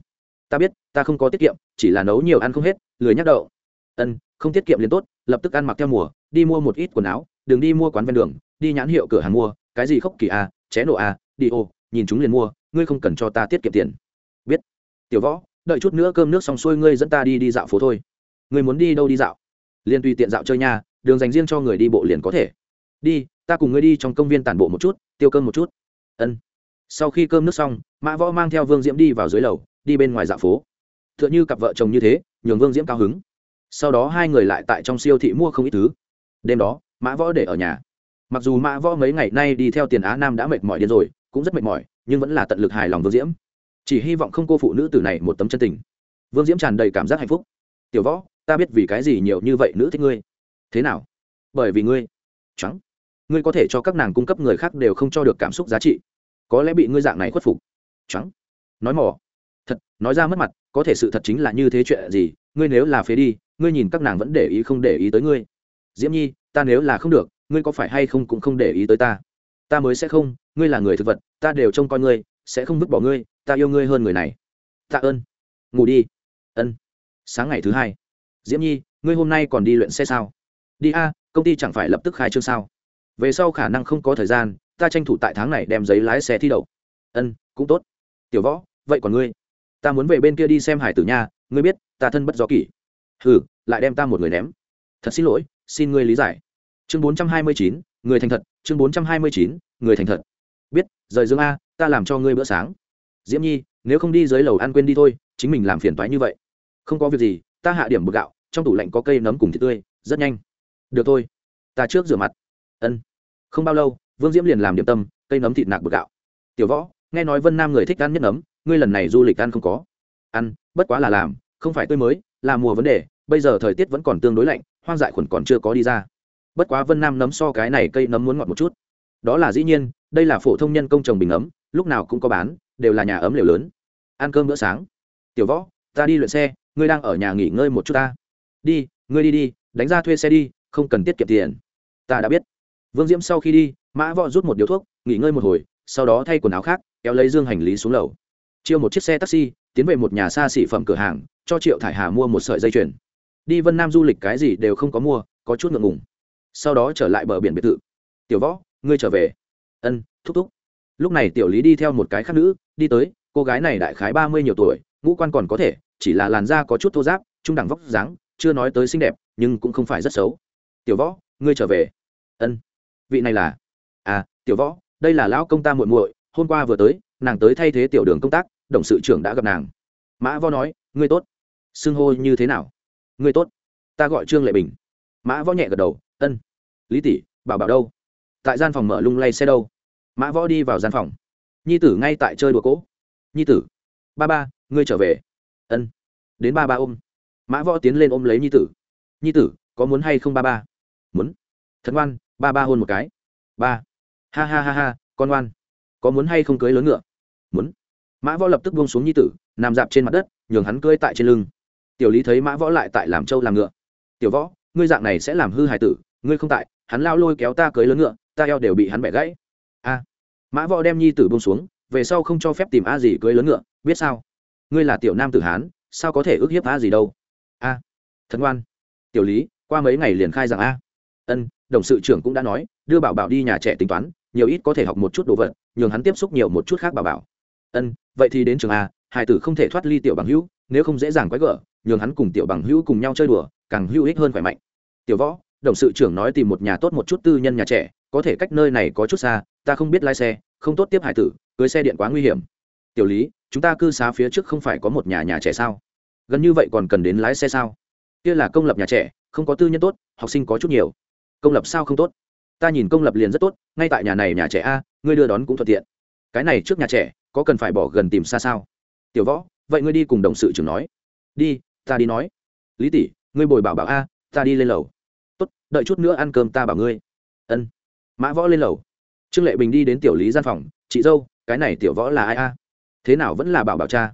ta biết, ta không có tiết kiệm, chỉ là nấu nhiều ăn không hết, lười nhắc đậu. Ân, không tiết kiệm liền tốt, lập tức ăn mặc theo mùa, đi mua một ít quần áo, đừng đi mua quán ven đường, đi nhãn hiệu cửa hàng mua, cái gì khốc kỳ a ché nổ a đi ô, nhìn chúng liền mua, ngươi không cần cho ta tiết kiệm tiền. Biết. Tiểu võ, đợi chút nữa cơm nước xong xuôi ngươi dẫn ta đi đi dạo phố thôi. Ngươi muốn đi đâu đi dạo? Liền tùy tiện dạo chơi nhà đường dành riêng cho người đi bộ liền có thể. Đi, ta cùng ngươi đi trong công viên tản bộ một chút, tiêu cơm một chút. Ân. Sau khi cơm nước xong, mã võ mang theo vương diễm đi vào dưới lầu đi bên ngoài dạ phố. T h ư ợ n h ư cặp vợ chồng như thế, nhường vương diễm cao hứng. Sau đó hai người lại tại trong siêu thị mua không ít thứ. Đêm đó, mã võ để ở nhà. Mặc dù mã võ mấy ngày nay đi theo tiền á nam đã mệt mỏi đến rồi, cũng rất mệt mỏi, nhưng vẫn là tận lực hài lòng vương diễm. Chỉ hy vọng không cô phụ nữ tử này một tấm chân tình. Vương diễm tràn đầy cảm giác hạnh phúc. Tiểu võ, ta biết vì cái gì nhiều như vậy nữ thích ngươi. Thế nào? Bởi vì ngươi. Trắng ngươi có thể cho các nàng cung cấp người khác đều không cho được cảm xúc giá trị. Có lẽ bị ngươi dạng này khuất phục. Trắng nói mỏ thật, nói ra mất mặt, có thể sự thật chính là như thế chuyện gì, ngươi nếu là phế đi, ngươi nhìn các nàng vẫn để ý không để ý tới ngươi. Diễm nhi, ta nếu là không được, ngươi có phải hay không cũng không để ý tới ta? Ta mới sẽ không, ngươi là người thực vật, ta đều trông coi ngươi, sẽ không vứt bỏ ngươi, ta yêu ngươi hơn người này. Tạ ơn. Ngủ đi. Ân. Sáng ngày thứ hai. Diễm nhi, ngươi hôm nay còn đi luyện xe sao? Đi a, công ty chẳng phải lập tức khai trương sao? Về sau khả năng không có thời gian, ta tranh thủ tại tháng này đem giấy lái xe thi đậu. Ân, cũng tốt. Tiểu võ, vậy còn ngươi? Ta muốn về bên kia đi xem hải tử nha, ngươi biết, ta thân bất do kỷ. Hừ, lại đem ta một người ném. Thật xin lỗi, xin ngươi lý giải. Chương bốn trăm hai mươi chín, người thành thật, chương bốn trăm hai mươi chín, người thành thật. Biết, rời dương a, ta làm cho ngươi bữa sáng. Diễm nhi, nếu không đi dưới lầu ăn quên đi thôi, chính mình làm phiền toái như vậy. Không có việc gì, ta hạ điểm bột gạo, trong tủ lạnh có cây nấm cùng thịt tươi, rất nhanh. Được thôi. Ta trước rửa mặt. Ân. Không bao lâu, vương diễm liền làm điểm tâm, cây nấm thịt nạc bột gạo. Tiểu võ, nghe nói vân nam người thích ăn nhất nấm ngươi lần này du lịch ăn không có. Ăn, bất quá là làm, không phải tươi mới, là mùa vấn đề, bây giờ thời tiết vẫn còn tương đối lạnh, hoang dại khuẩn còn chưa có đi ra. Bất quá vân nam nấm so cái này cây nấm muốn ngọt một chút. Đó là dĩ nhiên, đây là phổ thông nhân công trồng bình ấm, lúc nào cũng có bán, đều là nhà ấm liều lớn. Ăn cơm bữa sáng. Tiểu võ, ta đi luyện xe, ngươi đang ở nhà nghỉ ngơi một chút ta. Đi, ngươi đi đi, đánh ra thuê xe đi, không cần tiết kiệm tiền. Ta đã biết. Vương diễm sau khi đi, mã võ rút một điếu thuốc, nghỉ ngơi một hồi, sau đó thay quần áo khác, kéo lấy dương hành lý xuống lầu chiêu một chiếc xe taxi, tiến về một nhà xa xỉ phẩm cửa hàng, cho triệu thải hà mua một sợi dây chuyền. Đi vân nam du lịch cái gì đều không có mua, có chút ngượng ngùng. Sau đó trở lại bờ biển biệt thự. Tiểu võ, ngươi trở về. Ân, thúc thúc. Lúc này tiểu lý đi theo một cái khác nữ, đi tới, cô gái này đại khái ba mươi nhiều tuổi, ngũ quan còn có thể, chỉ là làn da có chút thô giáp trung đẳng vóc dáng, chưa nói tới xinh đẹp, nhưng cũng không phải rất xấu. Tiểu võ, ngươi trở về. Ân. Vị này là? À tiểu võ, đây là lão công ta muội muội, hôm qua vừa tới nàng tới thay thế tiểu đường công tác, đồng sự trưởng đã gặp nàng. Mã võ nói, ngươi tốt. Xưng hô như thế nào? Ngươi tốt. Ta gọi trương lệ bình. Mã võ nhẹ gật đầu, ân. Lý tỷ, bảo bảo đâu? Tại gian phòng mở lung lay xe đâu? Mã võ đi vào gian phòng. Nhi tử ngay tại chơi đùa cỗ. Nhi tử. Ba ba, ngươi trở về. Ân. Đến ba ba ôm. Mã võ tiến lên ôm lấy nhi tử. Nhi tử, có muốn hay không ba ba? Muốn. Thật ngoan, ba ba hôn một cái. Ba. Ha ha ha ha, con ngoan. Có muốn hay không cưới lớn ngựa? Muốn. Mã võ lập tức buông xuống nhi tử, nằm dạp trên mặt đất, nhường hắn cưỡi tại trên lưng. Tiểu lý thấy mã võ lại tại làm trâu làm ngựa. Tiểu võ, ngươi dạng này sẽ làm hư hài tử, ngươi không tại, hắn lao lôi kéo ta cưới lớn ngựa, ta eo đều bị hắn bẻ gãy. A. Mã võ đem nhi tử buông xuống, về sau không cho phép tìm a gì cưới lớn ngựa, biết sao? Ngươi là tiểu nam tử hán, sao có thể ức hiếp a gì đâu? A. Thật ngoan. Tiểu lý, qua mấy ngày liền khai rằng a. Ân, đồng sự trưởng cũng đã nói, đưa bảo bảo đi nhà trẻ tính toán, nhiều ít có thể học một chút đồ vật, nhường hắn tiếp xúc nhiều một chút khác bảo bảo ân, vậy thì đến trường a hải tử không thể thoát ly tiểu bằng hữu, nếu không dễ dàng quái gở, nhường hắn cùng tiểu bằng hữu cùng nhau chơi đùa, càng hữu ích hơn khỏe mạnh. Tiểu võ, đồng sự trưởng nói tìm một nhà tốt một chút tư nhân nhà trẻ, có thể cách nơi này có chút xa, ta không biết lái xe, không tốt tiếp hải tử, cưới xe điện quá nguy hiểm. Tiểu lý, chúng ta cư xá phía trước không phải có một nhà nhà trẻ sao? Gần như vậy còn cần đến lái xe sao? Kia là công lập nhà trẻ, không có tư nhân tốt, học sinh có chút nhiều. Công lập sao không tốt? Ta nhìn công lập liền rất tốt, ngay tại nhà này nhà trẻ a, ngươi đưa đón cũng thuận tiện. Cái này trước nhà trẻ có cần phải bỏ gần tìm xa sao? Tiểu võ, vậy ngươi đi cùng đồng sự trưởng nói. Đi, ta đi nói. Lý tỷ, ngươi bồi bảo bảo a, ta đi lên lầu. Tốt, đợi chút nữa ăn cơm ta bảo ngươi. Ân. Mã võ lên lầu. Trương lệ bình đi đến tiểu lý gian phòng. Chị dâu, cái này tiểu võ là ai a? Thế nào vẫn là bảo bảo cha?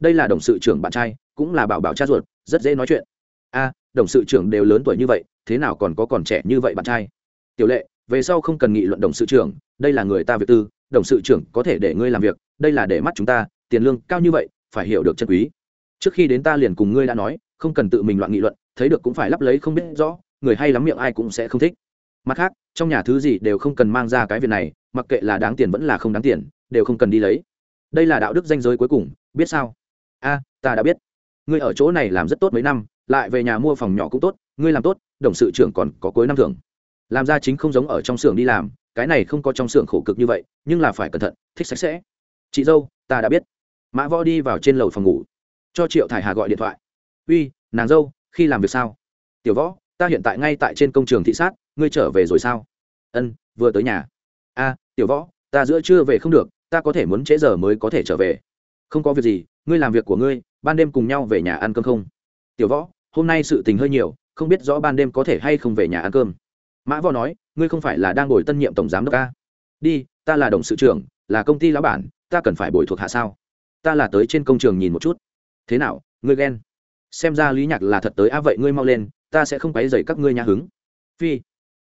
Đây là đồng sự trưởng bạn trai, cũng là bảo bảo cha ruột, rất dễ nói chuyện. A, đồng sự trưởng đều lớn tuổi như vậy, thế nào còn có còn trẻ như vậy bạn trai? Tiểu lệ, về sau không cần nghị luận đồng sự trưởng, đây là người ta việc tư đồng sự trưởng có thể để ngươi làm việc, đây là để mắt chúng ta, tiền lương cao như vậy, phải hiểu được chân quý. Trước khi đến ta liền cùng ngươi đã nói, không cần tự mình loạn nghị luận, thấy được cũng phải lắp lấy không biết rõ, người hay lắm miệng ai cũng sẽ không thích. Mặt khác, trong nhà thứ gì đều không cần mang ra cái việc này, mặc kệ là đáng tiền vẫn là không đáng tiền, đều không cần đi lấy. Đây là đạo đức danh giới cuối cùng, biết sao? A, ta đã biết. Ngươi ở chỗ này làm rất tốt mấy năm, lại về nhà mua phòng nhỏ cũng tốt, ngươi làm tốt, đồng sự trưởng còn có cuối năm thưởng. Làm ra chính không giống ở trong xưởng đi làm cái này không có trong xưởng khổ cực như vậy, nhưng là phải cẩn thận, thích sạch sẽ. Chị dâu, ta đã biết. Mã võ đi vào trên lầu phòng ngủ, cho triệu thải hà gọi điện thoại. Uy, nàng dâu, khi làm việc sao? Tiểu võ, ta hiện tại ngay tại trên công trường thị sát, ngươi trở về rồi sao? Ân, vừa tới nhà. A, tiểu võ, ta giữa trưa về không được, ta có thể muốn trễ giờ mới có thể trở về. Không có việc gì, ngươi làm việc của ngươi, ban đêm cùng nhau về nhà ăn cơm không? Tiểu võ, hôm nay sự tình hơi nhiều, không biết rõ ban đêm có thể hay không về nhà ăn cơm mã võ nói, ngươi không phải là đang ngồi tân nhiệm tổng giám đốc ca đi, ta là đồng sự trưởng, là công ty lão bản, ta cần phải bồi thuộc hạ sao? Ta là tới trên công trường nhìn một chút. Thế nào, ngươi ghen? Xem ra lý nhạc là thật tới a vậy ngươi mau lên, ta sẽ không quấy dày các ngươi nhà hứng. Phi,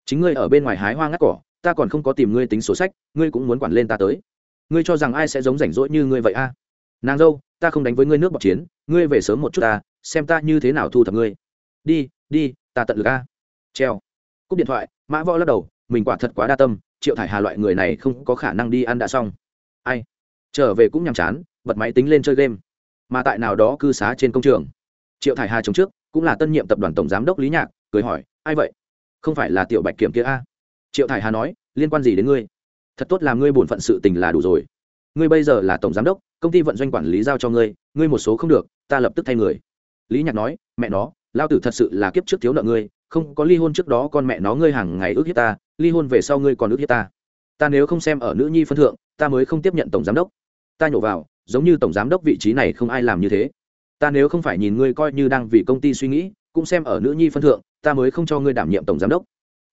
chính ngươi ở bên ngoài hái hoa ngắt cỏ, ta còn không có tìm ngươi tính sổ sách, ngươi cũng muốn quản lên ta tới. Ngươi cho rằng ai sẽ giống rảnh rỗi như ngươi vậy a? Nàng dâu, ta không đánh với ngươi nước bọc chiến, ngươi về sớm một chút ta, xem ta như thế nào thu thập ngươi. Đi đi, ta tận lực a. Treo cúp điện thoại, mã võ lắc đầu, mình quả thật quá đa tâm, triệu thải hà loại người này không có khả năng đi ăn đã xong. Ai? Trở về cũng nhàm chán, bật máy tính lên chơi game. Mà tại nào đó cư xá trên công trường. Triệu thải hà chống trước, cũng là tân nhiệm tập đoàn tổng giám đốc lý nhạc, cười hỏi, ai vậy? Không phải là tiểu bạch kiểm kia a? Triệu thải hà nói, liên quan gì đến ngươi? Thật tốt là ngươi bổn phận sự tình là đủ rồi. Ngươi bây giờ là tổng giám đốc, công ty vận doanh quản lý giao cho ngươi ngươi một số không được, ta lập tức thay người. Lý nhạc nói, mẹ nó, lao tử thật sự là kiếp trước thiếu nợ ngươi không có ly hôn trước đó con mẹ nó ngươi hàng ngày ước hiếp ta, ly hôn về sau ngươi còn ước hiếp ta. Ta nếu không xem ở nữ nhi phân thượng, ta mới không tiếp nhận tổng giám đốc. Ta nhổ vào, giống như tổng giám đốc vị trí này không ai làm như thế. Ta nếu không phải nhìn ngươi coi như đang vì công ty suy nghĩ, cũng xem ở nữ nhi phân thượng, ta mới không cho ngươi đảm nhiệm tổng giám đốc.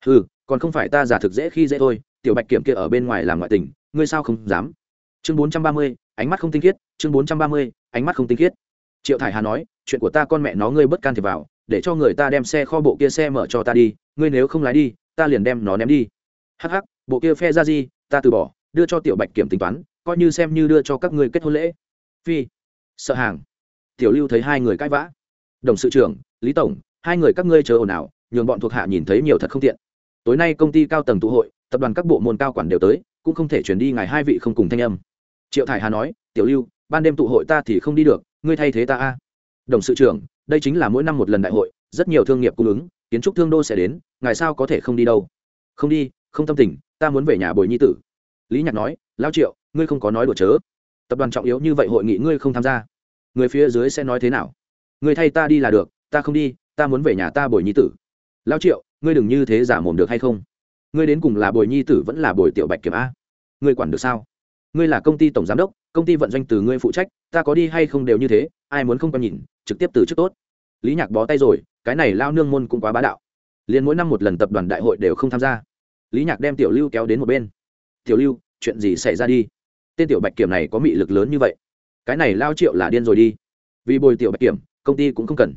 Ừ còn không phải ta giả thực dễ khi dễ thôi, tiểu bạch kiểm kia ở bên ngoài làm ngoại tình, ngươi sao không dám? Chương bốn trăm ba mươi, ánh mắt không tinh khiết, chương bốn trăm ba mươi, ánh mắt không tinh khiết. Triệu thải hà nói, chuyện của ta con mẹ nó ngươi bất can thiệp vào để cho người ta đem xe kho bộ kia xe mở cho ta đi, ngươi nếu không lái đi, ta liền đem nó ném đi. Hắc hắc, bộ kia phe ra gì, ta từ bỏ, đưa cho tiểu bạch kiểm tính toán, coi như xem như đưa cho các ngươi kết hôn lễ. Phi, sợ hàng. Tiểu lưu thấy hai người cãi vã. Đồng sự trưởng, lý tổng, hai người các ngươi chờ ồn ào, nhường bọn thuộc hạ nhìn thấy nhiều thật không tiện. Tối nay công ty cao tầng tụ hội, tập đoàn các bộ môn cao quản đều tới, cũng không thể chuyển đi ngài hai vị không cùng thanh âm. Triệu thải hà nói, tiểu lưu, ban đêm tụ hội ta thì không đi được, ngươi thay thế ta a. Đồng sự trưởng đây chính là mỗi năm một lần đại hội, rất nhiều thương nghiệp cung ứng, kiến trúc thương đô sẽ đến, ngài sao có thể không đi đâu? Không đi, không tâm tình, ta muốn về nhà bồi nhi tử. Lý nhạc nói, lao triệu, ngươi không có nói đùa chớ. Tập đoàn trọng yếu như vậy hội nghị ngươi không tham gia. Người phía dưới sẽ nói thế nào? Người thay ta đi là được, ta không đi, ta muốn về nhà ta bồi nhi tử. Lao triệu, ngươi đừng như thế giả mồm được hay không? Ngươi đến cùng là bồi nhi tử vẫn là bồi tiểu bạch kiểm a? Ngươi quản được sao? Ngươi là công ty tổng giám đốc, công ty vận doanh từ ngươi phụ trách, ta có đi hay không đều như thế, ai muốn không còn nhìn, trực tiếp từ chức tốt. Lý nhạc bó tay rồi, cái này lao nương môn cũng quá bá đạo. Liền mỗi năm một lần tập đoàn đại hội đều không tham gia. Lý nhạc đem tiểu lưu kéo đến một bên. Tiểu lưu, chuyện gì xảy ra đi? Tên tiểu bạch kiểm này có mị lực lớn như vậy. Cái này lao triệu là điên rồi đi. Vì bồi tiểu bạch kiểm, công ty cũng không cần.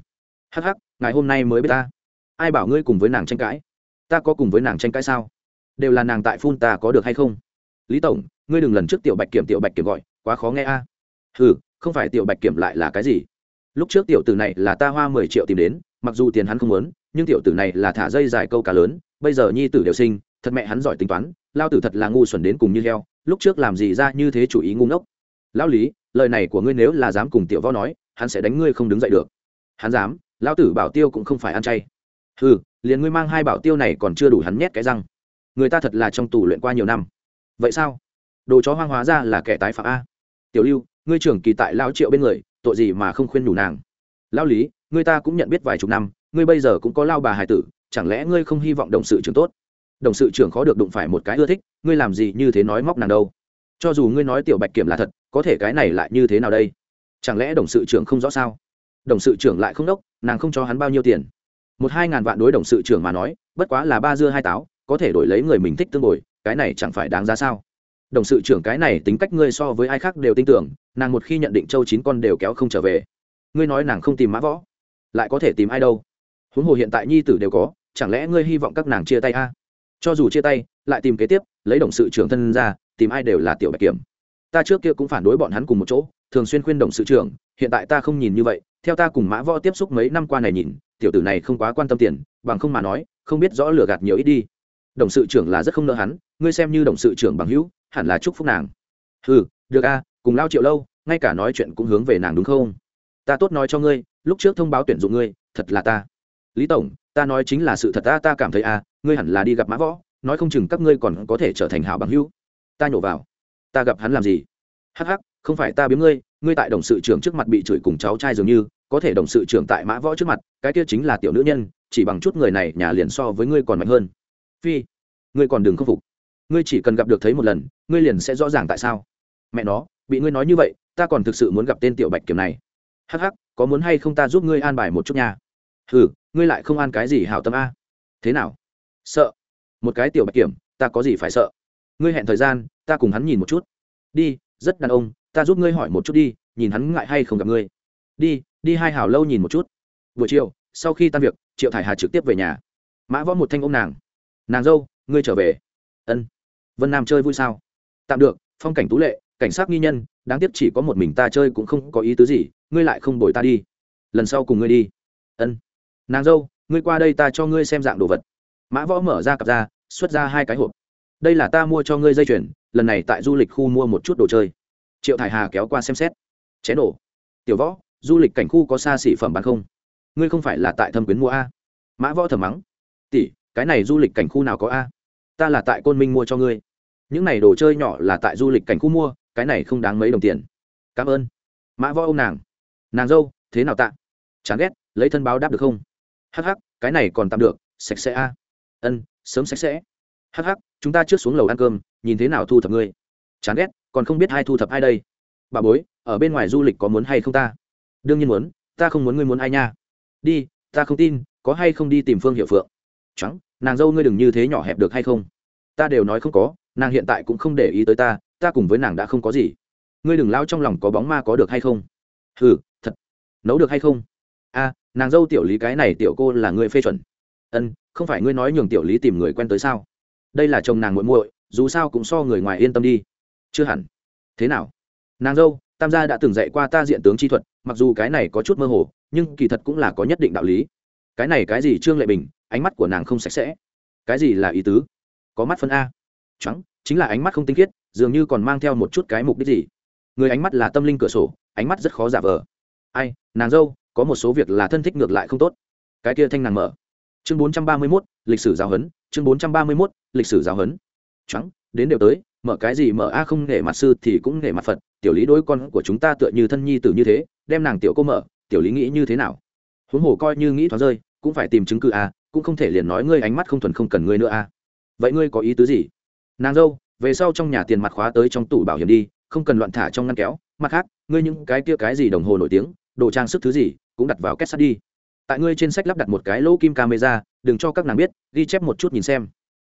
Hắc hắc, ngày hôm nay mới biết ta. Ai bảo ngươi cùng với nàng tranh cãi? Ta có cùng với nàng tranh cãi sao? Đều là nàng tại phun ta có được hay không? Lý tổng, ngươi đừng lần trước tiểu bạch kiểm, tiểu bạch kiểm gọi, quá khó nghe a. À. ừ không phải tiểu bạch kiểm lại là cái gì? Lúc trước tiểu tử này là ta hoa mười triệu tìm đến, mặc dù tiền hắn không muốn, nhưng tiểu tử này là thả dây dài câu cá lớn, bây giờ nhi tử đều sinh, thật mẹ hắn giỏi tính toán, lao tử thật là ngu xuẩn đến cùng như heo, lúc trước làm gì ra như thế chủ ý ngu ngốc. Lão lý, lời này của ngươi nếu là dám cùng tiểu võ nói, hắn sẽ đánh ngươi không đứng dậy được. Hắn dám, lão tử bảo tiêu cũng không phải ăn chay. Ừ liền ngươi mang hai bảo tiêu này còn chưa đủ hắn nhét cái răng. Người ta thật là trong tù luyện qua nhiều năm vậy sao? Đồ chó hoang hóa ra là kẻ tái phạm a. Tiểu lưu, ngươi trưởng kỳ tại lao triệu bên người, tội gì mà không khuyên đủ nàng? Lao lý, ngươi ta cũng nhận biết vài chục năm, ngươi bây giờ cũng có lao bà hải tử, chẳng lẽ ngươi không hy vọng đồng sự trưởng tốt? Đồng sự trưởng khó được đụng phải một cái ưa thích, ngươi làm gì như thế nói móc nàng đâu? Cho dù ngươi nói tiểu bạch kiểm là thật, có thể cái này lại như thế nào đây? Chẳng lẽ đồng sự trưởng không rõ sao? Đồng sự trưởng lại không đốc, nàng không cho hắn bao nhiêu tiền. Một hai ngàn vạn đối đồng sự trưởng mà nói, bất quá là ba dưa hai táo, có thể đổi lấy người mình thích tương bồi cái này chẳng phải đáng giá sao? Đồng sự trưởng cái này tính cách ngươi so với ai khác đều tin tưởng, nàng một khi nhận định châu chín con đều kéo không trở về. Ngươi nói nàng không tìm mã võ, lại có thể tìm ai đâu? Huống hồ hiện tại nhi tử đều có, chẳng lẽ ngươi hy vọng các nàng chia tay a? Cho dù chia tay, lại tìm kế tiếp, lấy đồng sự trưởng thân ra, tìm ai đều là tiểu bạch kiểm. Ta trước kia cũng phản đối bọn hắn cùng một chỗ, thường xuyên khuyên đồng sự trưởng, hiện tại ta không nhìn như vậy, theo ta cùng mã võ tiếp xúc mấy năm qua này nhìn, tiểu tử này không quá quan tâm tiền, bằng không mà nói, không biết rõ lừa gạt nhiều ít đi. Đồng sự trưởng là rất không nợ hắn ngươi xem như đồng sự trưởng bằng hữu, hẳn là chúc phúc nàng. Ừ được a, cùng lao triệu lâu, ngay cả nói chuyện cũng hướng về nàng đúng không? Ta tốt nói cho ngươi, lúc trước thông báo tuyển dụng ngươi, thật là ta. Lý tổng, ta nói chính là sự thật ta ta cảm thấy a, ngươi hẳn là đi gặp mã võ, nói không chừng các ngươi còn có thể trở thành hảo bằng hữu. Ta nhổ vào. Ta gặp hắn làm gì? Hắc hắc, không phải ta biếm ngươi ngươi tại đồng sự trưởng trước mặt bị chửi cùng cháu trai dường như, có thể đồng sự trưởng tại mã võ trước mặt, cái kia chính là tiểu nữ nhân, chỉ bằng chút người này nhà liền so với ngươi còn mạnh hơn. Phi, ngươi còn đừng khâm phục ngươi chỉ cần gặp được thấy một lần, ngươi liền sẽ rõ ràng tại sao. Mẹ nó, bị ngươi nói như vậy, ta còn thực sự muốn gặp tên tiểu bạch kiểm này. Hắc hắc, có muốn hay không ta giúp ngươi an bài một chút nha. Hừ, ngươi lại không an cái gì hảo tâm a. Thế nào? Sợ. Một cái tiểu bạch kiểm, ta có gì phải sợ? Ngươi hẹn thời gian, ta cùng hắn nhìn một chút. Đi, rất đàn ông, ta giúp ngươi hỏi một chút đi, nhìn hắn ngại hay không gặp ngươi. Đi đi hai hảo lâu nhìn một chút. Buổi chiều, sau khi tan việc, triệu thải hà trực tiếp về nhà. Mã võ một thanh ông nàng. Nàng dâu, ngươi trở về. Ân vân nam chơi vui sao? Tạm được, phong cảnh tú lệ, cảnh sát nghi nhân, đáng tiếc chỉ có một mình ta chơi cũng không có ý tứ gì, ngươi lại không đổi ta đi. Lần sau cùng ngươi đi. Ân. Nàng dâu, ngươi qua đây ta cho ngươi xem dạng đồ vật. Mã võ mở ra cặp ra, xuất ra hai cái hộp. Đây là ta mua cho ngươi dây chuyền, lần này tại du lịch khu mua một chút đồ chơi. Triệu thải hà kéo qua xem xét. Chén nổ tiểu võ, du lịch cảnh khu có xa xỉ phẩm bán không? Ngươi không phải là tại thâm quyến mua a? Mã võ thầm mắng. Tỷ, cái này du lịch cảnh khu nào có a? Ta là tại côn minh mua cho ngươi những này đồ chơi nhỏ là tại du lịch cảnh khu mua, cái này không đáng mấy đồng tiền. Cảm ơn. Mã võ ô m nàng. Nàng dâu, thế nào tạ? Chán ghét, lấy thân báo đáp được không? Hắc hắc, cái này còn tạm được, sạch sẽ a. Ân, sớm sạch sẽ. Hắc hắc, chúng ta trước xuống lầu ăn cơm, nhìn thế nào thu thập ngươi. Chán ghét, còn không biết ai thu thập ai đây. Bà bối, ở bên ngoài du lịch có muốn hay không ta? Đương nhiên muốn, ta không muốn ngươi muốn ai nha. Đi, ta không tin, có hay không đi tìm phương hiệu phượng. Trắng, nàng dâu ngươi đừng như thế nhỏ hẹp được hay không? Ta đều nói không có nàng hiện tại cũng không để ý tới ta ta cùng với nàng đã không có gì. Ngươi đừng lao trong lòng có bóng ma có được hay không? Ừ thật. Nấu được hay không? A, nàng dâu tiểu lý cái này tiểu cô là người phê chuẩn. Ân, không phải ngươi nói nhường tiểu lý tìm người quen tới sao? Đây là chồng nàng muội muội, dù sao cũng so người ngoài yên tâm đi. Chưa hẳn. Thế nào? Nàng dâu, tam gia đã từng dạy qua ta diện tướng chi thuật, mặc dù cái này có chút mơ hồ, nhưng kỳ thật cũng là có nhất định đạo lý. Cái này cái gì trương lệ bình, ánh mắt của nàng không sạch sẽ. Cái gì là ý tứ? Có mắt phân a trắng chính là ánh mắt không tinh khiết, dường như còn mang theo một chút cái mục đích gì. Người ánh mắt là tâm linh cửa sổ, ánh mắt rất khó giả vờ. Ai, nàng dâu, có một số việc là thân thích ngược lại không tốt. Cái kia thanh nàng mở. Chương bốn trăm ba mươi mốt, lịch sử giáo huấn, chương bốn trăm ba mươi mốt, lịch sử giáo huấn. Trắng đến đều tới, mở cái gì mở? A, không nể mặt sư thì cũng nể mặt phật, tiểu lý đôi con của chúng ta tựa như thân nhi tử như thế, đem nàng tiểu cô mở, tiểu lý nghĩ như thế nào? Huống hồ coi như nghĩ thoáng rơi, cũng phải tìm chứng cứ a, cũng không thể liền nói ngươi ánh mắt không thuần không cần ngươi nữa a. Vậy ngươi có ý tứ gì? Nàng dâu, về sau trong nhà tiền mặt khóa tới trong tủ bảo hiểm đi, không cần loạn thả trong ngăn kéo. Mặt khác, ngươi những cái kia cái gì đồng hồ nổi tiếng, đồ trang sức thứ gì, cũng đặt vào kết sắt đi. Tại ngươi trên sách lắp đặt một cái lỗ kim camera, đừng cho các nàng biết, ghi chép một chút nhìn xem.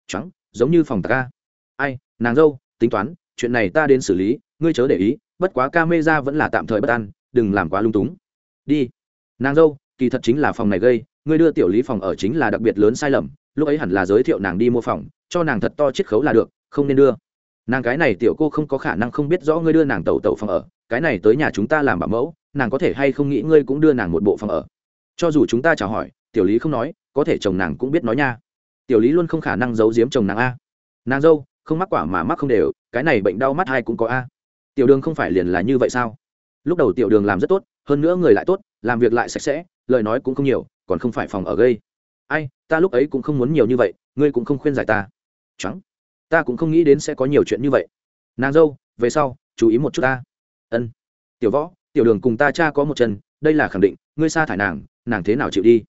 Trắng, giống như phòng tạc ca ai, nàng dâu, tính toán, chuyện này ta đến xử lý, ngươi chớ để ý, bất quá camera vẫn là tạm thời bất an, đừng làm quá lung túng. Đi. Nàng dâu, kỳ thật chính là phòng này gây, ngươi đưa tiểu lý phòng ở chính là đặc biệt lớn sai lầm, lúc ấy hẳn là giới thiệu nàng đi mua phòng, cho nàng thật to chiết khấu là được không nên đưa. Nàng cái này tiểu cô không có khả năng không biết rõ ngươi đưa nàng tẩu tẩu phòng ở, cái này tới nhà chúng ta làm bảo mẫu, nàng có thể hay không nghĩ ngươi cũng đưa nàng một bộ phòng ở. Cho dù chúng ta chào hỏi, tiểu lý không nói, có thể chồng nàng cũng biết nói nha. Tiểu lý luôn không khả năng giấu giếm chồng nàng a. Nàng dâu, không mắc quả mà mắc không đều, cái này bệnh đau mắt hai cũng có a. Tiểu đường không phải liền là như vậy sao? Lúc đầu tiểu đường làm rất tốt, hơn nữa người lại tốt, làm việc lại sạch sẽ, lời nói cũng không nhiều, còn không phải phòng ở gây. Ai, ta lúc ấy cũng không muốn nhiều như vậy, ngươi cũng không khuyên giải ta. Trắng ta cũng không nghĩ đến sẽ có nhiều chuyện như vậy. Nàng dâu, về sau, chú ý một chút ta. Ân. Tiểu võ, tiểu đường cùng ta cha có một chân, đây là khẳng định, ngươi sa thải nàng nàng thế nào chịu đi?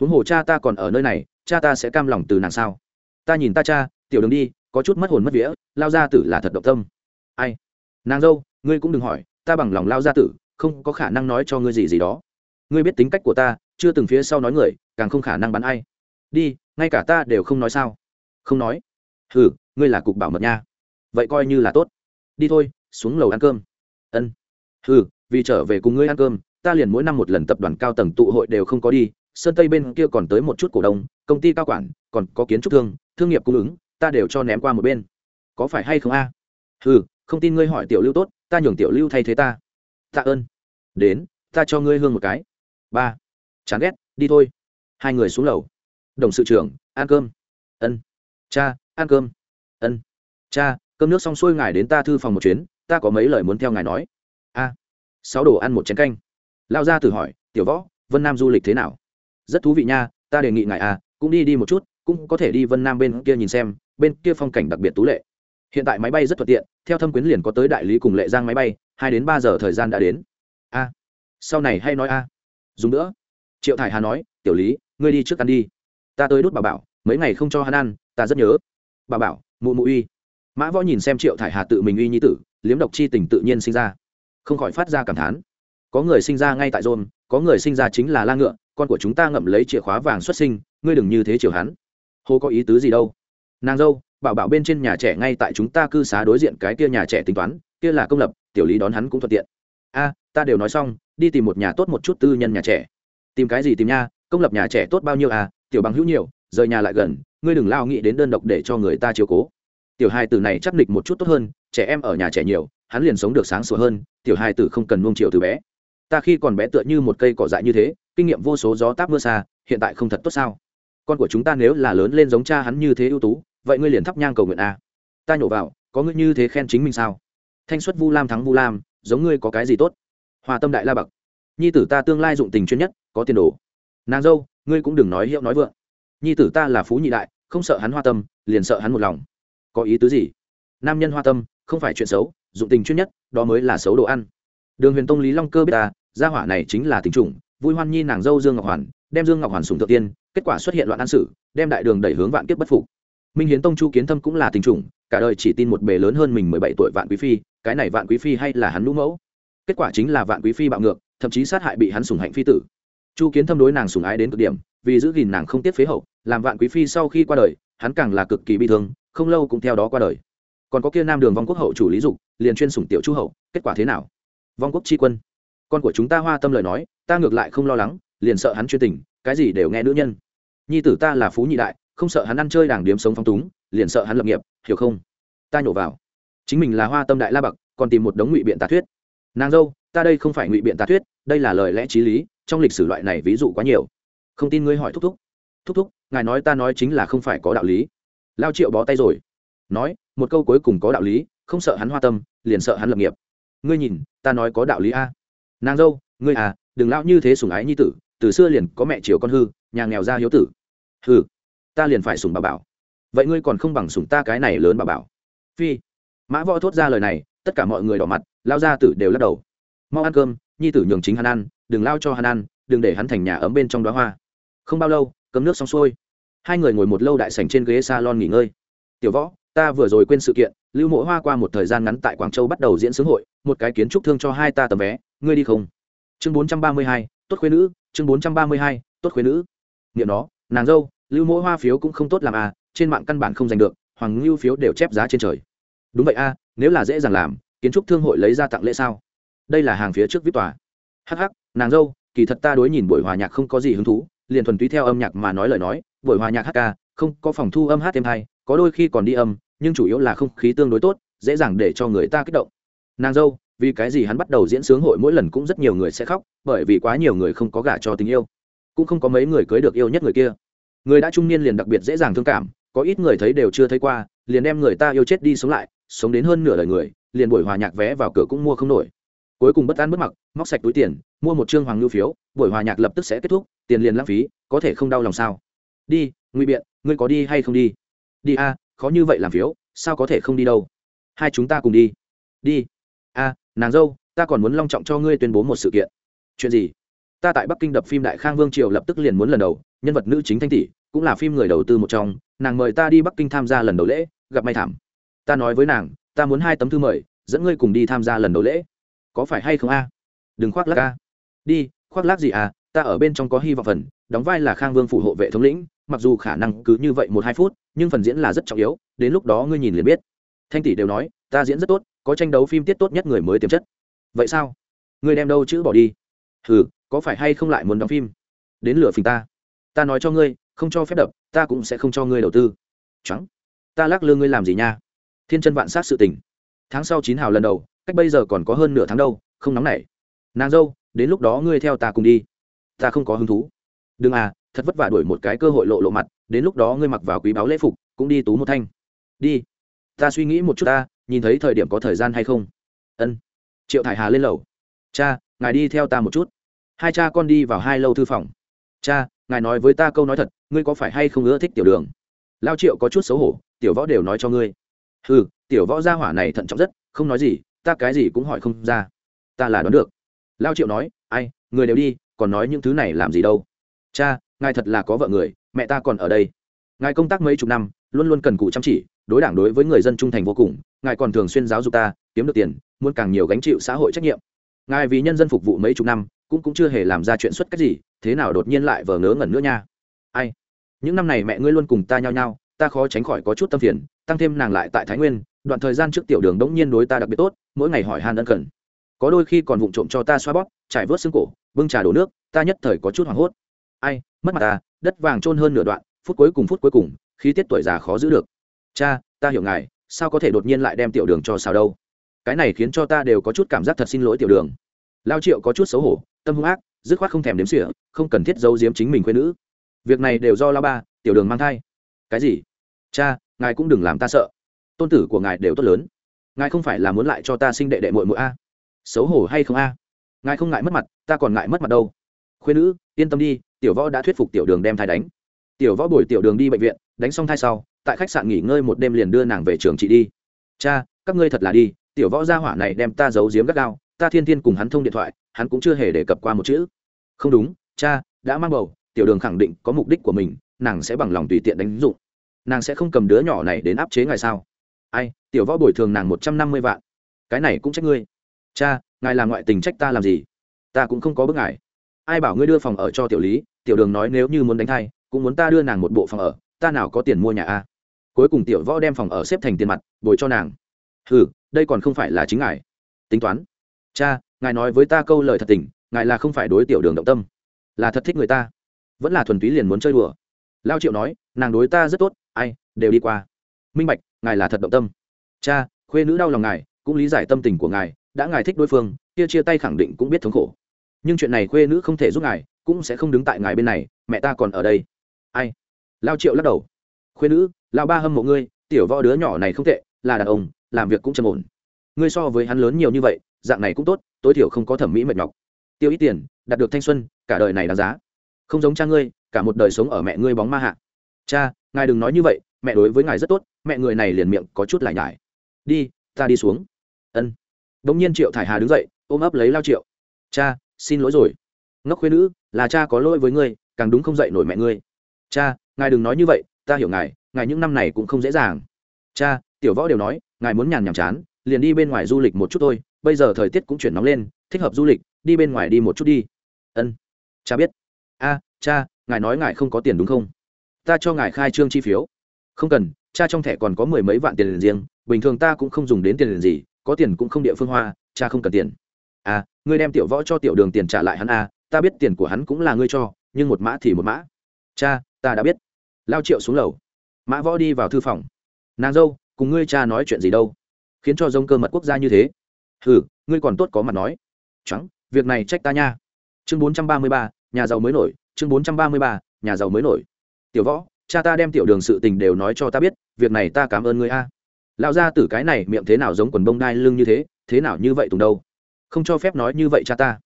Huống hồ cha ta còn ở nơi này, cha ta sẽ cam lòng từ nàng sao? Ta nhìn ta cha, tiểu đường đi, có chút mất hồn mất vía, lao gia tử là thật động tâm. Ai? Nàng dâu, ngươi cũng đừng hỏi, ta bằng lòng lao gia tử, không có khả năng nói cho ngươi gì gì đó. Ngươi biết tính cách của ta, chưa từng phía sau nói người, càng không khả năng bắn ai. Đi, ngay cả ta đều không nói sao. Không nói. Hừ ngươi là cục bảo mật nha. Vậy coi như là tốt. Đi thôi, xuống lầu ăn cơm. Ân. Hừ, vì trở về cùng ngươi ăn cơm, ta liền mỗi năm một lần tập đoàn cao tầng tụ hội đều không có đi, sơn tây bên kia còn tới một chút cổ đông, công ty cao quản, còn có kiến trúc thương thương nghiệp cung ứng, ta đều cho ném qua một bên. Có phải hay không a? À? ừ không tin ngươi hỏi tiểu lưu tốt, ta nhường tiểu lưu thay thế ta. Tạ ơn. Đến, ta cho ngươi hương một cái. Ba. Chán ghét, đi thôi. Hai người xuống lầu. Đồng sự trưởng, ăn cơm. Ân. Cha, ăn cơm ân. Cha, cơm nước xong xuôi ngài đến ta thư phòng một chuyến, ta có mấy lời muốn theo ngài nói. A. Sáu đồ ăn một chén canh. Lao ra thử hỏi, tiểu võ, vân nam du lịch thế nào? Rất thú vị nha, ta đề nghị ngài à cũng đi đi một chút, cũng có thể đi vân nam bên kia nhìn xem, bên kia phong cảnh đặc biệt tú lệ. Hiện tại máy bay rất thuận tiện, theo thâm quyến liền có tới đại lý cùng lệ giang máy bay, hai đến ba giờ thời gian đã đến. A, sau này hay nói a. Dùng nữa. Triệu thải hà nói, tiểu lý, ngươi đi trước ăn đi. Ta tới đút bà bảo, mấy ngày không cho hắn ăn, ta rất nhớ. Bà bảo mụ mụ uy. Mã võ nhìn xem triệu thải hà tự mình uy nhi tử, liếm độc chi tình tự nhiên sinh ra. Không khỏi phát ra cảm thán. Có người sinh ra ngay tại rôn có người sinh ra chính là la ngựa, con của chúng ta ngậm lấy chìa khóa vàng xuất sinh, ngươi đừng như thế chiều hắn. Hô có ý tứ gì đâu? Nàng dâu, bảo bảo bên trên nhà trẻ ngay tại chúng ta cư xá đối diện cái kia nhà trẻ tính toán, kia là công lập, tiểu lý đón hắn cũng thuận tiện. A, ta đều nói xong, đi tìm một nhà tốt một chút tư nhân nhà trẻ. Tìm cái gì tìm nha, công lập nhà trẻ tốt bao nhiêu à tiểu bằng hữu nhiều rời nhà lại gần, ngươi đừng lao nghĩ đến đơn độc để cho người ta chiếu cố. Tiểu hai tử này chắc nịch một chút tốt hơn, trẻ em ở nhà trẻ nhiều, hắn liền sống được sáng sủa hơn, tiểu hai tử không cần nuông chiều từ bé. Ta khi còn bé tựa như một cây cỏ dại như thế, kinh nghiệm vô số gió táp mưa xa, hiện tại không thật tốt sao? Con của chúng ta nếu là lớn lên giống cha hắn như thế ưu tú, vậy ngươi liền thắp nhang cầu nguyện a. À? ta nhổ vào, có ngươi như thế khen chính mình sao? Thanh xuất vu lam thắng vu lam, giống ngươi có cái gì tốt? Hòa tâm đại la bậc. Nhi tử ta tương lai dụng tình chuyên nhất, có tiền đồ. Nàng dâu, ngươi cũng đừng nói hiệu nói vượng nhi tử ta là phú nhị đại, không sợ hắn hoa tâm, liền sợ hắn một lòng. Có ý tứ gì? Nam nhân hoa tâm, không phải chuyện xấu, dụng tình chuyên nhất, đó mới là xấu đồ ăn. Đường huyền tông lý long cơ biết ta, gia hỏa này chính là tình chủng, vui hoan nhi nàng dâu dương ngọc hoàn, đem dương ngọc hoàn sùng thượng tiên, kết quả xuất hiện loạn an sử đem đại đường đẩy hướng vạn kiếp bất phục. Minh hiến tông chu kiến thâm cũng là tình chủng, cả đời chỉ tin một bề lớn hơn mình mười bảy tuổi vạn quý phi, cái này vạn quý phi hay là hắn lũ mẫu? Kết quả chính là vạn quý phi bạo ngược, thậm chí sát hại bị hắn sùng hạnh phi tử chu kiến thâm đối nàng sùng ái đến cực điểm, vì giữ gìn nàng không tiếp phế hậu, làm vạn quý phi sau khi qua đời, hắn càng là cực kỳ bi thương, không lâu cũng theo đó qua đời. Còn có kia nam đường vong quốc hậu chủ lý dục, liền chuyên sủng tiểu chu hậu, kết quả thế nào? Vong quốc tri quân. Con của chúng ta hoa tâm lời nói, ta ngược lại không lo lắng, liền sợ hắn chuyên tình, cái gì đều nghe nữ nhân. Nhi tử ta là phú nhị đại, không sợ hắn ăn chơi đảng điếm sống phong túng, liền sợ hắn lập nghiệp, hiểu không? Ta nhổ vào. Chính mình là hoa tâm đại la bậc, còn tìm một đống ngụy biện tà thuyết. Nàng dâu, ta đây không phải ngụy biện tà thuyết, đây là lời lẽ t r í lý trong lịch sử loại này ví dụ quá nhiều. Không tin ngươi hỏi thúc thúc. Thúc thúc, ngài nói ta nói chính là không phải có đạo lý. Lao triệu bó tay rồi. Nói, một câu cuối cùng có đạo lý, không sợ hắn hoa tâm, liền sợ hắn lập nghiệp. Ngươi nhìn, ta nói có đạo lý a. Nàng dâu, ngươi à đừng lão như thế sùng ái nhi tử, từ xưa liền có mẹ chiều con hư, nhà nghèo ra hiếu tử. Hư ta liền phải sùng bà bảo. Vậy ngươi còn không bằng sùng ta cái này lớn bà bảo. Phi, mã võ thốt ra lời này, tất cả mọi người đỏ mặt, lao ra tử đều lắc đầu. Mau ăn cơm, nhi tử nhường chính hắn ăn đừng lao cho hắn ăn, đừng để hắn thành nhà ấm bên trong đó hoa. Không bao lâu cấm nước xong xuôi. Hai người ngồi một lâu đại sành trên ghế salon nghỉ ngơi. Tiểu võ, ta vừa rồi quên sự kiện, lưu mộ hoa qua một thời gian ngắn tại quảng châu bắt đầu diễn xướng hội, một cái kiến trúc thương cho hai ta tấm vé, ngươi đi không? Chương bốn trăm ba mươi hai, tốt khuê nữ, chương bốn trăm ba mươi hai, tốt khuê nữ. Nghiệm nó, nàng dâu, lưu mộ hoa phiếu cũng không tốt làm à trên mạng căn bản không giành được, hoàng lưu phiếu đều chép giá trên trời. Đúng vậy a, nếu là dễ dàng làm, kiến trúc thương hội lấy ra tặng lễ sao? Đây là hàng phía trước vip tòa. Hh nàng dâu kỳ thật ta đối nhìn buổi hòa nhạc không có gì hứng thú liền thuần túy theo âm nhạc mà nói lời nói buổi hòa nhạc hát ca, không có phòng thu âm hát thêm hay có đôi khi còn đi âm nhưng chủ yếu là không khí tương đối tốt dễ dàng để cho người ta kích động. Nàng dâu vì cái gì hắn bắt đầu diễn sướng hội mỗi lần cũng rất nhiều người sẽ khóc bởi vì quá nhiều người không có gả cho tình yêu cũng không có mấy người cưới được yêu nhất người kia. Người đã trung niên liền đặc biệt dễ dàng thương cảm có ít người thấy đều chưa thấy qua liền đem người ta yêu chết đi sống lại sống đến hơn nửa đời người liền buổi hòa nhạc vé vào cửa cũng mua không nổi cuối cùng bất an bất mặc, móc sạch túi tiền, mua một chương hoàng lưu phiếu, buổi hòa nhạc lập tức sẽ kết thúc, tiền liền lãng phí, có thể không đau lòng sao? Đi nguy biện, ngươi có đi hay không đi? Đi a, khó như vậy làm phiếu, sao có thể không đi đâu? Hai chúng ta cùng đi. Đi. A, nàng dâu, ta còn muốn long trọng cho ngươi tuyên bố một sự kiện. Chuyện gì? Ta tại bắc kinh đập phim đại khang vương triều lập tức liền muốn lần đầu, nhân vật nữ chính thanh tỷ, cũng là phim người đầu tư một trong, nàng mời ta đi bắc kinh tham gia lần đầu lễ, gặp may thảm. Ta nói với nàng, ta muốn hai tấm thư mời, dẫn ngươi cùng đi tham gia lần đầu lễ có phải hay không a? Đừng khoác lác a. Đi, khoác lác gì à? Ta ở bên trong có hy vọng phần, đóng vai là khang vương phủ hộ vệ thống lĩnh, mặc dù khả năng cứ như vậy một hai phút, nhưng phần diễn là rất trọng yếu, đến lúc đó ngươi nhìn liền biết. Thanh tỷ đều nói, ta diễn rất tốt, có tranh đấu phim tiết tốt nhất người mới tiềm chất. Vậy sao? Ngươi đem đâu chữ bỏ đi? Ừ có phải hay không lại muốn đóng phim? Đến lửa phình ta. Ta nói cho ngươi, không cho phép đập, ta cũng sẽ không cho ngươi đầu tư. Trắng ta lắc lư ngươi làm gì nha? Thiên chân vạn sát sự tình. Tháng sau chín hào lần đầu cách bây giờ còn có hơn nửa tháng đâu, không nóng nảy. Nàng dâu, đến lúc đó ngươi theo ta cùng đi. Ta không có hứng thú. Đừng à thật vất vả đuổi một cái cơ hội lộ lộ mặt, đến lúc đó ngươi mặc vào quý báo lễ phục, cũng đi tú một thanh. Đi. Ta suy nghĩ một chút ta, nhìn thấy thời điểm có thời gian hay không? Ân. Triệu thải hà lên lầu. Cha, ngài đi theo ta một chút. Hai cha con đi vào hai lâu thư phòng. Cha, ngài nói với ta câu nói thật, ngươi có phải hay không ưa thích tiểu đường? Lao triệu có chút xấu hổ, tiểu võ đều nói cho ngươi. Ừ tiểu võ gia hỏa này thận trọng rất, không nói gì ta cái gì cũng hỏi không ra. Ta là đoán được. Lao triệu nói, ai, người đều đi, còn nói những thứ này làm gì đâu. Cha, ngài thật là có vợ người, mẹ ta còn ở đây. Ngài công tác mấy chục năm, luôn luôn cần cù chăm chỉ, đối đảng đối với người dân trung thành vô cùng, ngài còn thường xuyên giáo dục ta, kiếm được tiền, muốn càng nhiều gánh chịu xã hội trách nhiệm. Ngài vì nhân dân phục vụ mấy chục năm, cũng cũng chưa hề làm ra chuyện xuất cách gì, thế nào đột nhiên lại vờ ngớ ngẩn nữa nha. Ai, những năm này mẹ ngươi luôn cùng ta nhau nhau ta khó tránh khỏi có chút tâm phiền, tăng thêm nàng lại tại thái nguyên đoạn thời gian trước tiểu đường đống nhiên đối ta đặc biệt tốt, mỗi ngày hỏi han ân cần. Có đôi khi còn vụng trộm cho ta xoa bóp, trải vớt xương cổ, bưng trà đổ nước, ta nhất thời có chút hoảng hốt. Ai, mất mặt ta, đất vàng trôn hơn nửa đoạn, phút cuối cùng phút cuối cùng, khí tiết tuổi già khó giữ được. Cha, ta hiểu ngài, sao có thể đột nhiên lại đem tiểu đường cho xào đâu? Cái này khiến cho ta đều có chút cảm giác thật xin lỗi tiểu đường. Lao triệu có chút xấu hổ, tâm hung ác, dứt khoát không thèm đếm sỉa không cần thiết giấu giếm chính mình quê nữ. Việc này đều do lao ba, tiểu đường mang thai. Cái gì? Cha, ngài cũng đừng làm ta sợ tôn tử của ngài đều tốt lớn. Ngài không phải là muốn lại cho ta sinh đệ đệ mội mội a? Xấu hổ hay không a? Ngài không ngại mất mặt, ta còn ngại mất mặt đâu. Khuyên nữ, yên tâm đi, tiểu võ đã thuyết phục tiểu đường đem thai đánh. Tiểu võ bồi tiểu đường đi bệnh viện, đánh xong thai sau, tại khách sạn nghỉ ngơi một đêm liền đưa nàng về trường chị đi. Cha, các ngươi thật là đi, tiểu võ gia hỏa này đem ta giấu giếm gắt gao, ta thiên thiên cùng hắn thông điện thoại, hắn cũng chưa hề đề cập qua một chữ. Không đúng, cha, đã mang bầu, tiểu đường khẳng định có mục đích của mình, nàng sẽ bằng lòng tùy tiện đánh dụng. Nàng sẽ không cầm đứa nhỏ này đến áp chế ngài sao? Ai, tiểu võ bồi thường nàng một trăm năm mươi vạn. Cái này cũng trách ngươi. Cha, ngài là ngoại tình trách ta làm gì? Ta cũng không có bức ngài. Ai bảo ngươi đưa phòng ở cho tiểu lý? Tiểu đường nói nếu như muốn đánh thai, cũng muốn ta đưa nàng một bộ phòng ở. Ta nào có tiền mua nhà a? Cuối cùng tiểu võ đem phòng ở xếp thành tiền mặt, bồi cho nàng. Ừ đây còn không phải là chính ngài. Tính toán. Cha, ngài nói với ta câu lời thật tình, ngài là không phải đối tiểu đường động tâm. Là thật thích người ta. Vẫn là thuần túy liền muốn chơi đùa. Lao triệu nói, nàng đối ta rất tốt, ai, đều đi qua. Minh bạch ngài là thật động tâm. Cha, khuê nữ đau lòng ngài, cũng lý giải tâm tình của ngài, đã ngài thích đối phương, kia chia tay khẳng định cũng biết thống khổ. Nhưng chuyện này khuê nữ không thể giúp ngài, cũng sẽ không đứng tại ngài bên này, mẹ ta còn ở đây. Ai? Lao triệu lắc đầu. Khuê nữ, lao ba hâm mộ ngươi, tiểu võ đứa nhỏ này không tệ, là đàn ông, làm việc cũng trầm ổn. Ngươi so với hắn lớn nhiều như vậy, dạng này cũng tốt, tối thiểu không có thẩm mỹ mệt nhọc. Tiêu ít tiền, đạt được thanh xuân, cả đời này đáng giá. Không giống cha ngươi, cả một đời sống ở mẹ ngươi bóng ma hạ. Cha, ngài đừng nói như vậy, mẹ đối với ngài rất tốt mẹ người này liền miệng có chút lại nhải. Đi, ta đi xuống. Ân. Đ ỗ n g nhiên triệu thải hà đứng dậy, ôm ấp lấy lao triệu. Cha, xin lỗi rồi. Ngốc khuyên nữ, là cha có lỗi với ngươi, càng đúng không dậy nổi mẹ ngươi. Cha, ngài đừng nói như vậy, ta hiểu ngài ngài những năm này cũng không dễ dàng. Cha, tiểu võ đều nói, ngài muốn nhàn nhàm chán, liền đi bên ngoài du lịch một chút thôi, bây giờ thời tiết cũng chuyển nóng lên, thích hợp du lịch, đi bên ngoài đi một chút đi. Ân. Cha biết. A, cha, ngài nói ngài không có tiền đúng không? Ta cho ngài khai trương chi phiếu. Không cần cha trong thẻ còn có mười mấy vạn tiền riêng, bình thường ta cũng không dùng đến tiền gì, có tiền cũng không địa phương hoa, cha không cần tiền. À ngươi đem tiểu võ cho tiểu đường tiền trả lại hắn à ta biết tiền của hắn cũng là ngươi cho, nhưng một mã thì một mã. Cha, ta đã biết. Lao triệu xuống lầu. Mã võ đi vào thư phòng. Nàng dâu, cùng ngươi cha nói chuyện gì đâu? Khiến cho giống cơ mật quốc gia như thế. Ừ ngươi còn tốt có mặt nói. Trắng, việc này trách ta nha. Chương bốn trăm ba mươi ba, nhà giàu mới nổi, chương bốn trăm ba mươi ba, nhà giàu mới nổi. Tiểu võ cha ta đem tiểu đường sự tình đều nói cho ta biết, việc này ta cảm ơn ngươi a. Lão gia tử cái này miệng thế nào giống quần bông đai lưng như thế thế nào như vậy tùng đâu? Không cho phép nói như vậy cha ta.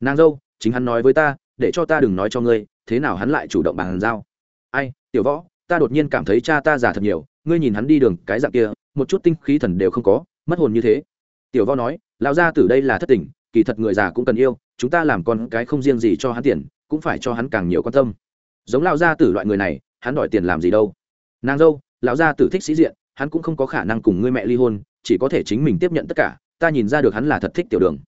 Nàng dâu, chính hắn nói với ta, để cho ta đừng nói cho ngươi, thế nào hắn lại chủ động bàn giao? Ai, tiểu võ, ta đột nhiên cảm thấy cha ta già thật nhiều, ngươi nhìn hắn đi đường cái dạng kia, một chút tinh khí thần đều không có, mất hồn như thế. Tiểu võ nói, lão gia tử đây là thất tình, kỳ thật người già cũng cần yêu, chúng ta làm con cái không riêng gì cho hắn tiền, cũng phải cho hắn càng nhiều quan tâm. Giống lão gia tử loại người này hắn đòi tiền làm gì đâu. Nàng dâu, lão gia tử thích sĩ diện, hắn cũng không có khả năng cùng ngươi mẹ ly hôn, chỉ có thể chính mình tiếp nhận tất cả, ta nhìn ra được hắn là thật thích tiểu đường.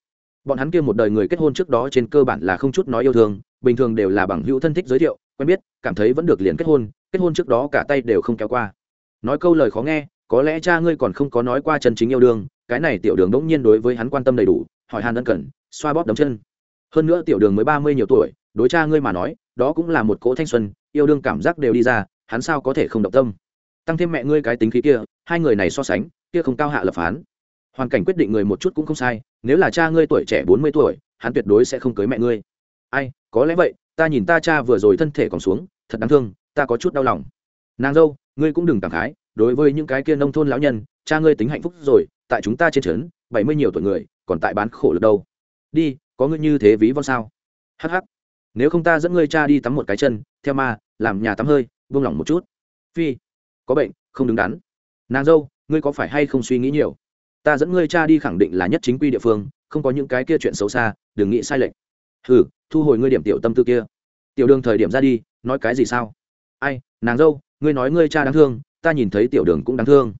Bọn hắn kia một đời người kết hôn trước đó trên cơ bản là không chút nói yêu thương, bình thường đều là bằng hữu thân thích giới thiệu, quen biết, cảm thấy vẫn được liền kết hôn kết hôn trước đó cả tay đều không kéo qua. Nói câu lời khó nghe, có lẽ cha ngươi còn không có nói qua chân chính yêu đương, cái này tiểu đường đỗng nhiên đối với hắn quan tâm đầy đủ, hỏi hàn ân cần, xoa bóp đấm chân. Hơn nữa tiểu đường mới ba mươi nhiều tuổi đối cha ngươi mà nói, đó cũng là một cỗ thanh xuân, yêu đương cảm giác đều đi ra, hắn sao có thể không động tâm? Tăng thêm mẹ ngươi cái tính khí kia, hai người này so sánh, kia không cao hạ lập phán. Hoàn cảnh quyết định người một chút cũng không sai, nếu là cha ngươi tuổi trẻ bốn mươi tuổi, hắn tuyệt đối sẽ không cưới mẹ ngươi. Ai, có lẽ vậy, ta nhìn ta cha vừa rồi thân thể còn xuống, thật đáng thương, ta có chút đau lòng. Nàng dâu, ngươi cũng đừng cảm khái, đối với những cái kia nông thôn lão nhân, cha ngươi tính hạnh phúc rồi, tại chúng ta trên trấn, bảy mươi nhiều tuổi người, còn tại bán khổ lực đâu. Đi, có ngươi như thế ví von sao? Hh nếu không ta dẫn ngươi cha đi tắm một cái chân, theo ma, làm nhà tắm hơi, buông lỏng một chút. Phi, có bệnh, không đứng đắn. Nàng dâu, ngươi có phải hay không suy nghĩ nhiều? Ta dẫn ngươi cha đi khẳng định là nhất chính quy địa phương, không có những cái kia chuyện xấu xa, đừng nghĩ sai lệch. Hừ, thu hồi ngươi điểm tiểu tâm tư kia. Tiểu đường thời điểm ra đi, nói cái gì sao? Ai, nàng dâu, ngươi nói ngươi cha đáng thương, ta nhìn thấy tiểu đường cũng đáng thương.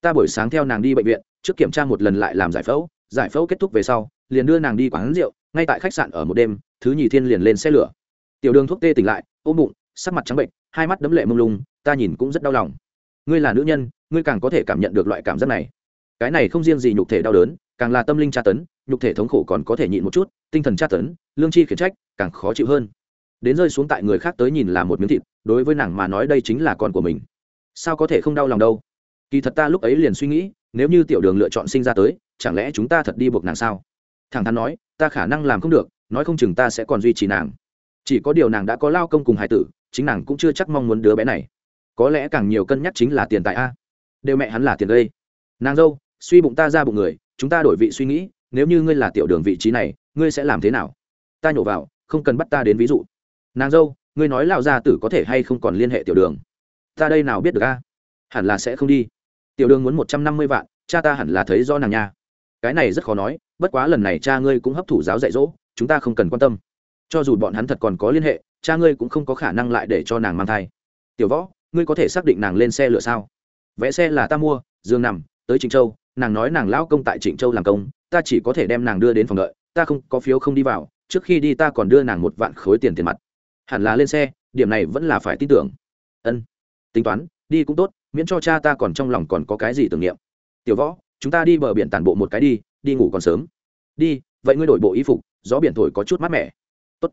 Ta buổi sáng theo nàng đi bệnh viện, trước kiểm tra một lần lại làm giải phẫu giải phẫu kết thúc về sau liền đưa nàng đi quán rượu, ngay tại khách sạn ở một đêm, thứ nhì thiên liền lên xe lửa. Tiểu đường thuốc tê tỉnh lại, ôm bụng, sắc mặt trắng bệnh, hai mắt đấm lệ mông lung, ta nhìn cũng rất đau lòng. Ngươi là nữ nhân, ngươi càng có thể cảm nhận được loại cảm giác này. Cái này không riêng gì nhục thể đau đớn, càng là tâm linh tra tấn, nhục thể thống khổ còn có thể nhịn một chút, tinh thần tra tấn, lương chi khiển trách, càng khó chịu hơn. Đến rơi xuống tại người khác tới nhìn là một miếng thịt, đối với nàng mà nói đây chính là con của mình. Sao có thể không đau lòng đâu? Kỳ thật ta lúc ấy liền suy nghĩ, nếu như tiểu đường lựa chọn sinh ra tới, chẳng lẽ chúng ta thật đi buộc nàng sao? Thẳng thắn nói, ta khả năng làm không được, nói không chừng ta sẽ còn duy trì nàng. Chỉ có điều nàng đã có lao công cùng hải tử, chính nàng cũng chưa chắc mong muốn đứa bé này. Có lẽ càng nhiều cân nhắc chính là tiền tài a. Đều mẹ hắn là tiền gây. Nàng dâu, suy bụng ta ra bụng người, chúng ta đổi vị suy nghĩ, nếu như ngươi là tiểu đường vị trí này, ngươi sẽ làm thế nào? Ta nhổ vào, không cần bắt ta đến ví dụ. Nàng dâu, ngươi nói lão gia tử có thể hay không còn liên hệ tiểu đường? Ta đây nào biết được a? Hẳn là sẽ không đi. Tiểu đường muốn một trăm năm mươi vạn, cha ta hẳn là thấy do nàng nha. Cái này rất khó nói bất quá lần này cha ngươi cũng hấp thụ giáo dạy dỗ, chúng ta không cần quan tâm. Cho dù bọn hắn thật còn có liên hệ, cha ngươi cũng không có khả năng lại để cho nàng mang thai. Tiểu võ, ngươi có thể xác định nàng lên xe lửa sao? Vẽ xe là ta mua, giường nằm, tới trịnh châu, nàng nói nàng lão công tại trịnh châu làm công, ta chỉ có thể đem nàng đưa đến phòng đợi, ta không, có phiếu không đi vào, trước khi đi ta còn đưa nàng một vạn khối tiền tiền mặt. Hẳn là lên xe, điểm này vẫn là phải tin tưởng. Ân, tính toán, đi cũng tốt, miễn cho cha ta còn trong lòng còn có cái gì tưởng niệm. Tiểu võ, chúng ta đi bờ biển tản bộ một cái đi đi ngủ còn sớm. Đi, vậy ngươi đổi bộ y phục, gió biển thổi có chút mát mẻ. Tốt.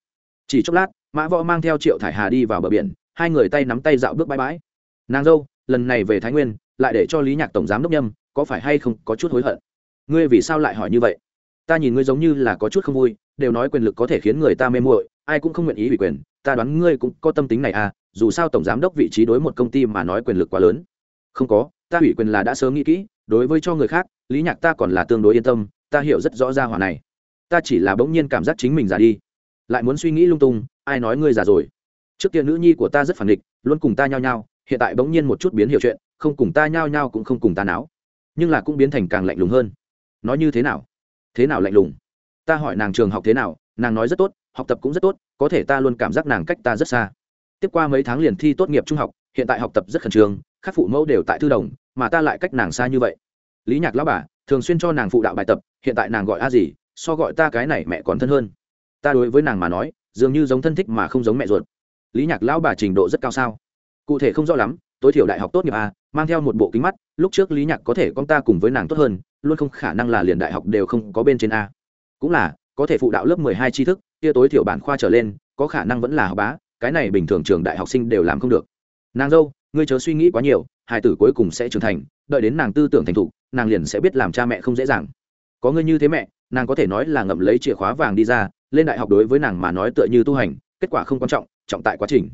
chỉ chốc lát, mã võ mang theo triệu thải hà đi vào bờ biển, hai người tay nắm tay dạo bước bãi bãi. Nàng dâu, lần này về thái nguyên, lại để cho lý nhạc tổng giám đốc nhâm, có phải hay không có chút hối hận? Ngươi vì sao lại hỏi như vậy? Ta nhìn ngươi giống như là có chút không vui, đều nói quyền lực có thể khiến người ta mê muội, ai cũng không nguyện ý ủy quyền, ta đoán ngươi cũng có tâm tính này à dù sao tổng giám đốc vị trí đối một công ty mà nói quyền lực quá lớn. Không có, ta ủy quyền là đã sớm nghĩ kỹ, đối với cho người khác lý nhạc ta còn là tương đối yên tâm, ta hiểu rất rõ ra hỏa này. Ta chỉ là bỗng nhiên cảm giác chính mình già đi. Lại muốn suy nghĩ lung tung, ai nói ngươi già rồi? Trước kia nữ nhi của ta rất phản địch luôn cùng ta nhao nhao, hiện tại bỗng nhiên một chút biến hiểu chuyện, không cùng ta nhao nhao cũng không cùng ta náo. Nhưng là cũng biến thành càng lạnh lùng hơn. Nói như thế nào? Thế nào lạnh lùng? Ta hỏi nàng trường học thế nào, nàng nói rất tốt, học tập cũng rất tốt, có thể ta luôn cảm giác nàng cách ta rất xa. Tiếp qua mấy tháng liền thi tốt nghiệp trung học, hiện tại học tập rất khẩn trương, các phụ mẫu đều tại thư đồng, mà ta lại cách nàng xa như vậy lý nhạc lão bà thường xuyên cho nàng phụ đạo bài tập, hiện tại nàng gọi a gì, so gọi ta cái này mẹ còn thân hơn. Ta đối với nàng mà nói, dường như giống thân thích mà không giống mẹ ruột. Lý nhạc lão bà trình độ rất cao sao? Cụ thể không rõ lắm, tối thiểu đại học tốt nghiệp a, mang theo một bộ kính mắt, lúc trước lý nhạc có thể con ta cùng với nàng tốt hơn, luôn không khả năng là liền đại học đều không có bên trên a. Cũng là, có thể phụ đạo lớp mười hai tri thức, kia tối thiểu bản khoa trở lên, có khả năng vẫn là học bá, cái này bình thường trường đại học sinh đều làm không được. Nàng dâu, ngươi chớ suy nghĩ quá nhiều hai tử cuối cùng sẽ trưởng thành, đợi đến nàng tư tưởng thành thục nàng liền sẽ biết làm cha mẹ không dễ dàng. Có ngươi như thế mẹ, nàng có thể nói là ngậm lấy chìa khóa vàng đi ra, lên đại học đối với nàng mà nói tựa như tu hành, kết quả không quan trọng trọng tại quá trình.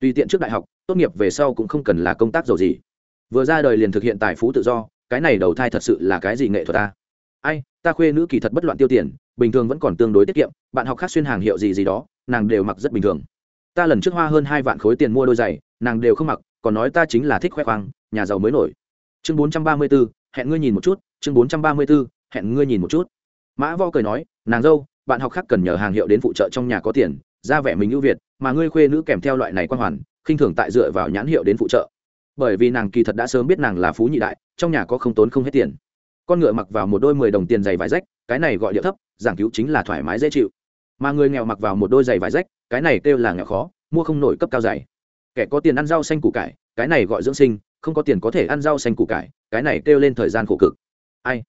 Tùy tiện trước đại học, tốt nghiệp về sau cũng không cần là công tác giàu gì. Vừa ra đời liền thực hiện tài phú tự do, cái này đầu thai thật sự là cái gì nghệ thuật ta? Ai, ta khuê nữ kỳ thật bất loạn tiêu tiền, bình thường vẫn còn tương đối tiết kiệm, bạn học khác xuyên hàng hiệu gì gì đó, nàng đều mặc rất bình thường. Ta lần trước hoa hơn hai vạn khối tiền mua đôi giày, nàng đều không mặc, còn nói ta chính là thích khoe khoang, nhà giàu mới nổi. Chương bốn trăm ba mươi bốn hẹn ngươi nhìn một chút, chương bốn trăm ba mươi b ố hẹn ngươi nhìn một chút. Mã vo cười nói, nàng dâu, bạn học khác cần nhờ hàng hiệu đến phụ trợ trong nhà có tiền, ra vẻ mình ưu việt, mà ngươi khuê nữ kèm theo loại này quan hoàn, khinh thường tại dựa vào nhãn hiệu đến phụ trợ. Bởi vì nàng kỳ thật đã sớm biết nàng là phú nhị đại, trong nhà có không tốn không hết tiền. Con ngựa mặc vào một đôi mười đồng tiền giày vải rách, cái này gọi điệu thấp, giảng cứu chính là thoải mái dễ chịu. Mà người nghèo mặc vào một đôi giày vải rách, cái này kêu là nghèo khó, mua không nổi cấp cao giày. Kẻ có tiền ăn rau xanh củ cải, cái này gọi dưỡng sinh không có tiền có thể ăn rau xanh củ cải, cái này kêu lên thời gian khổ cực. Ai?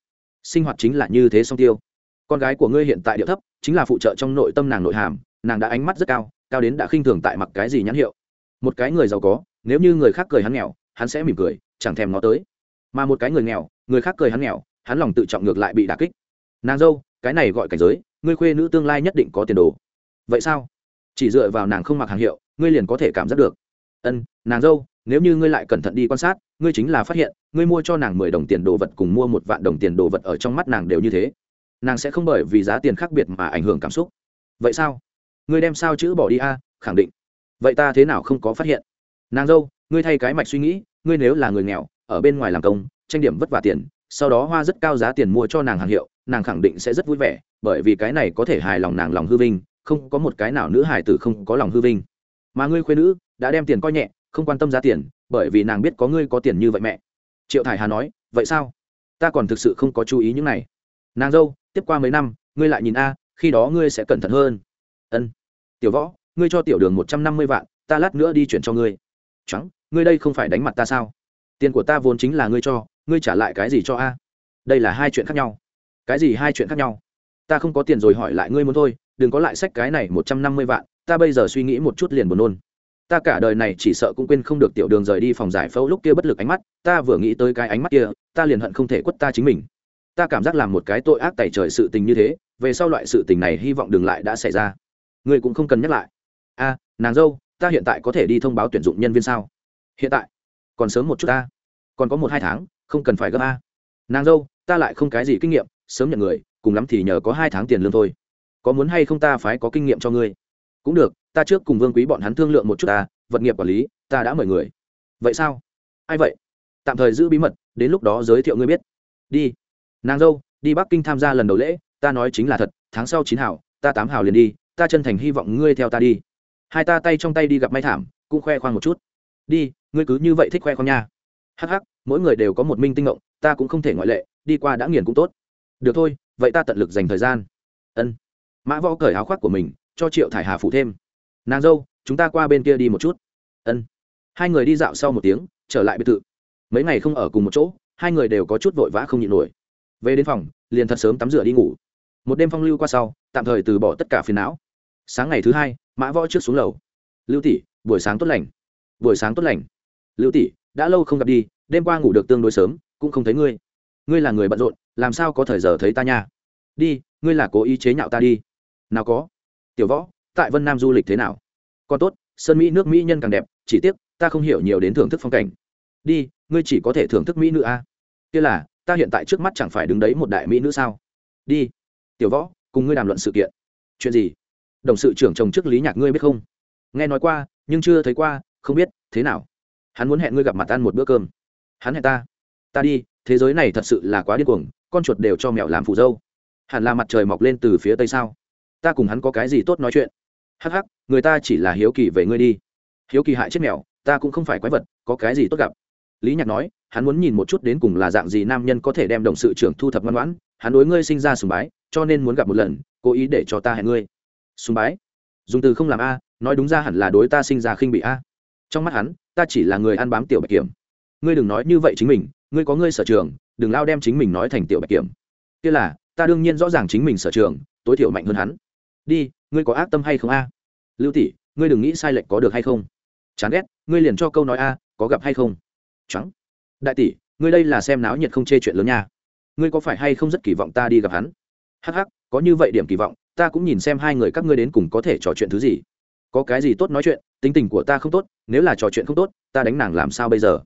Sinh hoạt chính là như thế song tiêu. Con gái của ngươi hiện tại điệu thấp, chính là phụ trợ trong nội tâm nàng nội hàm, nàng đã ánh mắt rất cao cao đến đã khinh thường tại mặc cái gì nhãn hiệu. Một cái người giàu có, nếu như người khác cười hắn nghèo, hắn sẽ mỉm cười, chẳng thèm nó tới. Mà một cái người nghèo, người khác cười hắn nghèo, hắn lòng tự trọng ngược lại bị đà kích. Nàng dâu, cái này gọi cảnh giới, ngươi khuê nữ tương lai nhất định có tiền đồ. Vậy sao? Chỉ dựa vào nàng không mặc hàng hiệu, ngươi liền có thể cảm giác được. Ân, nàng dâu nếu như ngươi lại cẩn thận đi quan sát, ngươi chính là phát hiện, ngươi mua cho nàng mười đồng tiền đồ vật cùng mua một vạn đồng tiền đồ vật ở trong mắt nàng đều như thế. Nàng sẽ không bởi vì giá tiền khác biệt mà ảnh hưởng cảm xúc. Vậy sao? Ngươi đem sao chữ bỏ đi a, khẳng định. Vậy ta thế nào không có phát hiện? Nàng dâu, ngươi thay cái mạch suy nghĩ, ngươi nếu là người nghèo, ở bên ngoài làm công, tranh điểm vất vả tiền, sau đó hoa rất cao giá tiền mua cho nàng hàng hiệu, nàng khẳng định sẽ rất vui vẻ, bởi vì cái này có thể hài lòng nàng lòng hư vinh, không có một cái nào nữ hài tử không có lòng hư vinh. Mà ngươi khuyên nữ, đã đem tiền coi nhẹ không quan tâm giá tiền, bởi vì nàng biết có ngươi có tiền như vậy mẹ. Triệu thải hà nói, vậy sao? Ta còn thực sự không có chú ý những này. Nàng dâu, tiếp qua mấy năm, ngươi lại nhìn a, khi đó ngươi sẽ cẩn thận hơn. Ân. Tiểu võ, ngươi cho tiểu đường một trăm năm mươi vạn, ta lát nữa đi chuyển cho ngươi. Trắng ngươi đây không phải đánh mặt ta sao? Tiền của ta vốn chính là ngươi cho, ngươi trả lại cái gì cho a? Đây là hai chuyện khác nhau. Cái gì hai chuyện khác nhau? Ta không có tiền rồi hỏi lại ngươi muốn thôi, đừng có lại sách cái này một trăm năm mươi vạn, ta bây giờ suy nghĩ một chút liền buồn nôn ta cả đời này chỉ sợ cũng quên không được tiểu đường rời đi phòng giải phẫu lúc kia bất lực ánh mắt, ta vừa nghĩ tới cái ánh mắt kia, ta liền hận không thể quất ta chính mình. Ta cảm giác làm một cái tội ác tẩy trời sự tình như thế, về sau loại sự tình này hy vọng đừng lại đã xảy ra. Ngươi cũng không cần nhắc lại. A, nàng dâu, ta hiện tại có thể đi thông báo tuyển dụng nhân viên sao? Hiện tại. Còn sớm một chút ta. Còn có một hai tháng, không cần phải gấp a. Nàng dâu, ta lại không cái gì kinh nghiệm, sớm nhận người, cùng lắm thì nhờ có hai tháng tiền lương thôi. Có muốn hay không ta phải có kinh nghiệm cho ngươi? Cũng được, ta trước cùng vương quý bọn hắn thương lượng một chút ta, vật nghiệp quản lý, ta đã mời người. Vậy sao? Ai vậy? Tạm thời giữ bí mật, đến lúc đó giới thiệu ngươi biết. Đi. Nàng dâu, đi bắc kinh tham gia lần đầu lễ, ta nói chính là thật, tháng sau chín hảo ta tám hảo liền đi, ta chân thành hy vọng ngươi theo ta đi. Hai ta tay trong tay đi gặp may thảm, cũng khoe khoang một chút. Đi, ngươi cứ như vậy thích khoe khoang nha. Hắc hắc, mỗi người đều có một minh tinh ngộng, ta cũng không thể ngoại lệ, đi qua đã nghiền cũng tốt. Được thôi, vậy ta tận lực dành thời gian. Ân. Mã võ cởi áo khoác của mình cho triệu thải hà phụ thêm. Nàng dâu, chúng ta qua bên kia đi một chút. Ân. Hai người đi dạo sau một tiếng, trở lại biệt thự. Mấy ngày không ở cùng một chỗ, hai người đều có chút vội vã không nhịn nổi. Về đến phòng, liền thật sớm tắm rửa đi ngủ. Một đêm phong lưu qua sau, tạm thời từ bỏ tất cả phiền não. Sáng ngày thứ hai, mã võ trước xuống lầu. Lưu tỷ, buổi sáng tốt lành. Buổi sáng tốt lành. Lưu tỷ, đã lâu không gặp đi, đêm qua ngủ được tương đối sớm, cũng không thấy ngươi. Ngươi là người bận rộn, làm sao có thời giờ thấy ta nha? Đi, ngươi là cố ý chế nhạo ta đi. Nào có tiểu võ, tại vân nam du lịch thế nào? Còn tốt sơn mỹ nước mỹ nhân càng đẹp, chỉ tiếc, ta không hiểu nhiều đến thưởng thức phong cảnh. Đi, ngươi chỉ có thể thưởng thức mỹ nữ a. À? kia là, ta hiện tại trước mắt chẳng phải đứng đấy một đại mỹ nữ sao? Đi, tiểu võ, cùng ngươi đàm luận sự kiện. Chuyện gì? Đồng sự trưởng chồng trước lý nhạc ngươi biết không? Nghe nói qua, nhưng chưa thấy qua, không biết, thế nào? Hắn muốn hẹn ngươi gặp mặt ăn một bữa cơm. Hắn hẹn ta. Ta đi, thế giới này thật sự là quá điên cuồng, con chuột đều cho mèo làm phù dâu. Hẳn là mặt trời mọc lên từ phía tây sao? Ta cùng hắn có cái gì tốt nói chuyện. Hắc hắc, người ta chỉ là hiếu kỳ về ngươi đi. Hiếu kỳ hại chết mèo, ta cũng không phải quái vật, có cái gì tốt gặp? Lý nhạc nói, hắn muốn nhìn một chút đến cùng là dạng gì nam nhân có thể đem đồng sự trưởng thu thập ngoan ngoãn, hắn đối ngươi sinh ra sùng bái, cho nên muốn gặp một lần, cố ý để cho ta hẹn ngươi. Sùng bái? Dùng từ không làm a, nói đúng ra hẳn là đối ta sinh ra khinh bị a. Trong mắt hắn, ta chỉ là người ăn bám tiểu bạch kiểm. Ngươi đừng nói như vậy chính mình, ngươi có ngươi sở trường, đừng lao đem chính mình nói thành tiểu bạch kiểm. Kia là, ta đương nhiên rõ ràng chính mình sở trường, tối thiểu mạnh hơn hắn đi, ngươi có ác tâm hay không a? Lưu tỷ, ngươi đừng nghĩ sai lệch có được hay không. Chán ghét, ngươi liền cho câu nói a, có gặp hay không? Trắng đại tỷ, ngươi đây là xem náo nhiệt không chê chuyện lớn nha. Ngươi có phải hay không rất kỳ vọng ta đi gặp hắn? Hắc hắc, có như vậy điểm kỳ vọng, ta cũng nhìn xem hai người các ngươi đến cùng có thể trò chuyện thứ gì. Có cái gì tốt nói chuyện, tính tình của ta không tốt, nếu là trò chuyện không tốt, ta đánh nàng làm sao bây giờ?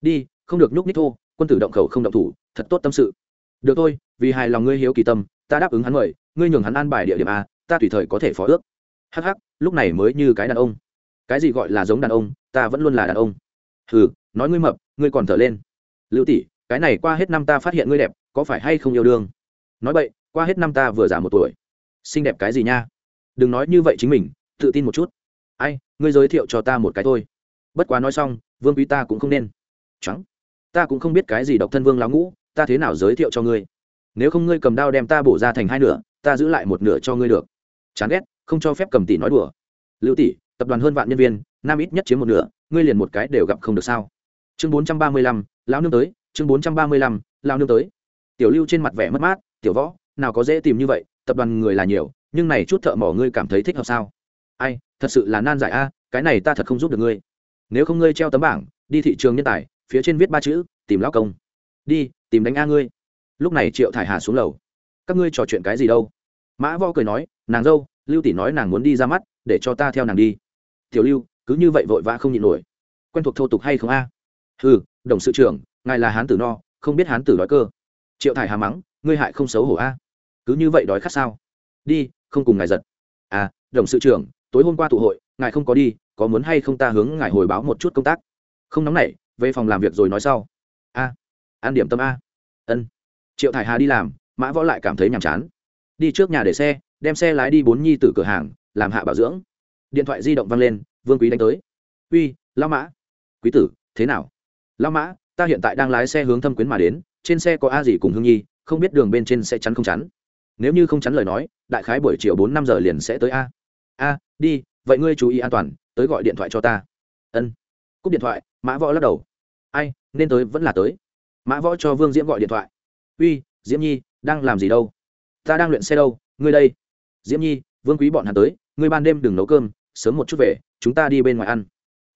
Đi, không được nhúc nhích thô, quân tử động khẩu không động thủ, thật tốt tâm sự. Được thôi, vì hài lòng ngươi hiếu kỳ tâm, ta đáp ứng hắn mời, ngươi nhường hắn an bài địa điểm a ta tùy thời có thể phó ước. Hắc hắc, lúc này mới như cái đàn ông. Cái gì gọi là giống đàn ông, ta vẫn luôn là đàn ông. Hừ, nói ngươi mập, ngươi còn thở lên. Lưu tỷ, cái này qua hết năm ta phát hiện ngươi đẹp, có phải hay không yêu đương? Nói vậy qua hết năm ta vừa già một tuổi. Xinh đẹp cái gì nha? Đừng nói như vậy chính mình, tự tin một chút. Ai, ngươi giới thiệu cho ta một cái thôi. Bất quá nói xong, vương quý ta cũng không nên. Trắng. Ta cũng không biết cái gì độc thân vương lão ngũ, ta thế nào giới thiệu cho ngươi? Nếu không ngươi cầm đao đem ta bổ ra thành hai nửa, ta giữ lại một nửa cho ngươi được chán ghét, không cho phép cầm tỷ nói đùa. Lưu tỷ, tập đoàn hơn vạn nhân viên, nam ít nhất chiếm một nửa, ngươi liền một cái đều gặp không được sao? Chương bốn trăm ba mươi lăm, lão nương tới, chương bốn trăm ba mươi lăm, lão nương tới. Tiểu lưu trên mặt vẻ mất mát, tiểu võ, nào có dễ tìm như vậy, tập đoàn người là nhiều, nhưng này chút thợ mỏ ngươi cảm thấy thích hợp sao? Ai, thật sự là nan giải a, cái này ta thật không giúp được ngươi. Nếu không ngươi treo tấm bảng, đi thị trường nhân tài, phía trên viết ba chữ, tìm lão công. Đi, tìm đánh a ngươi. Lúc này triệu thải hà xuống lầu. Các ngươi trò chuyện cái gì đâu? Mã vo cười nói nàng dâu, lưu tỷ nói nàng muốn đi ra mắt, để cho ta theo nàng đi. Tiểu lưu, cứ như vậy vội vã không nhịn nổi. Quen thuộc thô tục hay không a? À? ừ đồng sự trưởng, ngài là hán tử no, không biết hán tử đói cơ. Triệu thải hà mắng, ngươi hại không xấu hổ a. Cứ như vậy đói khát sao? Đi, không cùng ngài giật. À đồng sự trưởng, tối hôm qua tụ hội, ngài không có đi, có muốn hay không ta hướng ngài hồi báo một chút công tác? Không nóng nảy, về phòng làm việc rồi nói sau. A an điểm tâm a. Ân. Triệu thải hà đi làm, mã võ lại cảm thấy nhàm chán. Đi trước nhà để xe đem xe lái đi bốn nhi tử cửa hàng, làm hạ bảo dưỡng. Điện thoại di động văng lên, vương quý đánh tới. Uy lao mã. Quý tử, thế nào? Lao mã, ta hiện tại đang lái xe hướng thâm quyến mà đến, trên xe có a gì cùng hương nhi, không biết đường bên trên sẽ chắn không chắn. Nếu như không chắn lời nói, đại khái buổi chiều bốn năm giờ liền sẽ tới a. A, đi, vậy ngươi chú ý an toàn, tới gọi điện thoại cho ta. Ân. Cúp điện thoại, mã võ lắc đầu. Ai, nên tới vẫn là tới. Mã võ cho vương diễm gọi điện thoại. Uy, diễm nhi, đang làm gì đâu? Ta đang luyện xe đâu, ngươi đây diễm nhi, vương quý bọn hắn tới, ngươi ban đêm đừng nấu cơm, sớm một chút về, chúng ta đi bên ngoài ăn.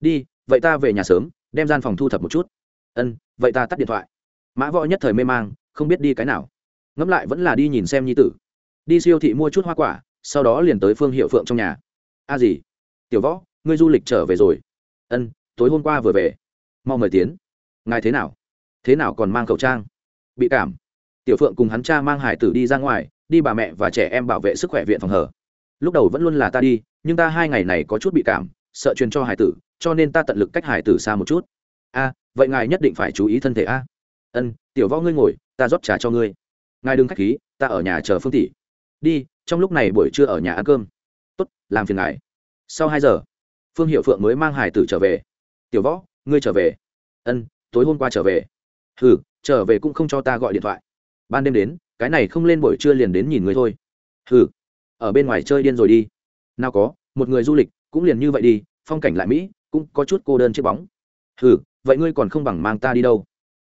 Đi, vậy ta về nhà sớm, đem gian phòng thu thập một chút. Ân, vậy ta tắt điện thoại. Mã võ nhất thời mê mang, không biết đi cái nào. Ngẫm lại vẫn là đi nhìn xem nhi tử. Đi siêu thị mua chút hoa quả, sau đó liền tới phương hiệu phượng trong nhà. A gì? Tiểu võ, ngươi du lịch trở về rồi. Ân, tối hôm qua vừa về. Mau mời tiến. Ngài thế nào? Thế nào còn mang khẩu trang? Bị cảm. Tiểu phượng cùng hắn cha mang hải tử đi ra ngoài đi bà mẹ và trẻ em bảo vệ sức khỏe viện phòng hở lúc đầu vẫn luôn là ta đi, nhưng ta hai ngày này có chút bị cảm, sợ truyền cho hải tử, cho nên ta tận lực cách hải tử xa một chút. A, vậy ngài nhất định phải chú ý thân thể a. Ân, tiểu võ ngươi ngồi, ta rót trà cho ngươi. Ngài đừng k h á c h khí, ta ở nhà chờ phương tỷ. Đi, trong lúc này buổi trưa ở nhà ăn cơm. Tốt, làm phiền ngài. Sau hai giờ, phương hiệu phượng mới mang hải tử trở về. Tiểu võ, ngươi trở về. Ân, tối hôm qua trở về. Ừ trở về cũng không cho ta gọi điện thoại. Ban đêm đến cái này không lên buổi trưa liền đến nhìn người thôi. Hừ, ở bên ngoài chơi điên rồi đi. Nào có, một người du lịch cũng liền như vậy đi, phong cảnh lại mỹ, cũng có chút cô đơn chiếc bóng. Hừ, vậy ngươi còn không bằng mang ta đi đâu?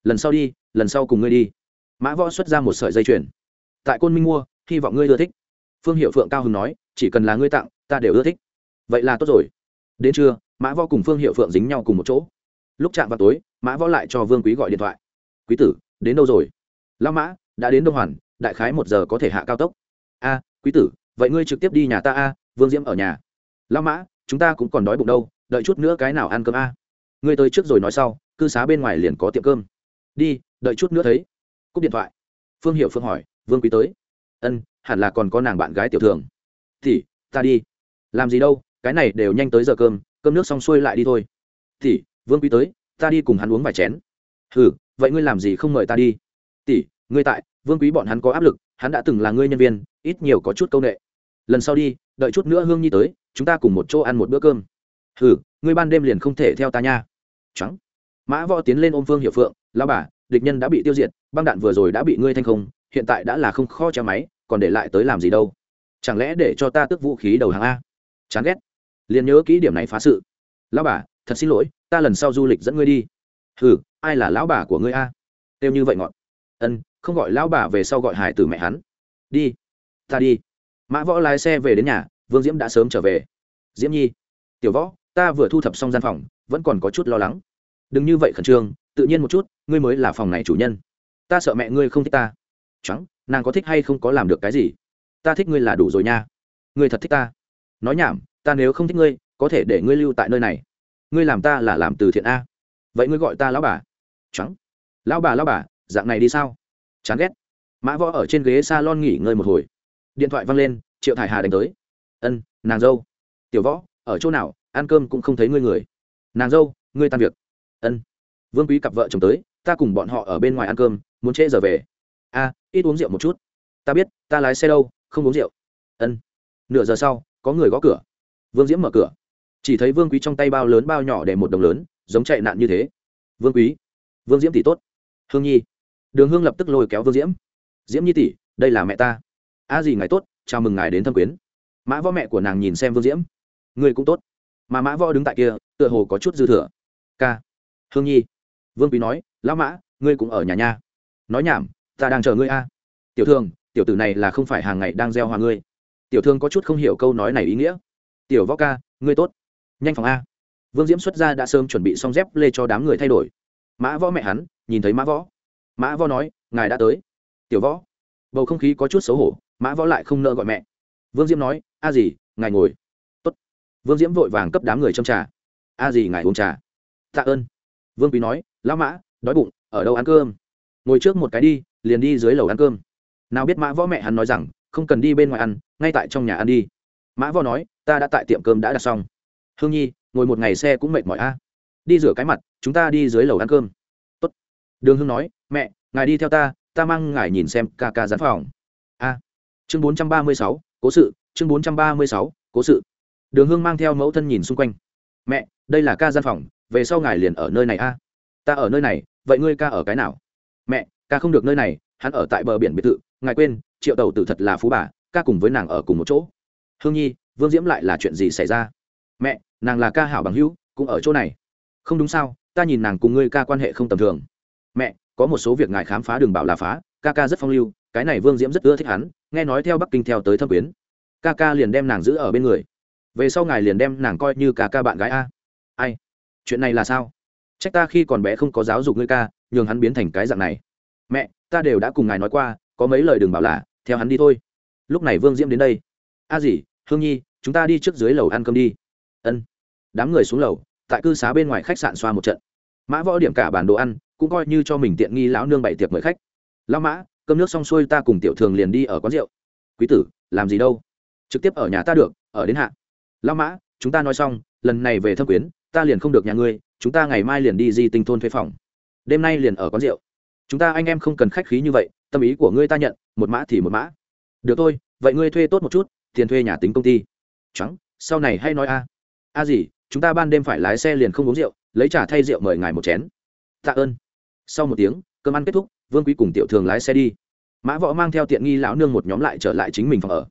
Lần sau đi, lần sau cùng ngươi đi. Mã võ xuất ra một sợi dây chuyền. Tại côn minh mua, hy vọng ngươi ưa thích. Phương hiệu phượng cao hưng nói, chỉ cần là ngươi tặng, ta đều ưa thích. Vậy là tốt rồi. Đến trưa, mã võ cùng phương hiệu phượng dính nhau cùng một chỗ. Lúc chạm vào tối, mã võ lại cho vương quý gọi điện thoại. Quý tử, đến đâu rồi? Lao mã đã đến đông hoàn, đại khái một giờ có thể hạ cao tốc. A, quý tử, vậy ngươi trực tiếp đi nhà ta a, vương diễm ở nhà. Lao mã, chúng ta cũng còn đói bụng đâu, đợi chút nữa cái nào ăn cơm a. Ngươi tới trước rồi nói sau, cư xá bên ngoài liền có tiệm cơm. Đi, đợi chút nữa thấy. Cúp điện thoại. Phương hiệu phương hỏi, vương quý tới. Ân, hẳn là còn có nàng bạn gái tiểu thường. Thì, ta đi. Làm gì đâu, cái này đều nhanh tới giờ cơm cơm nước xong xuôi lại đi thôi. Thì, vương quý tới, ta đi cùng hắn uống vài chén. Ừ vậy ngươi làm gì không mời ta đi? Tỷ ngươi tại, vương quý bọn hắn có áp lực, hắn đã từng là ngươi nhân viên, ít nhiều có chút c â u n ệ lần sau đi, đợi chút nữa hương nhi tới, chúng ta cùng một chỗ ăn một bữa cơm. Hừ, ngươi ban đêm liền không thể theo ta nha. Trắng. Mã võ tiến lên ôm phương hiệu phượng lao bà, địch nhân đã bị tiêu diệt, băng đạn vừa rồi đã bị ngươi thanh không, hiện tại đã là không kho che máy, còn để lại tới làm gì đâu? Chẳng lẽ để cho ta tức vũ khí đầu hàng a? Chán ghét. Liền nhớ kỹ điểm này phá sự. Lão bà, thật xin lỗi, ta lần sau du lịch dẫn ngươi đi. Hừ, ai là lão bà của ngươi a? Kêu như vậy ngọn. Ân không gọi lão bà về sau gọi hải tử mẹ hắn. Đi, ta đi. Mã võ lái xe về đến nhà, vương diễm đã sớm trở về. Diễm nhi, tiểu võ, ta vừa thu thập xong gian phòng, vẫn còn có chút lo lắng. Đừng như vậy khẩn trương, tự nhiên một chút, ngươi mới là phòng này chủ nhân. Ta sợ mẹ ngươi không thích ta. Trắng nàng có thích hay không có làm được cái gì? Ta thích ngươi là đủ rồi nha. Ngươi thật thích ta. Nói nhảm, ta nếu không thích ngươi, có thể để ngươi lưu tại nơi này. Ngươi làm ta là làm từ thiện a. Vậy ngươi gọi ta lão bà. Trắng lão bà lão bà, dạng này đi sao? Chán ghét. Mã võ ở trên ghế s a lon nghỉ ngơi một hồi. Điện thoại văng lên, triệu thải hà đánh tới. Ân, nàng dâu. Tiểu võ, ở chỗ nào? Ăn cơm cũng không thấy ngươi người. Nàng dâu, ngươi tan việc. Ân. Vương quý cặp vợ chồng tới, ta cùng bọn họ ở bên ngoài ăn cơm, muốn trễ giờ về. A, ít uống rượu một chút. Ta biết, ta lái xe đâu, không uống rượu. Ân. Nửa giờ sau, có người gõ cửa. Vương diễm mở cửa. Chỉ thấy vương quý trong tay bao lớn bao nhỏ để một đồng lớn, giống chạy nạn như thế. Vương quý. Vương diễm tỷ tốt. Hương nhi đường hương lập tức lôi kéo vương diễm. Diễm nhi tỷ, đây là mẹ ta. A à gì ngài tốt, chào mừng ngài đến thâm quyến. Mã võ mẹ của nàng nhìn xem vương diễm. Người cũng tốt. Mà mã võ đứng tại kia, tựa hồ có chút dư thừa. K hương nhi. Vương quý nói, lão mã, ngươi cũng ở nhà nha. Nói nhảm, ta đang chờ ngươi a. Tiểu thương tiểu tử này là không phải hàng ngày đang gieo hòa ngươi. Tiểu thương có chút không hiểu câu nói này ý nghĩa. Tiểu võ ca, ngươi tốt. Nhanh phòng a. Vương diễm xuất ra đã sớm chuẩn bị xong dép lê cho đám người thay đổi. Mã võ mẹ hắn, nhìn thấy mã võ mã võ nói, ngài đã tới. Tiểu võ. Bầu không khí có chút xấu hổ, mã võ lại không nợ gọi mẹ. Vương diễm nói, a gì ngài ngồi. Tốt. vương diễm vội vàng cấp đám người trong trà. A gì ngài uống trà. Tạ ơn. Vương quý nói, lão mã, đói bụng, ở đâu ăn cơm? Ngồi trước một cái đi, liền đi dưới lầu ăn cơm. Nào biết mã võ mẹ hắn nói rằng, không cần đi bên ngoài ăn, ngay tại trong nhà ăn đi. Mã võ nói, ta đã tại tiệm cơm đã đặt xong. Hương nhi, ngồi một ngày xe cũng mệt mỏi a. Đi rửa cái mặt, chúng ta đi dưới lầu ăn cơm đường hương nói, mẹ, ngài đi theo ta ta mang ngài nhìn xem ca ca gián phòng. A, chương bốn trăm ba mươi sáu, cố sự, chương bốn trăm ba mươi sáu, cố sự. Đường hương mang theo mẫu thân nhìn xung quanh. Mẹ, đây là ca gian phòng, về sau ngài liền ở nơi này a. Ta ở nơi này, vậy ngươi ca ở cái nào? Mẹ, ca không được nơi này, hắn ở tại bờ biển biệt thự, ngài quên, triệu tàu tử thật là phú bà, ca cùng với nàng ở cùng một chỗ. Hương nhi, vương diễm lại là chuyện gì xảy ra? Mẹ, nàng là ca hảo bằng hữu, cũng ở chỗ này. Không đúng sao, ta nhìn nàng cùng ngươi ca quan hệ không tầm thường mẹ, có một số việc ngài khám phá đường bảo là phá, ca ca rất phong lưu, cái này vương diễm rất ưa thích hắn, nghe nói theo bắc kinh theo tới thâm quyến. Ca ca liền đem nàng giữ ở bên người. Về sau ngài liền đem nàng coi như ca ca bạn gái a. Ai? Chuyện này là sao? Trách ta khi còn bé không có giáo dục ngươi ca, nhường hắn biến thành cái dạng này. Mẹ, ta đều đã cùng ngài nói qua, có mấy lời đừng bảo là, theo hắn đi thôi. Lúc này vương diễm đến đây. A à gì hương nhi, chúng ta đi trước dưới lầu ăn cơm đi. Ân. Đám người xuống lầu, tại cư xá bên ngoài khách sạn xoa một trận. Mã võ điểm cả bản đồ ăn cũng coi như cho mình tiện nghi lão nương bày tiệc mời khách. Lão mã, cơm nước xong xuôi ta cùng tiểu thường liền đi ở quán rượu. Quý tử, làm gì đâu? Trực tiếp ở nhà ta được, ở đến hạ. Lão mã, chúng ta nói xong, lần này về thâm quyến, ta liền không được nhà ngươi, chúng ta ngày mai liền đi di tinh thôn thuê phòng. Đêm nay liền ở quán rượu. Chúng ta anh em không cần khách khí như vậy, tâm ý của ngươi ta nhận, một mã thì một mã. Được thôi, vậy ngươi thuê tốt một chút, tiền thuê nhà tính công ty. Trắng, sau này hay nói a. A gì, chúng ta ban đêm phải lái xe liền không uống rượu, lấy trả thay rượu mời ngài một chén. Tạ ơn sau một tiếng, cơm ăn kết thúc, vương quý cùng tiểu thường lái xe đi. Mã võ mang theo tiện nghi lão nương một nhóm lại trở lại chính mình phòng ở.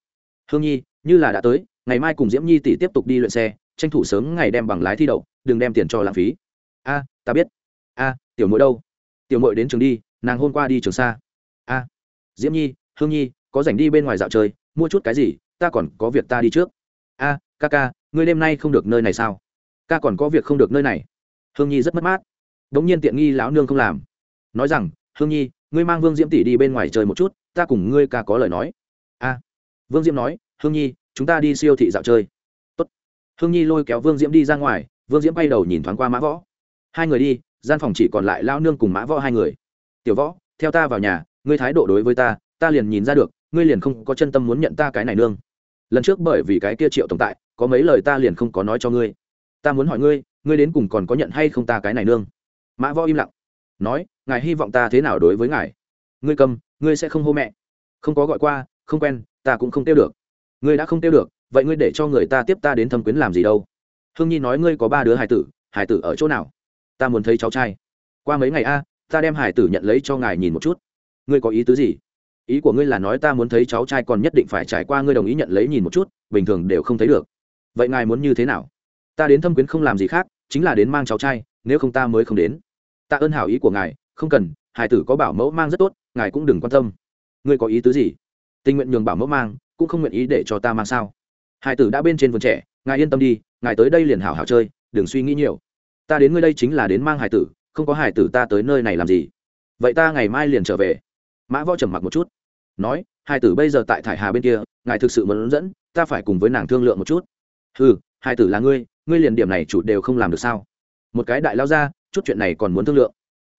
Hương nhi, như là đã tới, ngày mai cùng diễm nhi tỷ tiếp tục đi luyện xe, tranh thủ sớm ngày đem bằng lái thi đậu, đừng đem tiền cho lãng phí. A, ta biết. A, tiểu mội đâu? Tiểu mội đến trường đi, nàng hôm qua đi trường xa. A, diễm nhi, hương nhi, có rảnh đi bên ngoài dạo chơi, mua chút cái gì, ta còn có việc ta đi trước. A, ca ca, ngươi đêm nay không được nơi này sao? Ca còn có việc không được nơi này. Hương nhi rất mất mát đ nhiên tiện nghi lão nương không làm. Nói rằng, hương nhi, ngươi mang vương diễm tỷ đi bên ngoài chơi một chút, ta cùng ngươi ca có lời nói. A. Vương diễm nói, hương nhi, chúng ta đi siêu thị dạo chơi. Tốt. hương nhi lôi kéo vương diễm đi ra ngoài, vương diễm bay đầu nhìn thoáng qua mã võ. Hai người đi, gian phòng chỉ còn lại lao nương cùng mã võ hai người. Tiểu võ, theo ta vào nhà, ngươi thái độ đối với ta ta liền nhìn ra được, ngươi liền không có chân tâm muốn nhận ta cái này nương. Lần trước bởi vì cái kia triệu tồn tại, có mấy lời ta liền không có nói cho ngươi. Ta muốn hỏi ngươi ngươi đến cùng còn có nhận hay không ta cái này nương? Mã võ im lặng, nói, ngài hy vọng ta thế nào đối với ngài? Ngươi cầm, ngươi sẽ không hô mẹ. Không có gọi qua, không quen, ta cũng không tiêu được. Ngươi đã không tiêu được, vậy ngươi để cho người ta tiếp ta đến thâm quyến làm gì đâu? Hương nhi nói, ngươi có ba đứa hải tử hải tử ở chỗ nào? Ta muốn thấy cháu trai. Qua mấy ngày a, ta đem hải tử nhận lấy cho ngài nhìn một chút. Ngươi có ý tứ gì? Ý của ngươi là nói ta muốn thấy cháu trai còn nhất định phải trải qua ngươi đồng ý nhận lấy nhìn một chút, bình thường đều không thấy được. Vậy ngài muốn như thế nào? Ta đến thâm quyến không làm gì khác, chính là đến mang cháu trai nếu không ta mới không đến. Ta ơn hảo ý của ngài, không cần, hải tử có bảo mẫu mang rất tốt, ngài cũng đừng quan tâm. Ngươi có ý tứ gì? Tình nguyện nhường bảo mẫu mang, cũng không nguyện ý để cho ta mang sao? Hải tử đã bên trên vườn trẻ, ngài yên tâm đi, ngài tới đây liền hảo hảo chơi, đừng suy nghĩ nhiều. Ta đến ngươi đây chính là đến mang hải tử, không có hải tử ta tới nơi này làm gì? Vậy ta ngày mai liền trở về. Mã võ trầm mặc một chút, nói, hải tử bây giờ tại thải hà bên kia, ngài thực sự muốn dẫn, ta phải cùng với nàng thương lượng một chút. Ừ hải tử là ngươi ngươi liền điểm này chủ đều không làm được sao? Một cái đại lao ra, chút chuyện này còn muốn thương lượng.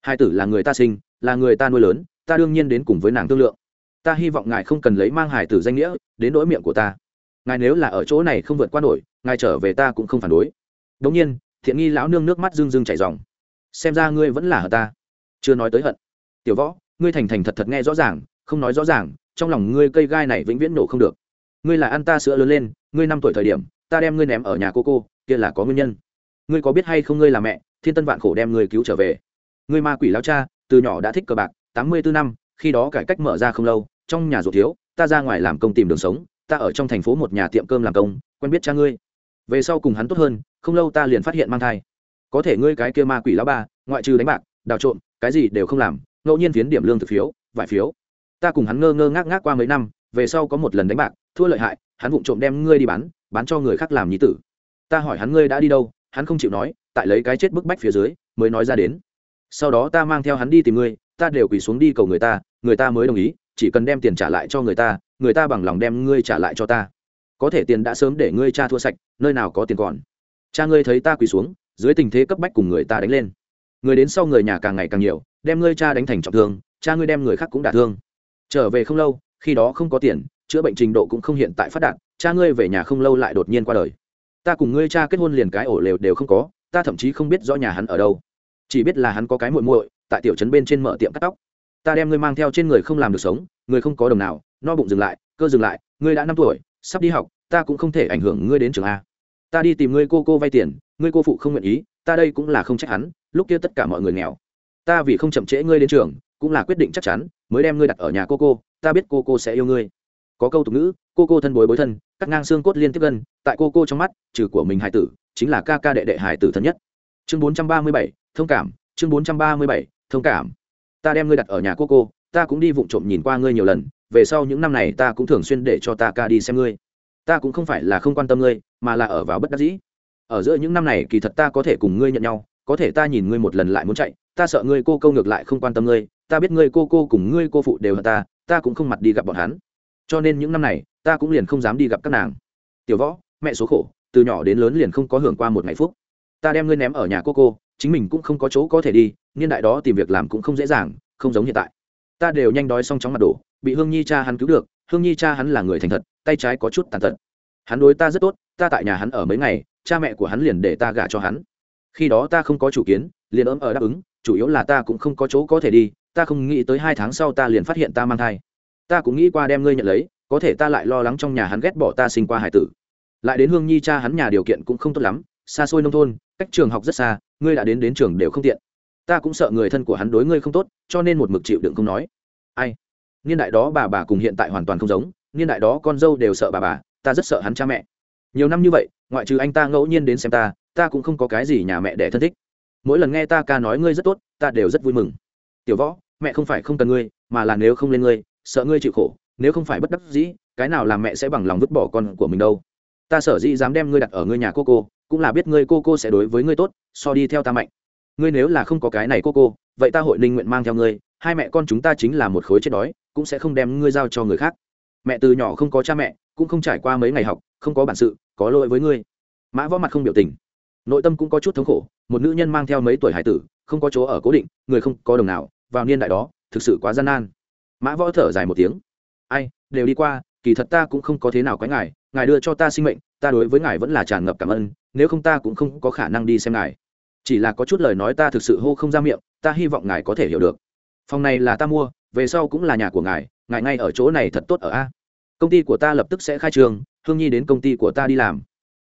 Hai tử là người ta sinh, là người ta nuôi lớn, ta đương nhiên đến cùng với nàng thương lượng. Ta hy vọng ngài không cần lấy mang hải tử danh nghĩa, đến nỗi miệng của ta. Ngài nếu là ở chỗ này không vượt qua nổi, ngài trở về ta cũng không phản đối. Đống nhiên, thiện nghi lão nương nước mắt rưng rưng chảy dòng xem ra ngươi vẫn là hận ta. Chưa nói tới hận. Tiểu võ, ngươi thành thành thật thật nghe rõ ràng, không nói rõ ràng, trong lòng ngươi cây gai này vĩnh viễn nổ không được. Ngươi là ăn ta sữa lớn lên, ngươi năm tuổi thời điểm, ta đem ngươi ném ở nhà cô cô, kia là có nguyên nhân ngươi có biết hay không ngươi là mẹ, thiên tân vạn khổ đem ngươi cứu trở về. Ngươi ma quỷ lao cha, từ nhỏ đã thích cờ bạc, tám mươi bốn năm, khi đó cải cách mở ra không lâu, trong nhà ruột thiếu, ta ra ngoài làm công tìm đường sống, ta ở trong thành phố một nhà tiệm cơm làm công, quen biết cha ngươi. Về sau cùng hắn tốt hơn, không lâu ta liền phát hiện mang thai. Có thể ngươi cái kia ma quỷ lão ba, ngoại trừ đánh bạc, đào trộm, cái gì đều không làm, ngẫu nhiên phiến điểm lương thực phiếu, vải phiếu. Ta cùng hắn ngơ ngơ ngác ngác qua mấy năm, về sau có một lần đánh bạc, thua lợi hại, hắn vụng trộm đem ngươi đi bán bán cho người khác làm nhí tử. Ta hỏi hắn ngươi đã đi đâu hắn không chịu nói, tại lấy cái chết bức bách phía dưới, mới nói ra đến. Sau đó ta mang theo hắn đi tìm ngươi, ta đều quỳ xuống đi cầu người ta người ta mới đồng ý, chỉ cần đem tiền trả lại cho người ta người ta bằng lòng đem ngươi trả lại cho ta. Có thể tiền đã sớm để ngươi cha thua sạch, nơi nào có tiền còn. Cha ngươi thấy ta quỳ xuống, dưới tình thế cấp bách cùng người ta đánh lên. Người đến sau người nhà càng ngày càng nhiều, đem ngươi cha đánh thành trọng thương, cha ngươi đem người khác cũng đả thương. Trở về không lâu, khi đó không có tiền, chữa bệnh trình độ cũng không hiện tại phát đạt, cha ngươi về nhà không lâu lại đột nhiên qua đời ta cùng ngươi cha kết hôn liền cái ổ lều đều không có, ta thậm chí không biết rõ nhà hắn ở đâu. Chỉ biết là hắn có cái muội muội, tại tiểu trấn bên trên mở tiệm cắt tóc. Ta đem ngươi mang theo trên người không làm được sống, người không có đồng nào, no bụng dừng lại, cơ dừng lại, ngươi đã năm tuổi, sắp đi học, ta cũng không thể ảnh hưởng ngươi đến trường a. Ta đi tìm ngươi cô cô vay tiền, ngươi cô phụ không nguyện ý, ta đây cũng là không trách hắn, lúc kia tất cả mọi người nghèo. Ta vì không chậm trễ ngươi đến trường, cũng là quyết định chắc chắn, mới đem ngươi đặt ở nhà cô cô, ta biết cô cô sẽ yêu ngươi. Có câu tục ngữ, cô cô thân bối bối thân cắt ngang xương cốt liên tiếp gân tại cô cô trong mắt, trừ của mình hải tử, chính là ca ca đệ đệ hải tử thân nhất. Chương bốn trăm ba mươi bảy, thông cảm, chương bốn trăm ba mươi bảy, thông cảm. Ta đem ngươi đặt ở nhà cô cô, ta cũng đi vụng trộm nhìn qua ngươi nhiều lần, về sau những năm này ta cũng thường xuyên để cho ta ca đi xem ngươi. Ta cũng không phải là không quan tâm ngươi, mà là ở vào bất đắc dĩ. Ở giữa những năm này kỳ thật ta có thể cùng ngươi nhận nhau, có thể ta nhìn ngươi một lần lại muốn chạy, ta sợ ngươi cô câu ngược lại không quan tâm ngươi, ta biết ngươi cô cô cùng ngươi cô phụ đều là ta ta cũng không mặt đi gặp bọn hắn. Cho nên những năm này ta cũng liền không dám đi gặp các nàng. Tiểu võ, mẹ số khổ, từ nhỏ đến lớn liền không có hưởng qua một ngày phúc. Ta đem ngươi ném ở nhà cô cô, chính mình cũng không có chỗ có thể đi, niên đại đó tìm việc làm cũng không dễ dàng, không giống hiện tại. Ta đều nhanh đói xong chóng mặt đổ, bị hương nhi cha hắn cứu được, hương nhi cha hắn là người thành thật, tay trái có chút tàn tật. Hắn đối ta rất tốt, ta tại nhà hắn ở mấy ngày, cha mẹ của hắn liền để ta gả cho hắn. Khi đó ta không có chủ kiến, liền ấm ở đáp ứng, chủ yếu là ta cũng không có chỗ có thể đi, ta không nghĩ tới hai tháng sau ta liền phát hiện ta mang thai. Ta cũng nghĩ qua đem ngươi nhận lấy có thể ta lại lo lắng trong nhà hắn ghét bỏ ta sinh qua hải tử. Lại đến hương nhi cha hắn nhà điều kiện cũng không tốt lắm, xa xôi nông thôn, cách trường học rất xa, ngươi đã đến đến trường đều không tiện. Ta cũng sợ người thân của hắn đối ngươi không tốt, cho nên một mực chịu đựng không nói. Ai? Niên đại đó bà bà cùng hiện tại hoàn toàn không giống, niên đại đó con dâu đều sợ bà bà, ta rất sợ hắn cha mẹ. Nhiều năm như vậy, ngoại trừ anh ta ngẫu nhiên đến xem ta ta cũng không có cái gì nhà mẹ để thân thích. Mỗi lần nghe ta ca nói ngươi rất tốt, ta đều rất vui mừng. Tiểu võ, mẹ không phải không cần ngươi, mà là nếu không lên ngươi, sợ ngươi chịu khổ nếu không phải bất đắc dĩ, cái nào làm mẹ sẽ bằng lòng vứt bỏ con của mình đâu. Ta sở dĩ dám đem ngươi đặt ở ngươi nhà cô cô, cũng là biết ngươi cô cô sẽ đối với ngươi tốt, so đi theo ta mạnh. Ngươi nếu là không có cái này cô cô, vậy ta hội ninh nguyện mang theo ngươi, hai mẹ con chúng ta chính là một khối chết đói, cũng sẽ không đem ngươi giao cho người khác. Mẹ từ nhỏ không có cha mẹ, cũng không trải qua mấy ngày học, không có bản sự, có lỗi với ngươi. Mã võ mặt không biểu tình. Nội tâm cũng có chút thống khổ, một nữ nhân mang theo mấy tuổi hải tử, không có chỗ ở cố định, người không có đồng nào, vào niên đại đó, thực sự quá gian nan. Mã võ thở dài một tiếng ai, đều đi qua, kỳ thật ta cũng không có thế nào quái ngài ngài đưa cho ta sinh mệnh, ta đối với ngài vẫn là tràn ngập cảm ơn, nếu không ta cũng không có khả năng đi xem ngài. Chỉ là có chút lời nói ta thực sự hô không ra miệng, ta hy vọng ngài có thể hiểu được. Phòng này là ta mua, về sau cũng là nhà của ngài ngài ngay ở chỗ này thật tốt ở a. Công ty của ta lập tức sẽ khai trường hương nhi đến công ty của ta đi làm.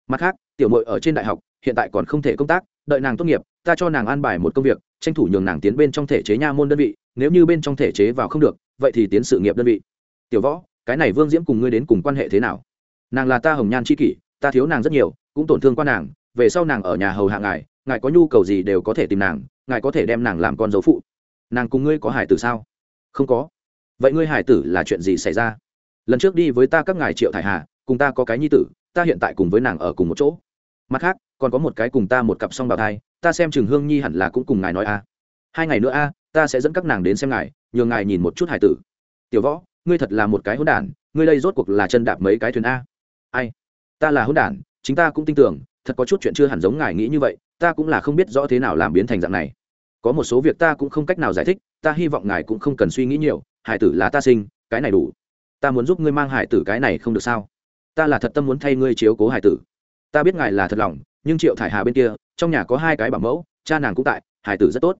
Mặt khác, tiểu mội ở trên đại học, hiện tại còn không thể công tác, đợi nàng tốt nghiệp, ta cho nàng an bài một công việc, tranh thủ nhường nàng tiến bên trong thể chế nha môn đơn vị, nếu như bên trong thể chế vào không được, vậy thì tiến sự nghiệp đơn vị tiểu võ, cái này vương diễm cùng ngươi đến cùng quan hệ thế nào? Nàng là ta hồng nhan c kỷ, ta thiếu nàng rất nhiều, cũng tổn thương qua nàng, về sau nàng ở nhà hầu hạ ngài ngài có nhu cầu gì đều có thể tìm nàng, ngài có thể đem nàng làm con dấu phụ. Nàng cùng ngươi có hải tử sao? Không có. Vậy ngươi hải tử là chuyện gì xảy ra? Lần trước đi với ta các ngài triệu thải hà, cùng ta có cái nhi tử, ta hiện tại cùng với nàng ở cùng một chỗ. Mặt khác, còn có một cái cùng ta một cặp song bào thai, ta xem trường hương nhi hẳn là cũng cùng ngài nói a. Hai ngày nữa a, ta sẽ dẫn các nàng đến xem ngài nhường ngài nhìn một chút hải tử. Tiểu võ ngươi thật là một cái hỗn đản, ngươi đây rốt cuộc là chân đạp mấy cái thuyền a. Ai? Ta là hỗn đản, chính ta cũng tin tưởng, thật có chút chuyện chưa hẳn giống ngài nghĩ như vậy, ta cũng là không biết rõ thế nào làm biến thành dạng này. Có một số việc ta cũng không cách nào giải thích, ta hy vọng ngài cũng không cần suy nghĩ nhiều, hải tử là ta sinh, cái này đủ. Ta muốn giúp ngươi mang hải tử cái này không được sao? Ta là thật tâm muốn thay ngươi chiếu cố hải tử. Ta biết ngài là thật lòng, nhưng triệu thải hà bên kia, trong nhà có hai cái bảo mẫu, cha nàng cũng tại, hải tử rất tốt.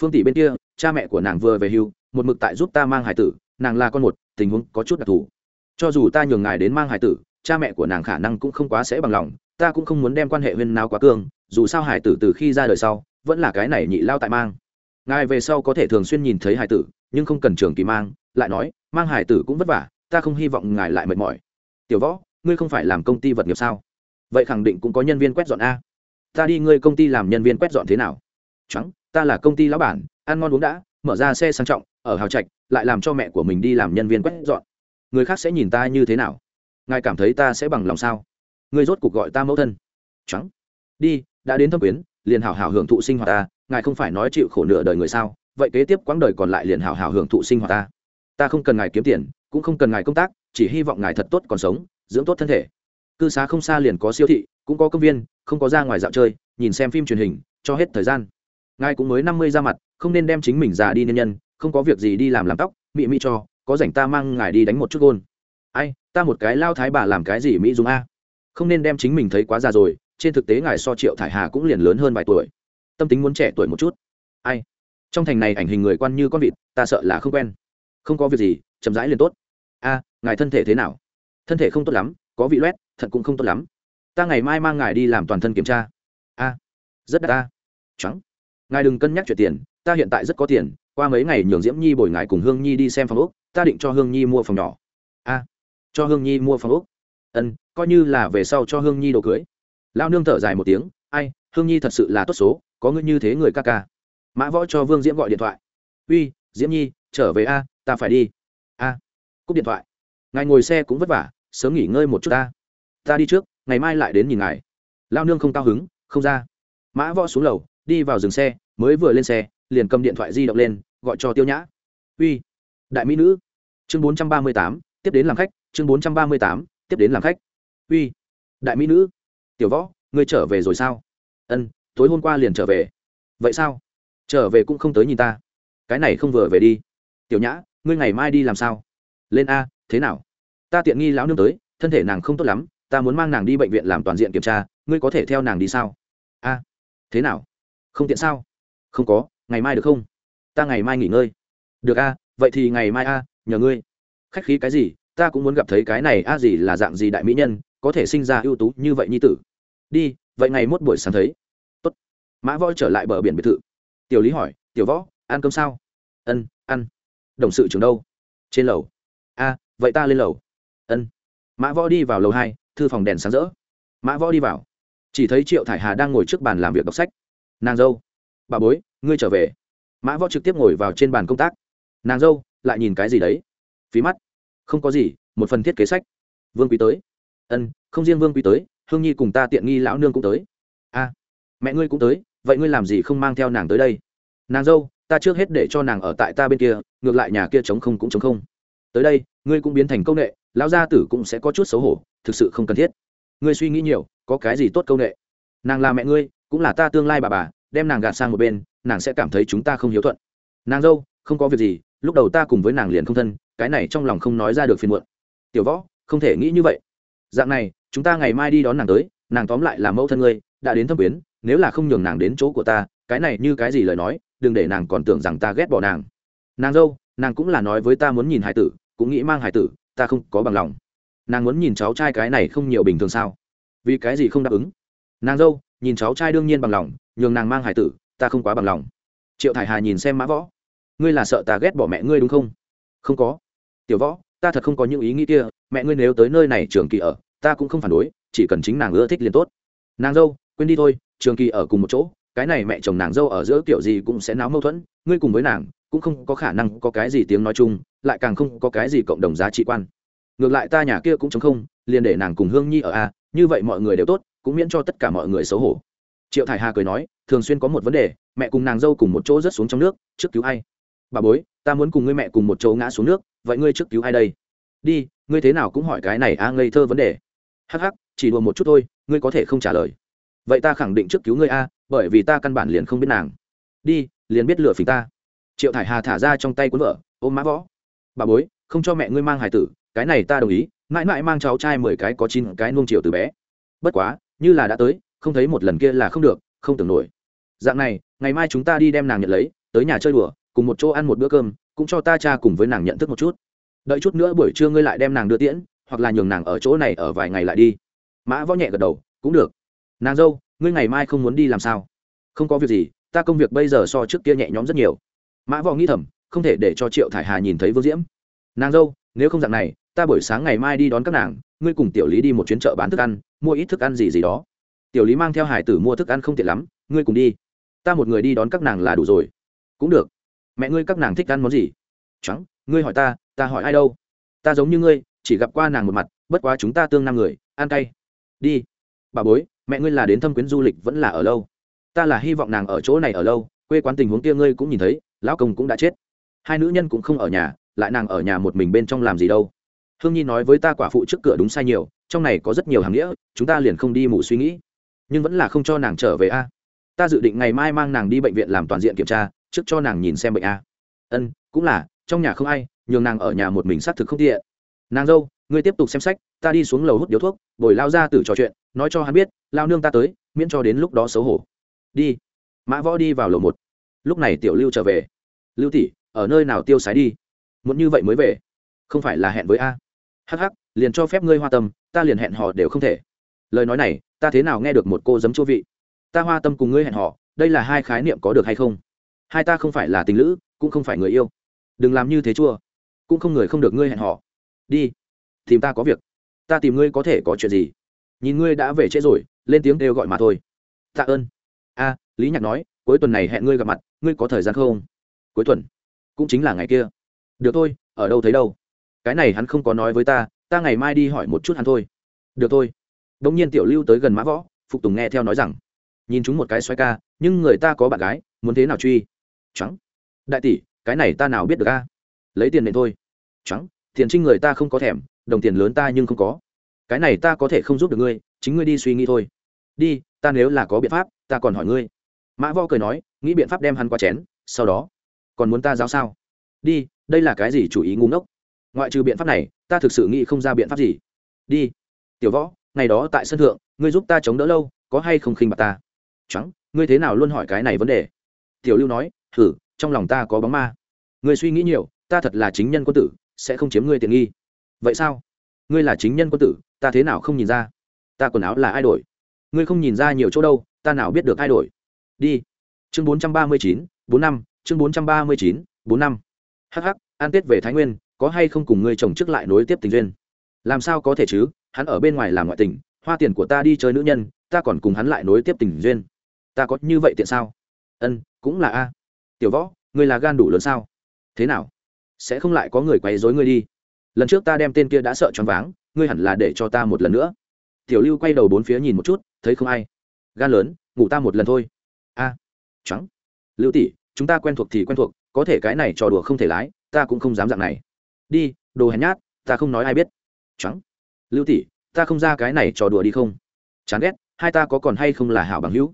Phương tỷ bên kia, cha mẹ của nàng vừa về hưu, một mực tại giúp ta mang hải tử nàng là con một, tình huống có chút đặc thù. Cho dù ta nhường ngài đến mang hải tử, cha mẹ của nàng khả năng cũng không quá sẽ bằng lòng, ta cũng không muốn đem quan hệ huyên nào quá cương, dù sao hải tử từ khi ra đời sau, vẫn là cái này nhị lao tại mang. Ngài về sau có thể thường xuyên nhìn thấy hải tử, nhưng không cần trường kỳ mang, lại nói, mang hải tử cũng vất vả, ta không hy vọng ngài lại mệt mỏi. Tiểu võ, ngươi không phải làm công ty vật nghiệp sao? Vậy khẳng định cũng có nhân viên quét dọn a. Ta đi ngươi công ty làm nhân viên quét dọn thế nào? Trắng ta là công ty lão bản, ăn ngon uống đã, mở ra xe sang trọng ở hào trạch, lại làm cho mẹ của mình đi làm nhân viên quét dọn. Người khác sẽ nhìn ta như thế nào? Ngài cảm thấy ta sẽ bằng lòng sao? Ngươi rốt cuộc gọi ta mẫu thân. Trắng. Đi, đã đến thâm quyến, liền hảo hảo hưởng thụ sinh hoạt ta. Ngài không phải nói chịu khổ nửa đời người sao? Vậy kế tiếp quãng đời còn lại liền hảo hảo hưởng thụ sinh hoạt ta. Ta không cần ngài kiếm tiền, cũng không cần ngài công tác, chỉ hy vọng ngài thật tốt còn sống, dưỡng tốt thân thể. Cư xá không xa liền có siêu thị, cũng có công viên, không có ra ngoài dạo chơi, nhìn xem phim truyền hình, cho hết thời gian. Ngài cũng mới năm mươi ra mặt, không nên đem chính mình già đi nhân nhân không có việc gì đi làm làm tóc, mị mị cho, có rảnh ta mang ngài đi đánh một chút gôn. Ai, ta một cái lao thái bà làm cái gì mỹ dùng a? Không nên đem chính mình thấy quá già rồi, trên thực tế ngài so triệu thải hà cũng liền lớn hơn vài tuổi. Tâm tính muốn trẻ tuổi một chút. Ai? Trong thành này ảnh hình người quan như con vịt, ta sợ là không quen. Không có việc gì, chậm rãi liền tốt. A, ngài thân thể thế nào? Thân thể không tốt lắm, có vị loét thận cũng không tốt lắm. Ta ngày mai mang ngài đi làm toàn thân kiểm tra. A, rất đắt ta. Trắng. Ngài đừng cân nhắc chuyện tiền, ta hiện tại rất có tiền qua mấy ngày nhường diễm nhi bồi ngài cùng hương nhi đi xem phòng úc ta định cho hương nhi mua phòng nhỏ. A, cho hương nhi mua phòng úc ân, coi như là về sau cho hương nhi đồ cưới. Lao nương thở dài một tiếng, ai, hương nhi thật sự là tốt số, có ngươi như thế người ca ca. Mã võ cho vương diễm gọi điện thoại. Uy, diễm nhi, trở về a, ta phải đi. A, cúp điện thoại. Ngài ngồi xe cũng vất vả, sớm nghỉ ngơi một chút ta. Ta đi trước, ngày mai lại đến nhìn ngài. Lao nương không cao hứng, không ra. Mã võ xuống lầu, đi vào dừng xe, mới vừa lên xe liền cầm điện thoại di động lên, gọi cho tiêu nhã. Uy, đại mỹ nữ. Chương bốn trăm ba mươi tám, tiếp đến làm khách. Chương bốn trăm ba mươi tám, tiếp đến làm khách. Uy, đại mỹ nữ. Tiểu võ, ngươi trở về rồi sao? Ân, tối hôm qua liền trở về. Vậy sao? Trở về cũng không tới nhìn ta. Cái này không vừa về đi. Tiểu nhã, ngươi ngày mai đi làm sao? Lên a, thế nào? Ta tiện nghi lão nương tới, thân thể nàng không tốt lắm, ta muốn mang nàng đi bệnh viện làm toàn diện kiểm tra, ngươi có thể theo nàng đi sao? A, thế nào? Không tiện sao? Không có ngày mai được không? Ta ngày mai nghỉ ngơi. Được a, vậy thì ngày mai a, nhờ ngươi. Khách khí cái gì, ta cũng muốn gặp thấy cái này a gì là dạng gì đại mỹ nhân, có thể sinh ra ưu tú như vậy nhi tử. Đi, vậy ngày mốt buổi sáng thấy. Tốt. mã võ trở lại bờ biển biệt thự. Tiểu lý hỏi, tiểu võ, ăn cơm sao? Ân, ăn. Đồng sự trường đâu? Trên lầu. A, vậy ta lên lầu. Ân. Mã võ đi vào lầu hai, thư phòng đèn sáng rỡ. Mã võ đi vào. Chỉ thấy triệu thải hà đang ngồi trước bàn làm việc đọc sách. Nàng dâu. Bà bối ngươi trở về. Mã võ trực tiếp ngồi vào trên bàn công tác. Nàng dâu, lại nhìn cái gì đấy? Phí mắt. Không có gì, một phần thiết kế sách. Vương quý tới. Ân, không riêng vương quý tới, hương nhi cùng ta tiện nghi lão nương cũng tới. A, mẹ ngươi cũng tới, vậy ngươi làm gì không mang theo nàng tới đây? Nàng dâu, ta trước hết để cho nàng ở tại ta bên kia, ngược lại nhà kia chống không cũng chống không. Tới đây, ngươi cũng biến thành công nghệ lão gia tử cũng sẽ có chút xấu hổ, thực sự không cần thiết. Ngươi suy nghĩ nhiều, có cái gì tốt công nghệ nàng là mẹ ngươi, cũng là ta tương lai bà bà, đem nàng gạt sang một bên nàng sẽ cảm thấy chúng ta không hiếu thuận. Nàng dâu, không có việc gì, lúc đầu ta cùng với nàng liền không thân, cái này trong lòng không nói ra được phiền muộn. Tiểu võ, không thể nghĩ như vậy. Dạng này, chúng ta ngày mai đi đón nàng tới, nàng tóm lại là mẫu thân ngươi, đã đến thâm quyến, nếu là không nhường nàng đến chỗ của ta, cái này như cái gì lời nói, đừng để nàng còn tưởng rằng ta ghét bỏ nàng. Nàng dâu, nàng cũng là nói với ta muốn nhìn hải tử, cũng nghĩ mang hải tử, ta không có bằng lòng. Nàng muốn nhìn cháu trai cái này không nhiều bình thường sao? Vì cái gì không đáp ứng? Nàng dâu, nhìn cháu trai đương nhiên bằng lòng, nhường nàng mang hải tử ta không quá bằng lòng. Triệu thải hà nhìn xem mã võ. Ngươi là sợ ta ghét bỏ mẹ ngươi đúng không? Không có. Tiểu võ, ta thật không có những ý nghĩ kia. Mẹ ngươi nếu tới nơi này trường kỳ ở, ta cũng không phản đối, chỉ cần chính nàng ưa thích liền tốt. Nàng dâu, quên đi thôi, trường kỳ ở cùng một chỗ, cái này mẹ chồng nàng dâu ở giữa kiểu gì cũng sẽ náo mâu thuẫn, ngươi cùng với nàng, cũng không có khả năng có cái gì tiếng nói chung, lại càng không có cái gì cộng đồng giá trị quan. Ngược lại ta nhà kia cũng chống không, liền để nàng cùng hương nhi ở a, như vậy mọi người đều tốt, cũng miễn cho tất cả mọi người xấu hổ triệu thải hà cười nói, thường xuyên có một vấn đề, mẹ cùng nàng dâu cùng một chỗ rớt xuống trong nước, trước cứu ai? Bà bối, ta muốn cùng ngươi mẹ cùng một chỗ ngã xuống nước, vậy ngươi trước cứu ai đây? Đi, ngươi thế nào cũng hỏi cái này a ngây thơ vấn đề. Hắc hắc, chỉ đùa một chút thôi, ngươi có thể không trả lời. Vậy ta khẳng định trước cứu ngươi a, bởi vì ta căn bản liền không biết nàng. Đi, liền biết lựa phình ta. Triệu thải hà thả ra trong tay cuốn vợ, ôm mã võ. Bà bối, không cho mẹ ngươi mang hải tử, cái này ta đồng ý, mãi mãi mang cháu trai mười cái có chín cái nuông chiều từ bé. Bất quá, như là đã tới không thấy một lần kia là không được, không tưởng nổi. Dạng này, ngày mai chúng ta đi đem nàng nhận lấy, tới nhà chơi đùa, cùng một chỗ ăn một bữa cơm, cũng cho ta cha cùng với nàng nhận thức một chút. Đợi chút nữa buổi trưa ngươi lại đem nàng đưa tiễn, hoặc là nhường nàng ở chỗ này ở vài ngày lại đi. Mã võ nhẹ gật đầu, cũng được. Nàng dâu, ngươi ngày mai không muốn đi làm sao? Không có việc gì, ta công việc bây giờ so trước kia nhẹ nhõm rất nhiều. Mã võ nghĩ thầm, không thể để cho triệu thải hà nhìn thấy vương diễm. Nàng dâu, nếu không dạng này, ta buổi sáng ngày mai đi đón các nàng, ngươi cùng tiểu lý đi một chuyến chợ bán thức ăn, mua ít thức ăn gì gì đó tiểu lý mang theo hải tử mua thức ăn không tiện lắm, ngươi cùng đi. Ta một người đi đón các nàng là đủ rồi. Cũng được. Mẹ ngươi các nàng thích ăn món gì? Trắng, ngươi hỏi ta ta hỏi ai đâu? Ta giống như ngươi, chỉ gặp qua nàng một mặt, bất quá chúng ta tương năm người, ăn cay. Đi. Bà bối, mẹ ngươi là đến thâm quyến du lịch vẫn là ở lâu? Ta là hy vọng nàng ở chỗ này ở lâu, quê quán tình huống kia ngươi cũng nhìn thấy, lão công cũng đã chết. Hai nữ nhân cũng không ở nhà, lại nàng ở nhà một mình bên trong làm gì đâu. Hương nhi nói với ta quả phụ trước cửa đúng sai nhiều, trong này có rất nhiều hàng nghĩa, chúng ta liền không đi mù suy nghĩ nhưng vẫn là không cho nàng trở về a. Ta dự định ngày mai mang nàng đi bệnh viện làm toàn diện kiểm tra, trước cho nàng nhìn xem bệnh a. Ân, cũng là, trong nhà không ai, nhường nàng ở nhà một mình xác thực không tiện. Nàng dâu, ngươi tiếp tục xem sách, ta đi xuống lầu hút điếu thuốc, bồi lao ra từ trò chuyện, nói cho hắn biết lao nương ta tới, miễn cho đến lúc đó xấu hổ. Đi. Mã võ đi vào lầu một. Lúc này tiểu lưu trở về. Lưu tỷ, ở nơi nào tiêu sái đi? Muốn như vậy mới về. Không phải là hẹn với a. Hh liền cho phép ngươi hoa tâm, ta liền hẹn hò đều không thể. Lời nói này ta thế nào nghe được một cô giấm chua vị? Ta hoa tâm cùng ngươi hẹn họ, đây là hai khái niệm có được hay không? Hai ta không phải là tình lữ cũng không phải người yêu. Đừng làm như thế chua. Cũng không người không được ngươi hẹn họ. đi tìm ta có việc. Ta tìm ngươi có thể có chuyện gì? Nhìn ngươi đã về trễ rồi lên tiếng đều gọi mà thôi. Tạ ơn. A lý nhạc nói cuối tuần này hẹn ngươi gặp mặt ngươi có thời gian không? Cuối tuần. Cũng chính là ngày kia. Được thôi ở đâu thấy đâu. Cái này hắn không có nói với ta ta ngày mai đi hỏi một chút hắn thôi. Được thôi đ nhiên tiểu lưu tới gần mã võ, phục tùng nghe theo nói rằng, nhìn chúng một cái xoay ca, nhưng người ta có bạn gái, muốn thế nào truy? Trắng đại tỷ, cái này ta nào biết được ca lấy tiền nện thôi. Trắng tiền trinh người ta không có thèm, đồng tiền lớn ta nhưng không có. Cái này ta có thể không giúp được ngươi, chính ngươi đi suy nghĩ thôi. Đi, ta nếu là có biện pháp, ta còn hỏi ngươi. Mã võ cười nói, nghĩ biện pháp đem hắn qua chén, sau đó, còn muốn ta giáo sao? Đi, đây là cái gì chủ ý ngu ngốc? Ngoại trừ biện pháp này, ta thực sự nghĩ không ra biện pháp gì. Đi, tiểu võ ngày đó tại sân thượng, ngươi giúp ta chống đỡ lâu, có hay không khinh bạc ta? Trắng ngươi thế nào luôn hỏi cái này vấn đề? Tiểu lưu nói thử trong lòng ta có bóng ma. Ngươi suy nghĩ nhiều, ta thật là chính nhân quân tử, sẽ không chiếm ngươi tiện nghi. Vậy sao? Ngươi là chính nhân quân tử, ta thế nào không nhìn ra? Ta quần áo là ai đổi? Ngươi không nhìn ra nhiều chỗ đâu, ta nào biết được ai đổi? Đi. Chương bốn trăm ba mươi chín, bốn năm, chương bốn trăm ba mươi chín, bốn năm. Hh an tết về thái nguyên, có hay không cùng ngươi chồng trước lại nối tiếp tình duyên? Làm sao có thể chứ? Hắn ở bên ngoài làm ngoại tình hoa tiền của ta đi chơi nữ nhân ta còn cùng hắn lại nối tiếp tình duyên. Ta có như vậy tiện sao? Ân cũng là a. Tiểu võ ngươi là gan đủ lớn sao? Thế nào? Sẽ không lại có người quấy dối ngươi đi. Lần trước ta đem tên kia đã sợ choáng váng ngươi hẳn là để cho ta một lần nữa. Tiểu lưu quay đầu bốn phía nhìn một chút thấy không ai. Gan lớn ngủ ta một lần thôi. A à, trắng lưu tỷ chúng ta quen thuộc thì quen thuộc có thể cái này trò đùa không thể lái ta cũng không dám dạng này. Đi đồ hèn nhát ta không nói ai biết. Trắng lưu tỷ, ta không ra cái này trò đùa đi không? Chán ghét, hai ta có còn hay không là hảo bằng hữu?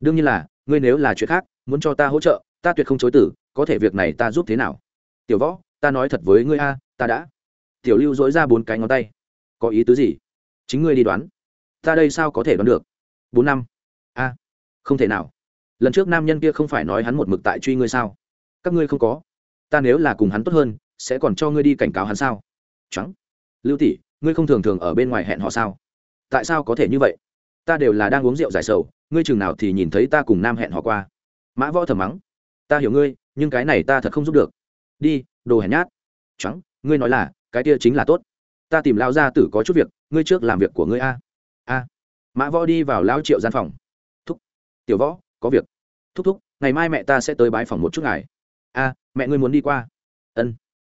Đương nhiên là, ngươi nếu là chuyện khác, muốn cho ta hỗ trợ, ta tuyệt không chối tử có thể việc này ta giúp thế nào? Tiểu võ, ta nói thật với ngươi a, ta đã. Tiểu lưu dỗi ra bốn cái ngón tay. Có ý tứ gì? Chính ngươi đi đoán. Ta đây sao có thể đoán được? Bốn năm. A, không thể nào. Lần trước nam nhân kia không phải nói hắn một mực tại truy ngươi sao? Các ngươi không có. Ta nếu là cùng hắn tốt hơn, sẽ còn cho ngươi đi cảnh cáo hắn sao? Trắng lưu tỷ ngươi không thường thường ở bên ngoài hẹn họ sao? Tại sao có thể như vậy? Ta đều là đang uống rượu giải sầu, ngươi chừng nào thì nhìn thấy ta cùng nam hẹn họ qua. Mã võ thầm mắng. Ta hiểu ngươi, nhưng cái này ta thật không giúp được. Đi, đồ hèn nhát. Trắng, ngươi nói là, cái kia chính là tốt. Ta tìm lao gia tử có chút việc, ngươi trước làm việc của ngươi a. A. Mã võ đi vào lao triệu gian phòng. Thúc. Tiểu võ, có việc. Thúc thúc, ngày mai mẹ ta sẽ tới bái phòng một chút ngày. a, mẹ ngươi muốn đi qua. Ân.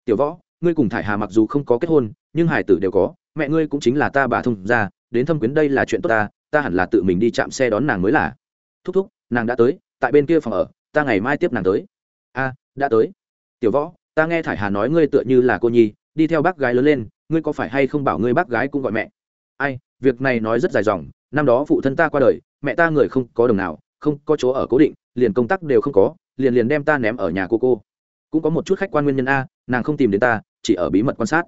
Tiểu võ ngươi cùng thải hà mặc dù không có kết hôn, nhưng hải tử đều có, mẹ ngươi cũng chính là ta bà thông ra đến thâm quyến đây là chuyện tốt ta ta hẳn là tự mình đi chạm xe đón nàng mới là. Thúc thúc, nàng đã tới, tại bên kia phòng ở, ta ngày mai tiếp nàng tới. A, đã tới. Tiểu võ, ta nghe thải hà nói ngươi tựa như là cô nhi, đi theo bác gái lớn lên, ngươi có phải hay không bảo ngươi bác gái cũng gọi mẹ? Ai, việc này nói rất dài dòng, năm đó phụ thân ta qua đời, mẹ ta người không có đồng nào, không có chỗ ở cố định, liền công tác đều không có, liền liền đem ta ném ở nhà cô cô. Cũng có một chút khách quan nguyên nhân a, nàng không tìm đến ta chỉ ở bí mật quan sát.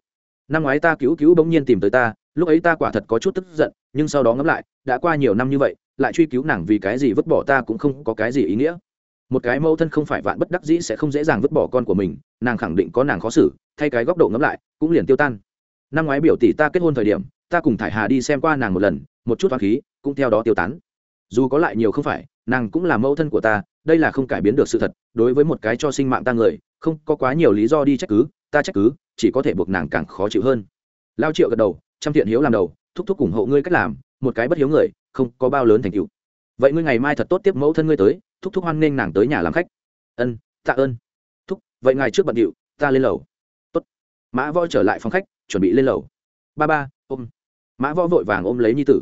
Năm ngoái ta cứu cứu bỗng nhiên tìm tới ta, lúc ấy ta quả thật có chút tức giận, nhưng sau đó ngẫm lại, đã qua nhiều năm như vậy, lại truy cứu nàng vì cái gì vứt bỏ ta cũng không có cái gì ý nghĩa. Một cái mẫu thân không phải vạn bất đắc dĩ sẽ không dễ dàng vứt bỏ con của mình, nàng khẳng định có nàng khó xử, thay cái góc độ ngẫm lại, cũng liền tiêu tan. Năm ngoái biểu tỷ ta kết hôn thời điểm, ta cùng thải hà đi xem qua nàng một lần, một chút hoa khí cũng theo đó tiêu tán. Dù có lại nhiều không phải, nàng cũng là mẫu thân của ta, đây là không cải biến được sự thật, đối với một cái cho sinh mạng ta người, không có quá nhiều lý do đi trách cứ ta trách cứ, chỉ có thể buộc nàng càng khó chịu hơn. Lao triệu gật đầu, trăm thiện hiếu làm đầu, thúc thúc ủng hộ ngươi cách làm, một cái bất hiếu người, không có bao lớn thành tựu. Vậy ngươi ngày mai thật tốt tiếp mẫu thân ngươi tới, thúc thúc hoan nghênh nàng tới nhà làm khách. Ân, tạ ơn. Thúc, vậy ngài trước bận điệu, ta lên lầu. Tốt. Mã võ trở lại phòng khách, chuẩn bị lên lầu. Ba ba, ôm. Mã võ vội vàng ôm lấy nhi tử.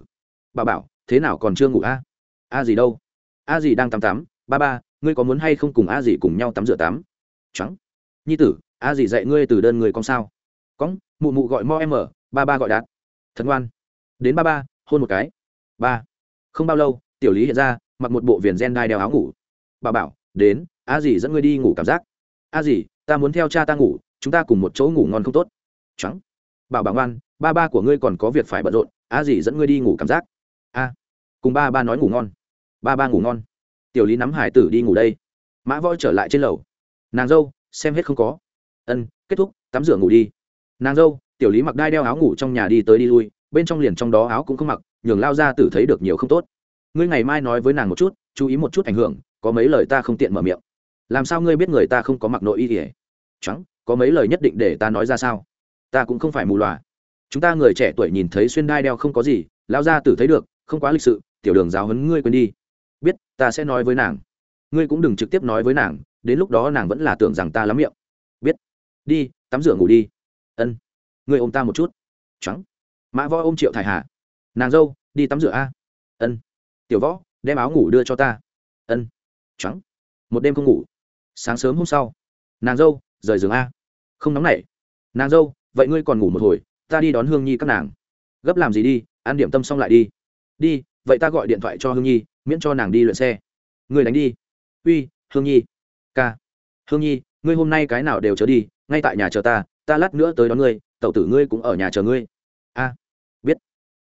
Bà bảo, thế nào còn chưa ngủ a? A gì đâu? A gì đang tắm tắm? Ba ba, ngươi có muốn hay không cùng a gì cùng nhau tắm rửa tắm? Trắng nhi tử a gì dạy ngươi từ đơn người con sao? Cóng mụ mụ gọi mo em ở, ba ba gọi đạt. Thật ngoan. Đến ba ba, hôn một cái. Ba. Không bao lâu, tiểu lý hiện ra, mặc một bộ viền gen đai đeo áo ngủ. Bà bảo, đến, a dì dẫn ngươi đi ngủ cảm giác? A dì ta muốn theo cha ta ngủ, chúng ta cùng một chỗ ngủ ngon không tốt. Trắng. Bảo bảo ngoan, ba ba của ngươi còn có việc phải bận rộn, a dì dẫn ngươi đi ngủ cảm giác? A. Cùng ba ba nói ngủ ngon. Ba ba ngủ ngon. Tiểu lý nắm hải tử đi ngủ đây. Mã voi trở lại trên lầu. Nàng dâu, xem hết không có ân, kết thúc, tắm rửa ngủ đi. Nàng dâu, tiểu lý mặc đai đeo áo ngủ trong nhà đi tới đi lui, bên trong liền trong đó áo cũng không mặc, nhường lao ra tử thấy được nhiều không tốt. Ngươi ngày mai nói với nàng một chút, chú ý một chút ảnh hưởng, có mấy lời ta không tiện mở miệng. Làm sao ngươi biết người ta không có mặc nội y ỉa trắng có mấy lời nhất định để ta nói ra sao? Ta cũng không phải mù loà. Chúng ta người trẻ tuổi nhìn thấy xuyên đai đeo không có gì, lao ra tử thấy được, không quá lịch sự, tiểu đường giáo hấn ngươi quên đi. Biết, ta sẽ nói với nàng. Ngươi cũng đừng trực tiếp nói với nàng, đến lúc đó nàng vẫn là tưởng rằng ta lắm miệng đi, tắm rửa ngủ đi. Ân. Người ôm ta một chút. Trắng. Mã võ ôm triệu thải hà. Nàng dâu, đi tắm rửa a. Ân. Tiểu võ, đem áo ngủ đưa cho ta. Ân. Trắng. Một đêm không ngủ. Sáng sớm hôm sau, nàng dâu, rời giường a. Không nóng nảy. Nàng dâu, vậy ngươi còn ngủ một hồi, ta đi đón hương nhi các nàng. Gấp làm gì đi, ăn điểm tâm xong lại đi. Đi, vậy ta gọi điện thoại cho hương nhi, miễn cho nàng đi lượn xe. Ngươi đánh đi. Uy, hương nhi. Ca. Hương nhi, ngươi hôm nay cái nào đều chớ đi ngay tại nhà chờ ta ta lát nữa tới đón ngươi, tẩu tử ngươi cũng ở nhà chờ ngươi. A, biết.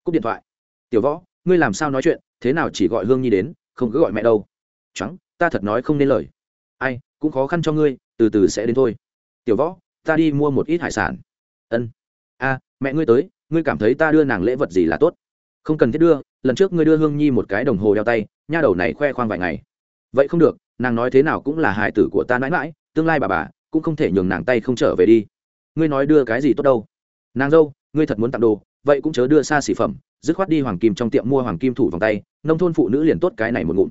Cúp điện thoại. Tiểu võ, ngươi làm sao nói chuyện, thế nào chỉ gọi hương nhi đến, không cứ gọi mẹ đâu. Trắng, ta thật nói không nên lời. Ai, cũng khó khăn cho ngươi, từ từ sẽ đến thôi. Tiểu võ, ta đi mua một ít hải sản. Ân. A, mẹ ngươi tới, ngươi cảm thấy ta đưa nàng lễ vật gì là tốt? Không cần thiết đưa, lần trước ngươi đưa hương nhi một cái đồng hồ đeo tay, nha đầu này khoe khoang vài ngày. Vậy không được, nàng nói thế nào cũng là hải tử của ta mãi mãi, tương lai bà bà cũng không thể nhường nàng tay không trở về đi. Ngươi nói đưa cái gì tốt đâu? Nàng dâu, ngươi thật muốn tặng đồ, vậy cũng chớ đưa xa xỉ phẩm, dứt khoát đi hoàng kim trong tiệm mua hoàng kim thủ vòng tay, nông thôn phụ nữ liền tốt cái này một ngụm.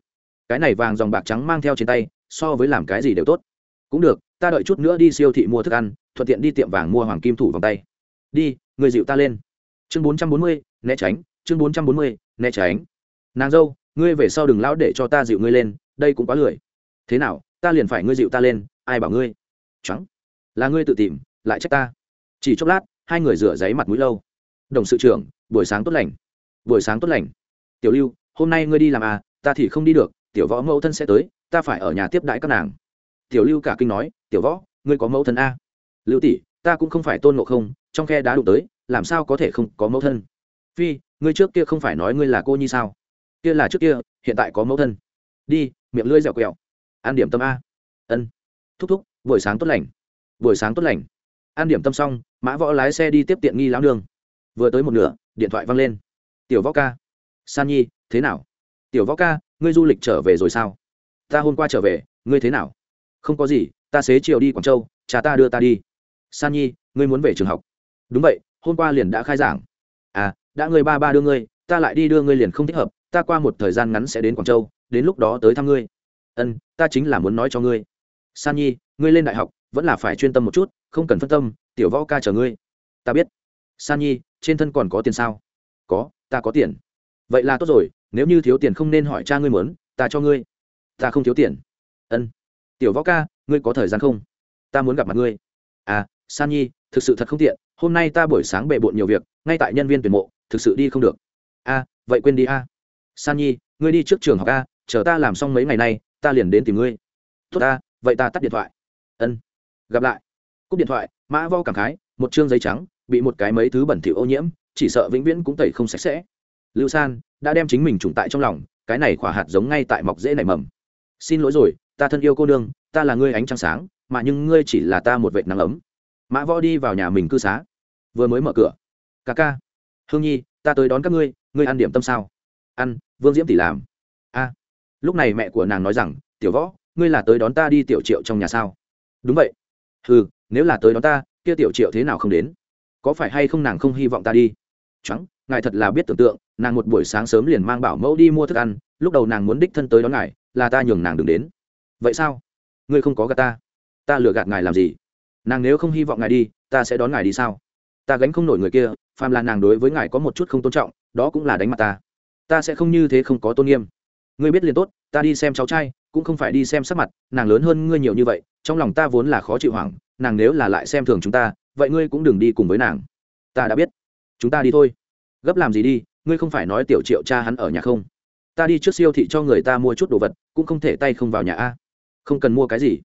Cái này vàng dòng bạc trắng mang theo trên tay, so với làm cái gì đều tốt. Cũng được, ta đợi chút nữa đi siêu thị mua thức ăn, thuận tiện đi tiệm vàng mua hoàng kim thủ vòng tay. Đi, người dịu ta lên. Chương bốn trăm bốn mươi, né tránh, chương bốn trăm bốn mươi, né tránh. Nàng dâu, ngươi về sau đừng lão để cho ta dịu ngươi lên, đây cũng quá lười. Thế nào, ta liền phải ngươi dịu ta lên, ai bảo ngươi? Trắng. Là ngươi tự tìm, lại trách ta. Chỉ chốc lát, hai người rửa giấy mặt mũi lâu. Đồng sự trưởng, buổi sáng tốt lành. Buổi sáng tốt lành. Tiểu lưu, hôm nay ngươi đi làm à ta thì không đi được, tiểu võ mẫu thân sẽ tới, ta phải ở nhà tiếp đãi các nàng. Tiểu lưu cả kinh nói, tiểu võ, ngươi có mẫu thân a à? lưu tỷ, ta cũng không phải tôn ngộ không, trong khe đá đụng tới, làm sao có thể không có mẫu thân? Phi, ngươi trước kia không phải nói ngươi là cô nhi sao? Kia là trước kia, hiện tại có mẫu thân. Đi, miệng lưỡi dẻo quẹo. An điểm tâm a. Ân. Thúc thúc buổi sáng tốt lành. Buổi sáng tốt lành. An điểm tâm xong, mã võ lái xe đi tiếp tiện nghi lão nương. Vừa tới một nửa, điện thoại văng lên. Tiểu võ ca. San nhi, thế nào? Tiểu võ ca, ngươi du lịch trở về rồi sao? Ta hôm qua trở về, ngươi thế nào? Không có gì, ta xế chiều đi quảng châu, cha ta đưa ta đi. San nhi, ngươi muốn về trường học. Đúng vậy, hôm qua liền đã khai giảng. À đã ngươi ba ba đưa ngươi, ta lại đi đưa ngươi liền không thích hợp, ta qua một thời gian ngắn sẽ đến quảng châu, đến lúc đó tới thăm ngươi. Ân, ta chính là muốn nói cho ngươi. San nhi ngươi lên đại học vẫn là phải chuyên tâm một chút không cần phân tâm tiểu võ ca chờ ngươi. Ta biết. San nhi trên thân còn có tiền sao? Có ta có tiền. Vậy là tốt rồi nếu như thiếu tiền không nên hỏi cha ngươi muốn ta cho ngươi. Ta không thiếu tiền. Ân. Tiểu võ ca ngươi có thời gian không? Ta muốn gặp mặt ngươi. À san nhi thực sự thật không tiện hôm nay ta buổi sáng bề bộn nhiều việc ngay tại nhân viên tuyển mộ thực sự đi không được. A à, vậy quên đi a. À. san nhi ngươi đi trước trường học a chờ ta làm xong mấy ngày nay ta liền đến tìm ngươi. Tốt ta vậy ta tắt điện thoại ân. Gặp lại. Cúp điện thoại, mã vo cảm khái, một chương giấy trắng, bị một cái mấy thứ bẩn thỉu ô nhiễm, chỉ sợ vĩnh viễn cũng tẩy không sạch sẽ. Lưu san đã đem chính mình trùng tại trong lòng, cái này khỏa hạt giống ngay tại mọc dễ nảy mầm. Xin lỗi rồi, ta thân yêu cô nương, ta là ngươi ánh trăng sáng, mà nhưng ngươi chỉ là ta một vệ nắng ấm. Mã võ đi vào nhà mình cư xá. Vừa mới mở cửa. Ca ca. Hương nhi, ta tới đón các ngươi ngươi ăn điểm tâm sao? Ăn, vương diễm tỷ làm. A. Lúc này mẹ của nàng nói rằng, tiểu võ, ngươi là tới đón ta đi tiểu triệu trong nhà sao? Đúng vậy. Ừ nếu là tới đó ta, kia tiểu triệu thế nào không đến? Có phải hay không nàng không hy vọng ta đi? Trắng ngài thật là biết tưởng tượng, nàng một buổi sáng sớm liền mang bảo mẫu đi mua thức ăn, lúc đầu nàng muốn đích thân tới đón ngài, là ta nhường nàng đừng đến. Vậy sao? Ngươi không có gạt ta. Ta lừa gạt ngài làm gì? Nàng nếu không hy vọng ngài đi, ta sẽ đón ngài đi sao? Ta gánh không nổi người kia, phàm là nàng đối với ngài có một chút không tôn trọng, đó cũng là đánh mặt ta. Ta sẽ không như thế không có tôn nghiêm. Ngươi biết liền tốt, ta đi xem cháu trai, cũng không phải đi xem sắc mặt, nàng lớn hơn ngươi nhiều như vậy trong lòng ta vốn là khó chịu hoảng, nàng nếu là lại xem thường chúng ta, vậy ngươi cũng đừng đi cùng với nàng. Ta đã biết. Chúng ta đi thôi. Gấp làm gì đi, ngươi không phải nói tiểu triệu cha hắn ở nhà không? Ta đi trước siêu thị cho người ta mua chút đồ vật, cũng không thể tay không vào nhà a. Không cần mua cái gì.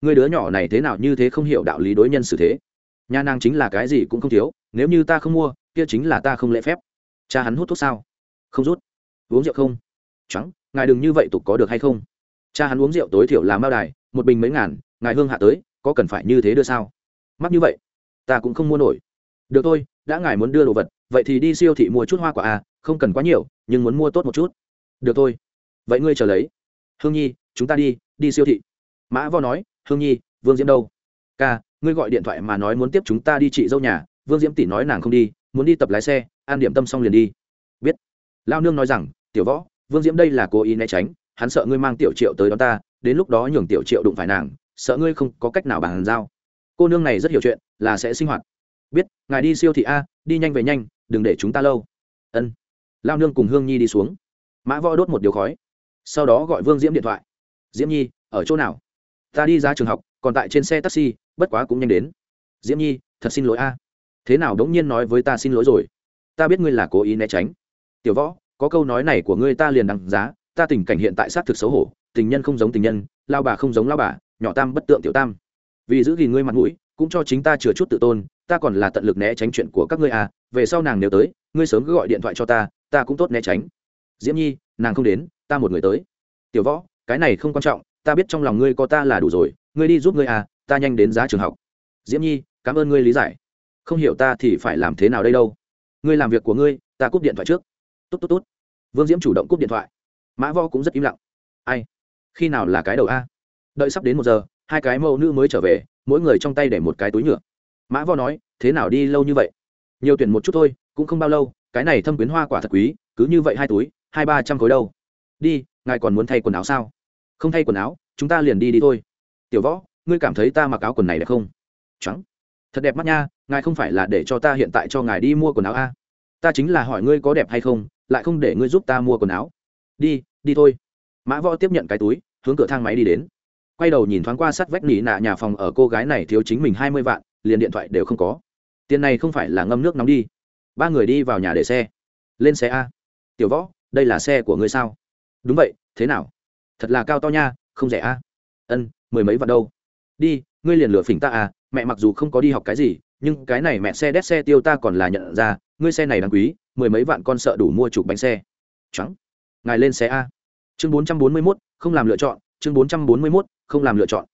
Ngươi đứa nhỏ này thế nào như thế không hiểu đạo lý đối nhân xử thế. Nhà nàng chính là cái gì cũng không thiếu, nếu như ta không mua, kia chính là ta không lễ phép. Cha hắn hút thuốc sao? Không rút. Uống rượu không? Trắng ngài đừng như vậy tục có được hay không? Cha hắn uống rượu tối thiểu là mao đài, một bình mấy ngàn ngài hương hạ tới, có cần phải như thế đưa sao? Mắc như vậy, ta cũng không mua nổi. Được thôi, đã ngài muốn đưa đồ vật, vậy thì đi siêu thị mua chút hoa quả à không cần quá nhiều, nhưng muốn mua tốt một chút. Được thôi, vậy ngươi chờ lấy. Hương nhi, chúng ta đi đi siêu thị. Mã vo nói, hương nhi, vương diễm đâu? Ca, ngươi gọi điện thoại mà nói muốn tiếp chúng ta đi chị dâu nhà, vương diễm tỷ nói nàng không đi, muốn đi tập lái xe an điểm tâm xong liền đi. Biết. Lao nương nói rằng, tiểu võ, vương diễm đây là cố ý né tránh, hắn sợ ngươi mang tiểu triệu tới đón ta, đến lúc đó nhường tiểu triệu đụng phải nàng sợ ngươi không có cách nào bàn giao. Cô nương này rất hiểu chuyện, là sẽ sinh hoạt. Biết, ngài đi siêu thị a, đi nhanh về nhanh, đừng để chúng ta lâu. Ân. Lao nương cùng hương nhi đi xuống. Mã võ đốt một điều khói. Sau đó gọi vương diễm điện thoại. Diễm nhi, ở chỗ nào? Ta đi ra trường học, còn tại trên xe taxi, bất quá cũng nhanh đến. Diễm nhi, thật xin lỗi a. Thế nào đống nhiên nói với ta xin lỗi rồi? Ta biết ngươi là cố ý né tránh. Tiểu võ, có câu nói này của ngươi ta liền đằng giá, ta tình cảnh hiện tại xác thực xấu hổ, tình nhân không giống tình nhân, lao bà không giống lao bà nhỏ tam bất tượng tiểu tam. Vì giữ gìn ngươi mặt mũi, cũng cho chính ta chừa chút tự tôn, ta còn là tận lực né tránh chuyện của các ngươi à về sau nàng nếu tới, ngươi sớm cứ gọi điện thoại cho ta ta cũng tốt né tránh. Diễm nhi, nàng không đến, ta một người tới. Tiểu võ, cái này không quan trọng, ta biết trong lòng ngươi có ta là đủ rồi, ngươi đi giúp ngươi à ta nhanh đến giá trường học. Diễm nhi, cảm ơn ngươi lý giải. Không hiểu ta thì phải làm thế nào đây đâu. Ngươi làm việc của ngươi, ta cúp điện thoại trước. Tốt tốt tốt. Vương diễm chủ động cúp điện thoại. Mã vo cũng rất im lặng. Ai? Khi nào là cái đầu a? Đợi sắp đến một giờ, hai cái mẫu nữ mới trở về, mỗi người trong tay để một cái túi nhựa. Mã vo nói, thế nào đi lâu như vậy? Nhiều tuyển một chút thôi, cũng không bao lâu, cái này thâm quyến hoa quả thật quý, cứ như vậy hai túi, hai ba trăm khối đâu. Đi, ngài còn muốn thay quần áo sao? Không thay quần áo, chúng ta liền đi đi thôi. Tiểu võ, ngươi cảm thấy ta mặc áo quần này đẹp không? Trắng thật đẹp mắt nha, ngài không phải là để cho ta hiện tại cho ngài đi mua quần áo a? Ta chính là hỏi ngươi có đẹp hay không, lại không để ngươi giúp ta mua quần áo. Đi đi thôi. Mã võ tiếp nhận cái túi, hướng cửa thang máy đi đến quay đầu nhìn thoáng qua sắt vách nỉ nạ nhà phòng ở cô gái này thiếu chính mình hai mươi vạn, liền điện thoại đều không có. Tiền này không phải là ngâm nước nóng đi. Ba người đi vào nhà để xe. Lên xe a. Tiểu võ, đây là xe của ngươi sao? Đúng vậy, thế nào? Thật là cao to nha, không rẻ a. Ân, mười mấy vạn đâu? Đi, ngươi liền lửa phỉnh ta à mẹ mặc dù không có đi học cái gì, nhưng cái này mẹ xe đét xe tiêu ta còn là nhận ra, ngươi xe này đáng quý, mười mấy vạn con sợ đủ mua chục bánh xe. Trắng ngài lên xe a. Chương bốn trăm bốn mươi mốt, không làm lựa chọn, chương bốn trăm bốn mươi mốt không làm lựa chọn.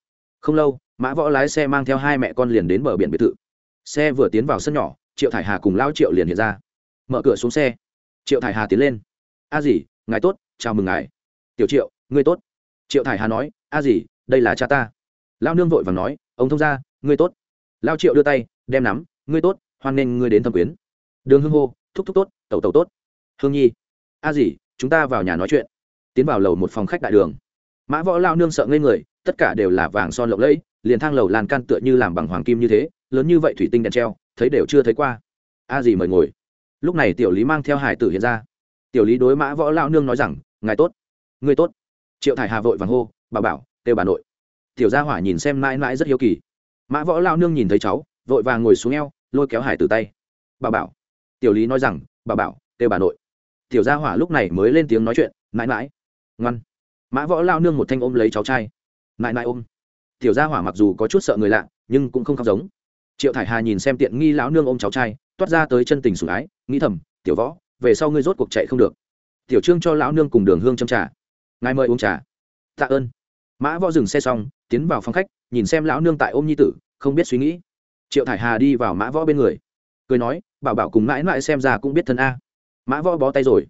Không lâu, mã võ lái xe mang theo hai mẹ con liền đến bờ biển biệt thự. Xe vừa tiến vào sân nhỏ, triệu thải hà cùng lao triệu liền hiện ra. Mở cửa xuống xe. Triệu thải hà tiến lên. A dì, ngài tốt, chào mừng ngài. Tiểu triệu, ngươi tốt. Triệu thải hà nói, a dì, đây là cha ta. Lao nương vội và nói, ông thông gia, ngươi tốt. Lao triệu đưa tay, đem nắm, ngươi tốt, hoan nghênh ngươi đến thăm quyến. Đường hương hô, thúc thúc tốt, tẩu tẩu tốt. Hương nhi. A dì, chúng ta vào nhà nói chuyện. Tiến vào lầu một phòng khách đại đường mã võ lao nương sợ ngây người, tất cả đều là vàng son lộng lẫy, liền thang lầu lan can tựa như làm bằng hoàng kim như thế, lớn như vậy thủy tinh đèn treo, thấy đều chưa thấy qua. A dì mời ngồi. Lúc này tiểu lý mang theo hải tử hiện ra. Tiểu lý đối mã võ lao nương nói rằng, ngài tốt, ngươi tốt. Triệu thải hà vội vàng hô, bà bảo, kêu bà nội. Tiểu gia hỏa nhìn xem mãi mãi rất hiếu kỳ. Mã võ lao nương nhìn thấy cháu, vội vàng ngồi xuống eo, lôi kéo hải tử tay. Bà bảo. Tiểu lý nói rằng, bà bảo, kêu bà nội. Tiểu gia hỏa lúc này mới lên tiếng nói chuyện, mãi mãi. Ngoan mã võ lao nương một thanh ôm lấy cháu trai. Nại nại ôm. Tiểu gia hỏa mặc dù có chút sợ người lạ, nhưng cũng không khóc giống. Triệu thải hà nhìn xem tiện nghi lão nương ôm cháu trai, toát ra tới chân tình sủng ái, nghĩ thầm, tiểu võ, về sau ngươi rốt cuộc chạy không được. Tiểu trương cho lão nương cùng đường hương châm trà. Ngài mời uống trà. Tạ ơn. Mã võ dừng xe xong, tiến vào phòng khách, nhìn xem lão nương tại ôm nhi tử, không biết suy nghĩ. Triệu thải hà đi vào mã võ bên người. Cười nói, bảo bảo cùng mãi mãi xem ra cũng biết thân a. Mã võ bó tay rồi.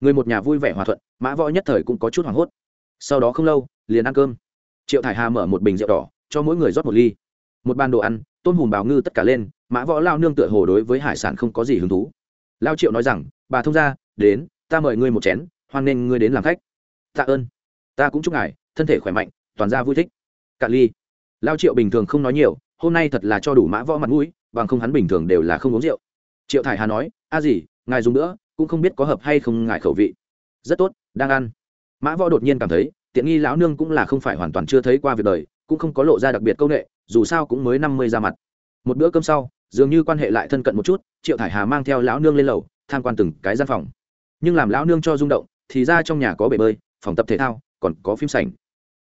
Người một nhà vui vẻ hòa thuận, mã võ nhất thời cũng có chút hoảng hốt sau đó không lâu, liền ăn cơm. Triệu thải hà mở một bình rượu đỏ, cho mỗi người rót một ly. Một bàn đồ ăn, tôm hùm bào ngư tất cả lên, mã võ lao nương tựa hồ đối với hải sản không có gì hứng thú. Lao triệu nói rằng, bà thông ra đến, ta mời ngươi một chén, hoan nên ngươi đến làm khách. Tạ ơn. Ta cũng chúc ngài, thân thể khỏe mạnh, toàn ra vui thích. Cạn ly. Lao triệu bình thường không nói nhiều, hôm nay thật là cho đủ mã võ mặt mũi, bằng không hắn bình thường đều là không uống rượu. Triệu thải hà nói, a gì, ngài dùng nữa, cũng không biết có hợp hay không ngài khẩu vị. Rất tốt, đang ăn mã võ đột nhiên cảm thấy, tiện nghi lão nương cũng là không phải hoàn toàn chưa thấy qua việc đời, cũng không có lộ ra đặc biệt công nghệ dù sao cũng mới năm mươi ra mặt. Một bữa cơm sau, dường như quan hệ lại thân cận một chút, triệu thải hà mang theo lão nương lên lầu, tham quan từng cái gian phòng. Nhưng làm lão nương cho rung động, thì ra trong nhà có bể bơi, phòng tập thể thao, còn có phim sảnh.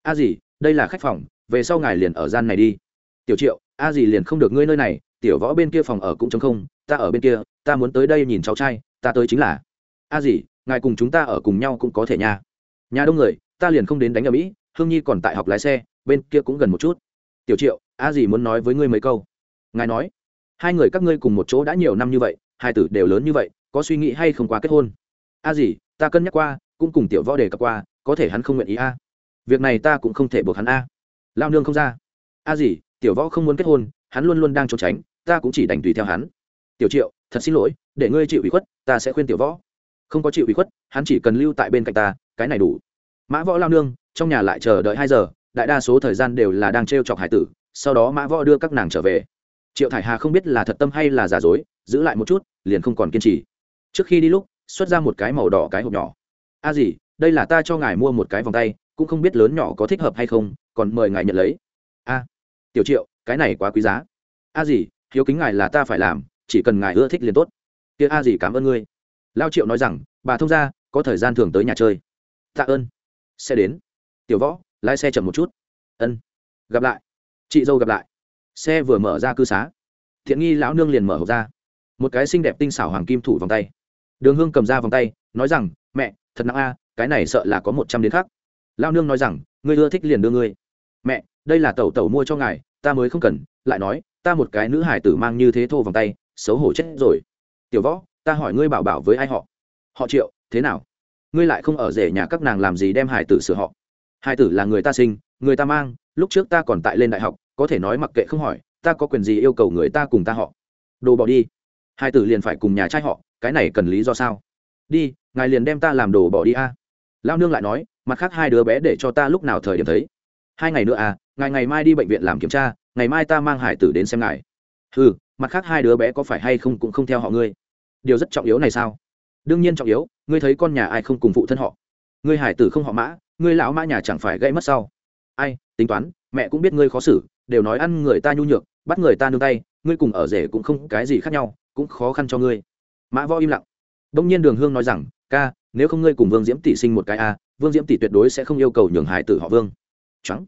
A à gì đây là khách phòng, về sau ngài liền ở gian này đi. Tiểu triệu, a à gì liền không được ngươi nơi này, tiểu võ bên kia phòng ở cũng chống không, ta ở bên kia, ta muốn tới đây nhìn cháu trai, ta tới chính là. A à gì ngài cùng chúng ta ở cùng nhau cũng có thể nha nhà đông người, ta liền không đến đánh ở mỹ, hương nhi còn tại học lái xe, bên kia cũng gần một chút. Tiểu triệu, a gì muốn nói với ngươi mấy câu? Ngài nói. Hai người các ngươi cùng một chỗ đã nhiều năm như vậy, hai tử đều lớn như vậy, có suy nghĩ hay không qua kết hôn? A gì, ta cân nhắc qua, cũng cùng tiểu võ đề cập qua, có thể hắn không nguyện ý a. Việc này ta cũng không thể buộc hắn a. Lao nương không ra. A gì, tiểu võ không muốn kết hôn, hắn luôn luôn đang trốn tránh, ta cũng chỉ đành tùy theo hắn. Tiểu triệu, thật xin lỗi, để ngươi chịu ủy khuất, ta sẽ khuyên tiểu võ. Không có chịu ủy khuất, hắn chỉ cần lưu tại bên cạnh ta cái này đủ. Mã võ lao nương, trong nhà lại chờ đợi hai giờ, đại đa số thời gian đều là đang t r e o chọc hải tử, sau đó mã võ đưa các nàng trở về. Triệu thải hà không biết là thật tâm hay là giả dối, giữ lại một chút, liền không còn kiên trì. Trước khi đi lúc, xuất ra một cái màu đỏ cái hộp nhỏ. A à gì đây là ta cho ngài mua một cái vòng tay, cũng không biết lớn nhỏ có thích hợp hay không, còn mời ngài nhận lấy. A, tiểu triệu, cái này quá quý giá. A à gì hiếu kính ngài là ta phải làm, chỉ cần ngài ưa thích liền tốt. Kia a gì cảm ơn ngươi. Lao triệu nói rằng, bà thông ra có thời gian thường tới nhà chơi tạ ơn. Xe đến. Tiểu võ, lái xe chậm một chút. Ân. Gặp lại. Chị dâu gặp lại. Xe vừa mở ra cư xá. Thiện nghi lão nương liền mở hộp ra. Một cái xinh đẹp tinh xảo hoàng kim thủ vòng tay. Đường hương cầm ra vòng tay, nói rằng, mẹ, thật nặng a, cái này sợ là có một trăm đến khác. Lao nương nói rằng, ngươi ưa thích liền đưa ngươi. Mẹ, đây là tẩu tẩu mua cho ngài, ta mới không cần. Lại nói, ta một cái nữ hải tử mang như thế thô vòng tay, xấu hổ chết rồi. Tiểu võ, ta hỏi ngươi bảo bảo với ai họ? Họ triệu, thế nào? Ngươi lại không ở rể nhà các nàng làm gì đem hải tử sửa họ? Hải tử là người ta sinh, người ta mang, lúc trước ta còn tại lên đại học, có thể nói mặc kệ không hỏi, ta có quyền gì yêu cầu người ta cùng ta họ? Đồ bỏ đi. Hải tử liền phải cùng nhà trai họ, cái này cần lý do sao? Đi, ngài liền đem ta làm đồ bỏ đi a. Lao nương lại nói, mặt khác hai đứa bé để cho ta lúc nào thời điểm thấy? Hai ngày nữa à ngài ngày mai đi bệnh viện làm kiểm tra, ngày mai ta mang hải tử đến xem ngài. Ừ mặt khác hai đứa bé có phải hay không cũng không theo họ ngươi? Điều rất trọng yếu này sao? Đương nhiên trọng yếu ngươi thấy con nhà ai không cùng phụ thân họ? Ngươi hải tử không họ mã, ngươi lão mã nhà chẳng phải gây mất sau. Ai, tính toán, mẹ cũng biết ngươi khó xử, đều nói ăn người ta nhu nhược, bắt người ta nương tay, ngươi cùng ở rể cũng không cái gì khác nhau, cũng khó khăn cho ngươi. Mã võ im lặng. Đông nhiên đường hương nói rằng, ca, nếu không ngươi cùng vương diễm tỷ sinh một cái a, vương diễm tỷ tuyệt đối sẽ không yêu cầu nhường hải tử họ vương. Trắng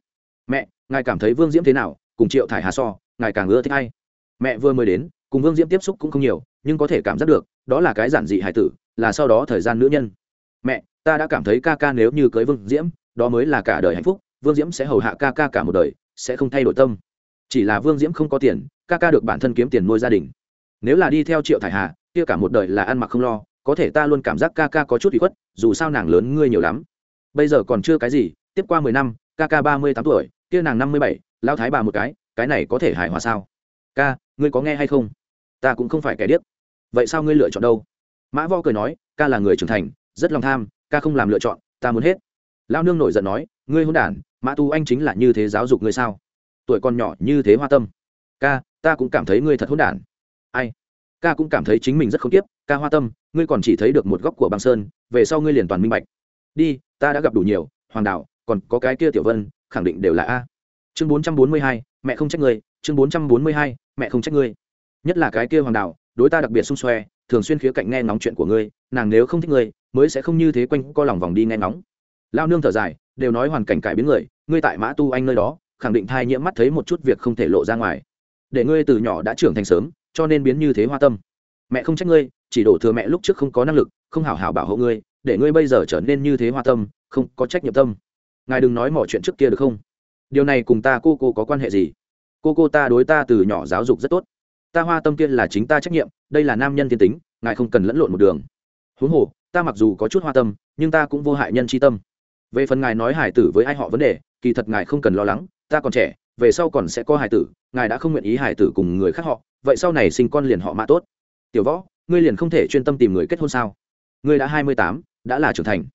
mẹ, ngài cảm thấy vương diễm thế nào? Cùng triệu thải hà so, ngài càng ưa thích hay mẹ vừa mới đến, cùng vương diễm tiếp xúc cũng không nhiều, nhưng có thể cảm giác được, đó là cái giản dị hải tử là sau đó thời gian nữ nhân. Mẹ, ta đã cảm thấy ca ca nếu như cưới vương diễm, đó mới là cả đời hạnh phúc, vương diễm sẽ hầu hạ ca ca cả một đời, sẽ không thay đổi tâm. Chỉ là vương diễm không có tiền, ca ca được bản thân kiếm tiền nuôi gia đình. Nếu là đi theo triệu thải hà, kia cả một đời là ăn mặc không lo, có thể ta luôn cảm giác ca ca có chút bị khuất, dù sao nàng lớn ngươi nhiều lắm. Bây giờ còn chưa cái gì, tiếp qua mười năm, ca ca ba mươi tám tuổi, kia nàng năm mươi bảy lao thái bà một cái cái này có thể hài hòa sao? Ca, ngươi có nghe hay không? Ta cũng không phải kẻ điếc. Vậy sao ngươi lựa chọn đâu? Mã vo cười nói, ca là người trưởng thành, rất lòng tham, ca không làm lựa chọn, ta muốn hết. Lao nương nổi giận nói, ngươi hôn đản, mã tu anh chính là như thế giáo dục ngươi sao? Tuổi còn nhỏ như thế hoa tâm. Ca, ta cũng cảm thấy ngươi thật hôn đản. Ai? Ca cũng cảm thấy chính mình rất không tiếp ca hoa tâm, ngươi còn chỉ thấy được một góc của băng sơn, về sau ngươi liền toàn minh bạch. Đi, ta đã gặp đủ nhiều, hoàng đạo, còn có cái kia tiểu vân, khẳng định đều là a. Chương bốn trăm bốn mươi hai, mẹ không trách ngươi, chương bốn trăm bốn mươi hai, mẹ không trách ngươi. Nhất là cái kia hoàng đạo, đối ta đặc biệt xung xoe thường xuyên khía cạnh nghe ngóng chuyện của ngươi, nàng nếu không thích ngươi, mới sẽ không như thế quanh co lòng vòng đi nghe ngóng. Lao nương thở dài, đều nói hoàn cảnh cải biến người, ngươi tại mã tu anh nơi đó, khẳng định thai nhiễm mắt thấy một chút việc không thể lộ ra ngoài. Để ngươi từ nhỏ đã trưởng thành sớm, cho nên biến như thế hoa tâm. Mẹ không trách ngươi, chỉ đổ thừa mẹ lúc trước không có năng lực, không hảo hảo bảo hộ ngươi, để ngươi bây giờ trở nên như thế hoa tâm, không có trách nhiệm tâm. Ngài đừng nói mỏ chuyện trước kia được không? Điều này cùng ta cô cô có quan hệ gì? Cô cô ta đối ta từ nhỏ giáo dục rất tốt ta hoa tâm kia là chính ta trách nhiệm, đây là nam nhân thiên tính, ngài không cần lẫn lộn một đường. Huống hồ, ta mặc dù có chút hoa tâm, nhưng ta cũng vô hại nhân c tâm. Về phần ngài nói hải tử với ai họ vấn đề, kỳ thật ngài không cần lo lắng, ta còn trẻ, về sau còn sẽ có hải tử, ngài đã không nguyện ý hải tử cùng người khác họ, vậy sau này sinh con liền họ mã tốt. Tiểu võ, ngươi liền không thể chuyên tâm tìm người kết hôn sao? Ngươi đã hai mươi tám, đã là trưởng thành.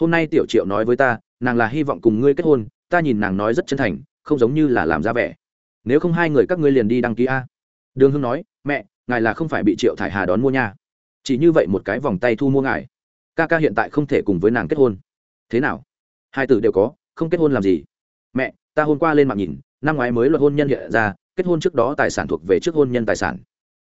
Hôm nay tiểu triệu nói với ta, nàng là hy vọng cùng ngươi kết hôn, ta nhìn nàng nói rất chân thành, không giống như là làm ra vẻ. Nếu không hai người các ngươi liền đi đăng ký a đường hưng nói, mẹ, ngài là không phải bị triệu thải hà đón mua nha. Chỉ như vậy một cái vòng tay thu mua ngài. Ca ca hiện tại không thể cùng với nàng kết hôn. Thế nào? Hai tử đều có, không kết hôn làm gì? Mẹ, ta hôm qua lên mạng nhìn, năm ngoái mới luật hôn nhân hiện ra, kết hôn trước đó tài sản thuộc về trước hôn nhân tài sản.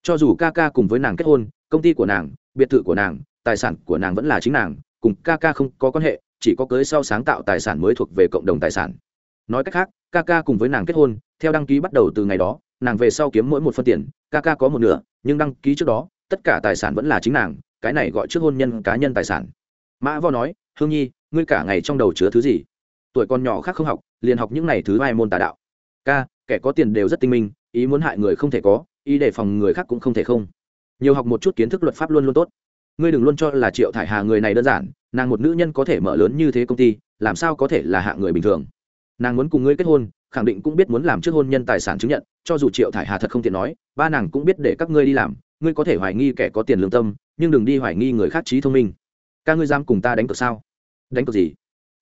Cho dù ca ca cùng với nàng kết hôn, công ty của nàng, biệt thự của nàng, tài sản của nàng vẫn là chính nàng, cùng ca ca không có quan hệ, chỉ có cưới sau sáng tạo tài sản mới thuộc về cộng đồng tài sản. Nói cách khác, ca ca cùng với nàng kết hôn, theo đăng ký bắt đầu từ ngày đó nàng về sau kiếm mỗi một phân tiền, ca ca có một nửa, nhưng đăng ký trước đó, tất cả tài sản vẫn là chính nàng, cái này gọi trước hôn nhân cá nhân tài sản. Mã vo nói, hương nhi, ngươi cả ngày trong đầu chứa thứ gì? Tuổi con nhỏ khác không học, liền học những n à y thứ hai môn tà đạo. Ca, kẻ có tiền đều rất tinh minh, ý muốn hại người không thể có, ý đề phòng người khác cũng không thể không. Nhiều học một chút kiến thức luật pháp luôn luôn tốt. Ngươi đừng luôn cho là triệu thải hà người này đơn giản, nàng một nữ nhân có thể mở lớn như thế công ty, làm sao có thể là hạ người bình thường? Nàng muốn cùng ngươi kết hôn khẳng định cũng biết muốn làm trước hôn nhân tài sản chứng nhận, cho dù triệu thải hà thật không tiện nói, ba nàng cũng biết để các ngươi đi làm, ngươi có thể hoài nghi kẻ có tiền lương tâm, nhưng đừng đi hoài nghi người khác trí thông minh. Ca ngươi dám cùng ta đánh cược sao? Đánh cược gì?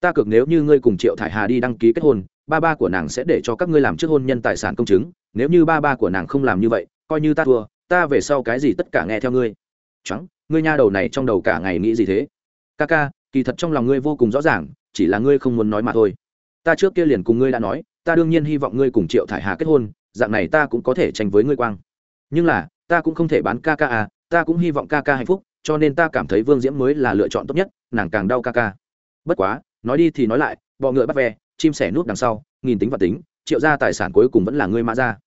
Ta cược nếu như ngươi cùng triệu thải hà đi đăng ký kết hôn, ba ba của nàng sẽ để cho các ngươi làm trước hôn nhân tài sản công chứng. Nếu như ba ba của nàng không làm như vậy, coi như ta thua, ta về sau cái gì tất cả nghe theo ngươi. Trắng ngươi nha đầu này trong đầu cả ngày nghĩ gì thế? Ca ca, kỳ thật trong lòng ngươi vô cùng rõ ràng, chỉ là ngươi không muốn nói mà thôi ta trước kia liền cùng ngươi đã nói, ta đương nhiên hy vọng ngươi cùng triệu thải hà kết hôn, dạng này ta cũng có thể tranh với ngươi quang. Nhưng là, ta cũng không thể bán ca ca à ta cũng hy vọng ca ca hạnh phúc, cho nên ta cảm thấy vương diễm mới là lựa chọn tốt nhất, nàng càng đau ca ca. Bất quá, nói đi thì nói lại, bọ ngựa bắt ve, chim sẻ núp đằng sau, nghìn tính và tính, triệu ra tài sản cuối cùng vẫn là ngươi mã ra.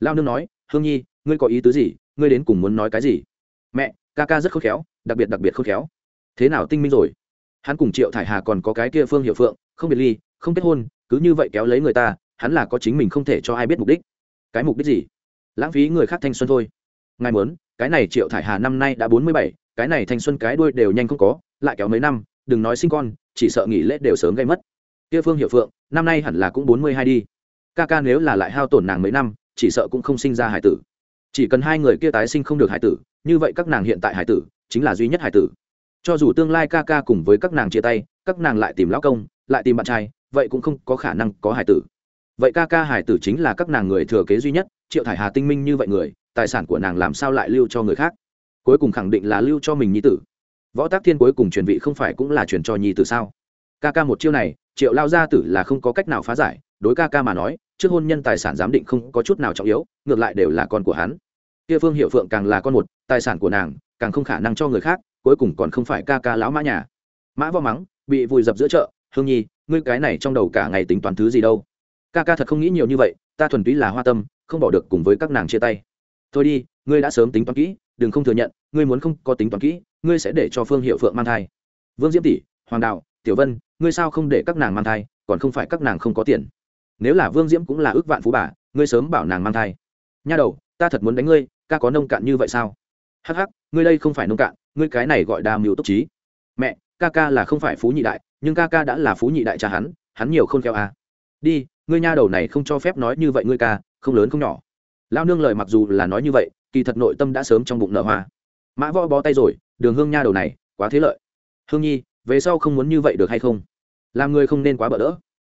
Lao nương nói, hương nhi, ngươi có ý tứ gì? Ngươi đến cùng muốn nói cái gì? Mẹ, ca ca rất khôn khéo, đặc biệt đặc biệt khôn khéo. Thế nào tinh minh rồi? Hắn cùng triệu thải hà còn có cái kia phương hiệu phượng, không biệt ly không kết hôn, cứ như vậy kéo lấy người ta, hắn là có chính mình không thể cho ai biết mục đích. Cái mục đích gì? Lãng phí người khác thanh xuân thôi. Ngài muốn, cái này triệu thải hà năm nay đã bốn mươi bảy, cái này thanh xuân cái đuôi đều nhanh không có, lại kéo mấy năm, đừng nói sinh con, chỉ sợ nghỉ lễ đều sớm gây mất. Kia phương hiệu phượng, năm nay hẳn là cũng bốn mươi hai đi. Ca ca nếu là lại hao tổn nàng mấy năm, chỉ sợ cũng không sinh ra hải tử. Chỉ cần hai người kia tái sinh không được hải tử, như vậy các nàng hiện tại hải tử, chính là duy nhất hải tử. Cho dù tương lai ca ca cùng với các nàng chia tay, các nàng lại tìm lão công, lại tìm bạn trai vậy cũng không có khả năng có hải tử. Vậy ca ca hải tử chính là các nàng người thừa kế duy nhất, triệu thải hà tinh minh như vậy người, tài sản của nàng làm sao lại lưu cho người khác? Cuối cùng khẳng định là lưu cho mình nhi tử. Võ tác thiên cuối cùng truyền vị không phải cũng là truyền cho nhi tử sao? Ca ca một chiêu này, triệu lao gia tử là không có cách nào phá giải, đối ca ca mà nói, trước hôn nhân tài sản giám định không có chút nào trọng yếu, ngược lại đều là con của hắn. Kia phương hiệu phượng càng là con một, tài sản của nàng càng không khả năng cho người khác, cuối cùng còn không phải ca ca lão mã nhà. Mã vo mắng bị vùi dập giữa chợ, hương nhi ngươi cái này trong đầu cả ngày tính toán thứ gì đâu? Ca ca thật không nghĩ nhiều như vậy, ta thuần túy là hoa tâm, không bỏ được cùng với các nàng chia tay. Thôi đi, ngươi đã sớm tính toán kỹ, đừng không thừa nhận, ngươi muốn không có tính toán kỹ, ngươi sẽ để cho phương hiệu phượng mang thai. Vương diễm tỷ, hoàng đạo, tiểu vân, ngươi sao không để các nàng mang thai, còn không phải các nàng không có tiền. Nếu là vương diễm cũng là ước vạn phú bà, ngươi sớm bảo nàng mang thai. Nha đầu, ta thật muốn đánh ngươi, ca có nông cạn như vậy sao? Hắc hắc, ngươi đây không phải nông cạn, ngươi cái này gọi đà mưu tốc trí. Mẹ, ca ca là không phải phú nhị đại nhưng ca ca đã là phú nhị đại cha hắn hắn nhiều không khéo à. đi, ngươi nha đầu này không cho phép nói như vậy ngươi ca, không lớn không nhỏ. Lao nương lời mặc dù là nói như vậy, kỳ thật nội tâm đã sớm trong bụng nợ hoa. Mã võ bó tay rồi, đường hương nha đầu này, quá thế lợi. Hương nhi, về sau không muốn như vậy được hay không? Làm người không nên quá bỡ đỡ.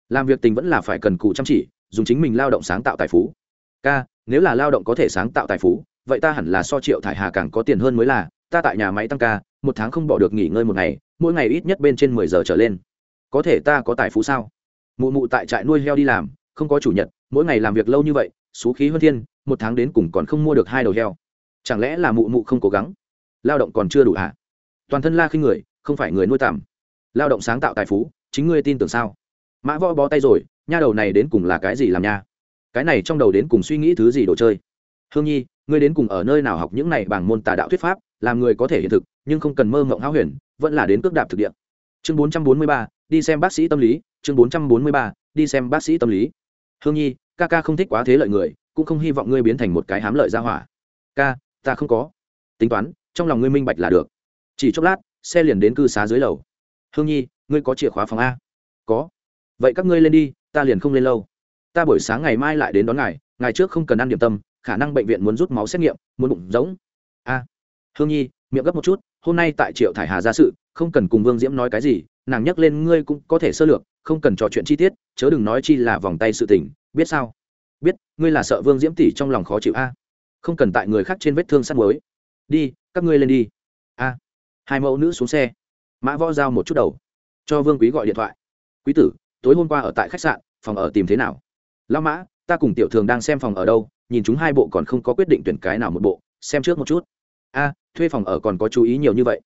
Làm việc tình vẫn là phải cần cù chăm chỉ, dùng chính mình lao động sáng tạo tài phú. Ca, nếu là lao động có thể sáng tạo tài phú, vậy ta hẳn là so triệu thải hà càng có tiền hơn mới là, ta tại nhà máy tăng ca, một tháng không bỏ được nghỉ ngơi một ngày mỗi ngày ít nhất bên trên mười giờ trở lên. Có thể ta có tài phú sao? Mụ mụ tại trại nuôi heo đi làm, không có chủ nhật, mỗi ngày làm việc lâu như vậy số khí hơn thiên, một tháng đến cùng còn không mua được hai đầu heo. Chẳng lẽ là mụ mụ không cố gắng? Lao động còn chưa đủ hả? Toàn thân la khi người, không phải người nuôi tạm. Lao động sáng tạo tài phú, chính ngươi tin tưởng sao? Mã võ bó tay rồi, nha đầu này đến cùng là cái gì làm nha? Cái này trong đầu đến cùng suy nghĩ thứ gì đồ chơi? Hương nhi, ngươi đến cùng ở nơi nào học những này bằng môn tà đạo thuyết pháp làm người có thể hiện thực, nhưng không cần mơ mộng hão huyền, vẫn là đến cước đạp thực địa. Chương bốn trăm bốn mươi ba, đi xem bác sĩ tâm lý. Chương bốn trăm bốn mươi ba, đi xem bác sĩ tâm lý. Hương nhi, ca ca không thích quá thế lợi người, cũng không hy vọng ngươi biến thành một cái hám lợi ra hỏa. Ca, ta không có. Tính toán, trong lòng ngươi minh bạch là được. Chỉ chốc lát, xe liền đến cư xá dưới lầu. Hương nhi, ngươi có chìa khóa phòng a? Có. Vậy các ngươi lên đi, ta liền không lên lâu. Ta buổi sáng ngày mai lại đến đón ngài ngày trước không cần ăn điểm tâm, khả năng bệnh viện muốn rút máu xét nghiệm, muốn bụng giống hương nhi, miệng gấp một chút, hôm nay tại triệu thải hà ra sự, không cần cùng vương diễm nói cái gì, nàng nhắc lên ngươi cũng có thể sơ lược, không cần trò chuyện chi tiết, chớ đừng nói chi là vòng tay sự tình, biết sao? Biết, ngươi là sợ vương diễm tỷ trong lòng khó chịu a. Không cần tại người khác trên vết thương sắt mới đi, các ngươi lên đi. A. Hai mẫu nữ xuống xe. Mã võ giao một chút đầu. Cho vương quý gọi điện thoại. Quý tử, tối hôm qua ở tại khách sạn, phòng ở tìm thế nào? Lao mã, ta cùng tiểu thường đang xem phòng ở đâu, nhìn chúng hai bộ còn không có quyết định tuyển cái nào một bộ, xem trước một chút. A thuê phòng ở còn có chú ý nhiều như vậy.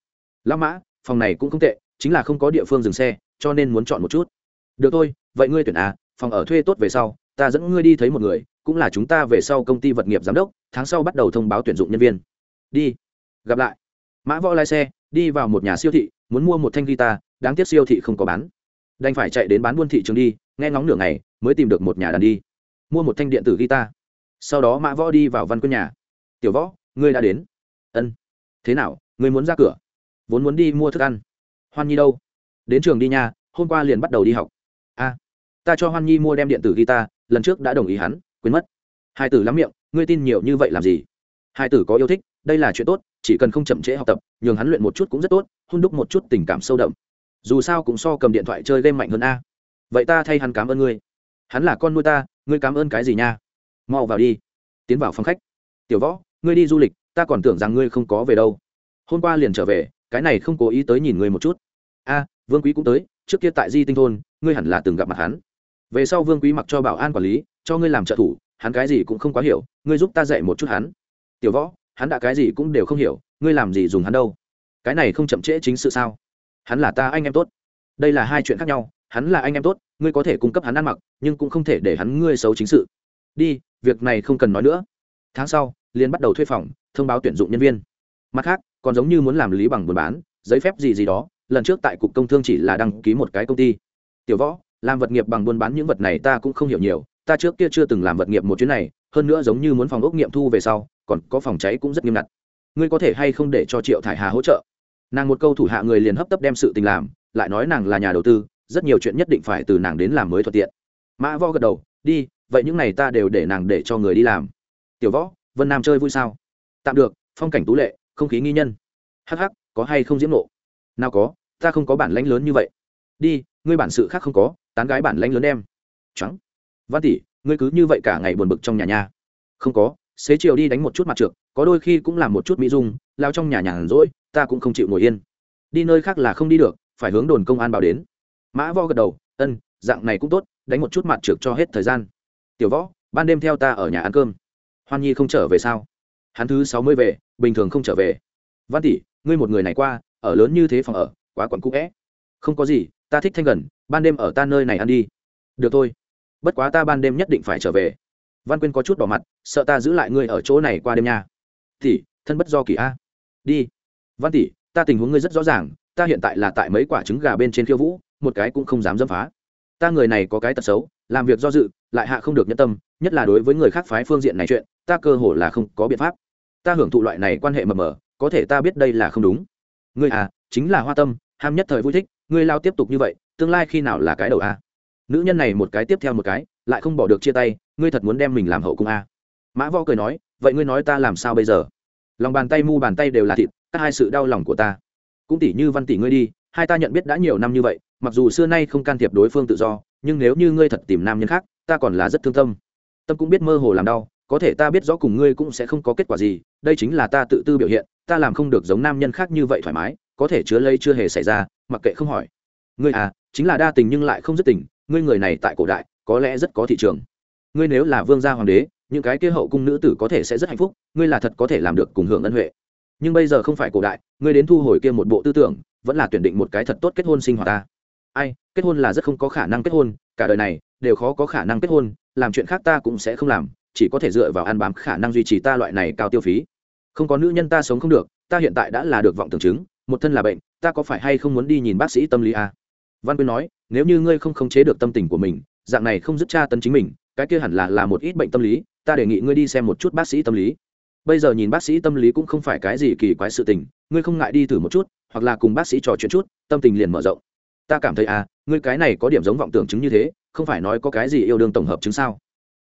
Lão mã, phòng này cũng không tệ, chính là không có địa phương dừng xe, cho nên muốn chọn một chút. Được thôi, vậy ngươi tuyển a, phòng ở thuê tốt về sau, ta dẫn ngươi đi thấy một người, cũng là chúng ta về sau công ty vật nghiệp giám đốc, tháng sau bắt đầu thông báo tuyển dụng nhân viên. Đi, gặp lại. Mã võ lái xe, đi vào một nhà siêu thị, muốn mua một thanh guitar, đáng tiếc siêu thị không có bán. Đành phải chạy đến bán buôn thị trường đi, nghe ngóng nửa ngày, mới tìm được một nhà đàn đi. Mua một thanh điện tử guitar. Sau đó mã võ đi vào văn quân nhà. Tiểu võ, ngươi đã đến. Ân thế nào người muốn ra cửa? Vốn muốn đi mua thức ăn. Hoan nhi đâu? Đến trường đi nha, hôm qua liền bắt đầu đi học. A ta cho hoan nhi mua đem điện tử guitar, lần trước đã đồng ý hắn, quên mất. Hai tử lắm miệng, ngươi tin nhiều như vậy làm gì? Hai tử có yêu thích, đây là chuyện tốt, chỉ cần không chậm trễ học tập, nhường hắn luyện một chút cũng rất tốt hôn đúc một chút tình cảm sâu đậm. Dù sao cũng so cầm điện thoại chơi game mạnh hơn a. Vậy ta thay hắn cảm ơn ngươi. Hắn là con nuôi ta, ngươi cảm ơn cái gì nha? Mau vào đi. Tiến vào phòng khách. Tiểu võ, ngươi đi du lịch ta còn tưởng rằng ngươi không có về đâu. Hôm qua liền trở về, cái này không cố ý tới nhìn ngươi một chút. A, vương quý cũng tới, trước kia tại di tinh thôn, ngươi hẳn là từng gặp mặt hắn. Về sau vương quý mặc cho bảo an quản lý, cho ngươi làm trợ thủ, hắn cái gì cũng không quá hiểu, ngươi giúp ta dạy một chút hắn. Tiểu võ, hắn đã cái gì cũng đều không hiểu, ngươi làm gì dùng hắn đâu? Cái này không chậm trễ chính sự sao? Hắn là ta anh em tốt. Đây là hai chuyện khác nhau, hắn là anh em tốt, ngươi có thể cung cấp hắn ăn mặc, nhưng cũng không thể để hắn ngươi xấu chính sự. Đi, việc này không cần nói nữa tháng sau liên bắt đầu thuê phòng, thông báo tuyển dụng nhân viên. Mặt khác, còn giống như muốn làm lý bằng buôn bán, giấy phép gì gì đó, lần trước tại cục công thương chỉ là đăng ký một cái công ty. Tiểu võ, làm vật nghiệp bằng buôn bán những vật này ta cũng không hiểu nhiều, ta trước kia chưa từng làm vật nghiệp một chuyến này, hơn nữa giống như muốn phòng ốc nghiệm thu về sau, còn có phòng cháy cũng rất nghiêm ngặt. Ngươi có thể hay không để cho triệu thải hà hỗ trợ? Nàng một câu thủ hạ người liền hấp tấp đem sự tình làm, lại nói nàng là nhà đầu tư, rất nhiều chuyện nhất định phải từ nàng đến làm mới thuận tiện. Mã võ gật đầu, đi, vậy những này ta đều để nàng để cho người đi làm tiểu võ, vân nam chơi vui sao? Tạm được, phong cảnh tú lệ, không khí nghi nhân. Hh có hay không diễm nộ? Nào có, ta không có bản lãnh lớn như vậy. Đi, ngươi bản sự khác không có, tán gái bản lãnh lớn đem. Trắng. Văn tỷ, ngươi cứ như vậy cả ngày buồn bực trong nhà nhà. Không có, xế chiều đi đánh một chút mặt trượt có đôi khi cũng làm một chút mỹ dung, lao trong nhà nhàn rỗi, ta cũng không chịu ngồi yên. Đi nơi khác là không đi được, phải hướng đồn công an báo đến. Mã vo gật đầu, ân, dạng này cũng tốt, đánh một chút mặt trượt cho hết thời gian. Tiểu võ, ban đêm theo ta ở nhà ăn cơm hoan nhi không trở về sao? Hắn thứ sáu mươi về, bình thường không trở về. Văn tỷ, ngươi một người này qua, ở lớn như thế phòng ở, quá quẩn cũ vẽ không có gì, ta thích thanh gần, ban đêm ở ta nơi này ăn đi. Được thôi. Bất quá ta ban đêm nhất định phải trở về. Văn quyên có chút bỏ mặt, sợ ta giữ lại ngươi ở chỗ này qua đêm nha. Tỷ, thân bất do kỳ a. Đi. Văn tỷ, ta tình huống ngươi rất rõ ràng, ta hiện tại là tại mấy quả trứng gà bên trên khiêu vũ, một cái cũng không dám dâm phá. Ta người này có cái tật xấu, làm việc do dự, lại hạ không được nhân tâm, nhất là đối với người khác phái phương diện này chuyện ta cơ hồ là không có biện pháp. Ta hưởng thụ loại này quan hệ mờ mờ, có thể ta biết đây là không đúng. Ngươi à chính là hoa tâm, ham nhất thời vui thích, ngươi lao tiếp tục như vậy, tương lai khi nào là cái đầu a? Nữ nhân này một cái tiếp theo một cái, lại không bỏ được chia tay, ngươi thật muốn đem mình làm hậu cung a? Mã võ cười nói, vậy ngươi nói ta làm sao bây giờ? Lòng bàn tay mu bàn tay đều là thịt, các hai sự đau lòng của ta. Cũng tỷ như văn tỷ ngươi đi, hai ta nhận biết đã nhiều năm như vậy, mặc dù xưa nay không can thiệp đối phương tự do, nhưng nếu như ngươi thật tìm nam nhân khác, ta còn là rất thương tâm. Tâm cũng biết mơ hồ làm đau có thể ta biết rõ cùng ngươi cũng sẽ không có kết quả gì, đây chính là ta tự tư biểu hiện, ta làm không được giống nam nhân khác như vậy thoải mái, có thể chứa lây chưa hề xảy ra, mặc kệ không hỏi. Ngươi à chính là đa tình nhưng lại không dứt tình, ngươi người này tại cổ đại, có lẽ rất có thị trường. Ngươi nếu là vương gia hoàng đế, những cái kia hậu cung nữ tử có thể sẽ rất hạnh phúc, ngươi là thật có thể làm được cùng hưởng ân huệ. Nhưng bây giờ không phải cổ đại, ngươi đến thu hồi kia một bộ tư tưởng, vẫn là tuyển định một cái thật tốt kết hôn sinh hoạt ta. Ai, kết hôn là rất không có khả năng kết hôn, cả đời này, đều khó có khả năng kết hôn, làm chuyện khác ta cũng sẽ không làm chỉ có thể dựa vào ăn bám khả năng duy trì ta loại này cao tiêu phí. Không có nữ nhân ta sống không được, ta hiện tại đã là được vọng tưởng chứng, một thân là bệnh, ta có phải hay không muốn đi nhìn bác sĩ tâm lý à? văn quyên nói, nếu như ngươi không khống chế được tâm tình của mình, dạng này không dứt tra tấn chính mình, cái kia hẳn là là một ít bệnh tâm lý, ta đề nghị ngươi đi xem một chút bác sĩ tâm lý. Bây giờ nhìn bác sĩ tâm lý cũng không phải cái gì kỳ quái sự tình, ngươi không ngại đi thử một chút, hoặc là cùng bác sĩ trò chuyện chút, tâm tình liền mở rộng. Ta cảm thấy à ngươi cái này có điểm giống vọng tưởng chứng như thế, không phải nói có cái gì yêu đương tổng hợp chứng sao?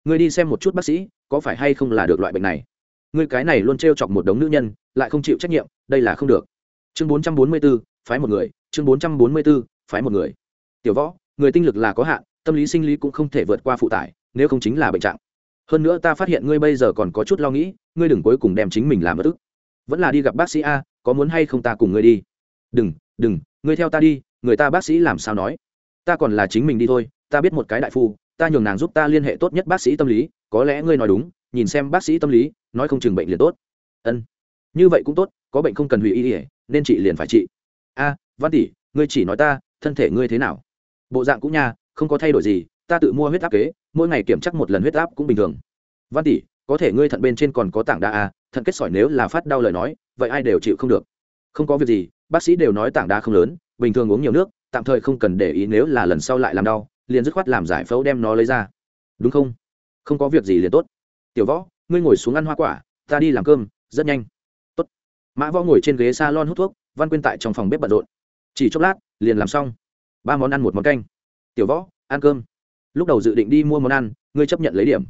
Ngươi đi xem một chút bác sĩ, có phải hay không là được loại bệnh này? Ngươi cái này luôn t chọc một đống nữ nhân, lại không chịu trách nhiệm, đây là không được. Chương bốn trăm bốn mươi b ố phái một người, chương bốn trăm bốn mươi b ố phái một người. Tiểu võ, người tinh lực là có hạn, tâm lý sinh lý cũng không thể vượt qua phụ tải, nếu không chính là bệnh trạng. Hơn nữa ta phát hiện ngươi bây giờ còn có chút lo nghĩ, ngươi đừng cuối cùng đem chính mình làm bất ức. Vẫn là đi gặp bác sĩ a, có muốn hay không ta cùng ngươi đi? Đừng đừng, ngươi theo ta đi, người ta bác sĩ làm sao nói? Ta còn là chính mình đi thôi, ta biết một cái đại phu ta nhường nàng giúp ta liên hệ tốt nhất bác sĩ tâm lý, có lẽ ngươi nói đúng, nhìn xem bác sĩ tâm lý, nói không chừng bệnh liền tốt. Ân, như vậy cũng tốt, có bệnh không cần hủy y ỉa nên chị liền phải trị a, văn tỷ, ngươi chỉ nói ta, thân thể ngươi thế nào? Bộ dạng cũng nha, không có thay đổi gì, ta tự mua huyết áp kế, mỗi ngày kiểm tra một lần huyết áp cũng bình thường. Văn tỷ, có thể ngươi thận bên trên còn có tảng đá a, thận kết sỏi nếu là phát đau lời nói, vậy ai đều chịu không được. Không có việc gì, bác sĩ đều nói tảng đá không lớn, bình thường uống nhiều nước, tạm thời không cần để ý nếu là lần sau lại làm đau liền dứt khoát làm giải phẫu đem nó lấy ra. Đúng không? Không có việc gì liền tốt. Tiểu võ, ngươi ngồi xuống ăn hoa quả, ta đi làm cơm, rất nhanh. Tốt. Mã võ ngồi trên ghế s a lon hút thuốc, văn quyên tại trong phòng bếp bận rộn. Chỉ chốc lát, liền làm xong. Ba món ăn, một món canh. Tiểu võ, ăn cơm. Lúc đầu dự định đi mua món ăn, ngươi chấp nhận lấy điểm.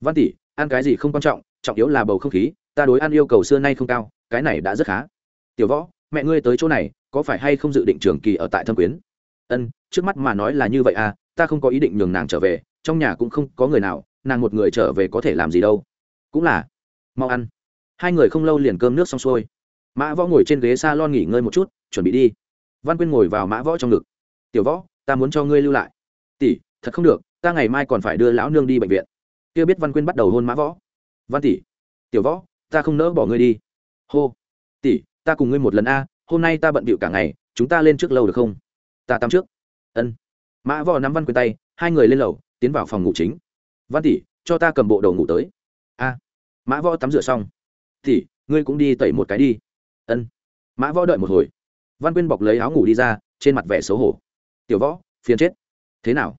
Văn tỷ, ăn cái gì không quan trọng trọng yếu là bầu không khí, ta đối ăn yêu cầu xưa nay không cao, cái này đã rất khá. Tiểu võ, mẹ ngươi tới chỗ này, có phải hay không dự định trường kỳ ở tại thâm quyến? Ân, trước mắt mà nói là như vậy à ta không có ý định nhường nàng trở về, trong nhà cũng không có người nào, nàng một người trở về có thể làm gì đâu. Cũng là, mau ăn. Hai người không lâu liền cơm nước xong xuôi. Mã võ ngồi trên ghế s a lon nghỉ ngơi một chút, chuẩn bị đi. Văn quyên ngồi vào mã võ trong ngực. Tiểu võ, ta muốn cho ngươi lưu lại. Tỷ, thật không được, ta ngày mai còn phải đưa lão nương đi bệnh viện. Kia biết văn quyên bắt đầu hôn mã võ. Văn tỷ, tiểu võ, ta không nỡ bỏ ngươi đi. Hô, tỷ, ta cùng ngươi một lần a, hôm nay ta bận bịu cả ngày, chúng ta lên trước lâu được không? Ta tắm trước. Ân mã võ nắm văn quyền tay, hai người lên lầu, tiến vào phòng ngủ chính. Văn tỷ, cho ta cầm bộ đầu ngủ tới. A. Mã võ tắm rửa xong. Tỷ, ngươi cũng đi tẩy một cái đi. Ân. Mã võ đợi một hồi. Văn quyên bọc lấy áo ngủ đi ra, trên mặt vẻ xấu hổ. Tiểu võ, phiền chết. Thế nào?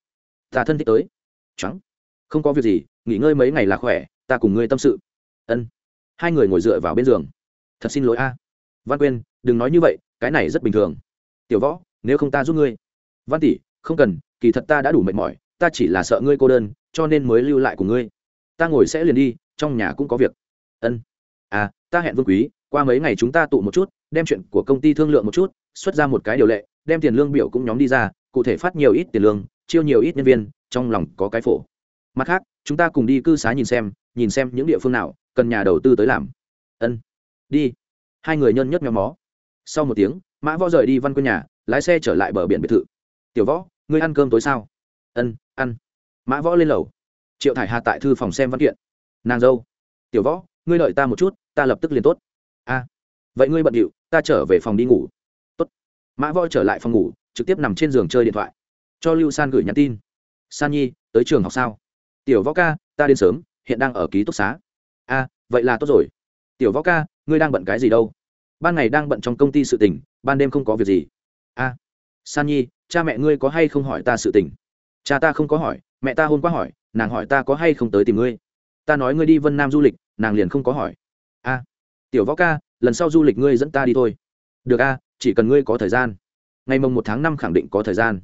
Ta thân thích tới. Trắng. Không có việc gì, nghỉ ngơi mấy ngày là khỏe, ta cùng ngươi tâm sự. Ân. Hai người ngồi dựa vào bên giường. Thật xin lỗi a. Văn quyên, đừng nói như vậy, cái này rất bình thường. Tiểu võ, nếu không ta giúp ngươi. Văn tỷ không cần, kỳ thật ta đã đủ mệt mỏi, ta chỉ là sợ ngươi cô đơn, cho nên mới lưu lại của ngươi. Ta ngồi sẽ liền đi, trong nhà cũng có việc. Ân. À ta hẹn vương quý, qua mấy ngày chúng ta tụ một chút, đem chuyện của công ty thương lượng một chút, xuất ra một cái điều lệ, đem tiền lương biểu cũng nhóm đi ra, cụ thể phát nhiều ít tiền lương, chiêu nhiều ít nhân viên, trong lòng có cái phổ. Mặt khác, chúng ta cùng đi cư xá nhìn xem nhìn xem những địa phương nào cần nhà đầu tư tới làm. Ân. Đi. Hai người nhân nhất nhóm mó. Sau một tiếng, mã võ rời đi văn quân nhà, lái xe trở lại bờ biển biệt thự tiểu võ, ngươi ăn cơm tối sao? Ân, ăn. Mã võ lên lầu. Triệu thải hà tại thư phòng xem văn kiện. Nàng dâu. Tiểu võ, ngươi đợi ta một chút, ta lập tức liền tốt. A. Vậy ngươi bận điệu, ta trở về phòng đi ngủ. Tốt. Mã võ trở lại phòng ngủ, trực tiếp nằm trên giường chơi điện thoại. Cho lưu san gửi nhắn tin. San nhi, tới trường học sao? Tiểu võ ca, ta đến sớm, hiện đang ở ký túc xá. A, vậy là tốt rồi. Tiểu võ ca, ngươi đang bận cái gì đâu? Ban ngày đang bận trong công ty sự tình, ban đêm không có việc gì. A. San nhi cha mẹ ngươi có hay không hỏi ta sự tình? Cha ta không có hỏi, mẹ ta hôm qua hỏi, nàng hỏi ta có hay không tới tìm ngươi? Ta nói ngươi đi vân nam du lịch, nàng liền không có hỏi. A, tiểu võ ca, lần sau du lịch ngươi dẫn ta đi thôi. Được a, chỉ cần ngươi có thời gian. Ngày mồng một tháng năm khẳng định có thời gian.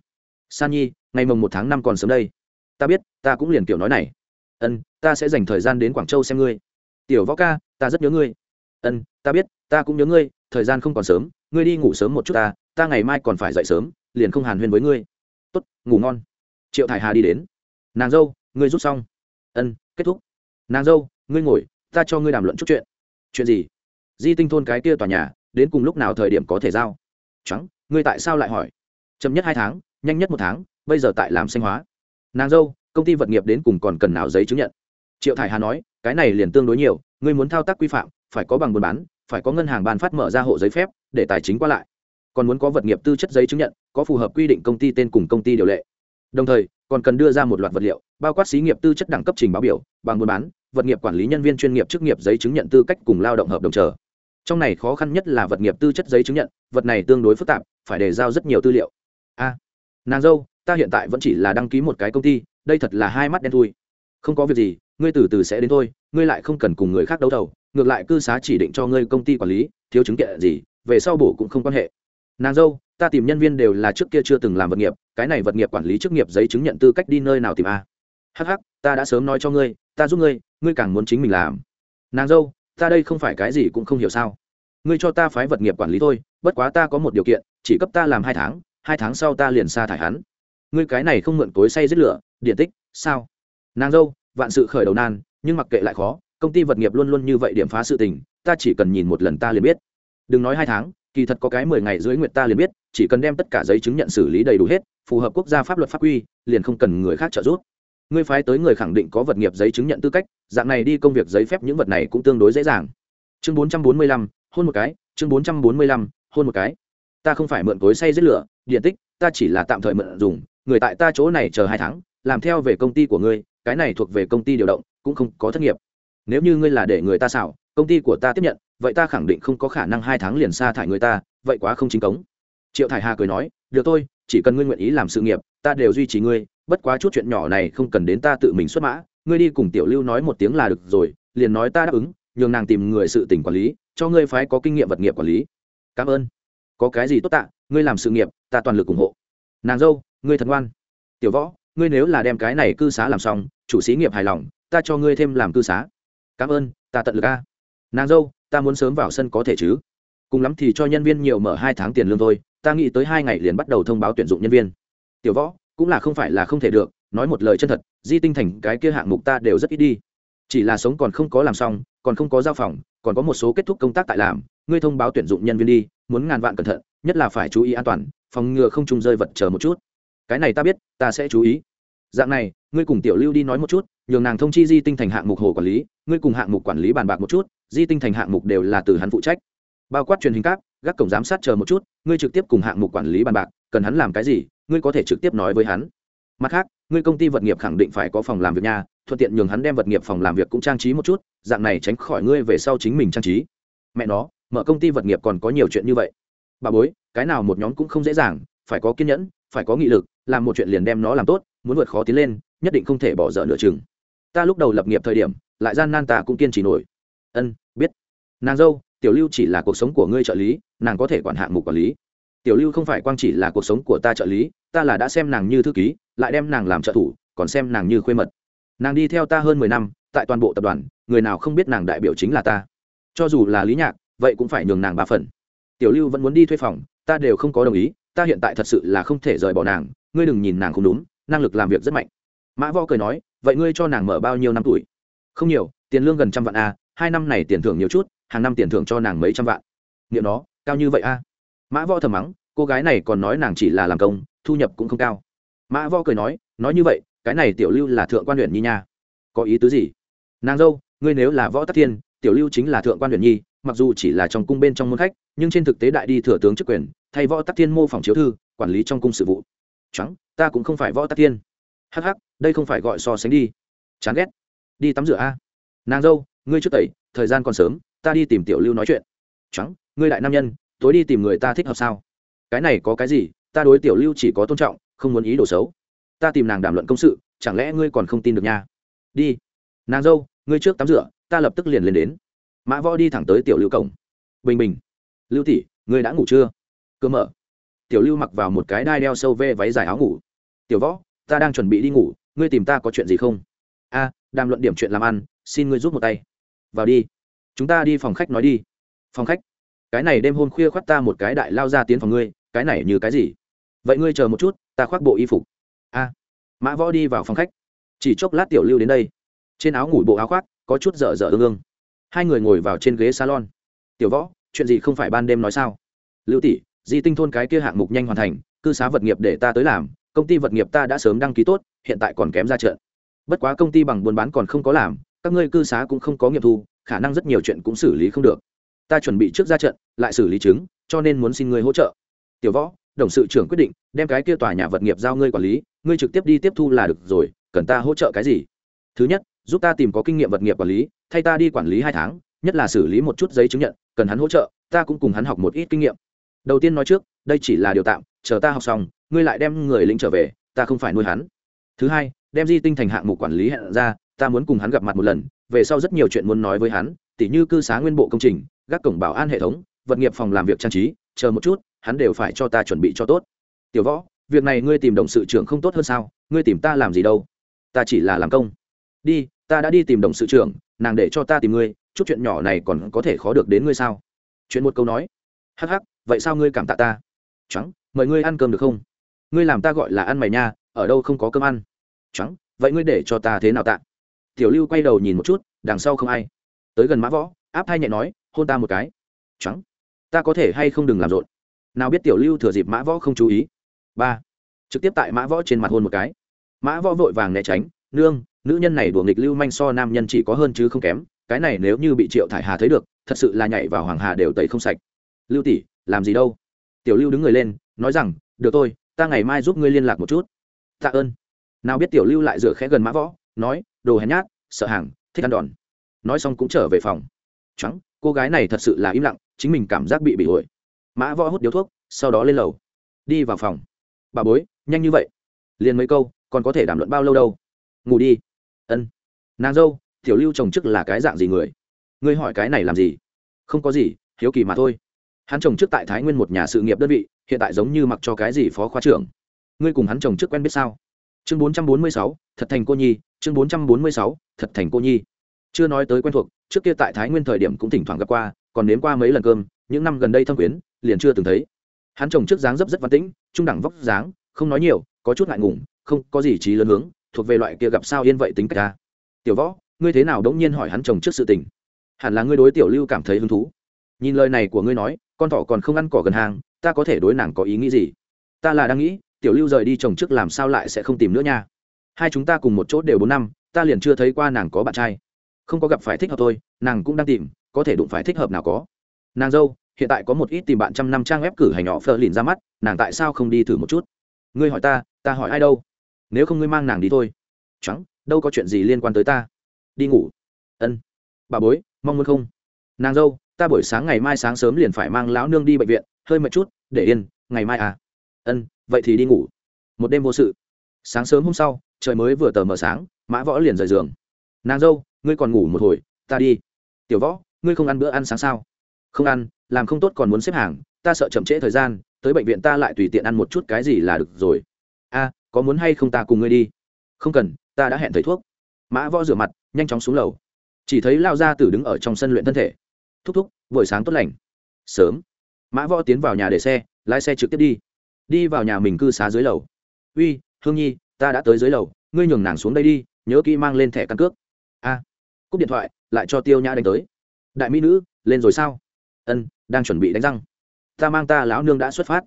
San nhi, ngày mồng một tháng năm còn sớm đây. Ta biết, ta cũng liền kiểu nói này. Ân, ta sẽ dành thời gian đến quảng châu xem ngươi. Tiểu võ ca, ta rất nhớ ngươi. Ân, ta biết, ta cũng nhớ ngươi, thời gian không còn sớm, ngươi đi ngủ sớm một chút ta ta ngày mai còn phải dậy sớm liền không hàn huyên với ngươi. Tốt, ngủ ngon. Triệu thải hà đi đến. Nàng dâu, ngươi rút xong. Ân, kết thúc. Nàng dâu, ngươi ngồi, ta cho ngươi đàm luận chút chuyện. Chuyện gì? Di tinh thôn cái kia tòa nhà, đến cùng lúc nào thời điểm có thể giao? Trắng ngươi tại sao lại hỏi? Chậm nhất hai tháng, nhanh nhất một tháng, bây giờ tại làm sinh hóa. Nàng dâu, công ty vật nghiệp đến cùng còn cần nào giấy chứng nhận? Triệu thải hà nói, cái này liền tương đối nhiều, ngươi muốn thao tác quy phạm, phải có bằng buôn bán, phải có ngân hàng ban phát mở ra hộ giấy phép, để tài chính qua lại còn muốn có vật nghiệp tư chất giấy chứng nhận, có phù hợp quy định công ty tên cùng công ty điều lệ. Đồng thời, còn cần đưa ra một loạt vật liệu, bao quát xí nghiệp tư chất đẳng cấp trình báo biểu, bằng buôn bán, vật nghiệp quản lý nhân viên chuyên nghiệp chức nghiệp giấy chứng nhận tư cách cùng lao động hợp đồng chờ. Trong này khó khăn nhất là vật nghiệp tư chất giấy chứng nhận, vật này tương đối phức tạp, phải đề giao rất nhiều tư liệu. A, nàng dâu, ta hiện tại vẫn chỉ là đăng ký một cái công ty, đây thật là hai mắt đen thui. Không có việc gì, ngươi từ từ sẽ đến thôi, ngươi lại không cần cùng người khác đấu thầu, ngược lại cư xá chỉ định cho ngươi công ty quản lý, thiếu chứng kiện gì, về sau bổ cũng không quan hệ nàng dâu, ta tìm nhân viên đều là trước kia chưa từng làm vật nghiệp, cái này vật nghiệp quản lý chức nghiệp giấy chứng nhận tư cách đi nơi nào tìm a? Hh ta đã sớm nói cho ngươi, ta giúp ngươi ngươi càng muốn chính mình làm. Nàng dâu, ta đây không phải cái gì cũng không hiểu sao. Ngươi cho ta phái vật nghiệp quản lý thôi, bất quá ta có một điều kiện, chỉ cấp ta làm hai tháng hai tháng sau ta liền sa thải hắn. Ngươi cái này không mượn cối say giết lửa, điện tích, sao? Nàng dâu, vạn sự khởi đầu nan, nhưng mặc kệ lại khó, công ty vật nghiệp luôn luôn như vậy điểm phá sự tình, ta chỉ cần nhìn một lần ta liền biết. Đừng nói hai tháng kỳ thật có cái mười ngày dưới nguyệt ta liền biết, chỉ cần đem tất cả giấy chứng nhận xử lý đầy đủ hết, phù hợp quốc gia pháp luật pháp quy, liền không cần người khác trợ giúp. Ngươi phái tới người khẳng định có vật nghiệp giấy chứng nhận tư cách, dạng này đi công việc giấy phép những vật này cũng tương đối dễ dàng. Chương bốn trăm bốn mươi lăm, hôn một cái, chương bốn trăm bốn mươi lăm, hôn một cái. Ta không phải mượn tối say giết lửa, điện tích, ta chỉ là tạm thời mượn dùng, người tại ta chỗ này chờ hai tháng, làm theo về công ty của ngươi, cái này thuộc về công ty điều động, cũng không có thất nghiệp. Nếu như ngươi là để người ta xảo, công ty của ta tiếp nhận vậy ta khẳng định không có khả năng hai tháng liền sa thải người ta, vậy quá không chính cống. Triệu thải hà cười nói, được thôi, chỉ cần ngươi nguyện ý làm sự nghiệp, ta đều duy trì ngươi, bất quá chút chuyện nhỏ này không cần đến ta tự mình xuất mã, ngươi đi cùng tiểu lưu nói một tiếng là được rồi, liền nói ta đáp ứng, nhường nàng tìm người sự tỉnh quản lý, cho ngươi phái có kinh nghiệm vật nghiệp quản lý. Cảm ơn. Có cái gì tốt tạ, ngươi làm sự nghiệp, ta toàn lực ủng hộ. Nàng dâu, ngươi thật ngoan. Tiểu võ, ngươi nếu là đem cái này cư xá làm xong, chủ sĩ nghiệp hài lòng, ta cho ngươi thêm làm cư xá. Cảm ơn, ta tận lực a. Nàng dâu ta muốn sớm vào sân có thể chứ? Cùng lắm thì cho nhân viên nhiều mở hai tháng tiền lương thôi, ta nghĩ tới hai ngày liền bắt đầu thông báo tuyển dụng nhân viên. Tiểu võ, cũng là không phải là không thể được, nói một lời chân thật, di tinh thành cái kia hạng mục ta đều rất ít đi. Chỉ là sống còn không có làm xong, còn không có giao phòng, còn có một số kết thúc công tác tại làm, ngươi thông báo tuyển dụng nhân viên đi, muốn ngàn vạn cẩn thận, nhất là phải chú ý an toàn, phòng ngừa không trùng rơi vật chờ một chút. Cái này ta biết, ta sẽ chú ý. Dạng này, ngươi cùng tiểu lưu đi nói một chút, nhường nàng thông chi di tinh thành hạng mục hồ quản lý, ngươi cùng hạng mục quản lý bàn bạc một chút di tinh thành hạng mục đều là từ hắn phụ trách. Bao quát truyền hình các gác cổng giám sát chờ một chút, ngươi trực tiếp cùng hạng mục quản lý bàn bạc, cần hắn làm cái gì, ngươi có thể trực tiếp nói với hắn. Mặt khác, ngươi công ty vật nghiệp khẳng định phải có phòng làm việc nhà thuận tiện nhường hắn đem vật nghiệp phòng làm việc cũng trang trí một chút, dạng này tránh khỏi ngươi về sau chính mình trang trí. Mẹ nó, mở công ty vật nghiệp còn có nhiều chuyện như vậy. Bà bối, cái nào một nhóm cũng không dễ dàng, phải có kiên nhẫn, phải có nghị lực, làm một chuyện liền đem nó làm tốt, muốn vượt khó tiến lên, nhất định không thể bỏ dở nửa chừng. Ta lúc đầu lập nghiệp thời điểm, lại gian nan ta cũng kiên trì nổi ân, biết. Nàng dâu, tiểu lưu chỉ là cuộc sống của ngươi trợ lý, nàng có thể quản hạng mục quản lý. Tiểu lưu không phải quang chỉ là cuộc sống của ta trợ lý, ta là đã xem nàng như thư ký, lại đem nàng làm trợ thủ, còn xem nàng như khuê mật. Nàng đi theo ta hơn mười năm, tại toàn bộ tập đoàn, người nào không biết nàng đại biểu chính là ta. Cho dù là lý nhạc, vậy cũng phải nhường nàng ba phần. Tiểu lưu vẫn muốn đi thuê phòng, ta đều không có đồng ý, ta hiện tại thật sự là không thể rời bỏ nàng, ngươi đừng nhìn nàng không đúng, năng lực làm việc rất mạnh. Mã võ cười nói, vậy ngươi cho nàng mở bao nhiêu năm tuổi? Không nhiều, tiền lương gần trăm vạn a hai năm này tiền thưởng nhiều chút, hàng năm tiền thưởng cho nàng mấy trăm vạn. Nghiệm nó, cao như vậy a? Mã võ thầm mắng, cô gái này còn nói nàng chỉ là làm công, thu nhập cũng không cao. Mã võ cười nói nói như vậy, cái này tiểu lưu là thượng quan huyện nhi nha. Có ý tứ gì? Nàng dâu, ngươi nếu là võ tắc thiên, tiểu lưu chính là thượng quan huyện nhi, mặc dù chỉ là trong cung bên trong môn khách, nhưng trên thực tế đại đi thừa tướng chức quyền, thay võ tắc thiên mô phỏng chiếu thư, quản lý trong cung sự vụ. Trắng ta cũng không phải võ tắc thiên. Hh đây không phải gọi so sánh đi. Chán ghét. Đi tắm rửa a. Nàng dâu ngươi trước tẩy, thời gian còn sớm, ta đi tìm tiểu lưu nói chuyện. Trắng, ngươi đại nam nhân, tối đi tìm người ta thích hợp sao? Cái này có cái gì, ta đối tiểu lưu chỉ có tôn trọng, không muốn ý đồ xấu. Ta tìm nàng đàm luận công sự, chẳng lẽ ngươi còn không tin được nha? Đi. Nàng dâu, ngươi trước tắm rửa, ta lập tức liền lên đến. Mã võ đi thẳng tới tiểu lưu cổng. Bình bình. Lưu tỷ, ngươi đã ngủ chưa? Cơ mở. Tiểu lưu mặc vào một cái đai đeo sâu vê váy dài áo ngủ. Tiểu võ, ta đang chuẩn bị đi ngủ, ngươi tìm ta có chuyện gì không? A, đàm luận điểm chuyện làm ăn, xin ngươi giúp một tay vào đi. Chúng ta đi phòng khách nói đi. Phòng khách? Cái này đêm hôm khuya khoác ta một cái đại lao ra tiến phòng ngươi, cái này như cái gì? Vậy ngươi chờ một chút, ta khoác bộ y phục. A. Mã võ đi vào phòng khách. Chỉ chốc lát tiểu lưu đến đây. Trên áo ngủ bộ áo khoác, có chút dở dở ương ương. Hai người ngồi vào trên ghế salon. Tiểu võ, chuyện gì không phải ban đêm nói sao? Lưu tỷ, di tinh thôn cái kia hạng mục nhanh hoàn thành, cư xá vật nghiệp để ta tới làm, công ty vật nghiệp ta đã sớm đăng ký tốt, hiện tại còn kém ra trận. Bất quá công ty bằng buôn bán còn không có làm các ngươi cư xá cũng không có nghiệm thu, khả năng rất nhiều chuyện cũng xử lý không được. Ta chuẩn bị trước ra trận, lại xử lý chứng, cho nên muốn xin ngươi hỗ trợ. Tiểu võ, đồng sự trưởng quyết định, đem cái kia tòa nhà vật nghiệp giao ngươi quản lý, ngươi trực tiếp đi tiếp thu là được rồi, cần ta hỗ trợ cái gì? Thứ nhất, giúp ta tìm có kinh nghiệm vật nghiệp quản lý, thay ta đi quản lý hai tháng, nhất là xử lý một chút giấy chứng nhận, cần hắn hỗ trợ, ta cũng cùng hắn học một ít kinh nghiệm. Đầu tiên nói trước, đây chỉ là điều tạm, chờ ta học xong, ngươi lại đem người lính trở về, ta không phải nuôi hắn. Thứ hai, đem di tinh thành hạng mục quản lý hẹn ra ta muốn cùng hắn gặp mặt một lần, về sau rất nhiều chuyện muốn nói với hắn, tỉ như cư xá nguyên bộ công trình, gác cổng bảo an hệ thống, vật nghiệp phòng làm việc trang trí, chờ một chút, hắn đều phải cho ta chuẩn bị cho tốt. Tiểu võ, việc này ngươi tìm đồng sự trưởng không tốt hơn sao? Ngươi tìm ta làm gì đâu? Ta chỉ là làm công. Đi, ta đã đi tìm đồng sự trưởng, nàng để cho ta tìm ngươi, chút chuyện nhỏ này còn có thể khó được đến ngươi sao? Chuyện một câu nói. Hắc hắc, vậy sao ngươi cảm tạ ta? Trắng mời ngươi ăn cơm được không? Ngươi làm ta gọi là ăn mày nha, ở đâu không có cơm ăn? Trắng vậy ngươi để cho ta thế nào tạ? Tiểu lưu quay đầu nhìn một chút, đằng sau không ai. Tới gần mã võ, áp hai nhẹ nói, hôn ta một cái. Trắng ta có thể hay không đừng làm rộn? Nào biết tiểu lưu thừa dịp mã võ không chú ý. Ba. Trực tiếp tại mã võ trên mặt hôn một cái. Mã võ vội vàng né tránh, nương, nữ nhân này đùa nghịch lưu manh so nam nhân chỉ có hơn chứ không kém, cái này nếu như bị triệu thải hà thấy được, thật sự là nhảy vào hoàng hà đều tẩy không sạch. Lưu tỷ, làm gì đâu? Tiểu lưu đứng người lên, nói rằng, được tôi ta ngày mai giúp ngươi liên lạc một chút. Tạ ơn. Nào biết tiểu lưu lại rửa khẽ gần mã võ nói, đồ hèn nhát, sợ hàng, thích ăn đòn. Nói xong cũng trở về phòng. Trắng, cô gái này thật sự là im lặng, chính mình cảm giác bị bị ổi. Mã võ hút điếu thuốc, sau đó lên lầu. Đi vào phòng. Bà bối, nhanh như vậy? Liền mấy câu, còn có thể đàm luận bao lâu đâu? Ngủ đi. Ân. Nàng dâu, tiểu lưu chồng chức là cái dạng gì người? Ngươi hỏi cái này làm gì? Không có gì, hiếu kỳ mà thôi. Hắn chồng chức tại thái nguyên một nhà sự nghiệp đơn vị, hiện tại giống như mặc cho cái gì phó khoa trưởng. Ngươi cùng hắn chồng chức quen biết sao? Chương bốn trăm bốn mươi sáu, thật thành cô nhi, chương bốn trăm bốn mươi sáu, thật thành cô nhi. Chưa nói tới quen thuộc, trước kia tại thái nguyên thời điểm cũng thỉnh thoảng gặp qua, còn nếm qua mấy lần cơm, những năm gần đây thâm quyến, liền chưa từng thấy. Hắn chồng trước dáng dấp rất văn tĩnh, trung đẳng vóc dáng, không nói nhiều, có chút ngại ngùng, không có gì trí lớn hướng, thuộc về loại kia gặp sao yên vậy tính cách ta tiểu võ, ngươi thế nào đống nhiên hỏi hắn chồng trước sự tình? Hẳn là ngươi đối tiểu lưu cảm thấy hứng thú. Nhìn lời này của ngươi nói, con thỏ còn không ăn cỏ gần hàng, ta có thể đối nàng có ý nghĩ gì? Ta là đang nghĩ tiểu lưu rời đi chồng trước làm sao lại sẽ không tìm nữa nha? Hai chúng ta cùng một chỗ đều bốn năm, ta liền chưa thấy qua nàng có bạn trai. Không có gặp phải thích hợp tôi nàng cũng đang tìm, có thể đụng phải thích hợp nào có. Nàng dâu, hiện tại có một ít tìm bạn trăm năm trang web cử hành nhỏ phờ lìn ra mắt, nàng tại sao không đi thử một chút? Ngươi hỏi ta ta hỏi ai đâu? Nếu không ngươi mang nàng đi thôi. Trắng đâu có chuyện gì liên quan tới ta. Đi ngủ. Ân. Bà bối, mong muốn không? Nàng dâu, ta buổi sáng ngày mai sáng sớm liền phải mang lão nương đi bệnh viện, hơi mệt chút, để yên, ngày mai à. Ân vậy thì đi ngủ. Một đêm vô sự. Sáng sớm hôm sau, trời mới vừa tờ mờ sáng, mã võ liền rời giường. Nàng dâu, ngươi còn ngủ một hồi, ta đi. Tiểu võ, ngươi không ăn bữa ăn sáng sao? Không ăn, làm không tốt còn muốn xếp hàng, ta sợ chậm trễ thời gian, tới bệnh viện ta lại tùy tiện ăn một chút cái gì là được rồi. A, có muốn hay không ta cùng ngươi đi? Không cần, ta đã hẹn thầy thuốc. Mã võ rửa mặt, nhanh chóng xuống lầu. Chỉ thấy lao gia tử đứng ở trong sân luyện thân thể. Thúc thúc, buổi sáng tốt lành. Sớm. Mã võ tiến vào nhà để xe, lái xe trực tiếp đi đi vào nhà mình cư xá dưới lầu. Uy, hương nhi, ta đã tới dưới lầu, ngươi nhường nàng xuống đây đi, nhớ kỹ mang lên thẻ căn cước. A. Cúp điện thoại, lại cho tiêu nhã đánh tới. Đại mỹ nữ, lên rồi sao? Ân, đang chuẩn bị đánh răng. Ta mang ta lão nương đã xuất phát.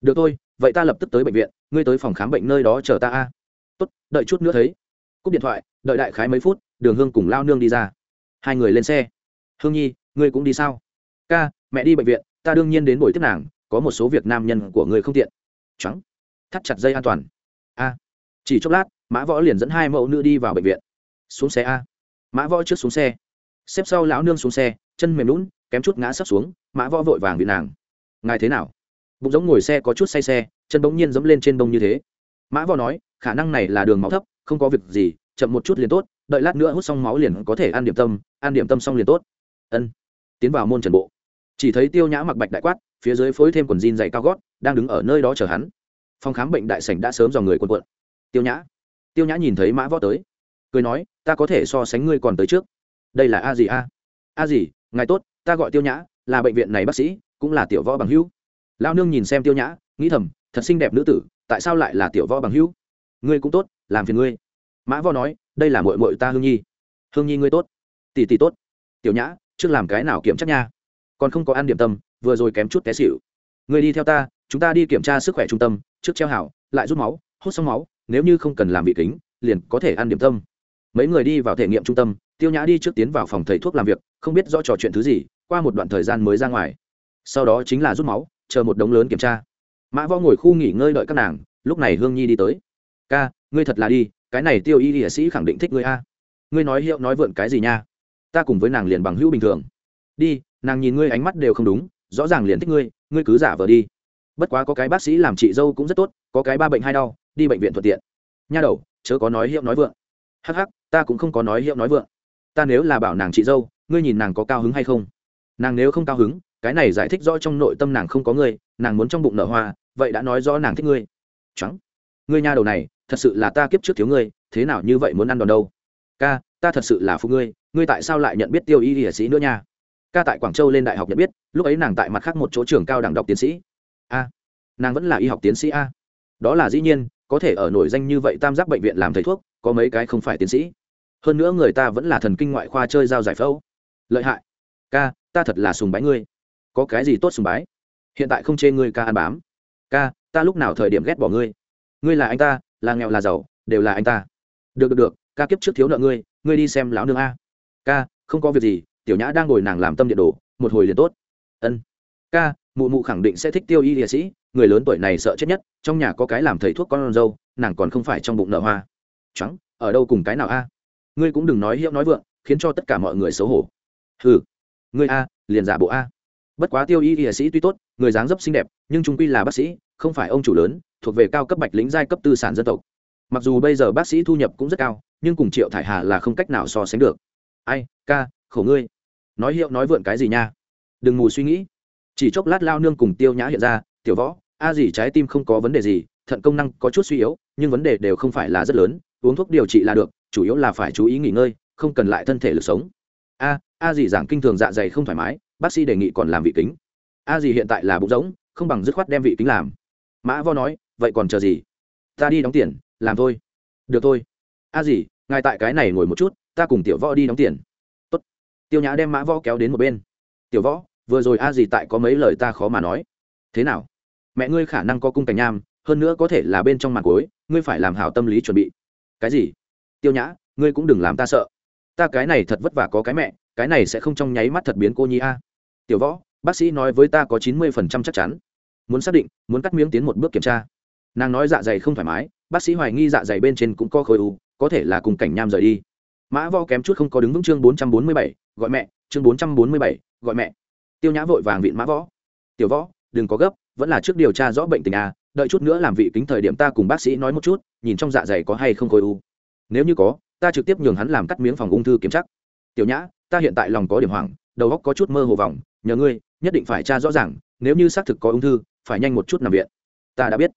Được thôi, vậy ta lập tức tới bệnh viện, ngươi tới phòng khám bệnh nơi đó chờ ta a. Tốt, đợi chút nữa thấy. Cúp điện thoại, đợi đại khái mấy phút, đường hương cùng lao nương đi ra. Hai người lên xe. Hương nhi, ngươi cũng đi sao? Ca, mẹ đi bệnh viện, ta đương nhiên đến buổi tiếp nàng, có một số việc nam nhân của ngươi không tiện trắng thắt chặt dây an toàn. A, chỉ chốc lát, mã võ liền dẫn hai mẫu nữ đi vào bệnh viện. Xuống xe a. Mã võ trước xuống xe. Xếp sau lão nương xuống xe, chân mềm lún, kém chút ngã sấp xuống, mã võ vội vàng bị nàng. Ngài thế nào? Bụng giống ngồi xe có chút say xe, chân bỗng nhiên dẫm lên trên bông như thế. Mã võ nói, khả năng này là đường máu thấp, không có việc gì, chậm một chút liền tốt, đợi lát nữa hút xong máu liền có thể ăn điểm tâm, ăn điểm tâm xong liền tốt. Ân. Tiến vào môn trần bộ. Chỉ thấy tiêu nhã mặc bạch đại quát, phía dưới phối thêm quần jean dày cao gót đang đứng ở nơi đó chờ hắn. Phòng khám bệnh đại sảnh đã sớm dò người quần quận tiêu nhã. Tiêu nhã nhìn thấy mã võ tới. Cười nói, ta có thể so sánh ngươi còn tới trước. Đây là a gì a. A gì ngài tốt, ta gọi tiêu nhã, là bệnh viện này bác sĩ, cũng là tiểu võ bằng hữu. Lao nương nhìn xem tiêu nhã, nghĩ thầm, thật xinh đẹp nữ tử, tại sao lại là tiểu võ bằng hữu? Ngươi cũng tốt, làm phiền ngươi. Mã võ nói, đây là mội mội ta hương nhi. Hương nhi ngươi tốt. Tỷ tỷ tốt. Tiểu nhã, trước làm cái nào kiểm chắc nha? Còn không có ăn điểm tâm, vừa rồi kém chút té xịu ngươi đi theo ta chúng ta đi kiểm tra sức khỏe trung tâm, trước treo hảo, lại rút máu, hút xong máu, nếu như không cần làm vị kính, liền có thể ăn điểm tâm. Mấy người đi vào thể nghiệm trung tâm, tiêu nhã đi trước tiến vào phòng thầy thuốc làm việc, không biết rõ trò chuyện thứ gì, qua một đoạn thời gian mới ra ngoài. Sau đó chính là rút máu, chờ một đống lớn kiểm tra. Mã võ ngồi khu nghỉ ngơi đợi các nàng, lúc này hương nhi đi tới. Ca, ngươi thật là đi, cái này tiêu y y sĩ khẳng định thích ngươi a. Ngươi nói hiệu nói vượn cái gì nha? Ta cùng với nàng liền bằng hữu bình thường. Đi, nàng nhìn ngươi ánh mắt đều không đúng, rõ ràng liền thích ngươi ngươi cứ giả vờ đi bất quá có cái bác sĩ làm chị dâu cũng rất tốt, có cái ba bệnh hai đau, đi bệnh viện thuận tiện. Nha đầu, chớ có nói hiệu nói vượng. Hắc hắc, ta cũng không có nói hiệu nói vượng. Ta nếu là bảo nàng chị dâu, ngươi nhìn nàng có cao hứng hay không? Nàng nếu không cao hứng, cái này giải thích rõ trong nội tâm nàng không có ngươi, nàng muốn trong bụng nở hoa, vậy đã nói rõ nàng thích ngươi. Trắng ngươi nha đầu này, thật sự là ta kiếp trước thiếu ngươi, thế nào như vậy muốn ăn đòn đâu? Ca, ta thật sự là phụ ngươi ngươi tại sao lại nhận biết tiêu y y sĩ nữa nha? Ca tại quảng châu lên đại học nhận biết, lúc ấy nàng tại mặt khác một chỗ trường cao đẳng đọc tiến sĩ nàng vẫn là y học tiến sĩ a. Đó là dĩ nhiên, có thể ở nổi danh như vậy tam giác bệnh viện làm thầy thuốc, có mấy cái không phải tiến sĩ. Hơn nữa người ta vẫn là thần kinh ngoại khoa chơi giao giải phẫu. Lợi hại. Ca, ta thật là sùng bái ngươi. Có cái gì tốt sùng bái? Hiện tại không chê ngươi ca ăn bám. Ca, ta lúc nào thời điểm ghét bỏ ngươi? Ngươi là anh ta, là nghèo là giàu, đều là anh ta. Được được được, ca kiếp trước thiếu nợ ngươi ngươi đi xem lão nương a. Ca, không có việc gì, tiểu nhã đang ngồi nàng làm tâm điện đồ, một hồi liền tốt. Ân. Ca, mụ mụ khẳng định sẽ thích tiêu y liệt sĩ người lớn tuổi này sợ chết nhất, trong nhà có cái làm thầy thuốc con dâu, nàng còn không phải trong bụng nợ hoa. Trắng, ở đâu cùng cái nào a? Ngươi cũng đừng nói hiệu nói vượng, khiến cho tất cả mọi người xấu hổ. Ừ ngươi a, liền giả bộ a. Bất quá tiêu y y sĩ tuy tốt, người dáng dấp xinh đẹp, nhưng trung quy là bác sĩ, không phải ông chủ lớn, thuộc về cao cấp bạch lĩnh giai cấp tư sản dân tộc. Mặc dù bây giờ bác sĩ thu nhập cũng rất cao, nhưng cùng triệu thải hà là không cách nào so sánh được. Ai, ca, khổ ngươi. Nói hiệu nói vượn cái gì nha? Đừng mù suy nghĩ. Chỉ chốc lát lao nương cùng tiêu nhã hiện ra tiểu võ, a gì trái tim không có vấn đề gì, thận công năng có chút suy yếu, nhưng vấn đề đều không phải là rất lớn, uống thuốc điều trị là được, chủ yếu là phải chú ý nghỉ ngơi, không cần lại thân thể lực sống. A a gì giảng kinh thường dạ dày không thoải mái, bác sĩ đề nghị còn làm vị kính. A gì hiện tại là bụng rỗng, không bằng dứt khoát đem vị kính làm. Mã vo nói, vậy còn chờ gì? Ta đi đóng tiền, làm thôi. Được thôi. A gì, ngài tại cái này ngồi một chút, ta cùng tiểu võ đi đóng tiền. Tốt. tiêu nhã đem mã võ kéo đến một bên. Tiểu võ, vừa rồi a gì tại có mấy lời ta khó mà nói. Thế nào? Mẹ ngươi khả năng có cung cảnh nham, hơn nữa có thể là bên trong màn cối ngươi phải làm hảo tâm lý chuẩn bị. Cái gì? Tiêu nhã, ngươi cũng đừng làm ta sợ. Ta cái này thật vất vả có cái mẹ, cái này sẽ không trong nháy mắt thật biến cô nhi a. Tiểu võ, bác sĩ nói với ta có chín mươi phần trăm chắc chắn. Muốn xác định, muốn cắt miếng tiến một bước kiểm tra. Nàng nói dạ dày không thoải mái, bác sĩ hoài nghi dạ dày bên trên cũng có khối u, có thể là cùng cảnh nham rời đi. Mã vo kém chút không có đứng vững chương bốn trăm bốn mươi bảy, gọi mẹ, chương bốn trăm bốn mươi bảy, gọi mẹ. Tiêu nhã vội vàng vịn mã võ. Tiểu võ, đừng có gấp vẫn là trước điều tra rõ bệnh tình a, đợi chút nữa làm vị kính thời điểm ta cùng bác sĩ nói một chút, nhìn trong dạ dày có hay không khối u. Nếu như có, ta trực tiếp nhường hắn làm cắt miếng phòng ung thư kiểm tra. Tiểu nhã, ta hiện tại lòng có điểm hoảng, đầu óc có chút mơ hồ vòng, nhờ ngươi, nhất định phải tra rõ ràng, nếu như xác thực có ung thư, phải nhanh một chút nằm viện. Ta đã biết.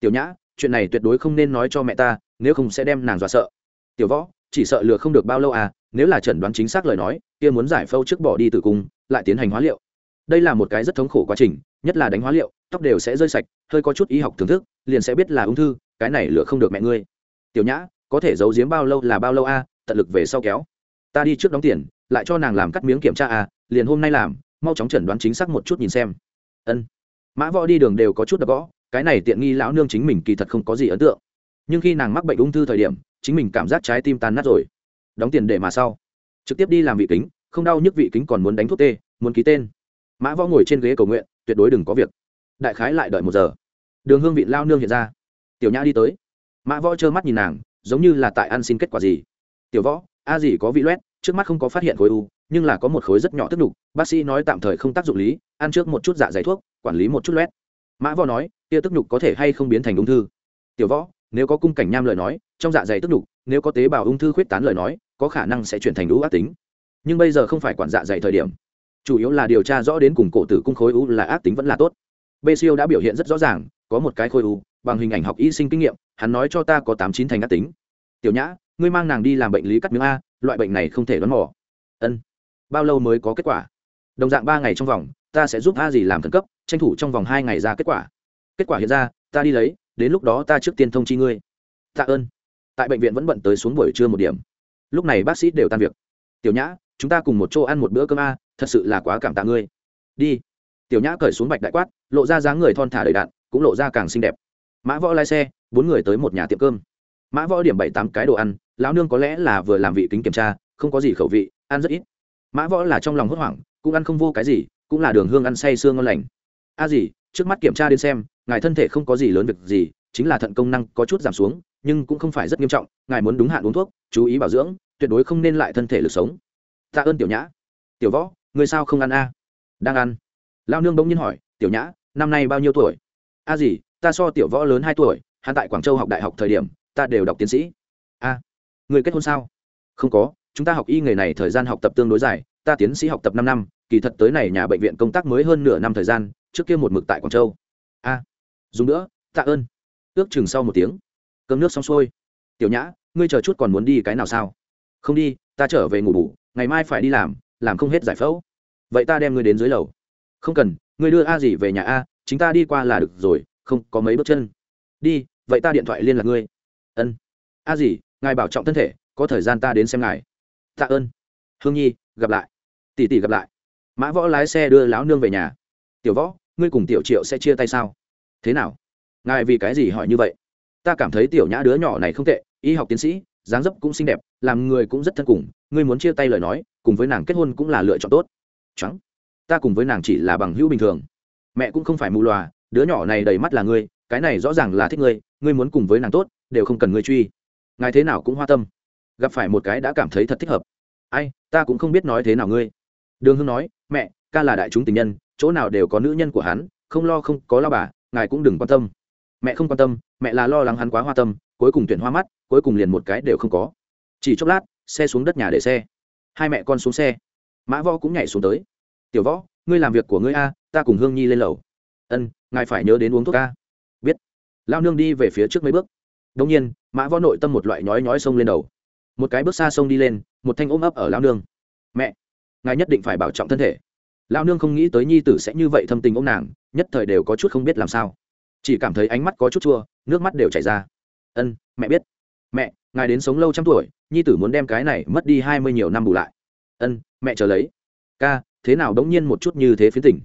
Tiểu nhã, chuyện này tuyệt đối không nên nói cho mẹ ta, nếu không sẽ đem nàng dọa sợ. Tiểu võ, chỉ sợ lừa không được bao lâu à nếu là chẩn đoán chính xác lời nói, kia muốn giải phẫu trước bỏ đi tử cung, lại tiến hành hóa liệu. Đây là một cái rất thống khổ quá trình, nhất là đánh hóa liệu tóc đều sẽ rơi sạch, hơi có chút y học thưởng thức, liền sẽ biết là ung thư, cái này lựa không được mẹ ngươi. Tiểu nhã, có thể giấu giếm bao lâu là bao lâu a, tận lực về sau kéo. Ta đi trước đóng tiền, lại cho nàng làm cắt miếng kiểm tra a, liền hôm nay làm, mau chóng chẩn đoán chính xác một chút nhìn xem. Ân. Mã võ đi đường đều có chút đập gõ, cái này tiện nghi lão nương chính mình kỳ thật không có gì ấn tượng. Nhưng khi nàng mắc bệnh ung thư thời điểm, chính mình cảm giác trái tim tan nát rồi. Đóng tiền để mà sau. Trực tiếp đi làm vị kính, không đau nhức vị kính còn muốn đánh thuốc tê, muốn ký tên. Mã võ ngồi trên ghế cầu nguyện, tuyệt đối đừng có việc đại khái lại đợi một giờ. Đường hương vị lao nương hiện ra. Tiểu nhã đi tới. Mã võ trơ mắt nhìn nàng, giống như là tại ăn xin kết quả gì. Tiểu võ, a gì có vị loét trước mắt không có phát hiện khối u, nhưng là có một khối rất nhỏ tức đục, bác sĩ nói tạm thời không tác dụng lý, ăn trước một chút dạ dày thuốc, quản lý một chút loét mã võ nói, tia tức nhục có thể hay không biến thành ung thư? Tiểu võ, nếu có cung cảnh nham lời nói, trong dạ dày tức nhục nếu có tế bào ung thư khuyết tán lời nói, có khả năng sẽ chuyển thành lũ ác tính. Nhưng bây giờ không phải quản dạ dày thời điểm. Chủ yếu là điều tra rõ đến cùng cổ tử cung khối u là ác tính vẫn là tốt b siêu đã biểu hiện rất rõ ràng, có một cái khối u, bằng hình ảnh học y sinh kinh nghiệm, hắn nói cho ta có tám chín thành ác tính. Tiểu nhã, ngươi mang nàng đi làm bệnh lý cắt miếng a, loại bệnh này không thể đoán mò. Ân. Bao lâu mới có kết quả? Đồng dạng ba ngày trong vòng, ta sẽ giúp a gì làm khẩn cấp, tranh thủ trong vòng hai ngày ra kết quả. Kết quả hiện ra, ta đi lấy, đến lúc đó ta trước tiên thông chi ngươi. Tạ ơn. Tại bệnh viện vẫn bận tới xuống buổi trưa một điểm. Lúc này bác sĩ đều tan việc. Tiểu nhã, chúng ta cùng một chỗ ăn một bữa cơm a, thật sự là quá cảm tạ ngươi. Đi tiểu nhã cởi xuống bạch đại quát, lộ ra dáng người thon thả đầy đạn, cũng lộ ra càng xinh đẹp. Mã võ lái xe, bốn người tới một nhà tiệm cơm. Mã võ điểm bảy tám cái đồ ăn, lão nương có lẽ là vừa làm vị kính kiểm tra, không có gì khẩu vị, ăn rất ít. Mã võ là trong lòng hốt hoảng, cũng ăn không vô cái gì, cũng là đường hương ăn say sương ngon lành. A gì trước mắt kiểm tra đến xem, ngài thân thể không có gì lớn việc gì, chính là thận công năng có chút giảm xuống, nhưng cũng không phải rất nghiêm trọng, ngài muốn đúng hạn uống thuốc, chú ý bảo dưỡng, tuyệt đối không nên lại thân thể lực sống. Tạ ơn tiểu nhã. Tiểu võ, người sao không ăn a? Đang ăn lao nương bỗng nhiên hỏi, tiểu nhã, năm nay bao nhiêu tuổi? A gì, ta so tiểu võ lớn hai tuổi, hắn tại quảng châu học đại học thời điểm, ta đều đọc tiến sĩ. A, người kết hôn sao? Không có, chúng ta học y nghề này thời gian học tập tương đối dài, ta tiến sĩ học tập năm năm, kỳ thật tới này nhà bệnh viện công tác mới hơn nửa năm thời gian, trước kia một mực tại quảng châu. A, dùng nữa, tạ ơn. Ước chừng sau một tiếng, cơm nước xong xuôi. Tiểu nhã, ngươi chờ chút còn muốn đi cái nào sao? Không đi, ta trở về ngủ bủ ngày mai phải đi làm làm không hết giải phẫu. Vậy ta đem ngươi đến dưới lầu không cần, ngươi đưa a gì về nhà a, chính ta đi qua là được rồi, không có mấy bước chân. Đi, vậy ta điện thoại liên lạc ngươi. Ân. A gì, ngài bảo trọng thân thể, có thời gian ta đến xem ngài. Tạ ơn. Hương nhi, gặp lại. Tỷ tỷ gặp lại. Mã võ lái xe đưa lão nương về nhà. Tiểu võ, ngươi cùng tiểu triệu sẽ chia tay sao? Thế nào? Ngài vì cái gì hỏi như vậy? Ta cảm thấy tiểu nhã đứa nhỏ này không tệ, y học tiến sĩ, dáng dấp cũng xinh đẹp, làm người cũng rất thân cùng, ngươi muốn chia tay lời nói, cùng với nàng kết hôn cũng là lựa chọn tốt. Trắng ta cùng với nàng chỉ là bằng hữu bình thường. Mẹ cũng không phải mù loà, đứa nhỏ này đầy mắt là ngươi, cái này rõ ràng là thích ngươi ngươi muốn cùng với nàng tốt, đều không cần ngươi truy. Ngài thế nào cũng hoa tâm. Gặp phải một cái đã cảm thấy thật thích hợp. Ai, ta cũng không biết nói thế nào ngươi. Đường hương nói, mẹ, ca là đại chúng tình nhân, chỗ nào đều có nữ nhân của hắn, không lo không có lo bà, ngài cũng đừng quan tâm. Mẹ không quan tâm, mẹ là lo lắng hắn quá hoa tâm, cuối cùng tuyển hoa mắt, cuối cùng liền một cái đều không có. Chỉ chốc lát, xe xuống đất nhà để xe. Hai mẹ con xuống xe. Mã võ cũng nhảy xuống tới tiểu võ, ngươi làm việc của ngươi a, ta cùng hương nhi lên lầu. Ân, ngài phải nhớ đến uống thuốc a. Biết. Lao nương đi về phía trước mấy bước. Đông nhiên, mã võ nội tâm một loại nhói nhói sông lên đầu. Một cái bước xa sông đi lên, một thanh ôm ấp ở lao nương. Mẹ, ngài nhất định phải bảo trọng thân thể. Lao nương không nghĩ tới nhi tử sẽ như vậy thâm tình ô m nàng, nhất thời đều có chút không biết làm sao. Chỉ cảm thấy ánh mắt có chút chua, nước mắt đều chảy ra. Ân, mẹ biết. Mẹ, ngài đến sống lâu trăm tuổi, nhi tử muốn đem cái này mất đi hai mươi nhiều năm bù lại. Ân, mẹ chờ lấy. Ca thế nào đống nhiên một chút như thế phiến tỉnh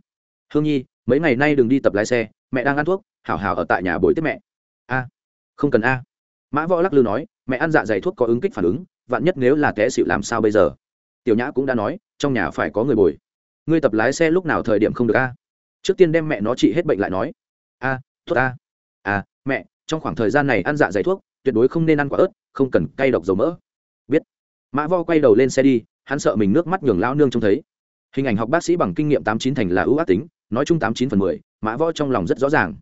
hương nhi, mấy ngày nay đừng đi tập lái xe, mẹ đang ăn thuốc, hảo hảo ở tại nhà bồi tiếp mẹ. A, không cần a. Mã võ lắc lư nói, mẹ ăn dạ dày thuốc có ứng kích phản ứng, vạn nhất nếu là té xịu làm sao bây giờ? Tiểu nhã cũng đã nói, trong nhà phải có người bồi. Ngươi tập lái xe lúc nào thời điểm không được a? Trước tiên đem mẹ nó trị hết bệnh lại nói. A, thuốc a. À mẹ, trong khoảng thời gian này ăn dạ dày thuốc, tuyệt đối không nên ăn quả ớt, không cần cay độc dầu mỡ. Biết. Mã vo quay đầu lên xe đi, hắn sợ mình nước mắt nhường lao nương trông thấy hình ảnh học bác sĩ bằng kinh nghiệm tám chín thành là ưu ác tính, nói chung tám chín phần mười, mã võ trong lòng rất rõ ràng.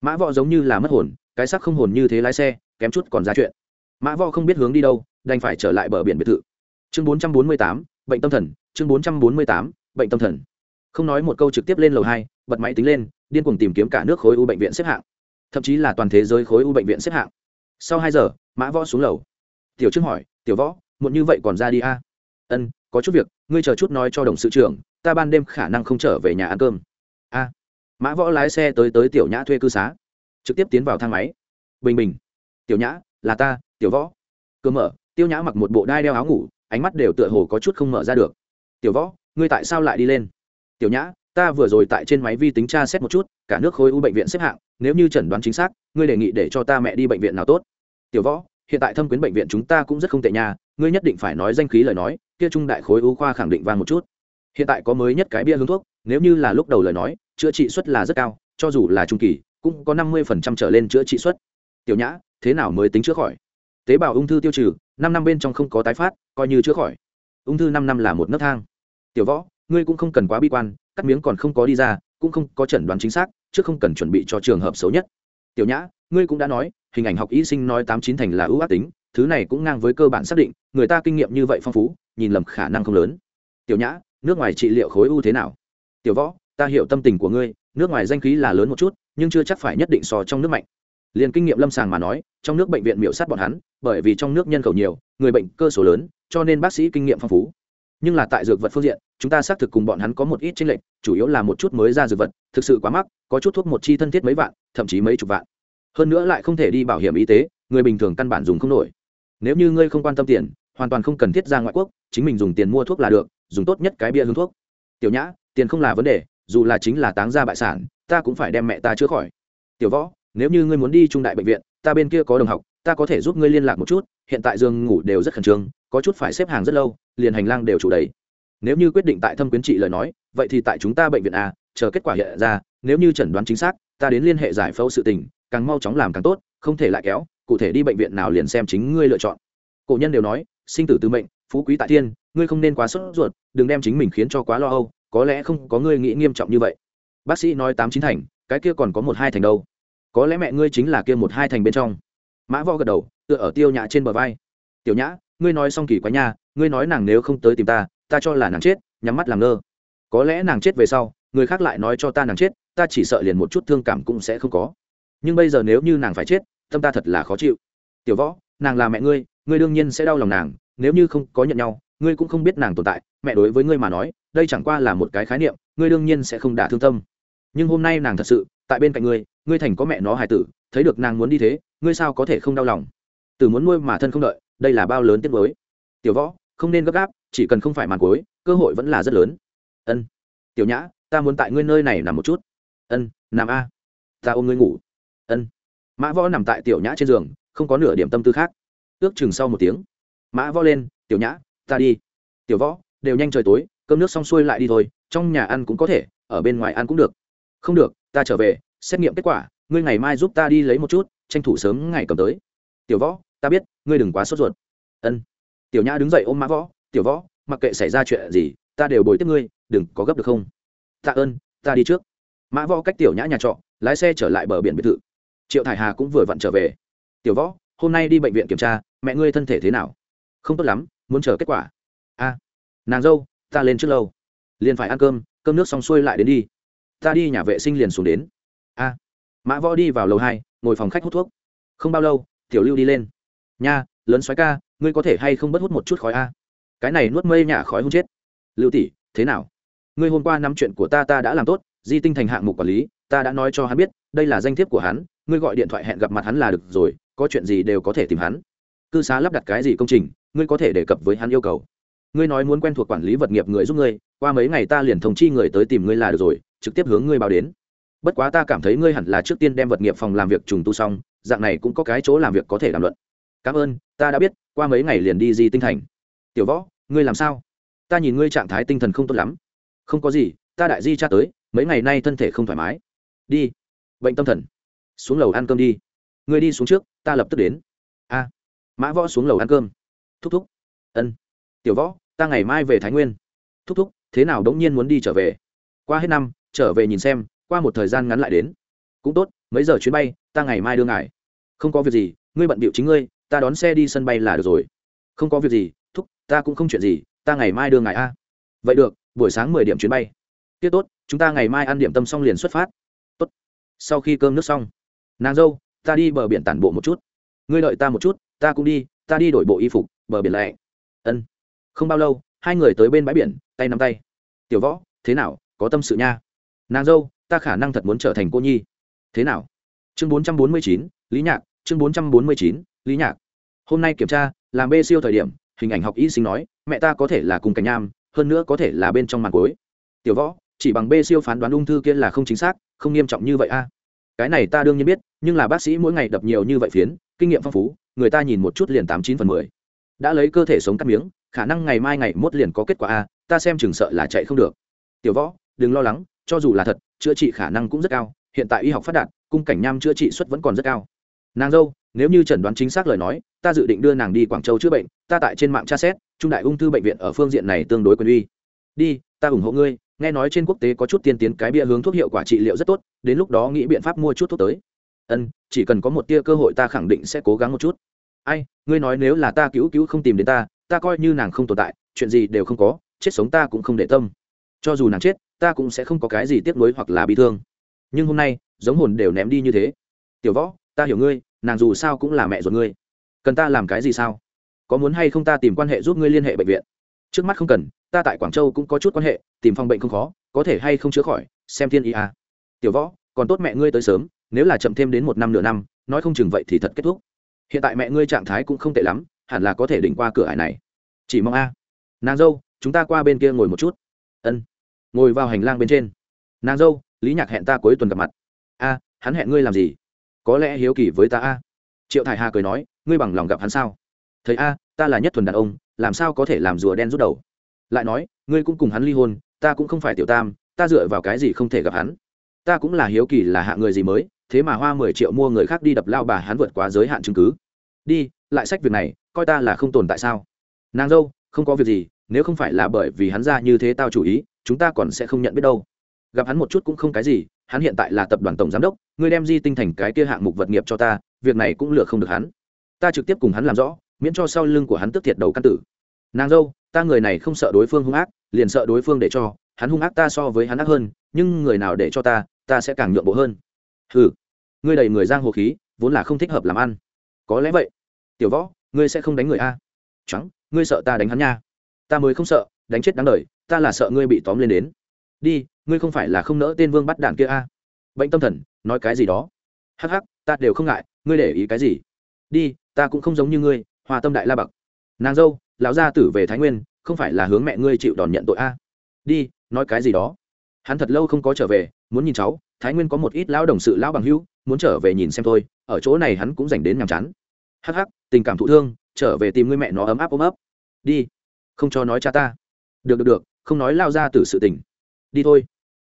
Mã võ giống như là mất hồn, cái sắc không hồn như thế lái xe, kém chút còn ra chuyện. Mã võ không biết hướng đi đâu, đành phải trở lại bờ biển biệt thự. Chương bốn trăm bốn mươi tám, bệnh tâm thần, chương bốn trăm bốn mươi tám, bệnh tâm thần. Không nói một câu trực tiếp lên lầu hai, bật máy tính lên, điên cuồng tìm kiếm cả nước khối u bệnh viện xếp hạng. Thậm chí là toàn thế giới khối u bệnh viện xếp hạng. Sau hai giờ, mã võ xuống lầu. Tiểu trương hỏi, tiểu võ, muộn như vậy còn ra đi a? Ân, có chút việc ngươi chờ chút nói cho đồng sự trưởng, ta ban đêm khả năng không trở về nhà ăn cơm. A. Mã võ lái xe tới tới tiểu nhã thuê cư xá. Trực tiếp tiến vào thang máy. Bình bình. Tiểu nhã, là ta, tiểu võ. Cơ mở, tiêu nhã mặc một bộ đai đeo áo ngủ, ánh mắt đều tựa hồ có chút không mở ra được. Tiểu võ, ngươi tại sao lại đi lên? Tiểu nhã, ta vừa rồi tại trên máy vi tính tra xét một chút, cả nước khối u bệnh viện xếp hạng, nếu như chẩn đoán chính xác, ngươi đề nghị để cho ta mẹ đi bệnh viện nào tốt? Tiểu võ, hiện tại thâm quyến bệnh viện chúng ta cũng rất không tệ nhà ngươi nhất định phải nói danh khí lời nói kia trung đại khối u khoa khẳng định vang một chút. Hiện tại có mới nhất cái bia hướng thuốc, nếu như là lúc đầu lời nói, chữa trị suất là rất cao, cho dù là trung kỳ, cũng có năm mươi phần trăm trở lên chữa trị suất. Tiểu nhã, thế nào mới tính chữa khỏi? Tế bào ung thư tiêu trừ, năm năm bên trong không có tái phát, coi như chữa khỏi. Ung thư năm năm là một nấc thang. Tiểu võ, ngươi cũng không cần quá bi quan, cắt miếng còn không có đi ra, cũng không có chẩn đoán chính xác, chứ không cần chuẩn bị cho trường hợp xấu nhất. Tiểu nhã, ngươi cũng đã nói, hình ảnh học y sinh nói tám chín thành là ưu ác tính thứ này cũng ngang với cơ bản xác định, người ta kinh nghiệm như vậy phong phú, nhìn lầm khả năng không lớn. Tiểu nhã, nước ngoài trị liệu khối u thế nào? Tiểu võ, ta hiểu tâm tình của ngươi, nước ngoài danh khí là lớn một chút, nhưng chưa chắc phải nhất định so trong nước mạnh. Liền kinh nghiệm lâm sàng mà nói, trong nước bệnh viện miễu sát bọn hắn, bởi vì trong nước nhân khẩu nhiều, người bệnh cơ số lớn, cho nên bác sĩ kinh nghiệm phong phú. Nhưng là tại dược vật phương diện, chúng ta xác thực cùng bọn hắn có một ít tranh lệch, chủ yếu là một chút mới ra dược vật, thực sự quá mắc, có chút thuốc một chi thân thiết mấy vạn, thậm chí mấy chục vạn. Hơn nữa lại không thể đi bảo hiểm y tế, người bình thường căn bản dùng không nổi nếu như ngươi không quan tâm tiền, hoàn toàn không cần thiết ra ngoại quốc, chính mình dùng tiền mua thuốc là được, dùng tốt nhất cái bia hương thuốc. Tiểu nhã, tiền không là vấn đề, dù là chính là táng ra bại sản, ta cũng phải đem mẹ ta chữa khỏi. Tiểu võ, nếu như ngươi muốn đi trung đại bệnh viện, ta bên kia có đồng học, ta có thể giúp ngươi liên lạc một chút, hiện tại giường ngủ đều rất khẩn trương, có chút phải xếp hàng rất lâu, liền hành lang đều chủ đầy. Nếu như quyết định tại thâm quyến trị lời nói, vậy thì tại chúng ta bệnh viện a, chờ kết quả hiện ra, nếu như chẩn đoán chính xác, ta đến liên hệ giải phẫu sự tình, càng mau chóng làm càng tốt, không thể lại kéo cụ thể đi bệnh viện nào liền xem chính ngươi lựa chọn. Cổ nhân đều nói, sinh tử từ mệnh, phú quý tại thiên, ngươi không nên quá sốt ruột, đừng đem chính mình khiến cho quá lo âu, có lẽ không có ngươi nghĩ nghiêm trọng như vậy. Bác sĩ nói tám chín thành, cái kia còn có một hai thành đâu. Có lẽ mẹ ngươi chính là kia một hai thành bên trong. Mã vo gật đầu, tựa ở tiêu nhã trên bờ vai. Tiểu nhã, ngươi nói xong kỳ quá nha, ngươi nói nàng nếu không tới tìm ta ta cho là nàng chết, nhắm mắt làm ngơ. Có lẽ nàng chết về sau, người khác lại nói cho ta nàng chết, ta chỉ sợ liền một chút thương cảm cũng sẽ không có. Nhưng bây giờ nếu như nàng phải chết tâm ta thật là khó chịu. Tiểu võ, nàng là mẹ ngươi ngươi đương nhiên sẽ đau lòng nàng, nếu như không có nhận nhau, ngươi cũng không biết nàng tồn tại, mẹ đối với ngươi mà nói, đây chẳng qua là một cái khái niệm, ngươi đương nhiên sẽ không đả thương tâm. Nhưng hôm nay nàng thật sự, tại bên cạnh ngươi ngươi thành có mẹ nó hài tử, thấy được nàng muốn đi thế, ngươi sao có thể không đau lòng? Từ muốn nuôi mà thân không đợi, đây là bao lớn tiết mới tiểu võ, không nên gấp gáp, chỉ cần không phải màn cuối, cơ hội vẫn là rất lớn. Ân. Tiểu nhã, ta muốn tại ngươi nơi này nằm một chút. Ân, nằm a. Ta ôm ngươi ngủ. Ân mã võ nằm tại tiểu nhã trên giường, không có nửa điểm tâm tư khác. Ước chừng sau một tiếng, mã võ lên, tiểu nhã, ta đi. Tiểu võ, đều nhanh trời tối, cơm nước xong xuôi lại đi thôi, trong nhà ăn cũng có thể, ở bên ngoài ăn cũng được. Không được, ta trở về, xét nghiệm kết quả, ngươi ngày mai giúp ta đi lấy một chút, tranh thủ sớm ngày cầm tới. Tiểu võ, ta biết, ngươi đừng quá sốt ruột. Ân. Tiểu nhã đứng dậy ôm mã võ, tiểu võ, mặc kệ xảy ra chuyện gì, ta đều bồi tiếp ngươi, đừng có gấp được không? Tạ ơn, ta đi trước. Mã võ cách tiểu nhã nhà trọ, lái xe trở lại bờ biển biệt thự triệu thải hà cũng vừa vặn trở về. Tiểu võ, hôm nay đi bệnh viện kiểm tra, mẹ ngươi thân thể thế nào? Không tốt lắm, muốn chờ kết quả. A, nàng dâu, ta lên trước lâu. Liền phải ăn cơm cơm nước xong xuôi lại đến đi. Ta đi nhà vệ sinh liền xuống đến. A. Mã võ đi vào lầu hai, ngồi phòng khách hút thuốc. Không bao lâu, tiểu lưu đi lên. Nha, lớn xoáy ca, ngươi có thể hay không bớt hút một chút khói a? Cái này nuốt mây nhả khói hôn chết. Lưu tỷ, thế nào? Ngươi hôm qua nắm chuyện của ta ta đã làm tốt, di tinh thành hạng mục quản lý, ta đã nói cho hắn biết, đây là danh thiếp của hắn ngươi gọi điện thoại hẹn gặp mặt hắn là được rồi, có chuyện gì đều có thể tìm hắn. Cư xá lắp đặt cái gì công trình, ngươi có thể đề cập với hắn yêu cầu. Ngươi nói muốn quen thuộc quản lý vật nghiệp người giúp ngươi, qua mấy ngày ta liền thông chi người tới tìm ngươi là được rồi, trực tiếp hướng ngươi báo đến. Bất quá ta cảm thấy ngươi hẳn là trước tiên đem vật nghiệp phòng làm việc trùng tu xong, dạng này cũng có cái chỗ làm việc có thể làm luận. Cảm ơn, ta đã biết, qua mấy ngày liền đi di tinh thành. Tiểu võ, ngươi làm sao? Ta nhìn ngươi trạng thái tinh thần không tốt lắm. Không có gì, ta đại di cha tới, mấy ngày nay thân thể không thoải mái. Đi, bệnh tâm thần xuống lầu ăn cơm đi. Ngươi đi xuống trước, ta lập tức đến. A. Mã võ xuống lầu ăn cơm. Thúc thúc. Ân. Tiểu võ, ta ngày mai về thái nguyên. Thúc thúc, thế nào đống nhiên muốn đi trở về? Qua hết năm, trở về nhìn xem, qua một thời gian ngắn lại đến. Cũng tốt, mấy giờ chuyến bay, ta ngày mai đưa ngài. Không có việc gì, ngươi bận bịu chính ngươi, ta đón xe đi sân bay là được rồi. Không có việc gì, thúc, ta cũng không chuyện gì, ta ngày mai đưa ngài a. Vậy được, buổi sáng mười điểm chuyến bay. Tiết tốt, chúng ta ngày mai ăn điểm tâm xong liền xuất phát. Tốt. Sau khi cơm nước xong nàng dâu, ta đi bờ biển tản bộ một chút. Ngươi đợi ta một chút, ta cũng đi, ta đi đổi bộ y phục, bờ biển lẹ ân. Không bao lâu, hai người tới bên bãi biển, tay nắm tay. Tiểu võ, thế nào, có tâm sự nha. Nàng dâu, ta khả năng thật muốn trở thành cô nhi. Thế nào? Chương bốn trăm bốn mươi chín, lý nhạc, chương bốn trăm bốn mươi chín, lý nhạc. Hôm nay kiểm tra, làm bê siêu thời điểm, hình ảnh học y sinh nói, mẹ ta có thể là cùng cảnh nham, hơn nữa có thể là bên trong màn cối tiểu võ, chỉ bằng bê siêu phán đoán ung thư kia là không chính xác, không nghiêm trọng như vậy a cái này ta đương nhiên biết, nhưng là bác sĩ mỗi ngày đập nhiều như vậy phiến, kinh nghiệm phong phú, người ta nhìn một chút liền tám chín phần mười. Đã lấy cơ thể sống cắt miếng, khả năng ngày mai ngày mốt liền có kết quả a, ta xem chừng sợ là chạy không được. Tiểu võ, đừng lo lắng, cho dù là thật, chữa trị khả năng cũng rất cao, hiện tại y học phát đạt, cung cảnh nham chữa trị suất vẫn còn rất cao. Nàng dâu, nếu như chẩn đoán chính xác lời nói, ta dự định đưa nàng đi quảng châu chữa bệnh, ta tại trên mạng tra xét, trung đại ung thư bệnh viện ở phương diện này tương đối quyền uy. Đi, ta ủng hộ ngươi nghe nói trên quốc tế có chút tiên tiến cái bia hướng thuốc hiệu quả trị liệu rất tốt, đến lúc đó nghĩ biện pháp mua chút thuốc tới. Ân, chỉ cần có một tia cơ hội ta khẳng định sẽ cố gắng một chút. Ai, ngươi nói nếu là ta cứu cứu không tìm đến ta ta coi như nàng không tồn tại, chuyện gì đều không có, chết sống ta cũng không để tâm. Cho dù nàng chết, ta cũng sẽ không có cái gì tiếc nuối hoặc là bị thương. Nhưng hôm nay, giống hồn đều ném đi như thế. Tiểu võ, ta hiểu ngươi, nàng dù sao cũng là mẹ ruột ngươi. Cần ta làm cái gì sao? Có muốn hay không ta tìm quan hệ giúp ngươi liên hệ bệnh viện? Trước mắt không cần ta tại quảng châu cũng có chút quan hệ, tìm phòng bệnh không khó, có thể hay không chữa khỏi, xem thiên ý à. tiểu võ, còn tốt mẹ ngươi tới sớm, nếu là chậm thêm đến một năm nửa năm, nói không chừng vậy thì thật kết thúc. Hiện tại mẹ ngươi trạng thái cũng không tệ lắm, hẳn là có thể đỉnh qua cửa hải này. Chỉ mong a. Nàng dâu, chúng ta qua bên kia ngồi một chút. Ân. Ngồi vào hành lang bên trên. Nàng dâu, lý nhạc hẹn ta cuối tuần gặp mặt. A, hắn hẹn ngươi làm gì? Có lẽ hiếu kỳ với ta a. Triệu thải hà cười nói, ngươi bằng lòng gặp hắn sao? Thấy a, ta là nhất thuần đàn ông, làm sao có thể làm rùa đen rút đầu? Lại nói, ngươi cũng cùng hắn ly hôn, ta cũng không phải tiểu tam, ta dựa vào cái gì không thể gặp hắn? Ta cũng là hiếu kỳ là hạ người gì mới, thế mà hoa mười triệu mua người khác đi đập lao bà hắn vượt quá giới hạn chứng cứ. Đi, lại sách việc này, coi ta là không tồn tại sao? Nàng dâu, không có việc gì, nếu không phải là bởi vì hắn ra như thế tao chủ ý, chúng ta còn sẽ không nhận biết đâu. Gặp hắn một chút cũng không cái gì, hắn hiện tại là tập đoàn tổng giám đốc, ngươi đem di tinh thành cái kia hạng mục vật nghiệp cho ta, việc này cũng lừa không được hắn. Ta trực tiếp cùng hắn làm rõ, miễn cho sau lưng của hắn tức thiệt đầu căn tử nàng dâu, ta người này không sợ đối phương hung ác, liền sợ đối phương để cho, hắn hung ác ta so với hắn ác hơn, nhưng người nào để cho ta ta sẽ càng nhượng bộ hơn. Ừ ngươi đầy người giang hồ khí, vốn là không thích hợp làm ăn. Có lẽ vậy. Tiểu võ, ngươi sẽ không đánh người a. Trắng, ngươi sợ ta đánh hắn nha. Ta mới không sợ, đánh chết đáng đời, ta là sợ ngươi bị tóm lên đến. Đi, ngươi không phải là không nỡ tên vương bắt đạn kia a. Bệnh tâm thần, nói cái gì đó. Hắc hắc, ta đều không ngại, ngươi để ý cái gì. Đi, ta cũng không giống như ngươi, hòa tâm đại la bậc nàng dâu lão gia tử về thái nguyên, không phải là hướng mẹ ngươi chịu đòn nhận tội a? Đi, nói cái gì đó. Hắn thật lâu không có trở về, muốn nhìn cháu, thái nguyên có một ít lão đồng sự lão bằng hữu, muốn trở về nhìn xem thôi, ở chỗ này hắn cũng dành đến nhàm chán. Hắc hắc, tình cảm thụ thương, trở về tìm người mẹ nó ấm áp ôm ấp. Đi, không cho nói cha ta. Được được được, không nói lao ra từ sự tình. Đi thôi,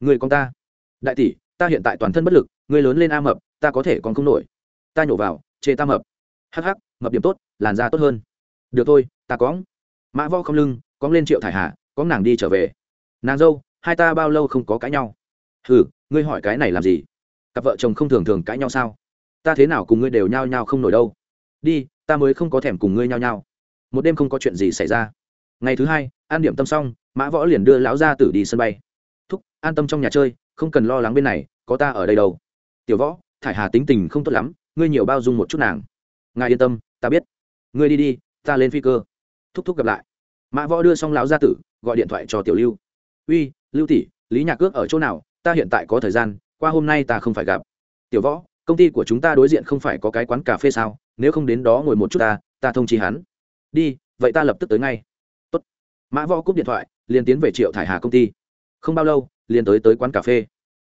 người con ta. Đại tỷ, ta hiện tại toàn thân bất lực người lớn lên a mập, ta có thể còn không nổi. Ta nhổ vào, chê ta mập. Hắc hắc, mập điểm tốt, làn da tốt hơn được thôi, ta cóng mã võ không lưng cóng lên triệu thải hà có nàng đi trở về. Nàng dâu, hai ta bao lâu không có cãi nhau? Hừ, ngươi hỏi cái này làm gì? Cặp vợ chồng không thường thường cãi nhau sao? Ta thế nào cùng ngươi đều nhao nhao không nổi đâu? Đi, ta mới không có thèm cùng ngươi nhao nhao. Một đêm không có chuyện gì xảy ra. Ngày thứ hai, an điểm tâm xong, mã võ liền đưa lão gia tử đi sân bay. Thúc, an tâm trong nhà chơi, không cần lo lắng bên này, có ta ở đây đâu. Tiểu võ, thải hà tính tình không tốt lắm, ngươi nhiều bao dung một chút nàng. Ngài yên tâm, ta biết. Ngươi đi đi ta lên phi cơ. Thúc thúc gặp lại. Mã võ đưa xong lão gia tử, gọi điện thoại cho tiểu lưu. Uy, lưu tỷ, lý nhạc cước ở chỗ nào? Ta hiện tại có thời gian, qua hôm nay ta không phải gặp. Tiểu võ, công ty của chúng ta đối diện không phải có cái quán cà phê sao? Nếu không đến đó ngồi một chút ta ta thông chi hắn. Đi, vậy ta lập tức tới ngay. Tốt. mã võ cúp điện thoại, liền tiến về triệu thải hà công ty. Không bao lâu, liền tới tới quán cà phê.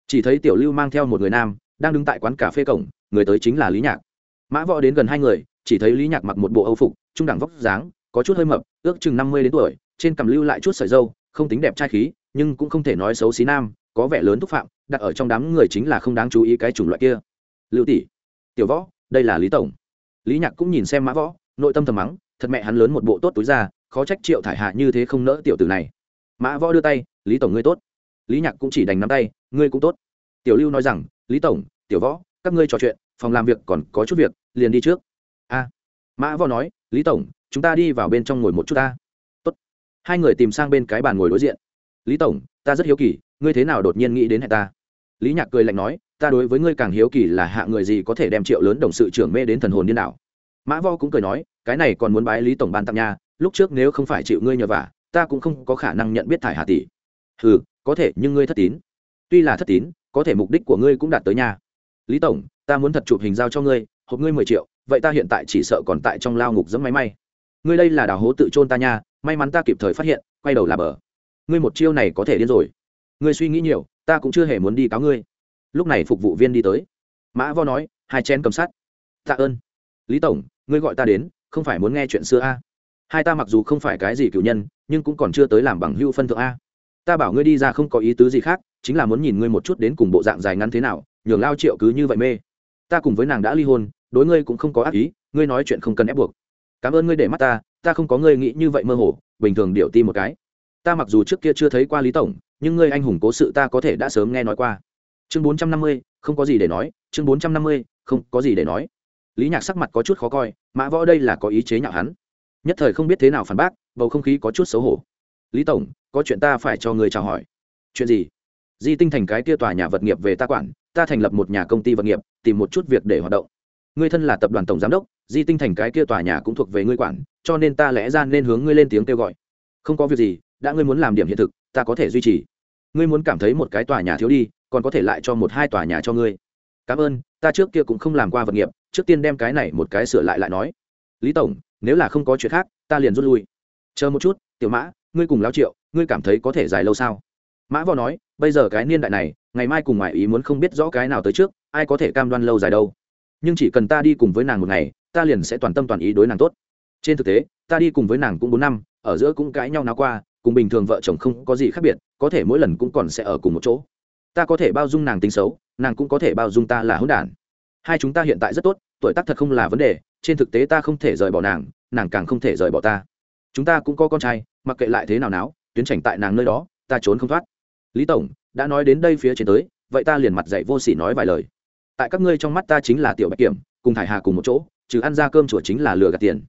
Chỉ thấy tiểu lưu mang theo một người nam, đang đứng tại quán cà phê cổng, người tới chính là lý nhạc. Mã võ đến gần hai người, chỉ thấy lý nhạc mặc một bộ âu phục trung đẳng vóc dáng, có chút hơi mập, ước chừng năm mươi đến tuổi, trên cằm lưu lại chút sợi dâu không tính đẹp trai khí, nhưng cũng không thể nói xấu xí nam, có vẻ lớn thúc phạm, đặt ở trong đám người chính là không đáng chú ý cái chủng loại kia. Lưu tỷ, tiểu võ, đây là lý tổng. Lý nhạc cũng nhìn xem mã võ, nội tâm thầm mắng, thật mẹ hắn lớn một bộ tốt túi ra, khó trách triệu thải hạ như thế không nỡ tiểu tử này. Mã võ đưa tay, lý tổng ngươi tốt. Lý nhạc cũng chỉ đành nắm tay, ngươi cũng tốt. Tiểu lưu nói rằng, lý tổng, tiểu võ, các ngươi trò chuyện, phòng làm việc còn có chút việc, liền đi trước. A. Mã võ nói lý tổng, chúng ta đi vào bên trong ngồi một chút ta. Tốt. Hai người tìm sang bên cái bàn ngồi đối diện. Lý tổng, ta rất hiếu kỳ, ngươi thế nào đột nhiên nghĩ đến hẹn ta? Lý nhạc cười lạnh nói, ta đối với ngươi càng hiếu kỳ là hạ người gì có thể đem triệu lớn đồng sự trưởng mê đến thần hồn điên đảo. Mã vo cũng cười nói, cái này còn muốn bái lý tổng ban tặng nha, lúc trước nếu không phải chịu ngươi nhờ vả, ta cũng không có khả năng nhận biết thải hà tỷ. Ừ có thể, nhưng ngươi thất tín. Tuy là thất tín, có thể mục đích của ngươi cũng đạt tới nhà lý tổng, ta muốn thật chụp hình giao cho ngươi, hộp ngươi mười triệu vậy ta hiện tại chỉ sợ còn tại trong lao ngục dẫm máy may. Ngươi đây là đào hố tự trôn ta nha, may mắn ta kịp thời phát hiện, quay đầu là bờ. Ngươi một chiêu này có thể điên rồi. Ngươi suy nghĩ nhiều, ta cũng chưa hề muốn đi cáo ngươi. Lúc này phục vụ viên đi tới. Mã vo nói, hai chén cầm sát tạ ơn. Lý tổng, ngươi gọi ta đến, không phải muốn nghe chuyện xưa a. Hai ta mặc dù không phải cái gì cựu nhân, nhưng cũng còn chưa tới làm bằng hưu phân thượng a. Ta bảo ngươi đi ra không có ý tứ gì khác, chính là muốn nhìn ngươi một chút đến cùng bộ dạng dài ngắn thế nào, nhường lao triệu cứ như vậy mê. Ta cùng với nàng đã ly hôn đối ngươi cũng không có ác ý, ngươi nói chuyện không cần ép buộc. Cảm ơn ngươi để mắt ta ta không có ngươi nghĩ như vậy mơ hồ, bình thường điệu ti một cái. Ta mặc dù trước kia chưa thấy qua lý tổng, nhưng ngươi anh hùng cố sự ta có thể đã sớm nghe nói qua. Chương bốn trăm năm mươi, không có gì để nói, chương bốn trăm năm mươi, không có gì để nói. Lý nhạc sắc mặt có chút khó coi, mã võ đây là có ý chế nhạo hắn. Nhất thời không biết thế nào phản bác, bầu không khí có chút xấu hổ. Lý tổng, có chuyện ta phải cho người chào hỏi. Chuyện gì? Di tinh thành cái kia tòa nhà vật nghiệp về ta quản, ta thành lập một nhà công ty vật nghiệp, tìm một chút việc để hoạt động ngươi thân là tập đoàn tổng giám đốc, di tinh thành cái kia tòa nhà cũng thuộc về ngươi quản, cho nên ta lẽ ra nên hướng ngươi lên tiếng kêu gọi. Không có việc gì, đã ngươi muốn làm điểm hiện thực, ta có thể duy trì. Ngươi muốn cảm thấy một cái tòa nhà thiếu đi, còn có thể lại cho một hai tòa nhà cho ngươi. Cảm ơn, ta trước kia cũng không làm qua vật nghiệp, trước tiên đem cái này một cái sửa lại lại nói. Lý tổng, nếu là không có chuyện khác, ta liền rút lui. Chờ một chút, tiểu mã, ngươi cùng lao triệu, ngươi cảm thấy có thể dài lâu sao? Mã võ nói, bây giờ cái niên đại này, ngày mai cùng ngoại ý muốn không biết rõ cái nào tới trước, ai có thể cam đoan lâu dài đâu? Nhưng chỉ cần ta đi cùng với nàng một ngày, ta liền sẽ toàn tâm toàn ý đối nàng tốt. Trên thực tế, ta đi cùng với nàng cũng bốn năm, ở giữa cũng cãi nhau nào qua, cùng bình thường vợ chồng không có gì khác biệt, có thể mỗi lần cũng còn sẽ ở cùng một chỗ. Ta có thể bao dung nàng tính xấu, nàng cũng có thể bao dung ta là hỗn đản. Hai chúng ta hiện tại rất tốt, tuổi tác thật không là vấn đề, trên thực tế ta không thể rời bỏ nàng nàng càng không thể rời bỏ ta. Chúng ta cũng có con trai, mặc kệ lại thế nào náo, tuyến trành tại nàng nơi đó, ta trốn không thoát. Lý tổng, đã nói đến đây phía trên tới, vậy ta liền mặt dạy vô sỉ nói vài lời tại các ngươi trong mắt ta chính là tiểu bạch kiểm, cùng thải hà cùng một chỗ, trừ ăn ra cơm chùa chính là lừa gạt tiền.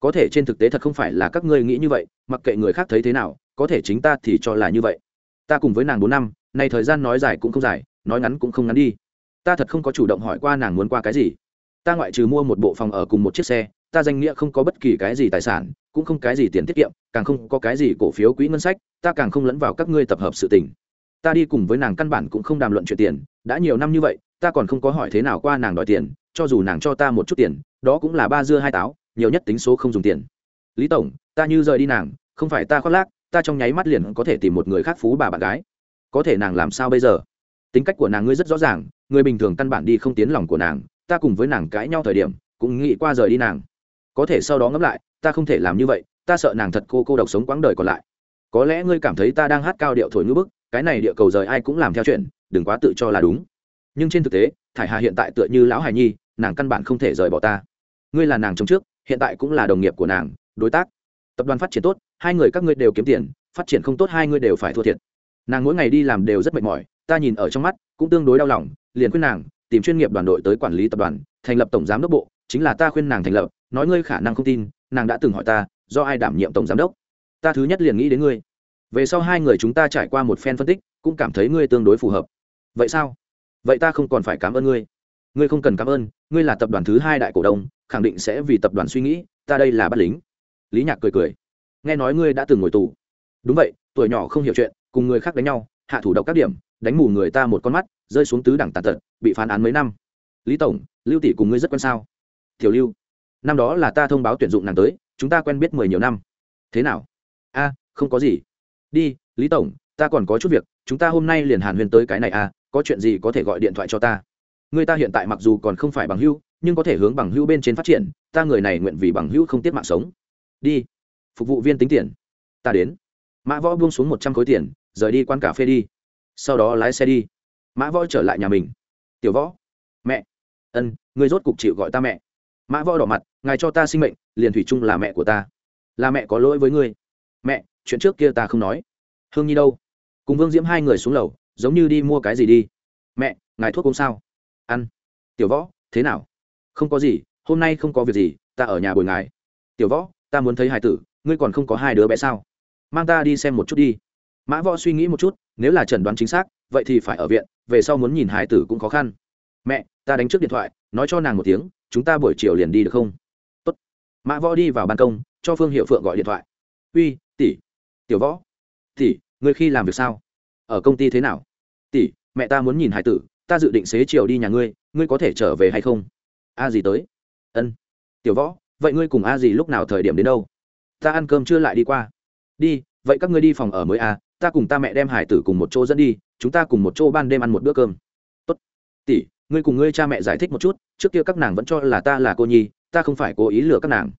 Có thể trên thực tế thật không phải là các ngươi nghĩ như vậy, mặc kệ người khác thấy thế nào, có thể chính ta thì cho là như vậy. Ta cùng với nàng bốn năm, nay thời gian nói dài cũng không dài, nói ngắn cũng không ngắn đi. Ta thật không có chủ động hỏi qua nàng muốn qua cái gì. Ta ngoại trừ mua một bộ phòng ở cùng một chiếc xe, ta danh nghĩa không có bất kỳ cái gì tài sản, cũng không cái gì tiền tiết kiệm, càng không có cái gì cổ phiếu quỹ ngân sách, ta càng không lẫn vào các ngươi tập hợp sự tình. Ta đi cùng với nàng căn bản cũng không đàm luận chuyện tiền, đã nhiều năm như vậy ta còn không có hỏi thế nào qua nàng đòi tiền, cho dù nàng cho ta một chút tiền, đó cũng là ba dưa hai táo, nhiều nhất tính số không dùng tiền. Lý tổng, ta như rời đi nàng, không phải ta khoác lác, ta trong nháy mắt liền có thể tìm một người khác phú bà bạn gái. Có thể nàng làm sao bây giờ? Tính cách của nàng ngươi rất rõ ràng, người bình thường căn bản đi không tiến lòng của nàng, ta cùng với nàng cãi nhau thời điểm, cũng nghĩ qua rời đi nàng. Có thể sau đó ngẫm lại, ta không thể làm như vậy, ta sợ nàng thật cô cô độc sống quãng đời còn lại. Có lẽ ngươi cảm thấy ta đang hát cao điệu thổi ngữ bức, cái này địa cầu rời ai cũng làm theo chuyện, đừng quá tự cho là đúng nhưng trên thực tế, thải hà hiện tại tựa như lão hài nhi, nàng căn bản không thể rời bỏ ta. Ngươi là nàng chống trước, hiện tại cũng là đồng nghiệp của nàng, đối tác. Tập đoàn phát triển tốt, hai người các ngươi đều kiếm tiền, phát triển không tốt hai ngươi đều phải thua thiệt. Nàng mỗi ngày đi làm đều rất mệt mỏi, ta nhìn ở trong mắt cũng tương đối đau lòng, liền khuyên nàng, tìm chuyên nghiệp đoàn đội tới quản lý tập đoàn, thành lập tổng giám đốc bộ, chính là ta khuyên nàng thành lập, nói ngươi khả năng không tin, nàng đã từng hỏi ta, do ai đảm nhiệm tổng giám đốc? Ta thứ nhất liền nghĩ đến ngươi. Về sau hai người chúng ta trải qua một phen phân tích, cũng cảm thấy ngươi tương đối phù hợp. Vậy sao? Vậy ta không còn phải cảm ơn ngươi. Ngươi không cần cảm ơn, ngươi là tập đoàn thứ hai đại cổ đông, khẳng định sẽ vì tập đoàn suy nghĩ, ta đây là bắt lính. Lý nhạc cười cười. Nghe nói ngươi đã từng ngồi tù. Đúng vậy, tuổi nhỏ không hiểu chuyện, cùng người khác đánh nhau, hạ thủ độc các điểm, đánh mù người ta một con mắt, rơi xuống tứ đẳng tàn tật, bị phán án mấy năm. Lý tổng, lưu tỷ cùng ngươi rất quen sao? Tiểu lưu, năm đó là ta thông báo tuyển dụng nàng tới, chúng ta quen biết mười nhiều năm. Thế nào? A, không có gì. Đi, lý tổng, ta còn có chút việc, chúng ta hôm nay liền hàn huyên tới cái này a có chuyện gì có thể gọi điện thoại cho ta? Người ta hiện tại mặc dù còn không phải bằng hưu nhưng có thể hướng bằng hưu bên trên phát triển, ta người này nguyện vì bằng hưu không tiết mạng sống. Đi. Phục vụ viên tính tiền. Ta đến. Mã võ buông xuống một trăm khối tiền, rời đi quán cà phê đi. Sau đó lái xe đi. Mã võ trở lại nhà mình. Tiểu võ. Mẹ. Ân, người rốt cục chịu gọi ta mẹ. Mã võ đỏ mặt, ngài cho ta sinh mệnh, liền thủy chung là mẹ của ta. Là mẹ có lỗi với ngươi. Mẹ, chuyện trước kia ta không nói. Hương nhi đâu? Cùng vương diễm hai người xuống lầu giống như đi mua cái gì đi. Mẹ, ngài thuốc uống sao? Ăn. Tiểu võ, thế nào? Không có gì, hôm nay không có việc gì, ta ở nhà bồi ngài. Tiểu võ, ta muốn thấy hải tử, ngươi còn không có hai đứa bé sao? Mang ta đi xem một chút đi. Mã võ suy nghĩ một chút, nếu là chẩn đoán chính xác, vậy thì phải ở viện, về sau muốn nhìn hải tử cũng khó khăn. Mẹ, ta đánh trước điện thoại, nói cho nàng một tiếng, chúng ta buổi chiều liền đi được không? Tốt. mã võ đi vào ban công, cho phương hiệu phượng gọi điện thoại. Uy, tỷ. Tiểu võ. Tỷ, ngươi khi làm việc sao? Ở công ty thế nào? Tỷ, mẹ ta muốn nhìn hải tử, ta dự định xế chiều đi nhà ngươi ngươi có thể trở về hay không? A gì tới. Ân. Tiểu võ, vậy ngươi cùng a gì lúc nào thời điểm đến đâu? Ta ăn cơm chưa lại đi qua. Đi, vậy các ngươi đi phòng ở mới à ta cùng ta mẹ đem hải tử cùng một chỗ dẫn đi, chúng ta cùng một chỗ ban đêm ăn một bữa cơm. Tốt. Tỷ, ngươi cùng ngươi cha mẹ giải thích một chút, trước kia các nàng vẫn cho là ta là cô nhi, ta không phải cố ý lừa các nàng.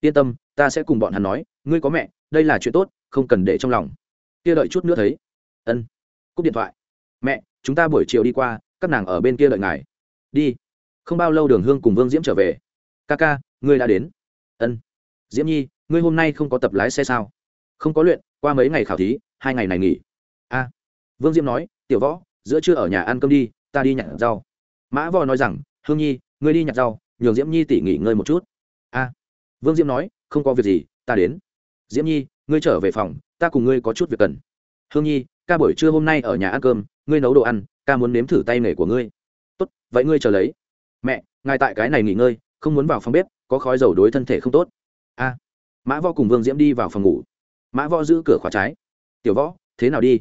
Yên tâm, ta sẽ cùng bọn hắn nói, ngươi có mẹ, đây là chuyện tốt, không cần để trong lòng. Kia đợi chút nữa thấy ân. Cúp điện thoại. Mẹ, chúng ta buổi chiều đi qua, các nàng ở bên kia đợi ngài. Đi. Không bao lâu đường hương cùng vương diễm trở về. Ca ca, ngươi đã đến. Ân. Diễm nhi, ngươi hôm nay không có tập lái xe sao? Không có luyện, qua mấy ngày khảo thí, hai ngày này nghỉ. A. Vương diễm nói, tiểu võ, giữa trưa ở nhà ăn cơm đi, ta đi nhặt rau. Mã Võ nói rằng, hương nhi, ngươi đi nhặt rau, nhường diễm nhi tỉ nghỉ ngơi một chút. A. Vương diễm nói, không có việc gì, ta đến. Diễm nhi, ngươi trở về phòng, ta cùng ngươi có chút việc cần. Hương nhi ca buổi trưa hôm nay ở nhà ăn cơm, ngươi nấu đồ ăn, ca muốn nếm thử tay nghề của ngươi. Tốt, vậy ngươi chờ lấy. Mẹ, ngài tại cái này nghỉ ngơi, không muốn vào phòng bếp, có khói dầu đối thân thể không tốt. A. Mã võ cùng vương diễm đi vào phòng ngủ. Mã võ giữ cửa khóa trái. Tiểu võ, thế nào đi?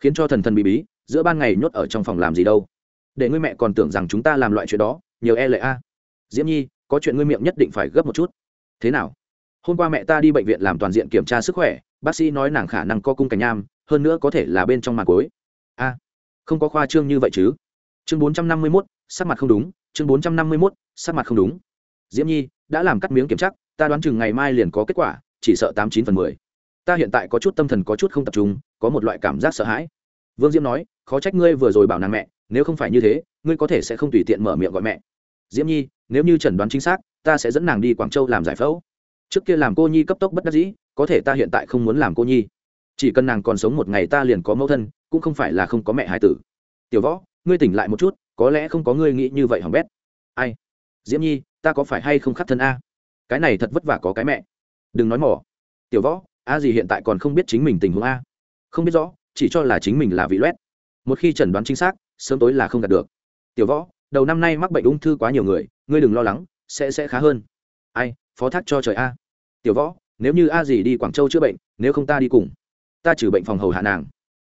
Khiến cho thần thần bí bí, giữa ban ngày nhốt ở trong phòng làm gì đâu? Để ngươi mẹ còn tưởng rằng chúng ta làm loại chuyện đó, nhiều e lệ a. Diễm nhi, có chuyện ngươi miệng nhất định phải gấp một chút. Thế nào? Hôm qua mẹ ta đi bệnh viện làm toàn diện kiểm tra sức khỏe, bác sĩ nói nàng khả năng co cung cảnh nham hơn nữa có thể là bên trong màn cối a không có khoa trương như vậy chứ. Chương bốn trăm năm mươi mốt sắc mặt không đúng. Chương bốn trăm năm mươi mốt sắc mặt không đúng. Diễm nhi đã làm cắt miếng kiểm chắc, ta đoán chừng ngày mai liền có kết quả chỉ sợ tám chín phần mười. Ta hiện tại có chút tâm thần có chút không tập trung có một loại cảm giác sợ hãi. Vương diễm nói khó trách ngươi vừa rồi bảo nàng mẹ nếu không phải như thế ngươi có thể sẽ không tùy tiện mở miệng gọi mẹ. Diễm nhi nếu như chẩn đoán chính xác ta sẽ dẫn nàng đi quảng châu làm giải phẫu. Trước kia làm cô nhi cấp tốc bất đắc dĩ có thể ta hiện tại không muốn làm cô nhi chỉ cần nàng còn sống một ngày ta liền có mẫu thân, cũng không phải là không có mẹ hải tử. Tiểu võ, ngươi tỉnh lại một chút, có lẽ không có ngươi nghĩ như vậy hỏng bét. Ai? Diễm nhi, ta có phải hay không khắc thân a? Cái này thật vất vả có cái mẹ. Đừng nói mỏ tiểu võ, a gì hiện tại còn không biết chính mình tình huống a. Không biết rõ, chỉ cho là chính mình là vị loét. Một khi chẩn đoán chính xác, sớm tối là không đạt được. Tiểu võ, đầu năm nay mắc bệnh ung thư quá nhiều người, ngươi đừng lo lắng, sẽ sẽ khá hơn. Ai, phó thác cho trời a. Tiểu võ, nếu như a gì đi quảng châu chữa bệnh, nếu không ta đi cùng ta trừ bệnh phòng hầu hạ nàng.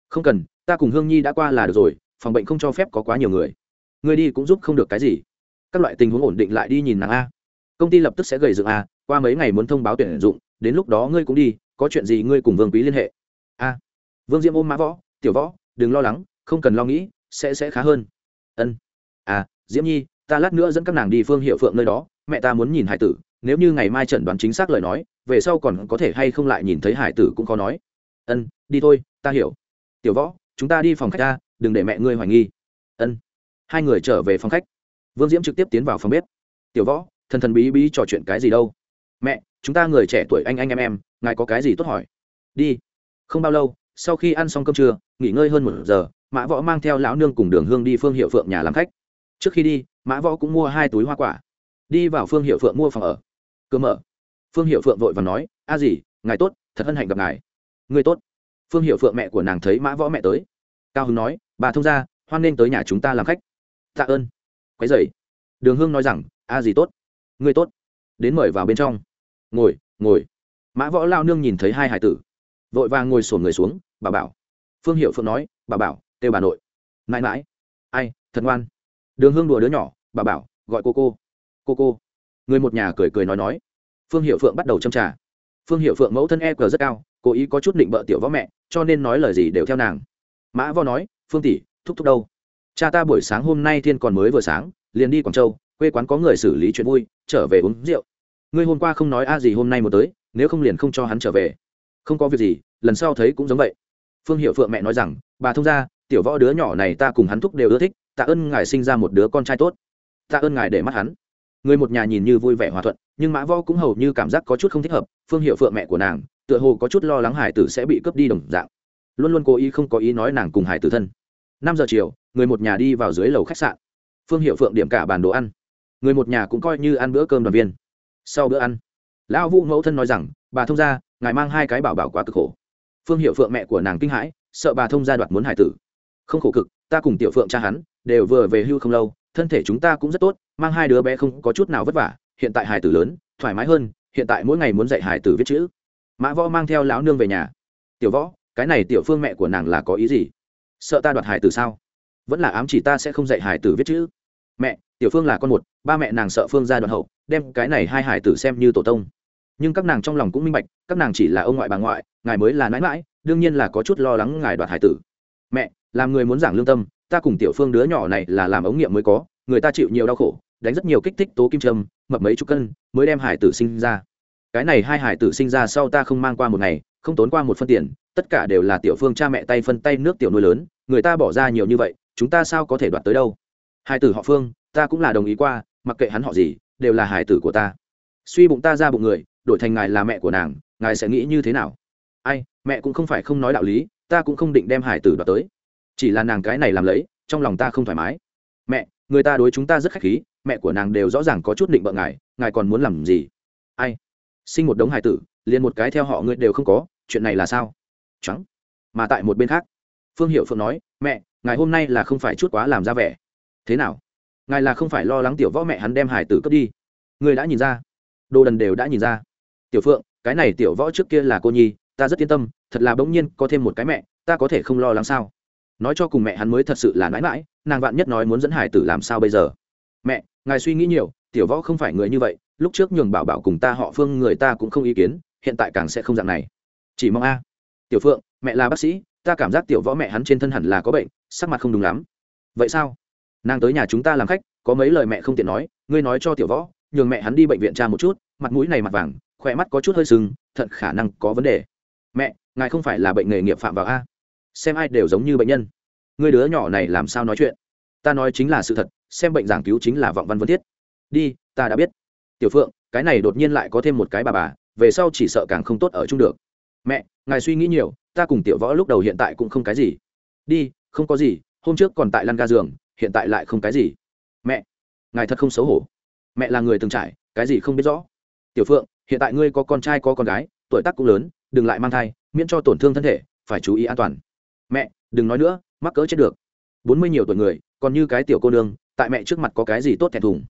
Không cần, ta cùng hương nhi đã qua là được rồi, phòng bệnh không cho phép có quá nhiều người. Ngươi đi cũng giúp không được cái gì. Các loại tình huống ổn định lại đi nhìn nàng a. Công ty lập tức sẽ gầy dựng a, qua mấy ngày muốn thông báo tuyển dụng, đến lúc đó ngươi cũng đi, có chuyện gì ngươi cùng vương quý liên hệ. A. Vương diễm ôm mã võ, tiểu võ, đừng lo lắng, không cần lo nghĩ, sẽ sẽ khá hơn. Ân. À diễm nhi, ta lát nữa dẫn các nàng đi phương hiệu phượng nơi đó, mẹ ta muốn nhìn hải tử, nếu như ngày mai chẩn đoán chính xác lời nói, về sau còn có thể hay không lại nhìn thấy hải tử cũng khó nói ân, đi thôi, ta hiểu. Tiểu võ, chúng ta đi phòng khách ta, đừng để mẹ ngươi hoài nghi. Ân. Hai người trở về phòng khách. Vương diễm trực tiếp tiến vào phòng bếp. Tiểu võ, thần thần bí bí trò chuyện cái gì đâu? Mẹ, chúng ta người trẻ tuổi anh anh em em, ngài có cái gì tốt hỏi? Đi. Không bao lâu, sau khi ăn xong cơm trưa, nghỉ ngơi hơn một giờ, mã võ mang theo lão nương cùng đường hương đi phương hiệu phượng nhà làm khách. Trước khi đi, mã võ cũng mua hai túi hoa quả. Đi vào phương hiệu phượng mua phòng ở. Cơ mở. Phương hiệu phượng vội và nói, a gì ngài tốt, thật hân hạnh gặp ngài người tốt. Phương hiệu phượng mẹ của nàng thấy mã võ mẹ tới. Cao hưng nói, bà thông ra hoan nên tới nhà chúng ta làm khách. Tạ ơn. Quái dày đường hương nói rằng, a gì tốt? Người tốt. Đến mời vào bên trong. Ngồi ngồi. Mã võ lao nương nhìn thấy hai hải tử. Vội vàng ngồi sổn người xuống, bà bảo. Phương hiệu phượng nói, bà bảo, kêu bà nội. Mãi mãi. Ai, thật ngoan. Đường hương đùa đứa nhỏ, bà bảo, gọi cô cô. Cô cô. Người một nhà cười cười nói nói. Phương hiệu phượng bắt đầu châm trả phương hiệu phượng mẫu thân e cờ rất cao cố ý có chút định bợ tiểu võ mẹ, cho nên nói lời gì đều theo nàng. Mã võ nói, phương tỷ, thúc thúc đâu? Cha ta buổi sáng hôm nay thiên còn mới vừa sáng, liền đi quảng châu, quê quán có người xử lý chuyện vui, trở về uống rượu. Ngươi hôm qua không nói a gì hôm nay một tới, nếu không liền không cho hắn trở về. Không có việc gì, lần sau thấy cũng giống vậy. Phương hiệu phượng mẹ nói rằng, bà thông ra tiểu võ đứa nhỏ này ta cùng hắn thúc đều ưa thích, tạ ơn ngài sinh ra một đứa con trai tốt. Tạ ơn ngài để mắt hắn. Người một nhà nhìn như vui vẻ hòa thuận, nhưng mã võ cũng hầu như cảm giác có chút không thích hợp, phương hiệu phượng mẹ của nàng tựa hồ có chút lo lắng hải tử sẽ bị cướp đi đồng dạng. Luôn luôn cố ý không có ý nói nàng cùng hải tử thân. Năm giờ chiều, người một nhà đi vào dưới lầu khách sạn. Phương hiệu phượng điểm cả bàn đồ ăn. Người một nhà cũng coi như ăn bữa cơm đoàn viên. Sau bữa ăn, lão vũ mẫu thân nói rằng, bà thông gia, ngài mang hai cái bảo bảo quá cực khổ. Phương hiệu phượng mẹ của nàng kinh hãi, sợ bà thông gia đoạt muốn hải tử. Không khổ cực, ta cùng tiểu phượng cha hắn đều vừa về hưu không lâu, thân thể chúng ta cũng rất tốt, mang hai đứa bé không có chút nào vất vả, hiện tại hải tử lớn, thoải mái hơn, hiện tại mỗi ngày muốn dạy hải tử viết chữ mã võ mang theo lão nương về nhà. Tiểu võ, cái này tiểu phương mẹ của nàng là có ý gì? Sợ ta đoạt hải tử sao? Vẫn là ám chỉ ta sẽ không dạy hải tử viết chữ. Mẹ, tiểu phương là con một, ba mẹ nàng sợ phương ra đoạn hậu, đem cái này hai hải tử xem như tổ tông. Nhưng các nàng trong lòng cũng minh bạch, các nàng chỉ là ông ngoại bà ngoại, ngài mới là nãi mãi, đương nhiên là có chút lo lắng ngài đoạt hải tử. Mẹ, làm người muốn giảng lương tâm, ta cùng tiểu phương đứa nhỏ này là làm ống nghiệm mới có, người ta chịu nhiều đau khổ, đánh rất nhiều kích thích tố kim trâm, mập mấy chục cân, mới đem hải tử sinh ra cái này hai hải tử sinh ra sau ta không mang qua một ngày, không tốn qua một phân tiền, tất cả đều là tiểu phương cha mẹ tay phân tay nước tiểu nuôi lớn, người ta bỏ ra nhiều như vậy, chúng ta sao có thể đoạt tới đâu? Hải tử họ phương, ta cũng là đồng ý qua, mặc kệ hắn họ gì, đều là hải tử của ta. Suy bụng ta ra bụng người, đổi thành ngài là mẹ của nàng, ngài sẽ nghĩ như thế nào? Ai, mẹ cũng không phải không nói đạo lý, ta cũng không định đem hải tử đoạt tới. Chỉ là nàng cái này làm lấy, trong lòng ta không thoải mái. Mẹ, người ta đối chúng ta rất khách khí, mẹ của nàng đều rõ ràng có chút định bợ ngài ngài còn muốn làm gì? Ai sinh một đống hài tử, liền một cái theo họ ngươi đều không có, chuyện này là sao? Trắng. Mà tại một bên khác, phương hiệu phượng nói, mẹ ngài hôm nay là không phải chút quá làm ra vẻ. Thế nào? Ngài là không phải lo lắng tiểu võ mẹ hắn đem hải tử cướp đi? Người đã nhìn ra. Đồ đần đều đã nhìn ra. Tiểu phượng, cái này tiểu võ trước kia là cô nhi, ta rất yên tâm, thật là bỗng nhiên có thêm một cái mẹ, ta có thể không lo lắng sao? Nói cho cùng mẹ hắn mới thật sự là mãi mãi nàng vạn nhất nói muốn dẫn hải tử làm sao bây giờ? Mẹ, ngài suy nghĩ nhiều, tiểu võ không phải người như vậy lúc trước nhường bảo bảo cùng ta họ phương người ta cũng không ý kiến, hiện tại càng sẽ không dạng này. Chỉ mong a. Tiểu phượng, mẹ là bác sĩ, ta cảm giác tiểu võ mẹ hắn trên thân hẳn là có bệnh, sắc mặt không đúng lắm. Vậy sao? Nàng tới nhà chúng ta làm khách, có mấy lời mẹ không tiện nói, ngươi nói cho tiểu võ, nhường mẹ hắn đi bệnh viện tra một chút, mặt mũi này mặt vàng, khỏe mắt có chút hơi sưng, thận khả năng có vấn đề. Mẹ, ngài không phải là bệnh nghề nghiệp phạm vào a? Xem ai đều giống như bệnh nhân. Người đứa nhỏ này làm sao nói chuyện? Ta nói chính là sự thật, xem bệnh giảng cứu chính là vọng văn vân thiết. Đi, ta đã biết tiểu phượng, cái này đột nhiên lại có thêm một cái bà bà, về sau chỉ sợ càng không tốt ở chung được. Mẹ, ngài suy nghĩ nhiều, ta cùng tiểu võ lúc đầu hiện tại cũng không cái gì. Đi, không có gì, hôm trước còn tại lăn ga giường, hiện tại lại không cái gì. Mẹ, ngài thật không xấu hổ. Mẹ là người từng trải, cái gì không biết rõ. Tiểu phượng, hiện tại ngươi có con trai có con gái, tuổi tác cũng lớn, đừng lại mang thai, miễn cho tổn thương thân thể, phải chú ý an toàn. Mẹ, đừng nói nữa, mắc cỡ chết được. Bốn mươi nhiều tuổi người, còn như cái tiểu cô nương, tại mẹ trước mặt có cái gì tốt thẹn thùng?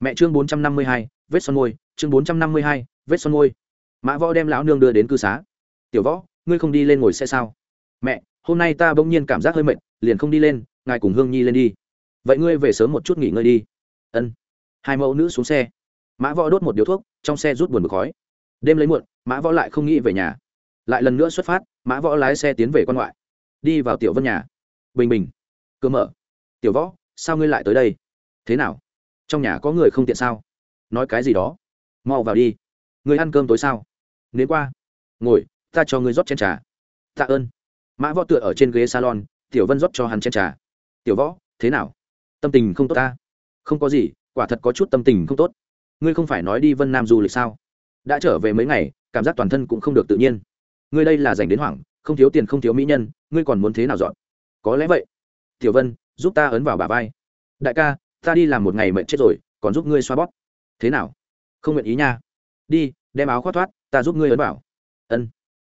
Mẹ chương bốn trăm năm mươi hai vết son môi, chương bốn trăm năm mươi hai, vết son môi. Mã võ đem lão nương đưa đến cư xá. Tiểu võ, ngươi không đi lên ngồi xe sao? Mẹ, hôm nay ta bỗng nhiên cảm giác hơi mệt, liền không đi lên, ngài cùng hương nhi lên đi. Vậy ngươi về sớm một chút nghỉ ngơi đi. Ân. Hai mẫu nữ xuống xe. Mã võ đốt một điếu thuốc, trong xe rút buồn bực khói. Đêm lấy muộn, mã võ lại không nghĩ về nhà. Lại lần nữa xuất phát, mã võ lái xe tiến về quan ngoại. Đi vào tiểu vân nhà. Bình bình cơ mở. Tiểu võ, sao ngươi lại tới đây? Thế nào? Trong nhà có người không tiện sao? Nói cái gì đó. Mau vào đi. Người ăn cơm tối sao? Nếu qua. Ngồi, ta cho ngươi rót chén trà. Tạ ơn. Mã võ tựa ở trên ghế salon, tiểu vân rót cho hắn chén trà. Tiểu võ, thế nào? Tâm tình không tốt ta? Không có gì, quả thật có chút tâm tình không tốt. Ngươi không phải nói đi vân nam du lịch sao? Đã trở về mấy ngày, cảm giác toàn thân cũng không được tự nhiên. Ngươi đây là dành đến hoảng, không thiếu tiền không thiếu mỹ nhân, ngươi còn muốn thế nào dọn? Có lẽ vậy. Tiểu vân, giúp ta ấn vào bà vai. Đại ca, ta đi làm một ngày mệnh chết rồi, còn giúp ngươi xoa bóp thế nào? Không nguyện ý nha. Đi, đem áo khoác thoát, ta giúp ngươi ấn bảo. ân.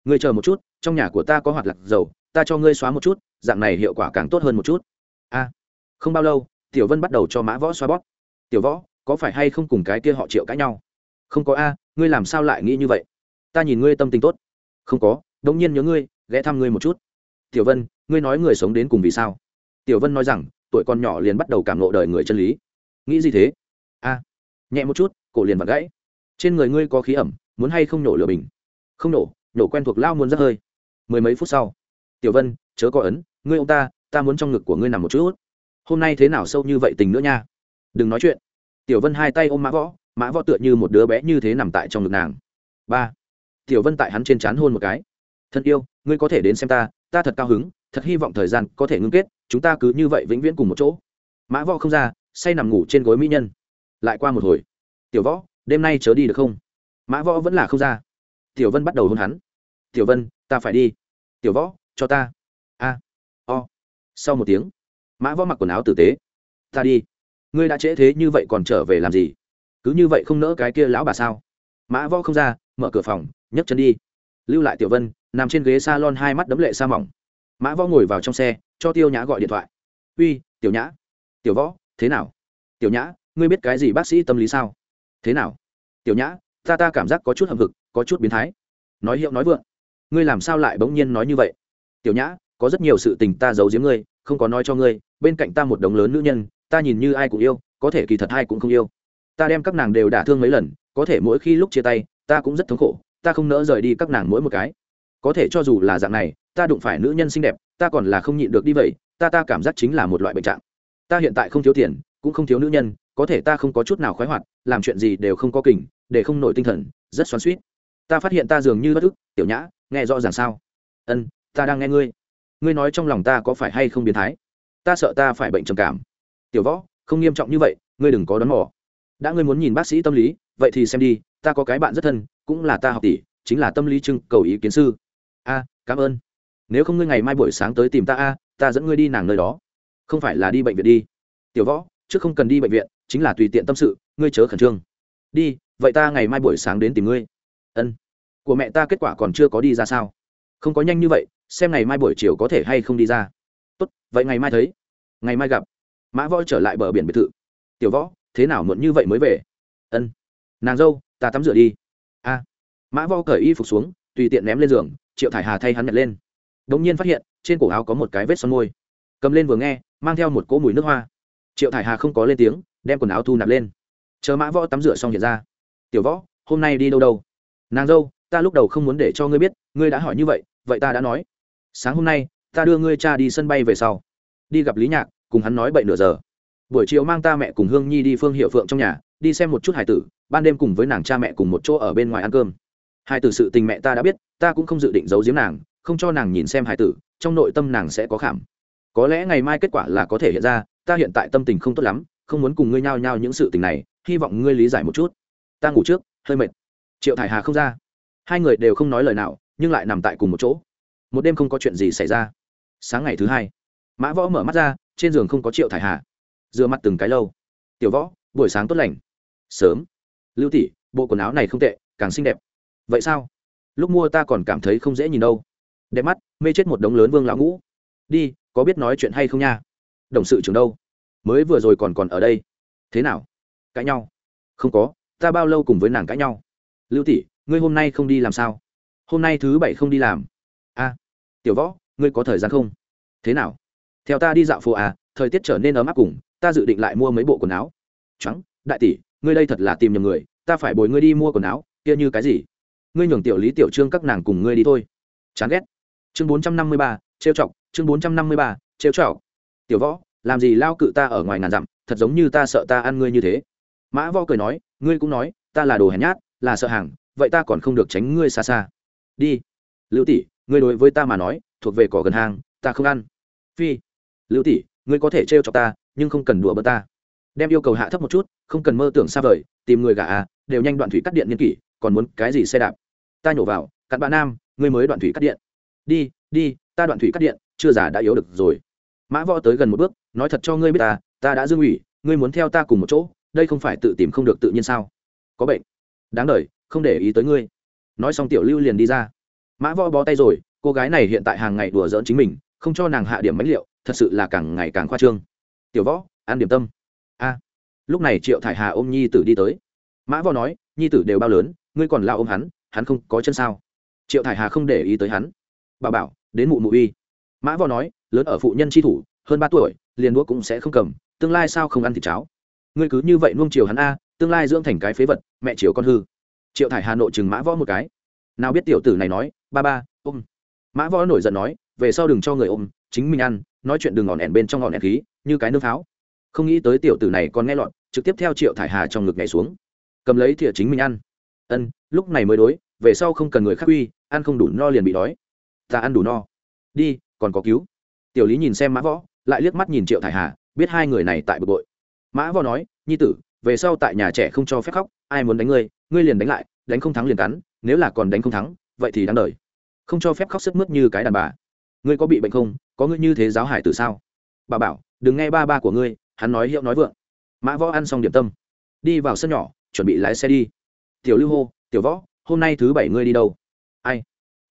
Ngươi chờ một chút, trong nhà của ta có hoạt lạc dầu, ta cho ngươi xóa một chút, dạng này hiệu quả càng tốt hơn một chút. A. Không bao lâu, tiểu vân bắt đầu cho mã võ xoa bóp. Tiểu võ, có phải hay không cùng cái kia họ triệu cãi nhau? Không có a, ngươi làm sao lại nghĩ như vậy? Ta nhìn ngươi tâm tình tốt. Không có, đống nhiên nhớ ngươi, ghé thăm ngươi một chút. Tiểu vân, ngươi nói người sống đến cùng vì sao? Tiểu vân nói rằng, tuổi con nhỏ liền bắt đầu cảm lộ đời người chân lý. Nghĩ gì thế? A nhẹ một chút, cổ liền vặt gãy. Trên người ngươi có khí ẩm, muốn hay không nổ lửa bình? Không nổ nổ quen thuộc lao muốn rất hơi. Mười mấy phút sau, tiểu vân, chớ có ấn, ngươi ông ta ta muốn trong ngực của ngươi nằm một chút. Hôm nay thế nào sâu như vậy tình nữa nha? Đừng nói chuyện. Tiểu vân hai tay ôm mã võ mã võ tựa như một đứa bé như thế nằm tại trong ngực nàng. Ba. Tiểu vân tại hắn trên c h á n hôn một cái. Thân yêu, ngươi có thể đến xem ta ta thật cao hứng, thật hy vọng thời gian có thể ngưng kết, chúng ta cứ như vậy vĩnh viễn cùng một chỗ. Mã võ không ra, say nằm ngủ trên gối mỹ nhân lại qua một hồi. Tiểu võ, đêm nay chớ đi được không? Mã võ vẫn là không ra. Tiểu vân bắt đầu hôn hắn. Tiểu vân, ta phải đi. Tiểu võ, cho ta. A, o. Sau một tiếng, mã võ mặc quần áo tử tế. Ta đi. Ngươi đã trễ thế như vậy còn trở về làm gì? Cứ như vậy không nỡ cái kia lão bà sao? Mã võ không ra, mở cửa phòng, nhấc chân đi. Lưu lại tiểu vân, nằm trên ghế s a lon hai mắt đấm lệ sa mỏng. Mã võ ngồi vào trong xe, cho tiêu nhã gọi điện thoại. Uy, tiểu nhã. Tiểu võ, thế nào? Tiểu nhã ngươi biết cái gì bác sĩ tâm lý sao? Thế nào? Tiểu nhã, ta ta cảm giác có chút hầm hực, có chút biến thái. Nói hiệu nói vượng. Ngươi làm sao lại bỗng nhiên nói như vậy? Tiểu nhã, có rất nhiều sự tình ta giấu giếm ngươi, không có nói cho ngươi, bên cạnh ta một đống lớn nữ nhân, ta nhìn như ai cũng yêu, có thể kỳ thật ai cũng không yêu. Ta đem các nàng đều đả thương mấy lần, có thể mỗi khi lúc chia tay, ta cũng rất thống khổ, ta không nỡ rời đi các nàng mỗi một cái. Có thể cho dù là dạng này, ta đụng phải nữ nhân xinh đẹp, ta còn là không nhịn được đi vậy, ta ta cảm giác chính là một loại bệnh trạng. Ta hiện tại không thiếu tiền, cũng không thiếu nữ nhân có thể ta không có chút nào khoái hoạt, làm chuyện gì đều không có kình, để không nổi tinh thần, rất xoắn suýt ta phát hiện ta dường như bất ức, tiểu nhã, nghe rõ ràng sao? Ân, ta đang nghe ngươi. Ngươi nói trong lòng ta có phải hay không biến thái? Ta sợ ta phải bệnh trầm cảm. Tiểu võ, không nghiêm trọng như vậy, ngươi đừng có đón mỏ đã ngươi muốn nhìn bác sĩ tâm lý, vậy thì xem đi, ta có cái bạn rất thân, cũng là ta học tỷ, chính là tâm lý trưng cầu ý kiến sư. A, cảm ơn. Nếu không ngươi ngày mai buổi sáng tới tìm ta a, ta dẫn ngươi đi nàng nơi đó. Không phải là đi bệnh viện đi. Tiểu võ, trước không cần đi bệnh viện chính là tùy tiện tâm sự, ngươi chớ khẩn trương. Đi, vậy ta ngày mai buổi sáng đến tìm ngươi. Ân. Của mẹ ta kết quả còn chưa có đi ra sao? Không có nhanh như vậy, xem ngày mai buổi chiều có thể hay không đi ra. Tốt, vậy ngày mai thấy. Ngày mai gặp. Mã võ trở lại bờ biển biệt thự. Tiểu võ, thế nào muộn như vậy mới về? Ân. Nàng dâu, ta tắm rửa đi. A. Mã võ cởi y phục xuống, tùy tiện ném lên giường, triệu thải hà thay hắn nhặt lên. Đ ỗ n g nhiên phát hiện, trên cổ áo có một cái vết son môi. Cầm lên vừa nghe, mang theo một cỗ mùi nước hoa triệu thải hà không có lên tiếng, đem quần áo thu nạp lên. Chờ mã võ tắm rửa xong hiện ra. Tiểu võ, hôm nay đi đâu đâu? Nàng dâu, ta lúc đầu không muốn để cho ngươi biết, ngươi đã hỏi như vậy vậy ta đã nói. Sáng hôm nay, ta đưa ngươi cha đi sân bay về sau. Đi gặp lý nhạc, cùng hắn nói bậy nửa giờ. Buổi chiều mang ta mẹ cùng hương nhi đi phương hiệu phượng trong nhà, đi xem một chút hải tử, ban đêm cùng với nàng cha mẹ cùng một chỗ ở bên ngoài ăn cơm. Hải tử sự tình mẹ ta đã biết, ta cũng không dự định giấu giếm nàng, không cho nàng nhìn xem hải tử, trong nội tâm nàng sẽ có khảm. Có lẽ ngày mai kết quả là có thể hiện ra ta hiện tại tâm tình không tốt lắm, không muốn cùng ngươi nhao nhao những sự tình này, hy vọng ngươi lý giải một chút. Ta ngủ trước, hơi mệt. Triệu thải hà không ra. Hai người đều không nói lời nào, nhưng lại nằm tại cùng một chỗ. Một đêm không có chuyện gì xảy ra. Sáng ngày thứ hai, mã võ mở mắt ra, trên giường không có triệu thải hà. Rửa mặt từng cái lâu. Tiểu võ, buổi sáng tốt lành. Sớm. Lưu tỷ, bộ quần áo này không tệ, càng xinh đẹp. Vậy sao? Lúc mua ta còn cảm thấy không dễ nhìn đâu. Đẹp mắt, mê chết một đống lớn vương lão ngũ. Đi, có biết nói chuyện hay không nha? Đồng sự trưởng đâu? Mới vừa rồi còn còn ở đây. Thế nào? Cãi nhau? Không có, ta bao lâu cùng với nàng cãi nhau? Lưu tỷ, ngươi hôm nay không đi làm sao? Hôm nay thứ bảy không đi làm. A, tiểu võ, ngươi có thời gian không? Thế nào? Theo ta đi dạo phố à thời tiết trở nên ấm áp cùng, ta dự định lại mua mấy bộ quần áo. Trắng, đại tỷ, ngươi đây thật là tìm nhầm người, ta phải bồi ngươi đi mua quần áo, kia như cái gì? Ngươi nhường tiểu lý tiểu trương các nàng cùng ngươi đi thôi. Chán ghét. Chương bốn trăm năm mươi ba, trêu chọc, chương bốn trăm năm mươi ba, trêu chọc tiểu võ làm gì lao cự ta ở ngoài ngàn dặm thật giống như ta sợ ta ăn ngươi như thế. Mã võ cười nói ngươi cũng nói ta là đồ hèn nhát là sợ hàng vậy ta còn không được tránh ngươi xa xa. Đi. Lưu tỷ ngươi đối với ta mà nói thuộc về cỏ gần hàng, ta không ăn. Phi. Lưu tỷ ngươi có thể trêu cho ta nhưng không cần đùa bỡ ta. Đem yêu cầu hạ thấp một chút không cần mơ tưởng xa vời tìm người gà à đều nhanh đoạn thủy cắt điện nghiên kỷ còn muốn cái gì xe đạp? Ta nhổ vào cặn bạn nam ngươi mới đoạn thủy cắt điện. Đi đi ta đoạn thủy cắt điện chưa già đã yếu được rồi mã võ tới gần một bước, nói thật cho ngươi biết ta ta đã dương ủy, ngươi muốn theo ta cùng một chỗ, đây không phải tự tìm không được tự nhiên sao? Có bệnh. Đáng đ không để ý tới ngươi. Nói xong tiểu lưu liền đi ra. Mã võ bó tay rồi, cô gái này hiện tại hàng ngày đùa giỡn chính mình, không cho nàng hạ điểm mánh liệu, thật sự là càng ngày càng khoa trương. Tiểu võ ăn điểm tâm. A. Lúc này triệu thải hà ôm nhi tử đi tới. Mã võ nói, nhi tử đều bao lớn, ngươi còn lao ôm hắn hắn không có chân sao? Triệu thải hà không để ý tới hắn. Bà bảo, đến mụ mụ uy mã võ nói, lớn ở phụ nhân tri thủ, hơn ba tuổi, liền đũa cũng sẽ không cầm, tương lai sao không ăn thịt cháo? Ngươi cứ như vậy nuông chiều hắn a, tương lai dưỡng thành cái phế vật, mẹ chiều con hư. Triệu thải hà nội chừng mã võ một cái. Nào biết tiểu tử này nói, ba ba, ôm. Mã võ nổi giận nói, về sau đừng cho người ôm, chính mình ăn, nói chuyện đừng ngọn ẻn bên trong ngọn ẻn khí, như cái nương pháo. Không nghĩ tới tiểu tử này còn nghe lọt, trực tiếp theo triệu thải hà trong ngực nhảy xuống. Cầm lấy thìa chính mình ăn. Ân, lúc này mới đối, về sau không cần người khác uy, ăn không đủ no liền bị đói. Ta ăn đủ no. Đi còn có cứu. Tiểu lý nhìn xem mã võ, lại liếc mắt nhìn triệu thải hà, biết hai người này tại bực bội. Mã võ nói, nhi tử, về sau tại nhà trẻ không cho phép khóc, ai muốn đánh ngươi ngươi liền đánh lại, đánh không thắng liền cắn, nếu là còn đánh không thắng, vậy thì đáng đời. Không cho phép khóc sức mướt như cái đàn bà. Ngươi có bị bệnh không? Có ngươi như thế giáo hải từ sao? Bà bảo, đừng nghe ba ba của ngươi, hắn nói hiệu nói vượng. Mã võ ăn xong điểm tâm, đi vào sân nhỏ, chuẩn bị lái xe đi. Tiểu lưu hô, tiểu võ, hôm nay thứ bảy ngươi đi đâu? Ai?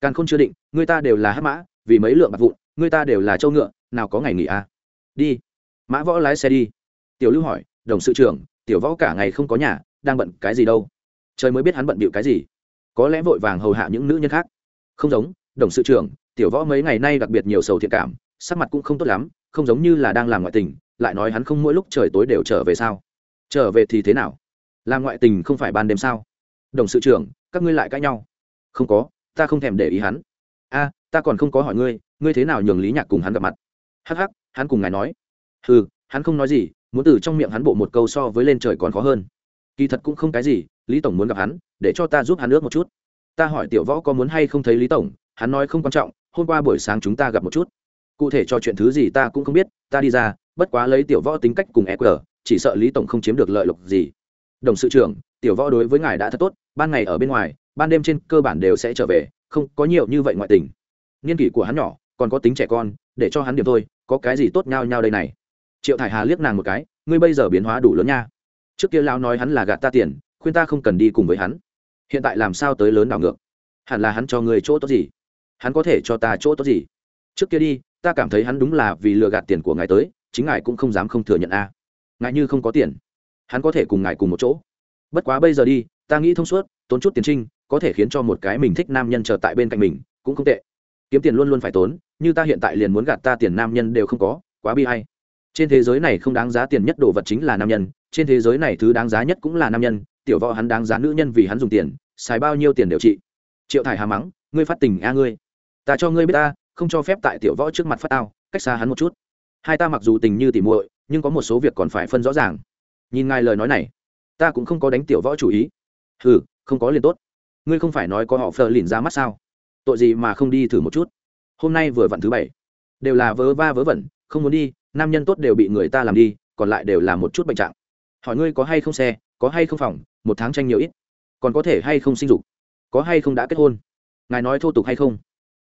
Càng không chưa định ngươi ta đều là hát mã vì mấy lượng bạc vụn người ta đều là châu ngựa, nào có ngày nghỉ à? Đi. Mã võ lái xe đi. Tiểu lưu hỏi, đồng sự trưởng, tiểu võ cả ngày không có nhà, đang bận cái gì đâu? Trời mới biết hắn bận bịu cái gì. Có lẽ vội vàng hầu hạ những nữ nhân khác. Không giống, đồng sự trưởng, tiểu võ mấy ngày nay đặc biệt nhiều sầu thiện cảm, sắc mặt cũng không tốt lắm, không giống như là đang làm ngoại tình, lại nói hắn không mỗi lúc trời tối đều trở về sao? Trở về thì thế nào? Làm ngoại tình không phải ban đêm sao? Đồng sự trưởng, các ngươi lại cãi nhau. Không có, ta không thèm để ý hắn ta còn không có hỏi ngươi ngươi thế nào nhường lý nhạc cùng hắn gặp mặt? Hắc hắc, hắn cùng ngài nói. Ừ hắn không nói gì, muốn từ trong miệng hắn bộ một câu so với lên trời còn khó hơn. Kỳ thật cũng không cái gì, lý tổng muốn gặp hắn, để cho ta giúp hắn ước một chút. Ta hỏi tiểu võ có muốn hay không thấy lý tổng, hắn nói không quan trọng, hôm qua buổi sáng chúng ta gặp một chút. Cụ thể cho chuyện thứ gì ta cũng không biết, ta đi ra, bất quá lấy tiểu võ tính cách cùng eq chỉ sợ lý tổng không chiếm được lợi lộc gì. Đồng sự trưởng, tiểu võ đối với ngài đã thật tốt, ban ngày ở bên ngoài, ban đêm trên cơ bản đều sẽ trở về, không có nhiều như vậy ngoại tình niên kỷ của hắn nhỏ, còn có tính trẻ con, để cho hắn điểm thôi, có cái gì tốt nhau nhau đây này? Triệu thải hà liếc nàng một cái, ngươi bây giờ biến hóa đủ lớn nha. Trước kia Lão nói hắn là gạt ta tiền, khuyên ta không cần đi cùng với hắn. Hiện tại làm sao tới lớn đảo ngược? Hẳn là hắn cho người chỗ tốt gì? Hắn có thể cho ta chỗ tốt gì? Trước kia đi, ta cảm thấy hắn đúng là vì lừa gạt tiền của ngài tới, chính ngài cũng không dám không thừa nhận a. Ngài như không có tiền, hắn có thể cùng ngài cùng một chỗ. Bất quá bây giờ đi, ta nghĩ thông suốt, tốn chút tiền trinh, có thể khiến cho một cái mình thích nam nhân chờ tại bên cạnh mình, cũng không tệ kiếm tiền luôn luôn phải tốn, như ta hiện tại liền muốn gạt ta tiền nam nhân đều không có, quá bi hay. Trên thế giới này không đáng giá tiền nhất đồ vật chính là nam nhân, trên thế giới này thứ đáng giá nhất cũng là nam nhân, tiểu võ hắn đáng giá nữ nhân vì hắn dùng tiền, xài bao nhiêu tiền đều trị. Triệu thải hà mắng, ngươi phát tình a ngươi. Ta cho ngươi biết ta, không cho phép tại tiểu võ trước mặt phát tao, cách xa hắn một chút. Hai ta mặc dù tình như tỉ muội, nhưng có một số việc còn phải phân rõ ràng. Nhìn ngài lời nói này, ta cũng không có đánh tiểu võ chủ ý. Ừ không có liền tốt. Ngươi không phải nói có họ phờ lìn ra mắt sao? Tội gì mà không đi thử một chút? Hôm nay vừa vặn thứ bảy. Đều là vớ va vớ vẩn, không muốn đi, nam nhân tốt đều bị người ta làm đi, còn lại đều là một chút bệnh trạng. Hỏi ngươi có hay không xe, có hay không phòng, một tháng tranh nhiều ít. Còn có thể hay không sinh dục? Có hay không đã kết hôn? Ngài nói thô tục hay không?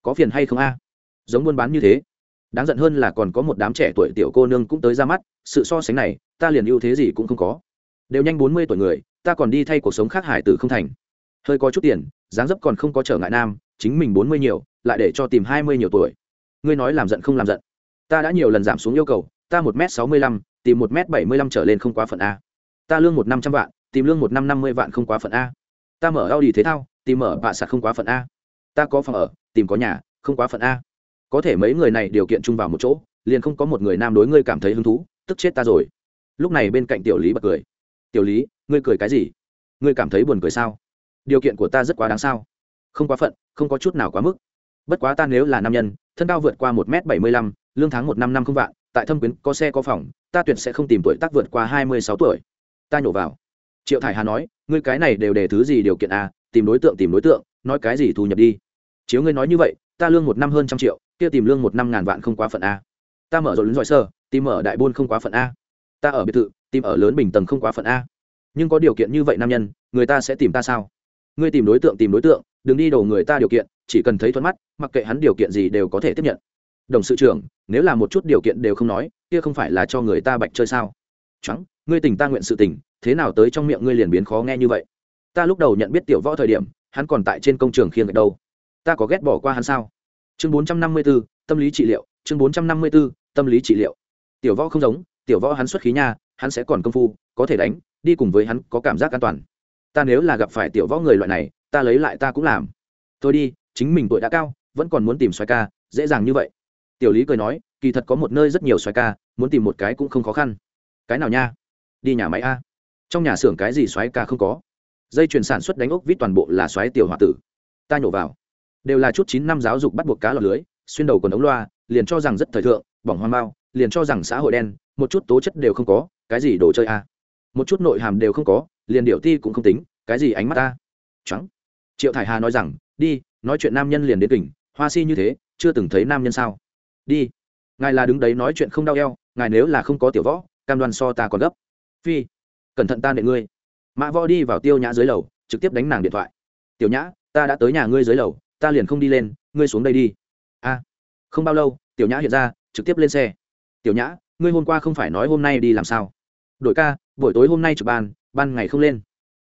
Có phiền hay không a? Giống buôn bán như thế. Đáng giận hơn là còn có một đám trẻ tuổi tiểu cô nương cũng tới ra mắt, sự so sánh này, ta liền ưu thế gì cũng không có. Đều nhanh bốn mươi tuổi người, ta còn đi thay cuộc sống khác hải tử không thành. Hơi có chút tiền, dáng dấp còn không có trở ngại nam chính mình bốn mươi nhiều, lại để cho tìm hai mươi nhiều tuổi. Ngươi nói làm giận không làm giận? Ta đã nhiều lần giảm xuống yêu cầu, ta một m sáu mươi lăm, tìm một m bảy mươi lăm trở lên không quá phận a. Ta lương một năm trăm vạn, tìm lương một năm năm mươi vạn không quá phận a. Ta mở a đi thế thao, tìm mở bạ sạc không quá phận a. Ta có phòng ở, tìm có nhà, không quá phận a. Có thể mấy người này điều kiện chung vào một chỗ, liền không có một người nam đối ngươi cảm thấy hứng thú, tức chết ta rồi. Lúc này bên cạnh tiểu lý bật cười. Tiểu lý, ngươi cười cái gì? Ngươi cảm thấy buồn cười sao? Điều kiện của ta rất quá đáng sao? Không quá phận, không có chút nào quá mức. Bất quá ta nếu là nam nhân, thân cao vượt qua một m bảy mươi lăm, lương tháng một năm năm không vạn, tại thâm quyến, có xe có phòng, ta tuyệt sẽ không tìm tuổi tác vượt qua hai mươi sáu tuổi. Ta nhổ vào. Triệu thải hà nói, ngươi cái này đều để thứ gì điều kiện à tìm đối tượng tìm đối tượng, nói cái gì thu nhập đi. Chiếu ngươi nói như vậy, ta lương một năm hơn trăm triệu, kia tìm lương một năm ngàn vạn không quá phận a ta mở rộng lớn giỏi sơ, tìm ở đại buôn không quá phận a ta ở biệt thự, tìm ở lớn bình tầng không quá phận a nhưng có điều kiện như vậy nam nhân, người ta sẽ tìm ta sao? Ngươi tìm đối tượng tìm đối tượng, đừng đi đổ người ta điều kiện, chỉ cần thấy thuận mắt, mặc kệ hắn điều kiện gì đều có thể tiếp nhận. Đồng sự trưởng, nếu là một chút điều kiện đều không nói, kia không phải là cho người ta bạch chơi sao? Trắng ngươi tình ta nguyện sự tình, thế nào tới trong miệng ngươi liền biến khó nghe như vậy? Ta lúc đầu nhận biết tiểu võ thời điểm, hắn còn tại trên công trường khiêng gạch đâu? Ta có ghét bỏ qua hắn sao? Chương bốn trăm năm mươi b tâm lý trị liệu, chương bốn trăm năm mươi b tâm lý trị liệu. Tiểu võ không giống, tiểu võ hắn xuất khí nha, hắn sẽ còn công phu, có thể đánh, đi cùng với hắn có cảm giác an toàn ta nếu là gặp phải tiểu võ người loại này, ta lấy lại ta cũng làm. Thôi đi, chính mình tuổi đã cao, vẫn còn muốn tìm xoài ca, dễ dàng như vậy. Tiểu lý cười nói, kỳ thật có một nơi rất nhiều xoài ca, muốn tìm một cái cũng không khó khăn. Cái nào nha? Đi nhà máy a. Trong nhà xưởng cái gì xoáy ca không có? Dây chuyền sản xuất đánh ốc vít toàn bộ là xoáy tiểu h o a tử. Ta nhổ vào. Đều là chút chín năm giáo dục bắt buộc cá lọc lưới, xuyên đầu quần ống loa, liền cho rằng rất thời thượng, bỏng hoang bao liền cho rằng xã hội đen, một chút tố chất đều không có, cái gì đồ chơi a? Một chút nội hàm đều không có liền điệu ti cũng không tính, cái gì ánh mắt ta? Trắng triệu thải hà nói rằng, đi, nói chuyện nam nhân liền đến tỉnh hoa si như thế, chưa từng thấy nam nhân sao? Đi. Ngài là đứng đấy nói chuyện không đau eo, ngài nếu là không có tiểu võ, cam đoan so ta còn gấp. Phi. Cẩn thận ta nệ ngươi. Mã võ đi vào tiêu nhã dưới lầu, trực tiếp đánh nàng điện thoại. Tiểu nhã, ta đã tới nhà ngươi dưới lầu, ta liền không đi lên, ngươi xuống đây đi. A. Không bao lâu, tiểu nhã hiện ra, trực tiếp lên xe. Tiểu nhã, ngươi hôm qua không phải nói hôm nay đi làm sao? Đội ca, buổi tối hôm nay trực ban ban ngày không lên.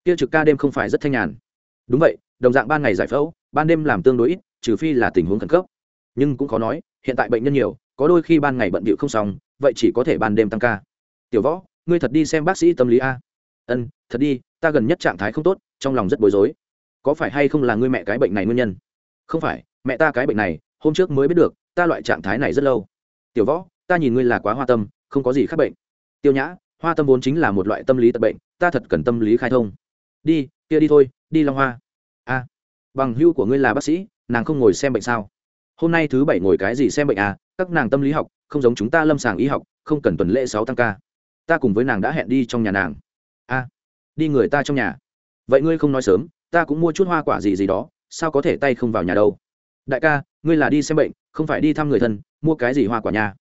Kia trực ca đêm không phải rất thanh nhàn. Đúng vậy, đồng dạng ban ngày giải phẫu, ban đêm làm tương đối ít, trừ phi là tình huống khẩn cấp. Nhưng cũng khó nói, hiện tại bệnh nhân nhiều, có đôi khi ban ngày bận bịu không xong, vậy chỉ có thể ban đêm tăng ca. Tiểu võ, ngươi thật đi xem bác sĩ tâm lý a. Ân, thật đi, ta gần nhất trạng thái không tốt, trong lòng rất bối rối. Có phải hay không là ngươi mẹ cái bệnh này nguyên nhân? Không phải, mẹ ta cái bệnh này, hôm trước mới biết được, ta loại trạng thái này rất lâu. Tiểu võ, ta nhìn ngươi là quá hoa tâm, không có gì khác bệnh. Tiêu nhã, hoa tâm vốn chính là một loại tâm lý tật bệnh ta thật cần tâm lý khai thông. Đi, kia đi thôi, đi long hoa. A bằng hưu của ngươi là bác sĩ, nàng không ngồi xem bệnh sao? Hôm nay thứ bảy ngồi cái gì xem bệnh à? Các nàng tâm lý học, không giống chúng ta lâm sàng y học, không cần tuần lễ sáu tăng ca. Ta cùng với nàng đã hẹn đi trong nhà nàng. A đi người ta trong nhà. Vậy ngươi không nói sớm, ta cũng mua chút hoa quả gì gì đó, sao có thể tay không vào nhà đâu? Đại ca, ngươi là đi xem bệnh, không phải đi thăm người thân, mua cái gì hoa quả nhà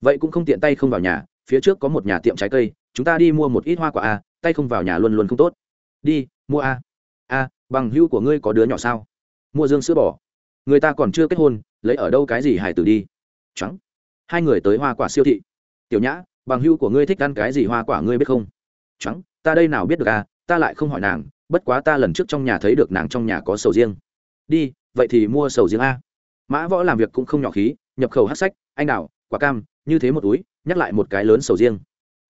vậy cũng không tiện tay không vào nhà, phía trước có một nhà tiệm trái cây, chúng ta đi mua một ít hoa quả à? Tay không vào nhà luôn luôn không tốt. Đi, mua a. A, bằng hữu của ngươi có đứa nhỏ sao? Mua dương sữa bò. Người ta còn chưa kết hôn, lấy ở đâu cái gì hải tử đi? Trắng. Hai người tới hoa quả siêu thị. Tiểu nhã, bằng hữu của ngươi thích ăn cái gì hoa quả ngươi biết không? Trắng, ta đây nào biết được à ta lại không hỏi nàng, bất quá ta lần trước trong nhà thấy được nàng trong nhà có sầu riêng. Đi, vậy thì mua sầu riêng a. Mã võ làm việc cũng không nhỏ khí, nhập khẩu hát sách, anh đào, quả cam, như thế một túi, nhắc lại một cái lớn sầu riêng.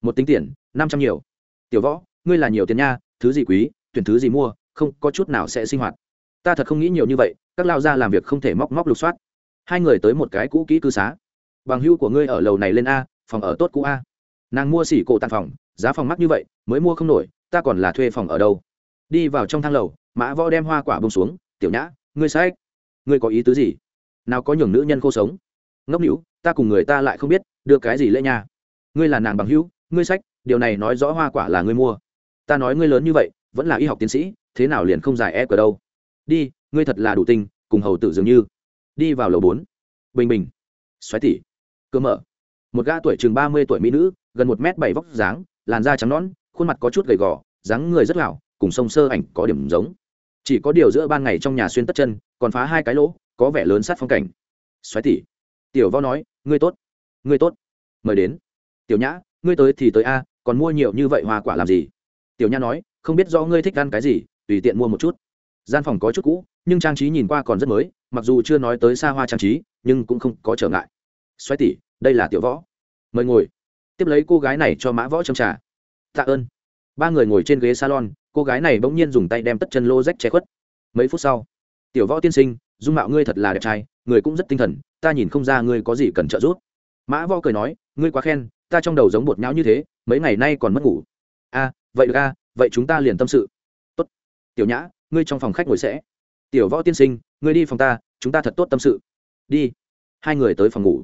Một tính tiền, năm trăm nhiều tiểu võ, ngươi là nhiều tiền nha, thứ gì quý, tuyển thứ gì mua, không có chút nào sẽ sinh hoạt. Ta thật không nghĩ nhiều như vậy, các lao gia làm việc không thể móc móc lục soát. Hai người tới một cái cũ kỹ cư xá. Bằng hưu của ngươi ở lầu này lên a, phòng ở tốt cũ a. Nàng mua xỉ cổ tàn phòng, giá phòng mắc như vậy, mới mua không nổi, ta còn là thuê phòng ở đâu? Đi vào trong thang lầu, mã võ đem hoa quả bông xuống, tiểu nhã, ngươi sai. Ngươi có ý tứ gì? Nào có nhường nữ nhân khô sống. Ngốc hữu ta cùng người ta lại không biết, đưa cái gì lễ nha. Ngươi là nàng bằng hữu, ngươi sách điều này nói rõ hoa quả là ngươi mua. Ta nói ngươi lớn như vậy, vẫn là y học tiến sĩ, thế nào liền không giải e cờ đâu? Đi, ngươi thật là đủ tinh, cùng hầu tử dường như. Đi vào lầu bốn. Bình bình. Xoáy tỉ. Cơ mở. Một gã tuổi chừng ba mươi tuổi mỹ nữ, gần một m bảy vóc dáng, làn da trắng nõn, khuôn mặt có chút gầy gò, dáng người rất lảo cùng sông sơ ảnh có điểm giống. Chỉ có điều giữa ban ngày trong nhà xuyên tất chân, còn phá hai cái lỗ, có vẻ lớn sát phong cảnh. Xoáy tỉ. Tiểu võ nói, ngươi tốt. Ngươi tốt. Mời đến. Tiểu nhã, ngươi tới thì tới a còn mua nhiều như vậy hoa quả làm gì? Tiểu nha nói, không biết do ngươi thích ăn cái gì, tùy tiện mua một chút. Gian phòng có chút cũ, nhưng trang trí nhìn qua còn rất mới, mặc dù chưa nói tới xa hoa trang trí, nhưng cũng không có trở ngại. Xoáy tỉ, đây là tiểu võ. Mời ngồi. Tiếp lấy cô gái này cho mã võ trong trà. Tạ ơn. Ba người ngồi trên ghế salon, cô gái này bỗng nhiên dùng tay đem tất chân lô rách che khuất. Mấy phút sau, tiểu võ tiên sinh, dung mạo ngươi thật là đẹp trai, người cũng rất tinh thần, ta nhìn không ra ngươi có gì cần trợ giúp. Mã võ cười nói, ngươi quá khen ta trong đầu giống bột nhão như thế, mấy ngày nay còn mất ngủ. A, vậy được a, vậy chúng ta liền tâm sự. Tốt. Tiểu nhã, ngươi trong phòng khách ngồi sẽ. Tiểu võ tiên sinh, ngươi đi phòng ta, chúng ta thật tốt tâm sự. Đi. Hai người tới phòng ngủ.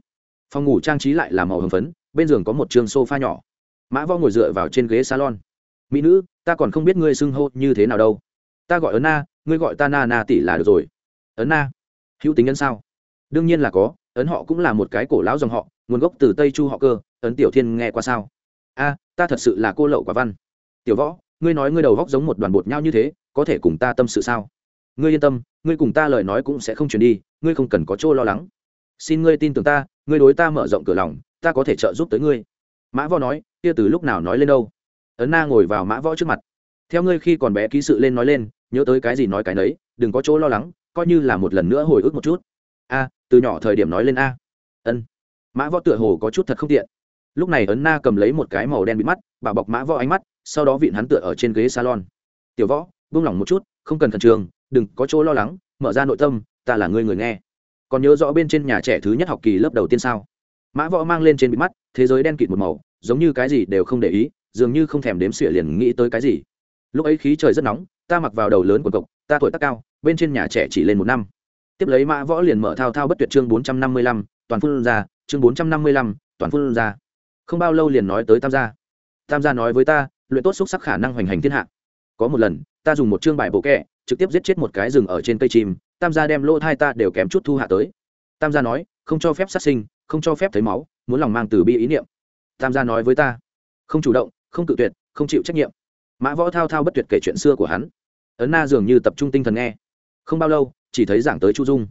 Phòng ngủ trang trí lại là màu hồng phấn, bên giường có một trường sofa nhỏ. Mã võ ngồi dựa vào trên ghế salon. Mỹ nữ, ta còn không biết ngươi xưng hô như thế nào đâu. Ta gọi ấn na, ngươi gọi ta na na tỷ là được rồi. Ấn na, hữu tính ấn sao? Đương nhiên là có, ấn họ cũng là một cái cổ lão dòng họ nguồn gốc từ tây chu họ cơ, ấn tiểu thiên nghe qua sao? A, ta thật sự là cô lậu quả văn. Tiểu võ, ngươi nói ngươi đầu góc giống một đoàn bột nhau như thế, có thể cùng ta tâm sự sao? Ngươi yên tâm, ngươi cùng ta lời nói cũng sẽ không chuyển đi, ngươi không cần có chỗ lo lắng. Xin ngươi tin tưởng ta, ngươi đối ta mở rộng cửa lòng, ta có thể trợ giúp tới ngươi. Mã võ nói, kia từ lúc nào nói lên đâu? Ấn na ngồi vào mã võ trước mặt. Theo ngươi khi còn bé ký sự lên nói lên, nhớ tới cái gì nói cái nấy, đừng có chỗ lo lắng, coi như là một lần nữa hồi ức một chút. A, từ nhỏ thời điểm nói lên a. Ân mã võ tựa hồ có chút thật không tiện. Lúc này ấn na cầm lấy một cái màu đen bịt mắt bà bọc mã võ ánh mắt sau đó vịn hắn tựa ở trên ghế salon. Tiểu võ buông lỏng một chút không cần khẩn trường, đừng có chỗ lo lắng mở ra nội tâm ta là người người nghe. Còn nhớ rõ bên trên nhà trẻ thứ nhất học kỳ lớp đầu tiên sao? Mã võ mang lên trên bịt mắt thế giới đen kịt một màu giống như cái gì đều không để ý dường như không thèm đếm xỉa liền nghĩ tới cái gì. Lúc ấy khí trời rất nóng ta mặc vào đầu lớn của cộc ta tuổi tác cao bên trên nhà trẻ chỉ lên một năm. Tiếp lấy mã võ liền mở thao thao bất tuyệt chương bốn trăm năm mươi lăm toàn phun ra chương bốn trăm năm mươi lăm, toàn phun ra không bao lâu liền nói tới tam gia. Tam gia nói với ta, luyện tốt xúc sắc khả năng hoành hành thiên hạ. Có một lần, ta dùng một chương bài bộ kẹ, trực tiếp giết chết một cái rừng ở trên cây chim, tam gia đem lỗ thai ta đều kém chút thu hạ tới. Tam gia nói, không cho phép sát sinh, không cho phép thấy máu, muốn lòng mang từ bi ý niệm. Tam gia nói với ta, không chủ động, không tự tuyệt, không chịu trách nhiệm. Mã võ thao thao bất tuyệt kể chuyện xưa của hắn. Ấn na dường như tập trung tinh thần nghe. Không bao lâu, chỉ thấy giảng tới chu dung.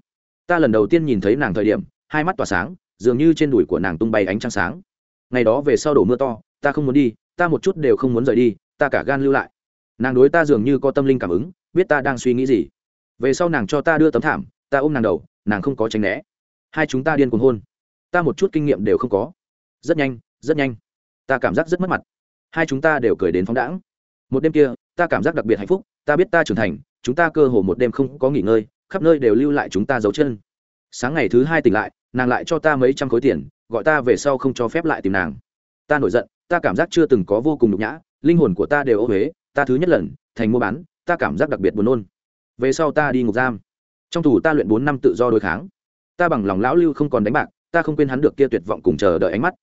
Ta lần đầu tiên nhìn thấy nàng thời điểm, hai mắt tỏa sáng dường như trên đùi của nàng tung bay ánh trăng sáng. Ngày đó về sau đổ mưa to, ta không muốn đi, ta một chút đều không muốn rời đi, ta cả gan lưu lại. Nàng đối ta dường như có tâm linh cảm ứng, biết ta đang suy nghĩ gì. Về sau nàng cho ta đưa tấm thảm, ta ôm nàng đầu, nàng không có tránh né. Hai chúng ta điên cuồng hôn. Ta một chút kinh nghiệm đều không có. Rất nhanh rất nhanh. Ta cảm giác rất mất mặt. Hai chúng ta đều cười đến phóng đãng. Một đêm kia, ta cảm giác đặc biệt hạnh phúc, ta biết ta trưởng thành, chúng ta cơ hồ một đêm không có nghỉ ngơi, khắp nơi đều lưu lại chúng ta dấu chân. Sáng ngày thứ hai tỉnh lại nàng lại cho ta mấy trăm khối tiền, gọi ta về sau không cho phép lại tìm nàng. Ta nổi giận, ta cảm giác chưa từng có vô cùng nhục nhã, linh hồn của ta đều ô huế ta thứ nhất lần, thành mua bán, ta cảm giác đặc biệt buồn nôn. Về sau ta đi ngục giam. Trong tù ta luyện bốn năm tự do đối kháng. Ta bằng lòng lão lưu không còn đánh bạc, ta không quên hắn được kia tuyệt vọng cùng chờ đợi ánh mắt.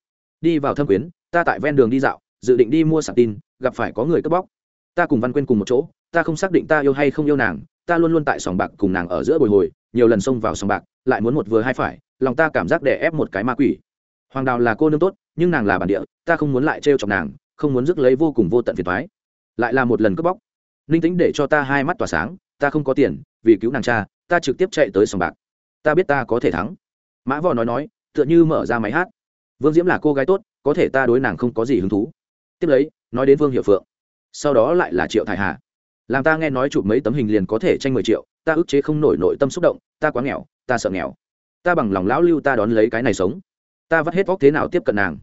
Đi vào thâm quyến, ta tại ven đường đi dạo, dự định đi mua sạc tin, gặp phải có người cướp bóc. Ta cùng văn quên cùng một chỗ, ta không xác định ta yêu hay không yêu nàng, ta luôn luôn tại sòng bạc cùng nàng ở giữa bồi hồi, nhiều lần xông vào sòng bạc, lại muốn một vừa hai phải lòng ta cảm giác đè ép một cái ma quỷ. Hoàng đào là cô nương tốt, nhưng nàng là bản địa, ta không muốn lại trêu chọc nàng, không muốn rước lấy vô cùng vô tận phiền thoái lại là một lần cướp bóc. Ninh tính để cho ta hai mắt tỏa sáng, ta không có tiền, vì cứu nàng cha, ta trực tiếp chạy tới sòng bạc. Ta biết ta có thể thắng. Mã võ nói nói, tựa như mở ra máy hát. Vương diễm là cô gái tốt, có thể ta đối nàng không có gì hứng thú. Tiếp lấy, nói đến vương hiệu phượng. Sau đó lại là triệu thải hà. Làm ta nghe nói chụp mấy tấm hình liền có thể tranh mười triệu, ta ức chế không nổi nội tâm xúc động, ta quá nghèo, ta sợ nghèo ta bằng lòng lão lưu ta đón lấy cái này sống. Ta vắt hết vóc thế nào tiếp cận nàng?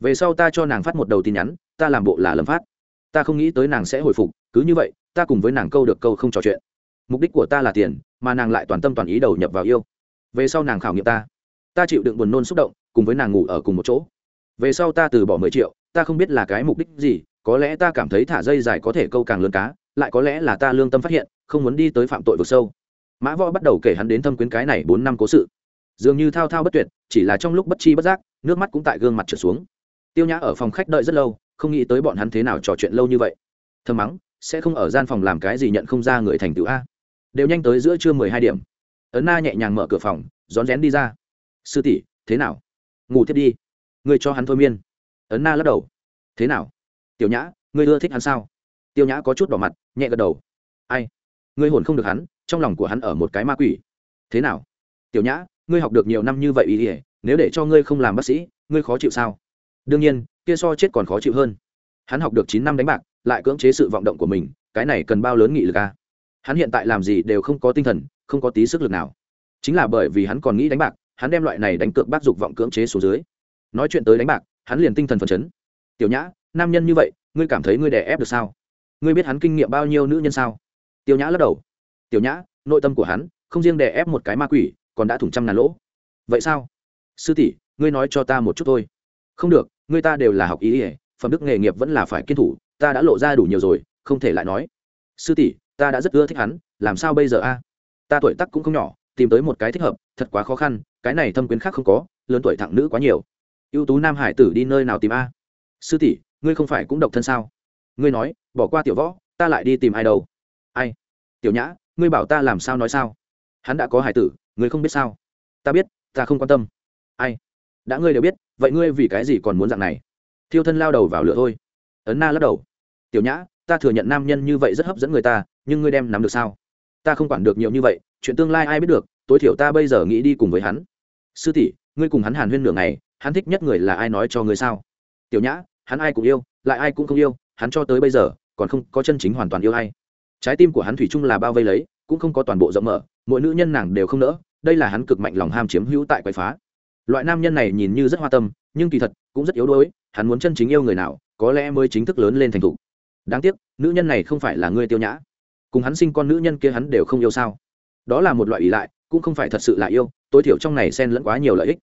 Về sau ta cho nàng phát một đầu tin nhắn, ta làm bộ là lầm phát. Ta không nghĩ tới nàng sẽ hồi phục, cứ như vậy, ta cùng với nàng câu được câu không trò chuyện. Mục đích của ta là tiền, mà nàng lại toàn tâm toàn ý đầu nhập vào yêu. Về sau nàng khảo nghiệm ta. Ta chịu đựng buồn nôn xúc động, cùng với nàng ngủ ở cùng một chỗ. Về sau ta từ bỏ mười triệu, ta không biết là cái mục đích gì, có lẽ ta cảm thấy thả dây dài có thể câu càng lớn cá, lại có lẽ là ta lương tâm phát hiện, không muốn đi tới phạm tội vực sâu. Mã võ bắt đầu kể hắn đến thâm quyến cái này bốn năm cố sự dường như thao thao bất tuyệt, chỉ là trong lúc bất chi bất giác, nước mắt cũng tại gương mặt trượt xuống. Tiêu nhã ở phòng khách đợi rất lâu, không nghĩ tới bọn hắn thế nào trò chuyện lâu như vậy. Thơm mắng, sẽ không ở gian phòng làm cái gì nhận không ra người thành tựu a? Đều nhanh tới giữa trưa mười hai điểm. Ấn na nhẹ nhàng mở cửa phòng, rón rén đi ra. Sư tỷ, thế nào? Ngủ tiếp đi. Ngươi cho hắn thôi miên. Ấn na lắc đầu. Thế nào? Tiểu nhã, ngươi ưa thích hắn sao? Tiêu nhã có chút đỏ mặt, nhẹ gật đầu. Ai? Ngươi hồn không được hắn, trong lòng của hắn ở một cái ma quỷ. Thế nào? Tiểu nhã ngươi học được nhiều năm như vậy ý ỉa, nếu để cho ngươi không làm bác sĩ, ngươi khó chịu sao? Đương nhiên, kia so chết còn khó chịu hơn. Hắn học được chín năm đánh bạc, lại cưỡng chế sự vọng động của mình, cái này cần bao lớn nghị lực à? hắn hiện tại làm gì đều không có tinh thần, không có tí sức lực nào. Chính là bởi vì hắn còn nghĩ đánh bạc, hắn đem loại này đánh cược bác dục vọng cưỡng chế xuống dưới. Nói chuyện tới đánh bạc, hắn liền tinh thần phấn chấn. Tiểu nhã, nam nhân như vậy, ngươi cảm thấy ngươi đè ép được sao? Ngươi biết hắn kinh nghiệm bao nhiêu nữ nhân sao? Tiêu nhã lắc đầu. Tiểu nhã, nội tâm của hắn không riêng đè ép một cái ma quỷ còn đã thủng trăm ngàn lỗ. Vậy sao? Sư tỷ, ngươi nói cho ta một chút thôi. Không được, ngươi ta đều là học ý ỉa phẩm đức nghề nghiệp vẫn là phải kiên thủ, ta đã lộ ra đủ nhiều rồi, không thể lại nói. Sư tỷ, ta đã rất ưa thích hắn, làm sao bây giờ a? Ta tuổi tắc cũng không nhỏ, tìm tới một cái thích hợp, thật quá khó khăn, cái này thâm quyến khác không có, lớn tuổi thẳng nữ quá nhiều. Ưu tú nam hải tử đi nơi nào tìm a? Sư tỷ, ngươi không phải cũng độc thân sao? Ngươi nói, bỏ qua tiểu võ, ta lại đi tìm ai đâu? Ai? Tiểu nhã, ngươi bảo ta làm sao nói sao? Hắn đã có hải tử ngươi không biết sao? Ta biết, ta không quan tâm. Ai? Đã ngươi đều biết, vậy ngươi vì cái gì còn muốn dạng này? Thiêu thân lao đầu vào lửa thôi. Ấn na lắc đầu. Tiểu nhã, ta thừa nhận nam nhân như vậy rất hấp dẫn người ta, nhưng ngươi đem nắm được sao? Ta không quản được nhiều như vậy, chuyện tương lai ai biết được, tối thiểu ta bây giờ nghĩ đi cùng với hắn. Sư tỷ, ngươi cùng hắn hàn huyên nửa ngày, hắn thích nhất người là ai nói cho ngươi sao? Tiểu nhã, hắn ai cũng yêu, lại ai cũng không yêu, hắn cho tới bây giờ, còn không có chân chính hoàn toàn yêu ai. Trái tim của hắn thủy chung là bao vây lấy, cũng không có toàn bộ rộng mở, mỗi nữ nhân nàng đều không nỡ đây là hắn cực mạnh lòng ham chiếm hữu tại quậy phá. Loại nam nhân này nhìn như rất hoa tâm, nhưng kỳ thật, cũng rất yếu đuối, hắn muốn chân chính yêu người nào, có lẽ mới chính thức lớn lên thành thục. Đáng tiếc, nữ nhân này không phải là người tiêu nhã. Cùng hắn sinh con nữ nhân kia hắn đều không yêu sao? Đó là một loại ý lại, cũng không phải thật sự là yêu, tối thiểu trong này xen lẫn quá nhiều lợi ích.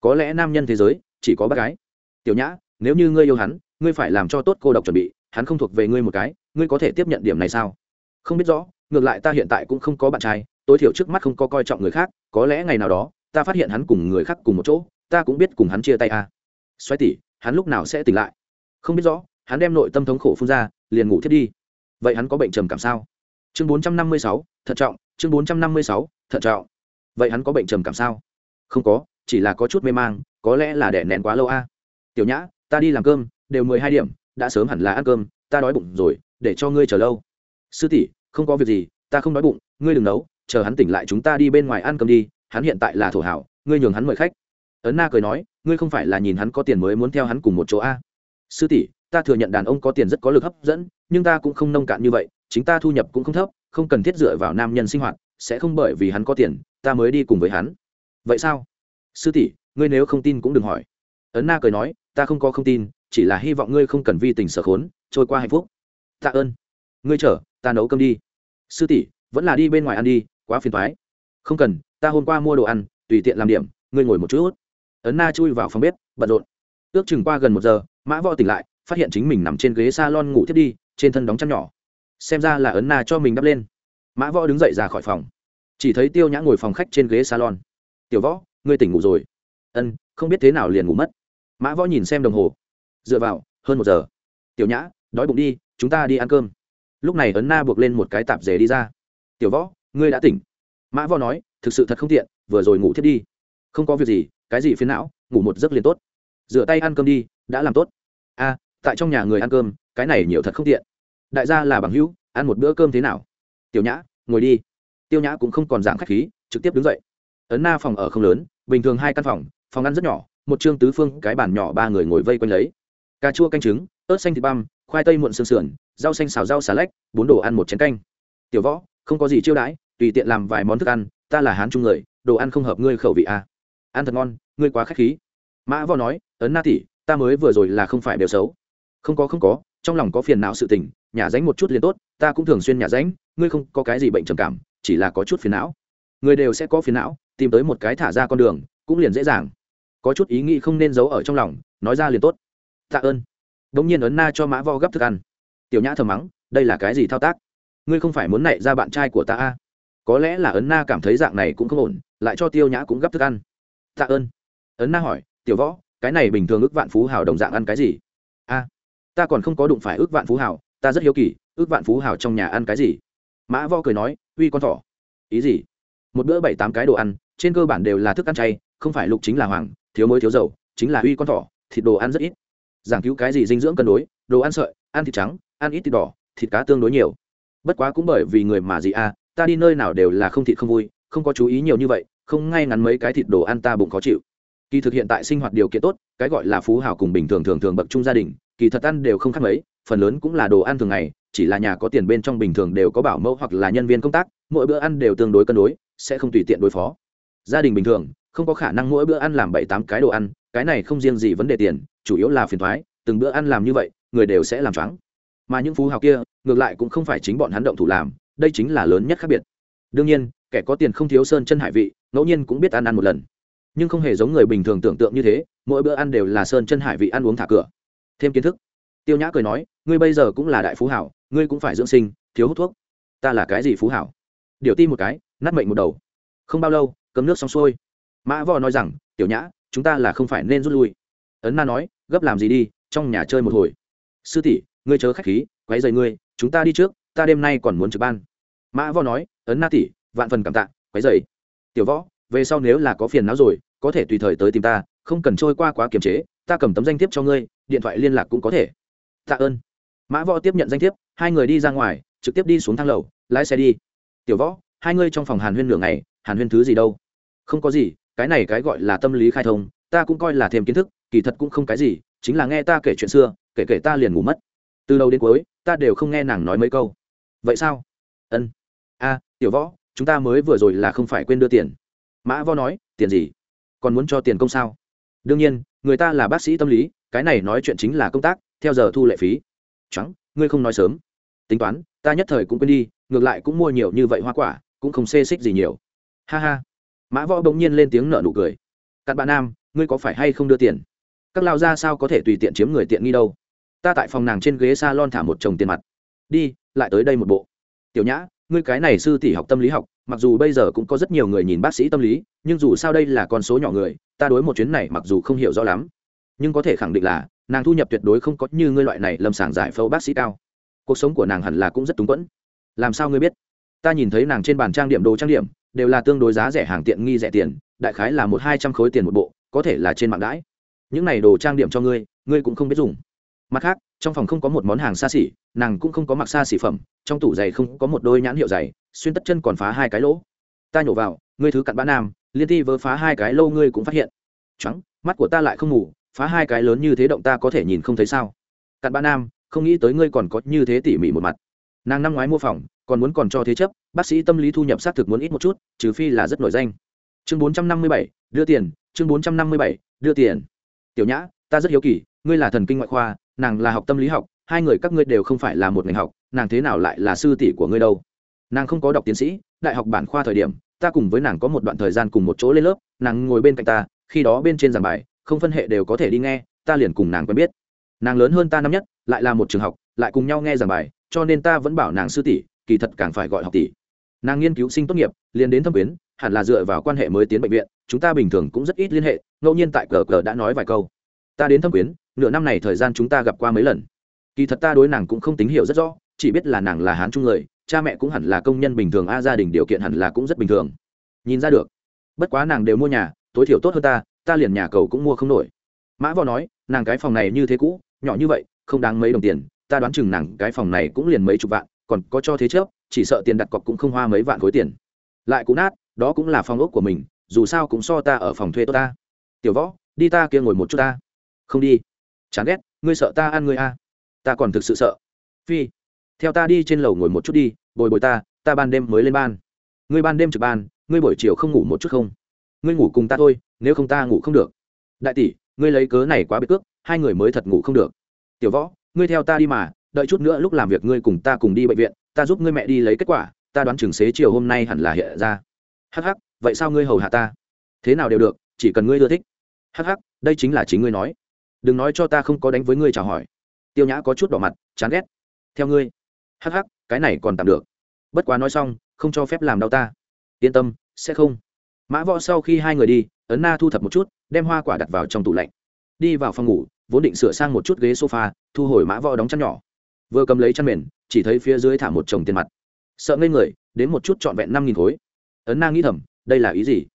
Có lẽ nam nhân thế giới, chỉ có bác gái. Tiểu nhã, nếu như ngươi yêu hắn, ngươi phải làm cho tốt cô độc chuẩn bị, hắn không thuộc về ngươi một cái, ngươi có thể tiếp nhận điểm này sao? Không biết rõ, ngược lại ta hiện tại cũng không có bạn trai tối thiểu trước mắt không có coi trọng người khác, có lẽ ngày nào đó, ta phát hiện hắn cùng người khác cùng một chỗ, ta cũng biết cùng hắn chia tay à. xoáy tỉ, hắn lúc nào sẽ tỉnh lại? Không biết rõ, hắn đem nội tâm thống khổ phun ra, liền ngủ thiết đi. Vậy hắn có bệnh trầm cảm sao? Chương bốn trăm năm mươi sáu, thận trọng, chương bốn trăm năm mươi sáu, thận trọng. Vậy hắn có bệnh trầm cảm sao? Không có, chỉ là có chút mê mang, có lẽ là đẻ nén quá lâu a à. tiểu nhã, ta đi làm cơm, đều mười hai điểm, đã sớm hẳn là ăn cơm, ta đói bụng rồi, để cho ngươi chờ lâu. Sư tỷ, không có việc gì, ta không đói bụng, ngươi đừng nấu chờ hắn tỉnh lại chúng ta đi bên ngoài ăn cơm đi, hắn hiện tại là thổ hảo, ngươi nhường hắn mời khách. Ấn na cười nói, ngươi không phải là nhìn hắn có tiền mới muốn theo hắn cùng một chỗ a? Sư tỷ, ta thừa nhận đàn ông có tiền rất có lực hấp dẫn, nhưng ta cũng không nông cạn như vậy, chính ta thu nhập cũng không thấp, không cần thiết dựa vào nam nhân sinh hoạt, sẽ không bởi vì hắn có tiền, ta mới đi cùng với hắn. Vậy sao? Sư tỷ, ngươi nếu không tin cũng đừng hỏi. Ấn na cười nói, ta không có không tin, chỉ là hy vọng ngươi không cần vi tình sở khốn, trôi qua hạnh phúc. Tạ ơn. Ngươi chở ta nấu cơm đi. Sư tỷ vẫn là đi bên ngoài ăn đi, quá phiền thoái không cần, ta hôm qua mua đồ ăn, tùy tiện làm điểm, ngươi ngồi một chút. Ấn na chui vào phòng bếp, bận rộn. Ước chừng qua gần một giờ, mã võ tỉnh lại, phát hiện chính mình nằm trên ghế s a lon ngủ thiết đi, trên thân đóng chăn nhỏ. Xem ra là ấn na cho mình đắp lên. Mã võ đứng dậy ra khỏi phòng. Chỉ thấy tiêu nhã ngồi phòng khách trên ghế salon. Tiểu võ, ngươi tỉnh ngủ rồi. Ân, không biết thế nào liền ngủ mất. Mã võ nhìn xem đồng hồ. Dựa vào, hơn một giờ. Tiểu nhã, đói bụng đi, chúng ta đi ăn cơm. Lúc này ấn na buộc lên một cái tạp dề đi ra tiểu võ, ngươi đã tỉnh. Mã võ nói, thực sự thật không tiện, vừa rồi ngủ thiết đi. Không có việc gì, cái gì phiến não, ngủ một giấc liền tốt. Rửa tay ăn cơm đi, đã làm tốt. A, tại trong nhà người ăn cơm, cái này nhiều thật không tiện. Đại gia là bằng hữu, ăn một bữa cơm thế nào? Tiểu nhã, ngồi đi. Tiêu nhã cũng không còn dạng k h á c h khí, trực tiếp đứng dậy. Ấn na phòng ở không lớn, bình thường hai căn phòng phòng ăn rất nhỏ, một chương tứ phương, cái bàn nhỏ ba người ngồi vây quanh lấy. Cà chua canh trứng, ớt xanh thịt băm, khoai tây muộn sương sườn, rau xanh xào rau xà lách, bốn đồ ăn một chén canh. Tiểu võ không có gì chiêu đãi, tùy tiện làm vài món thức ăn, ta là hán trung người, đồ ăn không hợp ngươi khẩu vị à. ăn thật ngon, ngươi quá k h á c h khí. Mã võ nói, ấn na tỉ ta mới vừa rồi là không phải đều xấu. Không có không có, trong lòng có phiền não sự tình, nhà ránh một chút liền tốt, ta cũng thường xuyên nhà ránh ngươi không có cái gì bệnh trầm cảm, chỉ là có chút phiền não. Người đều sẽ có phiền não, tìm tới một cái thả ra con đường, cũng liền dễ dàng. Có chút ý nghĩ không nên giấu ở trong lòng, nói ra liền tốt. Tạ ơn. Đ ỗ n g nhiên ấn na cho mã vo gấp thức ăn. Tiểu nhã thờ mắng, đây là cái gì thao tác? Ngươi không phải muốn nảy ra bạn trai của ta a có lẽ là ấn na cảm thấy dạng này cũng không ổn, lại cho tiêu nhã cũng gấp thức ăn. Tạ ơn. Ấn na hỏi, tiểu võ, cái này bình thường ước vạn phú hào đồng dạng ăn cái gì? A, ta còn không có đụng phải ước vạn phú hào, ta rất hiếu kỳ, ước vạn phú hào trong nhà ăn cái gì? Mã vo cười nói, uy con thỏ. Ý gì? Một bữa bảy tám cái đồ ăn, trên cơ bản đều là thức ăn chay, không phải lục chính là hoàng, thiếu muối thiếu dầu, chính là uy con thỏ, thịt đồ ăn rất ít. Giảng cứu cái gì dinh dưỡng cân đối, đồ ăn sợi, ăn thịt trắng, ăn ít thịt đỏ, thịt cá tương đối nhiều bất quá cũng bởi vì người mà gì a, ta đi nơi nào đều là không thịt không vui không có chú ý nhiều như vậy không ngay ngắn mấy cái thịt đồ ăn ta bụng khó chịu. Kỳ thực hiện tại sinh hoạt điều kiện tốt cái gọi là phú hào cùng bình thường thường thường bậc trung gia đình kỳ thật ăn đều không khác mấy phần lớn cũng là đồ ăn thường ngày chỉ là nhà có tiền bên trong bình thường đều có bảo mẫu hoặc là nhân viên công tác mỗi bữa ăn đều tương đối cân đối sẽ không tùy tiện đối phó. Gia đình bình thường không có khả năng mỗi bữa ăn làm bảy tám cái đồ ăn cái này không riêng gì vấn đề tiền chủ yếu là phiền thoái từng bữa ăn làm như vậy người đều sẽ làm choáng. Mà những phú hào kia ngược lại cũng không phải chính bọn hắn động thủ làm, đây chính là lớn nhất khác biệt. Đương nhiên, kẻ có tiền không thiếu sơn chân hải vị, ngẫu nhiên cũng biết ăn ăn một lần. Nhưng không hề giống người bình thường tưởng tượng như thế, mỗi bữa ăn đều là sơn chân hải vị ăn uống thả cửa. Thêm kiến thức. Tiêu nhã cười nói, ngươi bây giờ cũng là đại phú hảo, ngươi cũng phải dưỡng sinh, thiếu hút thuốc. Ta là cái gì phú hảo? Điều ti một cái, nát mệnh một đầu. Không bao lâu cấm nước xong xuôi. Mã võ nói rằng, tiểu nhã, chúng ta là không phải nên rút lui. Ấn na nói, gấp làm gì đi, trong nhà chơi một hồi. Sư tỷ ngươi chớ khách khí, quấy rầy ngươi, chúng ta đi trước, ta đêm nay còn muốn trực ban. Mã võ nói, ấn na tỷ, vạn phần cảm tạ, quấy rầy. Tiểu võ, về sau nếu là có phiền não rồi, có thể tùy thời tới tìm ta, không cần trôi qua quá kiềm chế, ta cầm tấm danh thiếp cho ngươi, điện thoại liên lạc cũng có thể. Tạ ơn. Mã võ tiếp nhận danh thiếp, hai người đi ra ngoài, trực tiếp đi xuống thang lầu, lái xe đi. Tiểu võ, hai ngươi trong phòng hàn huyên nửa ngày, hàn huyên thứ gì đâu? Không có gì, cái này cái gọi là tâm lý khai thông, ta cũng coi là thêm kiến thức, kỳ thật cũng không cái gì, chính là nghe ta kể chuyện xưa, kể kể ta liền ngủ mất từ đầu đến cuối, ta đều không nghe nàng nói mấy câu. Vậy sao? Ân. A, tiểu võ, chúng ta mới vừa rồi là không phải quên đưa tiền. Mã võ nói, tiền gì? Còn muốn cho tiền công sao? Đương nhiên, người ta là bác sĩ tâm lý, cái này nói chuyện chính là công tác, theo giờ thu lệ phí. Trắng, ngươi không nói sớm. Tính toán, ta nhất thời cũng quên đi, ngược lại cũng mua nhiều như vậy hoa quả, cũng không xê xích gì nhiều. Ha ha. Mã võ bỗng nhiên lên tiếng nợ nụ cười. Cặn bạn nam, ngươi có phải hay không đưa tiền? Các lao ra sao có thể tùy tiện chiếm người tiện nghi đâu? Ta tại phòng nàng trên ghế s a lon thả một chồng tiền mặt. Đi, lại tới đây một bộ. Tiểu nhã, ngươi cái này sư tỷ học tâm lý học, mặc dù bây giờ cũng có rất nhiều người nhìn bác sĩ tâm lý, nhưng dù sao đây là con số nhỏ người, ta đối một chuyến này mặc dù không hiểu rõ lắm. Nhưng có thể khẳng định là, nàng thu nhập tuyệt đối không có như ngươi loại này lâm sàng giải phẫu bác sĩ cao. Cuộc sống của nàng hẳn là cũng rất túng quẫn. Làm sao ngươi biết? Ta nhìn thấy nàng trên bàn trang điểm đồ trang điểm, đều là tương đối giá rẻ hàng tiện nghi rẻ tiền, đại khái là một hai trăm khối tiền một bộ, có thể là trên mạng đãi. Những này đồ trang điểm cho ngươi ngươi cũng không biết dùng mặt khác, trong phòng không có một món hàng xa xỉ, nàng cũng không có mặc xa xỉ phẩm, trong tủ giày không có một đôi nhãn hiệu giày, xuyên tất chân còn phá hai cái lỗ. Ta nhổ vào, ngươi thứ cặn bã nam, liên ti vớ phá hai cái lâu ngươi cũng phát hiện. Trắng mắt của ta lại không ngủ, phá hai cái lớn như thế động ta có thể nhìn không thấy sao? Cặn bã nam, không nghĩ tới ngươi còn có như thế tỉ mỉ một mặt. Nàng năm ngoái mua phòng, còn muốn còn cho thế chấp, bác sĩ tâm lý thu nhập xác thực muốn ít một chút, trừ phi là rất nổi danh. Chương bốn trăm năm mươi bảy, đưa tiền, chương bốn trăm năm mươi bảy, đưa tiền. Tiểu nhã, ta rất hiếu kỳ ngươi là thần kinh ngoại khoa, nàng là học tâm lý học, hai người các ngươi đều không phải là một ngành học, nàng thế nào lại là sư tỷ của ngươi đâu? Nàng không có đọc tiến sĩ, đại học bản khoa thời điểm, ta cùng với nàng có một đoạn thời gian cùng một chỗ lên lớp, nàng ngồi bên cạnh ta, khi đó bên trên giảng bài, không phân hệ đều có thể đi nghe, ta liền cùng nàng quen biết. Nàng lớn hơn ta năm nhất, lại là một trường học, lại cùng nhau nghe giảng bài, cho nên ta vẫn bảo nàng sư tỷ, kỳ thật càng phải gọi học tỷ. Nàng nghiên cứu sinh tốt nghiệp, liền đến thâm quyến, hẳn là dựa vào quan hệ mới tiến bệnh viện, chúng ta bình thường cũng rất ít liên hệ, ngẫu nhiên tại cờ cờ đã nói vài câu. Ta đến thâm quyến nửa năm này thời gian chúng ta gặp qua mấy lần. Kỳ thật ta đối nàng cũng không tín hiệu rất rõ, chỉ biết là nàng là hán trung người, cha mẹ cũng hẳn là công nhân bình thường, a, gia đình điều kiện hẳn là cũng rất bình thường. Nhìn ra được. Bất quá nàng đều mua nhà, tối thiểu tốt hơn ta ta liền nhà cầu cũng mua không nổi. Mã võ nói, nàng cái phòng này như thế cũ, nhỏ như vậy, không đáng mấy đồng tiền, ta đoán chừng nàng cái phòng này cũng liền mấy chục vạn, còn có cho thế trước chỉ sợ tiền đặt cọc cũng không hoa mấy vạn khối tiền. Lại cũng nát, đó cũng là phòng ốc của mình, dù sao cũng so ta ở phòng thuê tốt ta. Tiểu võ, đi ta kia ngồi một chút ta. Không đi chán ghét, ngươi sợ ta ăn ngươi a ta còn thực sự sợ. Phi, theo ta đi trên lầu ngồi một chút đi, bồi bồi ta ta ban đêm mới lên ban. Ngươi ban đêm trực ban, ngươi buổi chiều không ngủ một chút không? Ngươi ngủ cùng ta thôi, nếu không ta ngủ không được. Đại tỷ, ngươi lấy cớ này quá bị cước, hai người mới thật ngủ không được. Tiểu võ, ngươi theo ta đi mà, đợi chút nữa lúc làm việc ngươi cùng ta cùng đi bệnh viện, ta giúp ngươi mẹ đi lấy kết quả, ta đoán chừng xế chiều hôm nay hẳn là hiện ra. Hắc hắc, vậy sao ngươi hầu hạ ta? Thế nào đều được, chỉ cần ngươi ưa thích. Hắc hắc, đây chính là chính ngươi nói đừng nói cho ta không có đánh với ngươi chào hỏi. Tiêu nhã có chút đỏ mặt, chán ghét. Theo ngươi. Hắc hắc, cái này còn tạm được. Bất quá nói xong, không cho phép làm đau ta. Yên tâm, sẽ không. Mã võ sau khi hai người đi, ấn na thu thập một chút, đem hoa quả đặt vào trong tủ lạnh. Đi vào phòng ngủ, vốn định sửa sang một chút ghế sofa, thu hồi mã võ đóng chăn nhỏ. Vừa cầm lấy chăn mền, chỉ thấy phía dưới thả một chồng tiền mặt. Sợ ngây người, đến một chút trọn vẹn năm nghìn khối. Ấn na nghĩ thầm, đây là ý gì?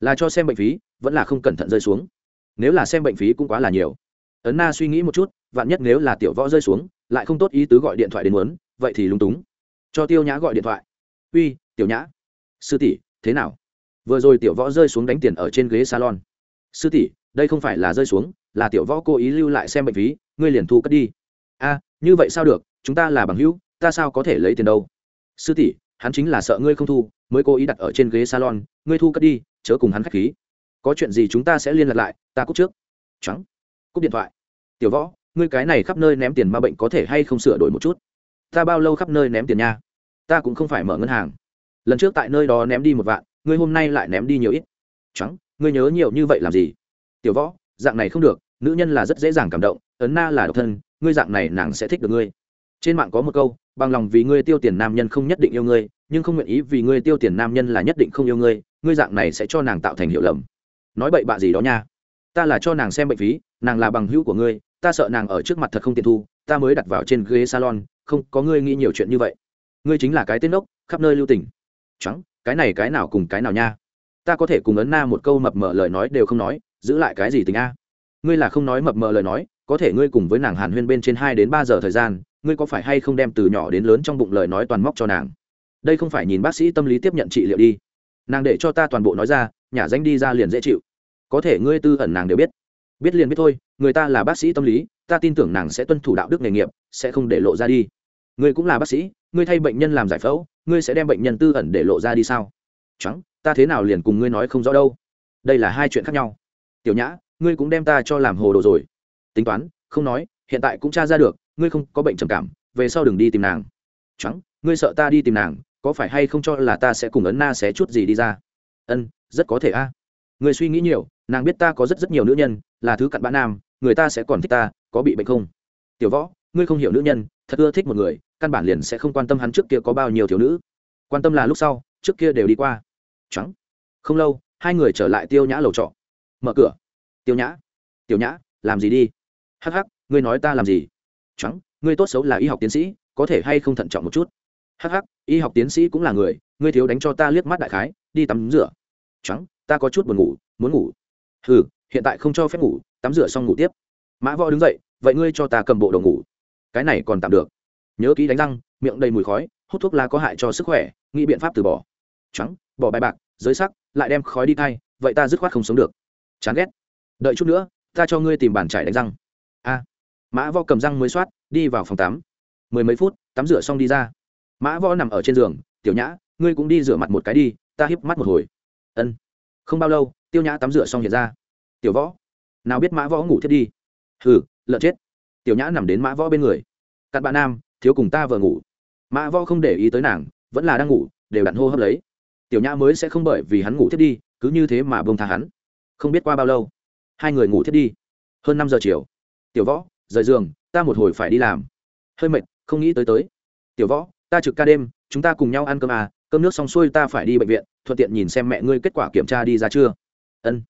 Là cho xem bệnh phí, vẫn là không cẩn thận rơi xuống. Nếu là xem bệnh phí cũng quá là nhiều ấn na suy nghĩ một chút, vạn nhất nếu là tiểu võ rơi xuống, lại không tốt ý tứ gọi điện thoại đến muốn, vậy thì lúng túng. Cho tiêu nhã gọi điện thoại. Uy, tiểu nhã. Sư tỷ, thế nào? Vừa rồi tiểu võ rơi xuống đánh tiền ở trên ghế salon. Sư tỷ, đây không phải là rơi xuống, là tiểu võ cố ý lưu lại xem bệnh phí, ngươi liền thu cất đi. A, như vậy sao được, chúng ta là bằng hữu, ta sao có thể lấy tiền đâu? Sư tỷ, hắn chính là sợ ngươi không thu, mới cố ý đặt ở trên ghế salon, ngươi thu cất đi, chớ cùng hắn k h á c h khí. Có chuyện gì chúng ta sẽ liên lạc lại, ta cúc trước. Trắng cúp điện thoại. Tiểu võ, ngươi cái này khắp nơi ném tiền ma bệnh có thể hay không sửa đổi một chút? Ta bao lâu khắp nơi ném tiền nha? Ta cũng không phải mở ngân hàng. Lần trước tại nơi đó ném đi một vạn, ngươi hôm nay lại ném đi nhiều ít. Trắng, ngươi nhớ nhiều như vậy làm gì? Tiểu võ, dạng này không được, nữ nhân là rất dễ dàng cảm động, ấn na là độc thân, ngươi dạng này nàng sẽ thích được ngươi. Trên mạng có một câu, bằng lòng vì ngươi tiêu tiền nam nhân không nhất định yêu ngươi, nhưng không nguyện ý vì ngươi tiêu tiền nam nhân là nhất định không yêu ngươi ngươi dạng này sẽ cho nàng tạo thành hiệu lầm. Nói bậy bạ gì đó nha ta là cho nàng xem bệnh phí, nàng là bằng hữu của ngươi, ta sợ nàng ở trước mặt thật không tiền thu, ta mới đặt vào trên ghế salon, không, có ngươi nghĩ nhiều chuyện như vậy. Ngươi chính là cái tên ốc khắp nơi lưu tình. Trắng, cái này cái nào cùng cái nào nha? Ta có thể cùng ấn na một câu mập mờ lời nói đều không nói, giữ lại cái gì tình a? Ngươi là không nói mập mờ lời nói, có thể ngươi cùng với nàng hàn huyên bên trên hai đến ba giờ thời gian, ngươi có phải hay không đem từ nhỏ đến lớn trong bụng lời nói toàn móc cho nàng? Đây không phải nhìn bác sĩ tâm lý tiếp nhận trị liệu đi. Nàng để cho ta toàn bộ nói ra nhả danh đi ra liền dễ chịu có thể ngươi tư ẩn nàng đều biết. Biết liền biết thôi, người ta là bác sĩ tâm lý, ta tin tưởng nàng sẽ tuân thủ đạo đức nghề nghiệp, sẽ không để lộ ra đi. Ngươi cũng là bác sĩ, ngươi thay bệnh nhân làm giải phẫu, ngươi sẽ đem bệnh nhân tư ẩn để lộ ra đi sao? Trắng ta thế nào liền cùng ngươi nói không rõ đâu. Đây là hai chuyện khác nhau. Tiểu nhã, ngươi cũng đem ta cho làm hồ đồ rồi. Tính toán, không nói, hiện tại cũng tra ra được, ngươi không có bệnh trầm cảm, về sau đừng đi tìm nàng. Trắng ngươi sợ ta đi tìm nàng, có phải hay không cho là ta sẽ cùng ấn na xé chút gì đi ra? Ân, rất có thể a. Ngươi suy nghĩ nhiều nàng biết ta có rất rất nhiều nữ nhân, là thứ cặn bã nam, người ta sẽ còn thích ta, có bị bệnh không? Tiểu võ, ngươi không hiểu nữ nhân, thật ưa thích một người, căn bản liền sẽ không quan tâm hắn trước kia có bao nhiêu thiếu nữ. Quan tâm là lúc sau, trước kia đều đi qua. Trắng không lâu, hai người trở lại tiêu nhã lầu trọ. Mở cửa. Tiêu nhã. Tiểu nhã, làm gì đi? Hắc hắc, ngươi nói ta làm gì? Trắng ngươi tốt xấu là y học tiến sĩ, có thể hay không thận trọng một chút? Hắc hắc, y học tiến sĩ cũng là người, ngươi thiếu đánh cho ta liếc mắt đại khái, đi tắm rửa. Trắng ta có chút buồn ngủ, muốn ngủ ừ hiện tại không cho phép ngủ, tắm rửa xong ngủ tiếp. Mã võ đứng dậy, vậy ngươi cho ta cầm bộ đồ ngủ. Cái này còn tạm được. Nhớ kỹ đánh răng, miệng đầy mùi khói, hút thuốc lá có hại cho sức khỏe, nghĩ biện pháp từ bỏ. Trắng, bỏ bài bạc, giới sắc, lại đem khói đi thay, vậy ta dứt khoát không sống được. Chán ghét. Đợi chút nữa, ta cho ngươi tìm bàn trải đánh răng. A. Mã võ cầm răng mới soát, đi vào phòng tắm. Mười mấy phút, tắm rửa xong đi ra. Mã võ nằm ở trên giường, tiểu nhã, ngươi cũng đi rửa mặt một cái đi, ta hiếp mắt một hồi. Ân. Không bao lâu tiêu nhã tắm rửa xong hiện ra. Tiểu võ, nào biết mã võ ngủ thiết đi. Hừ, lợn chết. Tiểu nhã nằm đến mã võ bên người. Cặn bạn nam, thiếu cùng ta vợ ngủ. Mã võ không để ý tới nàng, vẫn là đang ngủ, đều đặn hô hấp lấy. Tiểu nhã mới sẽ không bởi vì hắn ngủ thiết đi, cứ như thế mà bông tha hắn. Không biết qua bao lâu, hai người ngủ thiết đi. Hơn năm giờ chiều. Tiểu võ, rời giường, ta một hồi phải đi làm. Hơi mệt, không nghĩ tới tới. Tiểu võ, ta trực ca đêm, chúng ta cùng nhau ăn cơm à cơm nước xong xuôi ta phải đi bệnh viện, thuận tiện nhìn xem mẹ ngươi kết quả kiểm tra đi ra chưa? Ân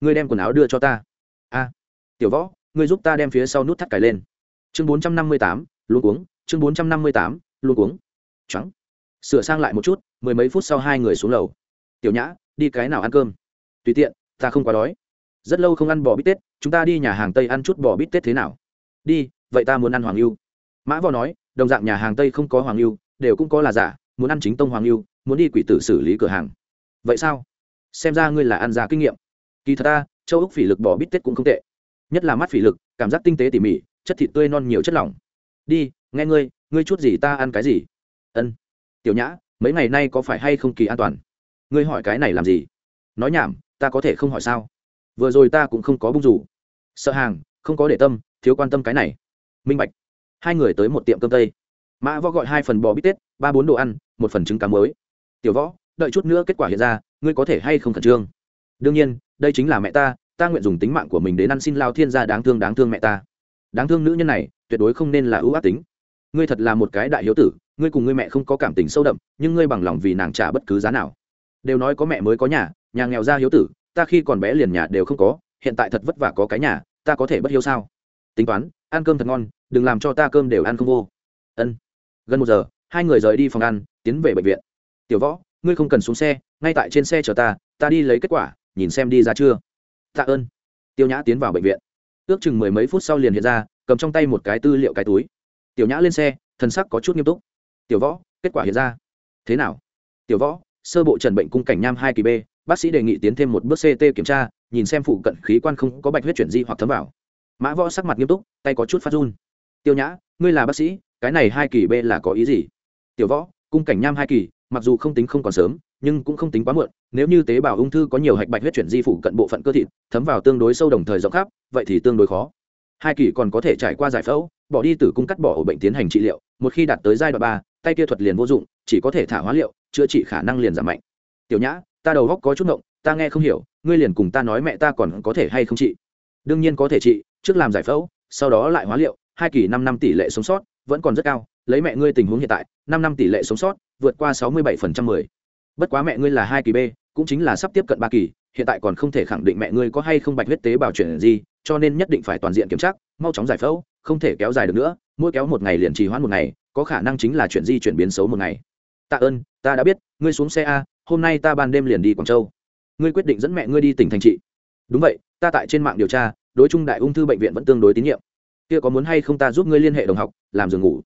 ngươi đem quần áo đưa cho ta a tiểu võ ngươi giúp ta đem phía sau nút thắt cài lên chương bốn trăm năm mươi tám luôn uống chương bốn trăm năm mươi tám luôn uống trắng sửa sang lại một chút mười mấy phút sau hai người xuống lầu tiểu nhã đi cái nào ăn cơm tùy tiện ta không quá đói rất lâu không ăn bò bít tết chúng ta đi nhà hàng tây ăn chút bò bít tết thế nào đi vậy ta muốn ăn hoàng yêu mã võ nói đồng dạng nhà hàng tây không có hoàng yêu đều cũng có là giả muốn ăn chính tông hoàng yêu muốn đi quỷ tử xử lý cửa hàng vậy sao xem ra ngươi là ăn giả kinh nghiệm kỳ thật ta, châu úc phỉ lực bỏ bít tết cũng không tệ. Nhất là mắt phỉ lực, cảm giác tinh tế tỉ mỉ, chất thịt tươi non nhiều chất lỏng. Đi, nghe ngươi ngươi chút gì ta ăn cái gì? Ân. Tiểu nhã, mấy ngày nay có phải hay không kỳ an toàn? Ngươi hỏi cái này làm gì? Nói nhảm, ta có thể không hỏi sao? Vừa rồi ta cũng không có bung rủ. Sợ hàng, không có để tâm, thiếu quan tâm cái này. Minh bạch. Hai người tới một tiệm cơm tây. Mã võ gọi hai phần bò bít tết, ba bốn đồ ăn, một phần trứng cá mới tiểu võ, đợi chút nữa kết quả hiện ra, ngươi có thể hay không khẩn trương? Đương nhiên đây chính là mẹ ta ta nguyện dùng tính mạng của mình đến ăn xin lao thiên gia đáng thương đáng thương mẹ ta. Đáng thương nữ nhân này, tuyệt đối không nên là ưu ác tính. Ngươi thật là một cái đại hiếu tử, ngươi cùng ngươi mẹ không có cảm tình sâu đậm, nhưng ngươi bằng lòng vì nàng trả bất cứ giá nào. Đều nói có mẹ mới có nhà nhà nghèo ra hiếu tử, ta khi còn bé liền nhà đều không có, hiện tại thật vất vả có cái nhà, ta có thể bất hiếu sao? Tính toán, ăn cơm thật ngon, đừng làm cho ta cơm đều ăn không vô. Ân. Gần một giờ, hai người rời đi phòng ăn, tiến về bệnh viện. Tiểu võ, ngươi không cần xuống xe, ngay tại trên xe chờ ta ta đi lấy kết quả nhìn xem đi ra chưa? Tạ ơn. Tiêu nhã tiến vào bệnh viện. Ước chừng mười mấy phút sau liền hiện ra, cầm trong tay một cái tư liệu cái túi. Tiểu nhã lên xe thân sắc có chút nghiêm túc. Tiểu võ, kết quả hiện ra. Thế nào? Tiểu võ, sơ bộ trần bệnh cung cảnh nham hai kỳ b, bác sĩ đề nghị tiến thêm một bước ct kiểm tra, nhìn xem phụ cận khí quan không có bạch huyết chuyển di hoặc thấm vào. Mã võ sắc mặt nghiêm túc, tay có chút phát run. Tiêu nhã, ngươi là bác sĩ, cái này hai kỳ b là có ý gì? Tiểu võ, cung cảnh nham hai kỳ, mặc dù không tính không còn sớm, nhưng cũng không tính quá muộn nếu như tế bào ung thư có nhiều hạch bạch huyết chuyển di phủ cận bộ phận cơ thịt, thấm vào tương đối sâu đồng thời rộng khắp, vậy thì tương đối khó. Hai kỳ còn có thể trải qua giải phẫu, bỏ đi tử cung cắt bỏ ổ bệnh tiến hành trị liệu, một khi đạt tới giai đoạn ba, tay kia thuật liền vô dụng, chỉ có thể thả hóa liệu, chữa trị khả năng liền giảm mạnh. Tiểu nhã, ta đầu góc có chút ngộng, ta nghe không hiểu, ngươi liền cùng ta nói mẹ ta còn có thể hay không trị? Đương nhiên có thể trị, trước làm giải phẫu, sau đó lại hóa liệu, hai kỳ năm năm tỷ lệ sống sót vẫn còn rất cao, lấy mẹ ngươi tình huống hiện tại, năm năm tỷ lệ sống sót vượt qua sáu mươi bảy phần trăm mười. Bất quá mẹ ngươi là hai kỳ b cũng chính là sắp tiếp cận ba kỳ, hiện tại còn không thể khẳng định mẹ ngươi có hay không bạch huyết tế bào chuyển gì cho nên nhất định phải toàn diện kiểm tra, mau chóng giải phẫu, không thể kéo dài được nữa, mỗi kéo một ngày liền trì hoãn một ngày, có khả năng chính là chuyện di chuyển biến xấu một ngày. Tạ ơn, ta đã biết, ngươi xuống xe a, hôm nay ta ban đêm liền đi quảng châu. Ngươi quyết định dẫn mẹ ngươi đi tỉnh thành trị. Đúng vậy, ta tại trên mạng điều tra, đối trung đại ung thư bệnh viện vẫn tương đối tín nhiệm. Kia có muốn hay không ta giúp ngươi liên hệ đồng học, làm giường ngủ.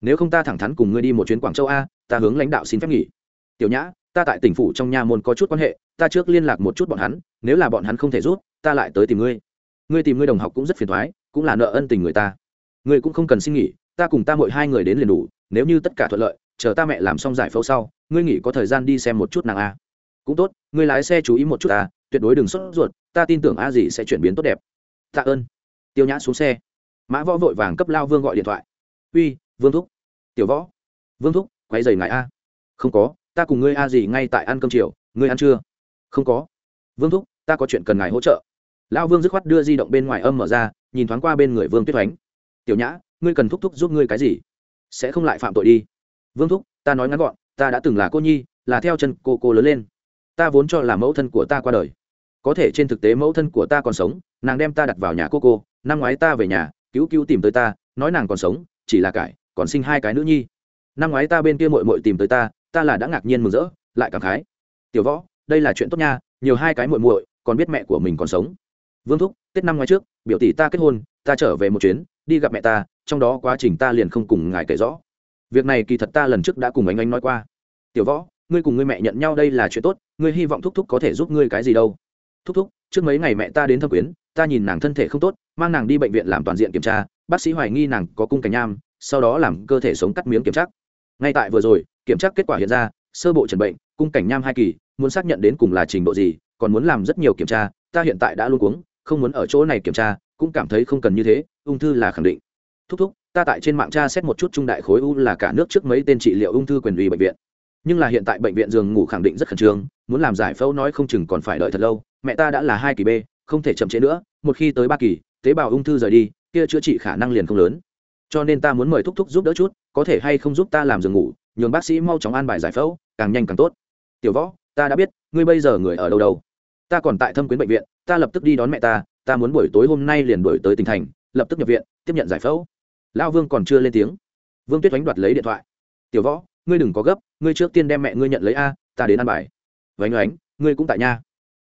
Nếu không ta thẳng thắn cùng ngươi đi một chuyến quảng châu a, ta hướng lãnh đạo xin phép nghỉ. Tiểu nhã ta tại tỉnh phủ trong nhà môn có chút quan hệ, ta trước liên lạc một chút bọn hắn, nếu là bọn hắn không thể rút ta lại tới tìm ngươi. Ngươi tìm ngươi đồng học cũng rất phiền thoái cũng là nợ ân tình người ta. Ngươi cũng không cần xin nghỉ, ta cùng ta mỗi hai người đến liền đủ, nếu như tất cả thuận lợi, chờ ta mẹ làm xong giải phẫu sau, ngươi nghỉ có thời gian đi xem một chút nàng a. Cũng tốt, ngươi lái xe chú ý một chút ta, tuyệt đối đừng sốt ruột, ta tin tưởng a gì sẽ chuyển biến tốt đẹp. Tạ ơn. Tiêu nhã xuống xe. Mã võ vội vàng cấp lao vương gọi điện thoại. Uy, vương thúc. Tiểu võ. Vương thúc quay dày ngài a. Không có ta cùng ngươi a gì ngay tại ăn cơm chiều, ngươi ăn chưa? Không có. Vương thúc, ta có chuyện cần ngài hỗ trợ. Lão vương dứt khoát đưa di động bên ngoài âm mở ra, nhìn thoáng qua bên người vương tuyết oánh tiểu nhã, ngươi cần thúc thúc giúp ngươi cái gì? Sẽ không lại phạm tội đi. Vương thúc, ta nói ngắn gọn, ta đã từng là cô nhi, là theo chân cô cô lớn lên. Ta vốn cho là mẫu thân của ta qua đời. Có thể trên thực tế mẫu thân của ta còn sống, nàng đem ta đặt vào nhà cô cô, năm ngoái ta về nhà, cứu cứu tìm tới ta, nói nàng còn sống, chỉ là cải, còn sinh hai cái nữ nhi. Năm ngoái ta bên kia mội mội tìm tới ta ta là đã ngạc nhiên mừng rỡ lại cảm khái. Tiểu võ đây là chuyện tốt nha nhiều hai cái muội muội, còn biết mẹ của mình còn sống. Vương thúc tết năm ngoái trước biểu tỷ ta kết hôn ta trở về một chuyến đi gặp mẹ ta trong đó quá trình ta liền không cùng ngài kể rõ. Việc này kỳ thật ta lần trước đã cùng anh anh nói qua. Tiểu võ ngươi cùng ngươi mẹ nhận nhau đây là chuyện tốt ngươi hy vọng thúc thúc có thể giúp ngươi cái gì đâu. Thúc thúc trước mấy ngày mẹ ta đến thâm quyến ta nhìn nàng thân thể không tốt mang nàng đi bệnh viện làm toàn diện kiểm tra bác sĩ hoài nghi nàng có cung cành nham sau đó làm cơ thể sống cắt miếng kiểm tra ngay tại vừa rồi, kiểm tra kết quả hiện ra, sơ bộ trần bệnh, cung cảnh nham hai kỳ, muốn xác nhận đến cùng là trình độ gì, còn muốn làm rất nhiều kiểm tra, ta hiện tại đã luôn cuống, không muốn ở chỗ này kiểm tra, cũng cảm thấy không cần như thế, ung thư là khẳng định. Thúc thúc, ta tại trên mạng tra xét một chút trung đại khối u là cả nước trước mấy tên trị liệu ung thư quyền ủy bệnh viện. Nhưng là hiện tại bệnh viện giường ngủ khẳng định rất khẩn trương, muốn làm giải phẫu nói không chừng còn phải đợi thật lâu, mẹ ta đã là hai kỳ b, không thể chậm trễ nữa, một khi tới ba kỳ, tế bào ung thư rời đi, kia chữa trị khả năng liền không lớn. Cho nên ta muốn mời thúc thúc giúp đỡ chút có thể hay không giúp ta làm giường ngủ, nhường bác sĩ mau chóng an bài giải phẫu, càng nhanh càng tốt. Tiểu võ, ta đã biết, ngươi bây giờ người ở đâu đâu. Ta còn tại thâm quyến bệnh viện, ta lập tức đi đón mẹ ta ta muốn buổi tối hôm nay liền đổi tới tỉnh thành, lập tức nhập viện, tiếp nhận giải phẫu. Lão vương còn chưa lên tiếng. Vương tuyết oánh đoạt lấy điện thoại. Tiểu võ, ngươi đừng có gấp, ngươi trước tiên đem mẹ ngươi nhận lấy a, ta đến ăn bài. Vánh oánh, ngươi cũng tại nhà.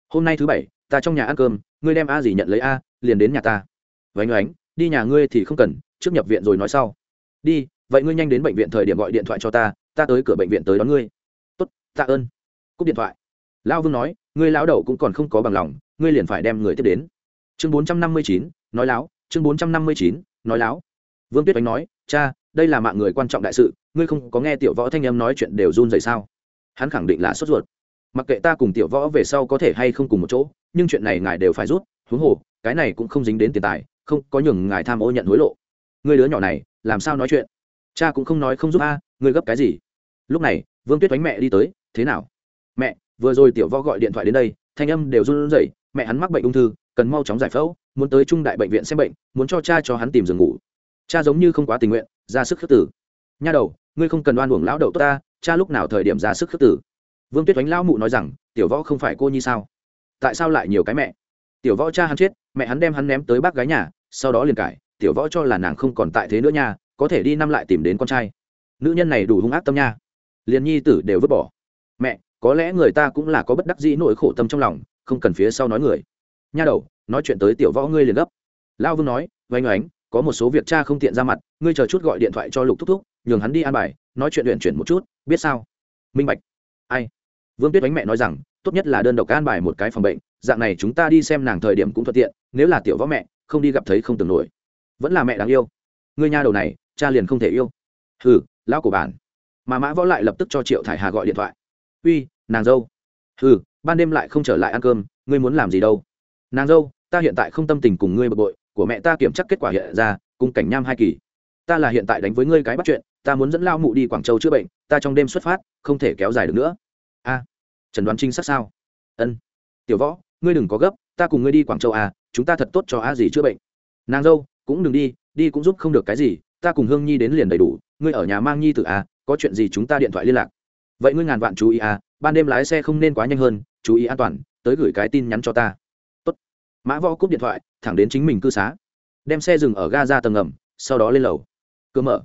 Hôm nay thứ bảy, ta trong nhà ăn cơm, ngươi đem a gì nhận lấy a, liền đến nhà ta. Vánh oánh, đi nhà ngươi thì không cần, trước nhập viện rồi nói sau. Đi vậy ngươi nhanh đến bệnh viện thời điểm gọi điện thoại cho ta ta tới cửa bệnh viện tới đón ngươi. Tốt, tạ ơn. Cúp điện thoại. Lão vương nói, ngươi lão đậu cũng còn không có bằng lòng, ngươi liền phải đem người tiếp đến. Chương bốn trăm năm mươi chín, nói láo, chương bốn trăm năm mươi chín, nói láo. Vương tuyết oánh nói, cha, đây là mạng người quan trọng đại sự, ngươi không có nghe tiểu võ thanh em nói chuyện đều run dậy sao? Hắn khẳng định là sốt ruột. Mặc kệ ta cùng tiểu võ về sau có thể hay không cùng một chỗ, nhưng chuyện này ngài đều phải rút, huống hồ, cái này cũng không dính đến tiền tài, không có nhường ngài tham ô nhận hối lộ. Người đứa nhỏ này, làm sao nói chuyện? Cha cũng không nói không giúp a, ngươi gấp cái gì? Lúc này, vương tuyết đánh mẹ đi tới, thế nào? Mẹ, vừa rồi tiểu võ gọi điện thoại đến đây, thanh âm đều run rẩy, mẹ hắn mắc bệnh ung thư, cần mau chóng giải phẫu, muốn tới trung đại bệnh viện xem bệnh, muốn cho cha cho hắn tìm giường ngủ. Cha giống như không quá tình nguyện, ra sức khước tử nha đầu, ngươi không cần đoan uổng lão đậu tốt ta, cha lúc nào thời điểm ra sức khước tử vương tuyết đánh lão mụ nói rằng, tiểu võ không phải cô nhi sao? Tại sao lại nhiều cái mẹ? Tiểu võ cha hắn chết, mẹ hắn đem hắn ném tới bác gái nhà, sau đó liền cải, tiểu võ cho là nàng không còn tại thế nữa nha có thể đi năm lại tìm đến con trai. Nữ nhân này đủ hung ác tâm nha. Liền nhi tử đều vứt bỏ. Mẹ, có lẽ người ta cũng là có bất đắc dĩ nỗi khổ tâm trong lòng, không cần phía sau nói người. Nha đầu, nói chuyện tới tiểu võ ngươi liền gấp. Lao vương nói, oanh oánh, có một số việc cha không tiện ra mặt, ngươi chờ chút gọi điện thoại cho lục thúc thúc, nhường hắn đi an bài, nói chuyện luyện chuyển một chút, biết sao? Minh bạch. Ai? Vương tuyết oánh mẹ nói rằng, tốt nhất là đơn độc an bài một cái phòng bệnh, dạng này chúng ta đi xem nàng thời điểm cũng thuận tiện, nếu là tiểu võ mẹ, không đi gặp thấy không tưởng nổi. Vẫn là mẹ đáng yêu. Ngươi nha đầu này cha liền không thể yêu. Hừ lão của bản. Mà mã võ lại lập tức cho triệu thải hà gọi điện thoại. Uy nàng dâu. Hừ ban đêm lại không trở lại ăn cơm ngươi muốn làm gì đâu? Nàng dâu ta hiện tại không tâm tình cùng ngươi bực bội của mẹ ta kiểm tra kết quả hiện ra cùng cảnh nham hai kỳ. Ta là hiện tại đánh với ngươi cái bắt chuyện ta muốn dẫn lao mụ đi quảng châu chữa bệnh ta trong đêm xuất phát không thể kéo dài được nữa. A à, trần đoán trinh sát sao? Ân. Tiểu võ ngươi đừng có gấp ta cùng ngươi đi quảng châu à chúng ta thật tốt cho a gì chữa bệnh. Nàng dâu cũng đừng đi đi cũng giúp không được cái gì ta cùng hương nhi đến liền đầy đủ, ngươi ở nhà mang nhi tự à có chuyện gì chúng ta điện thoại liên lạc. Vậy ngươi ngàn vạn chú ý à ban đêm lái xe không nên quá nhanh hơn, chú ý an toàn, tới gửi cái tin nhắn cho ta. Tốt. mã võ cúp điện thoại, thẳng đến chính mình cư xá. Đem xe dừng ở ga ra tầng ngầm, sau đó lên lầu. Cơ mở.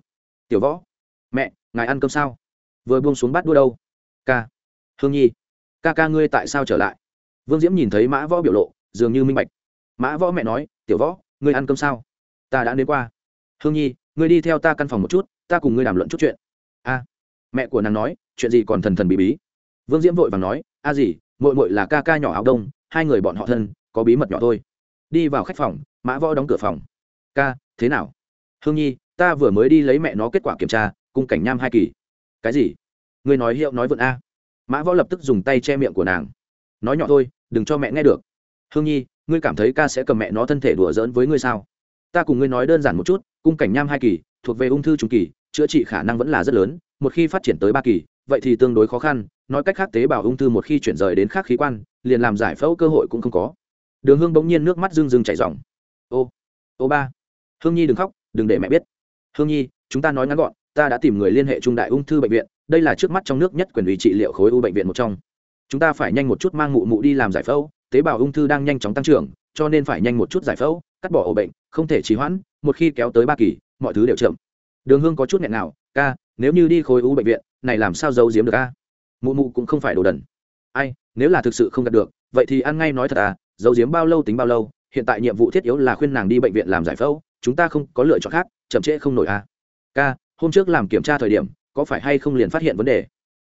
Tiểu võ. Mẹ, ngài ăn cơm sao? Vừa buông xuống bắt đua đâu? Ca. Hương nhi. Ca ca ngươi tại sao trở lại? Vương diễm nhìn thấy mã võ biểu lộ, dường như minh bạch. Mã võ mẹ nói, tiểu võ, ngươi ăn cơm sao? Ta đã đến qua. Hương nhi ngươi đi theo ta căn phòng một chút, ta cùng ngươi đàm luận chút chuyện. A. Mẹ của nàng nói, chuyện gì còn thần thần bí bí. Vương diễm vội vàng nói, a gì mội mội là ca ca nhỏ áo đông, hai người bọn họ thân, có bí mật nhỏ thôi. Đi vào khách phòng, mã võ đóng cửa phòng. Ca, thế nào? Hương nhi, ta vừa mới đi lấy mẹ nó kết quả kiểm tra, cung cảnh nham hai kỳ. Cái gì? Ngươi nói hiệu nói vượn a. Mã võ lập tức dùng tay che miệng của nàng. Nói nhỏ thôi, đừng cho mẹ nghe được. Hương nhi, ngươi cảm thấy ca sẽ cầm mẹ nó thân thể đùa giỡn với ngươi sao? Ta cùng ngươi nói đơn giản một chút, cung cảnh nham hai kỳ, thuộc về ung thư trung kỳ, chữa trị khả năng vẫn là rất lớn, một khi phát triển tới ba kỳ, vậy thì tương đối khó khăn, nói cách khác tế bào ung thư một khi chuyển rời đến khác khí quan, liền làm giải phẫu cơ hội cũng không có. Đường hương bỗng nhiên nước mắt rưng rưng chảy dòng ô ô ba. Hương nhi đừng khóc, đừng để mẹ biết. Hương nhi, chúng ta nói ngắn gọn, ta đã tìm người liên hệ trung đại ung thư bệnh viện, đây là trước mắt trong nước nhất quyền ủy trị liệu khối u bệnh viện một trong. Chúng ta phải nhanh một chút mang mụ mụ đi làm giải phẫu, tế bào ung thư đang nhanh chóng tăng trưởng cho nên phải nhanh một chút giải phẫu, cắt bỏ ổ bệnh, không thể trì hoãn, một khi kéo tới ba kỳ, mọi thứ đều chậm. Đường hương có chút nghẹn nào, ca, nếu như đi khối u bệnh viện, này làm sao giấu giếm được ca mụ mụ cũng không phải đồ đần. Ai, nếu là thực sự không đạt được, vậy thì ăn ngay nói thật à giấu giếm bao lâu tính bao lâu, hiện tại nhiệm vụ thiết yếu là khuyên nàng đi bệnh viện làm giải phẫu, chúng ta không có lựa chọn khác, chậm trễ không nổi à ca, hôm trước làm kiểm tra thời điểm, có phải hay không liền phát hiện vấn đề?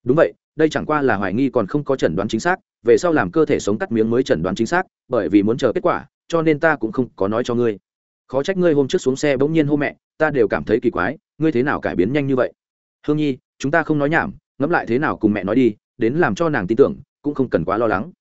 Đúng vậy, đây chẳng qua là hoài nghi còn không có chẩn đoán chính xác, về sau làm cơ thể sống cắt miếng mới chẩn đoán chính xác, bởi vì muốn chờ kết quả, cho nên ta cũng không có nói cho ngươi. Khó trách ngươi hôm trước xuống xe bỗng nhiên hô mẹ, ta đều cảm thấy kỳ quái, ngươi thế nào cải biến nhanh như vậy? Hương nhi, chúng ta không nói nhảm, ngẫm lại thế nào cùng mẹ nói đi, đến làm cho nàng tin tưởng, cũng không cần quá lo lắng.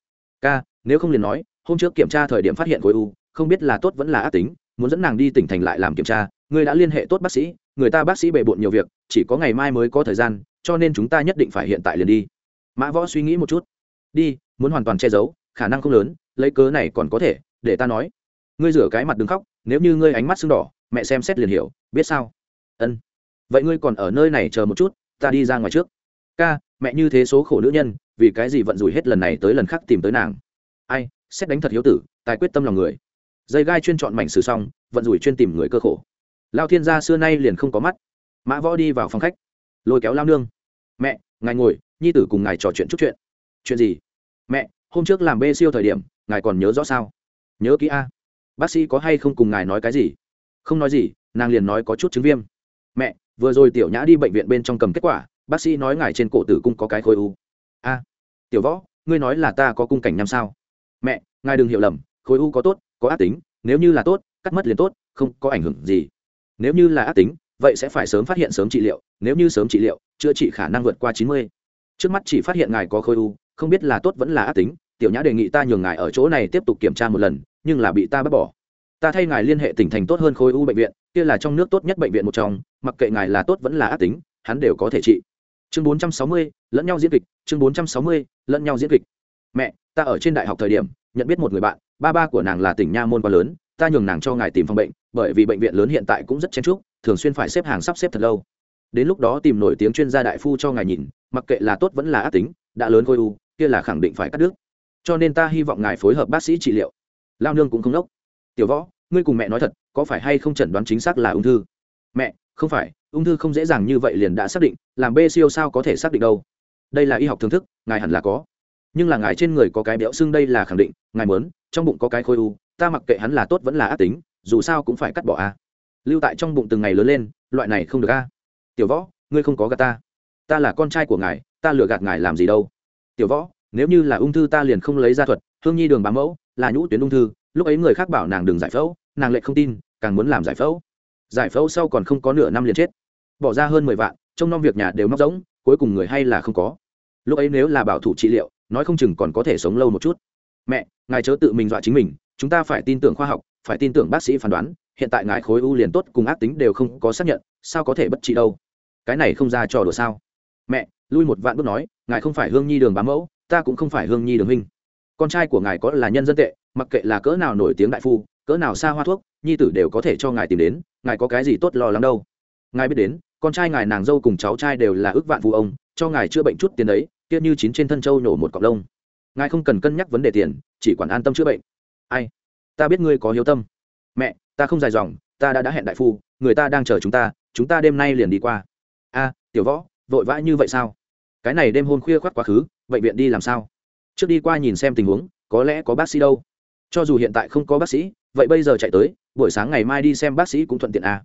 Ca, nếu không liền nói, hôm trước kiểm tra thời điểm phát hiện khối u, không biết là tốt vẫn là ác tính, muốn dẫn nàng đi tỉnh thành lại làm kiểm tra ngươi đã liên hệ tốt bác sĩ, người ta bác sĩ bề bộn nhiều việc, chỉ có ngày mai mới có thời gian, cho nên chúng ta nhất định phải hiện tại liền đi. Mã võ suy nghĩ một chút. Đi, muốn hoàn toàn che giấu, khả năng không lớn, lấy cớ này còn có thể, để ta nói. Ngươi rửa cái mặt đừng khóc, nếu như ngươi ánh mắt sưng đỏ, mẹ xem xét liền hiểu, biết sao? Ân. Vậy ngươi còn ở nơi này chờ một chút, ta đi ra ngoài trước. Ca, mẹ như thế số khổ nữ nhân, vì cái gì vận rủi hết lần này tới lần khác tìm tới nàng? Ai, xét đánh thật hiếu tử, tài quyết tâm lòng người. Dây gai chuyên chọn mảnh sử xong, vận rủi chuyên tìm người cơ khổ lao thiên gia xưa nay liền không có mắt. Mã võ đi vào phòng khách. Lôi kéo lao nương. Mẹ, ngài ngồi, nhi tử cùng ngài trò chuyện chút chuyện. Chuyện gì? Mẹ, hôm trước làm bê siêu thời điểm, ngài còn nhớ rõ sao? Nhớ kỹ a. Bác sĩ có hay không cùng ngài nói cái gì? Không nói gì, nàng liền nói có chút chứng viêm. Mẹ, vừa rồi tiểu nhã đi bệnh viện bên trong cầm kết quả, bác sĩ nói ngài trên cổ tử cung có cái khối u. A, tiểu võ, ngươi nói là ta có cung cảnh nhằm sao? Mẹ, ngài đừng hiểu lầm, khối u có tốt, có ác tính, nếu như là tốt, cắt mất liền tốt, không có ảnh hưởng gì nếu như là ác tính, vậy sẽ phải sớm phát hiện sớm trị liệu, nếu như sớm trị liệu, chữa trị khả năng vượt qua chín mươi. Trước mắt chỉ phát hiện ngài có khối u, không biết là tốt vẫn là ác tính, tiểu nhã đề nghị ta nhường ngài ở chỗ này tiếp tục kiểm tra một lần, nhưng là bị ta bác bỏ. Ta thay ngài liên hệ tỉnh thành tốt hơn khối u bệnh viện, kia là trong nước tốt nhất bệnh viện một trong, mặc kệ ngài là tốt vẫn là ác tính, hắn đều có thể trị. Chương bốn trăm sáu mươi, lẫn nhau diễn kịch, chương bốn trăm sáu mươi, lẫn nhau diễn kịch. Mẹ, ta ở trên đại học thời điểm, nhận biết một người bạn, ba ba của nàng là tỉnh nha môn quá lớn, ta nhường nàng cho ngài tìm phòng bệnh bởi vì bệnh viện lớn hiện tại cũng rất chen trúc thường xuyên phải xếp hàng sắp xếp thật lâu. Đến lúc đó tìm nổi tiếng chuyên gia đại phu cho ngài nhìn, mặc kệ là tốt vẫn là ác tính, đã lớn khối u, kia là khẳng định phải cắt đứt. Cho nên ta hy vọng ngài phối hợp bác sĩ trị liệu. Lao nương cũng không đốc. Tiểu võ, ngươi cùng mẹ nói thật, có phải hay không chẩn đoán chính xác là ung thư? Mẹ, không phải, ung thư không dễ dàng như vậy liền đã xác định, làm b siêu sao có thể xác định đâu? Đây là y học thưởng thức, ngài hẳn là có. Nhưng là ngài trên người có cái béo xương đây là khẳng định, ngài mớn trong bụng có cái khối u, ta mặc kệ hắn là tốt vẫn là ác tính dù sao cũng phải cắt bỏ a. Lưu tại trong bụng từng ngày lớn lên, loại này không được a. Tiểu võ, ngươi không có gạt ta. Ta là con trai của ngài, ta lừa gạt ngài làm gì đâu. Tiểu võ, nếu như là ung thư ta liền không lấy ra thuật, hương nhi đường bám mẫu, là nhũ tuyến ung thư, lúc ấy người khác bảo nàng đừng giải phẫu, nàng lại không tin, càng muốn làm giải phẫu. Giải phẫu sau còn không có nửa năm liền chết. Bỏ ra hơn mười vạn trong năm việc nhà đều móc rỗng, cuối cùng người hay là không có. Lúc ấy nếu là bảo thủ trị liệu, nói không chừng còn có thể sống lâu một chút. Mẹ, ngài chớ tự mình dọa chính mình, chúng ta phải tin tưởng khoa học phải tin tưởng bác sĩ phán đoán, hiện tại ngài khối u liền tốt cùng ác tính đều không có xác nhận, sao có thể bất trị đâu? Cái này không ra trò đùa sao? Mẹ, lui một vạn bước nói, ngài không phải hương nhi đường bám mẫu, ta cũng không phải hương nhi đường huynh. Con trai của ngài có là nhân dân tệ, mặc kệ là cỡ nào nổi tiếng đại phu, cỡ nào xa hoa thuốc, nhi tử đều có thể cho ngài tìm đến, ngài có cái gì tốt lo lắng đâu? Ngài biết đến, con trai ngài nàng dâu cùng cháu trai đều là ước vạn phụ ông, cho ngài chữa bệnh chút tiền đấy, kia như chín trên thân châu nổ một cọc lông. Ngài không cần cân nhắc vấn đề tiền, chỉ quản an tâm chữa bệnh. Ai? Ta biết ngươi có hiếu tâm. Mẹ, ta không dài dòng, ta đã đã hẹn đại phu, người ta đang chờ chúng ta chúng ta đêm nay liền đi qua. A, tiểu võ, vội vã như vậy sao? Cái này đêm hôm khuya khoác quá khứ, bệnh viện đi làm sao? Trước đi qua nhìn xem tình huống, có lẽ có bác sĩ đâu. Cho dù hiện tại không có bác sĩ, vậy bây giờ chạy tới, buổi sáng ngày mai đi xem bác sĩ cũng thuận tiện à.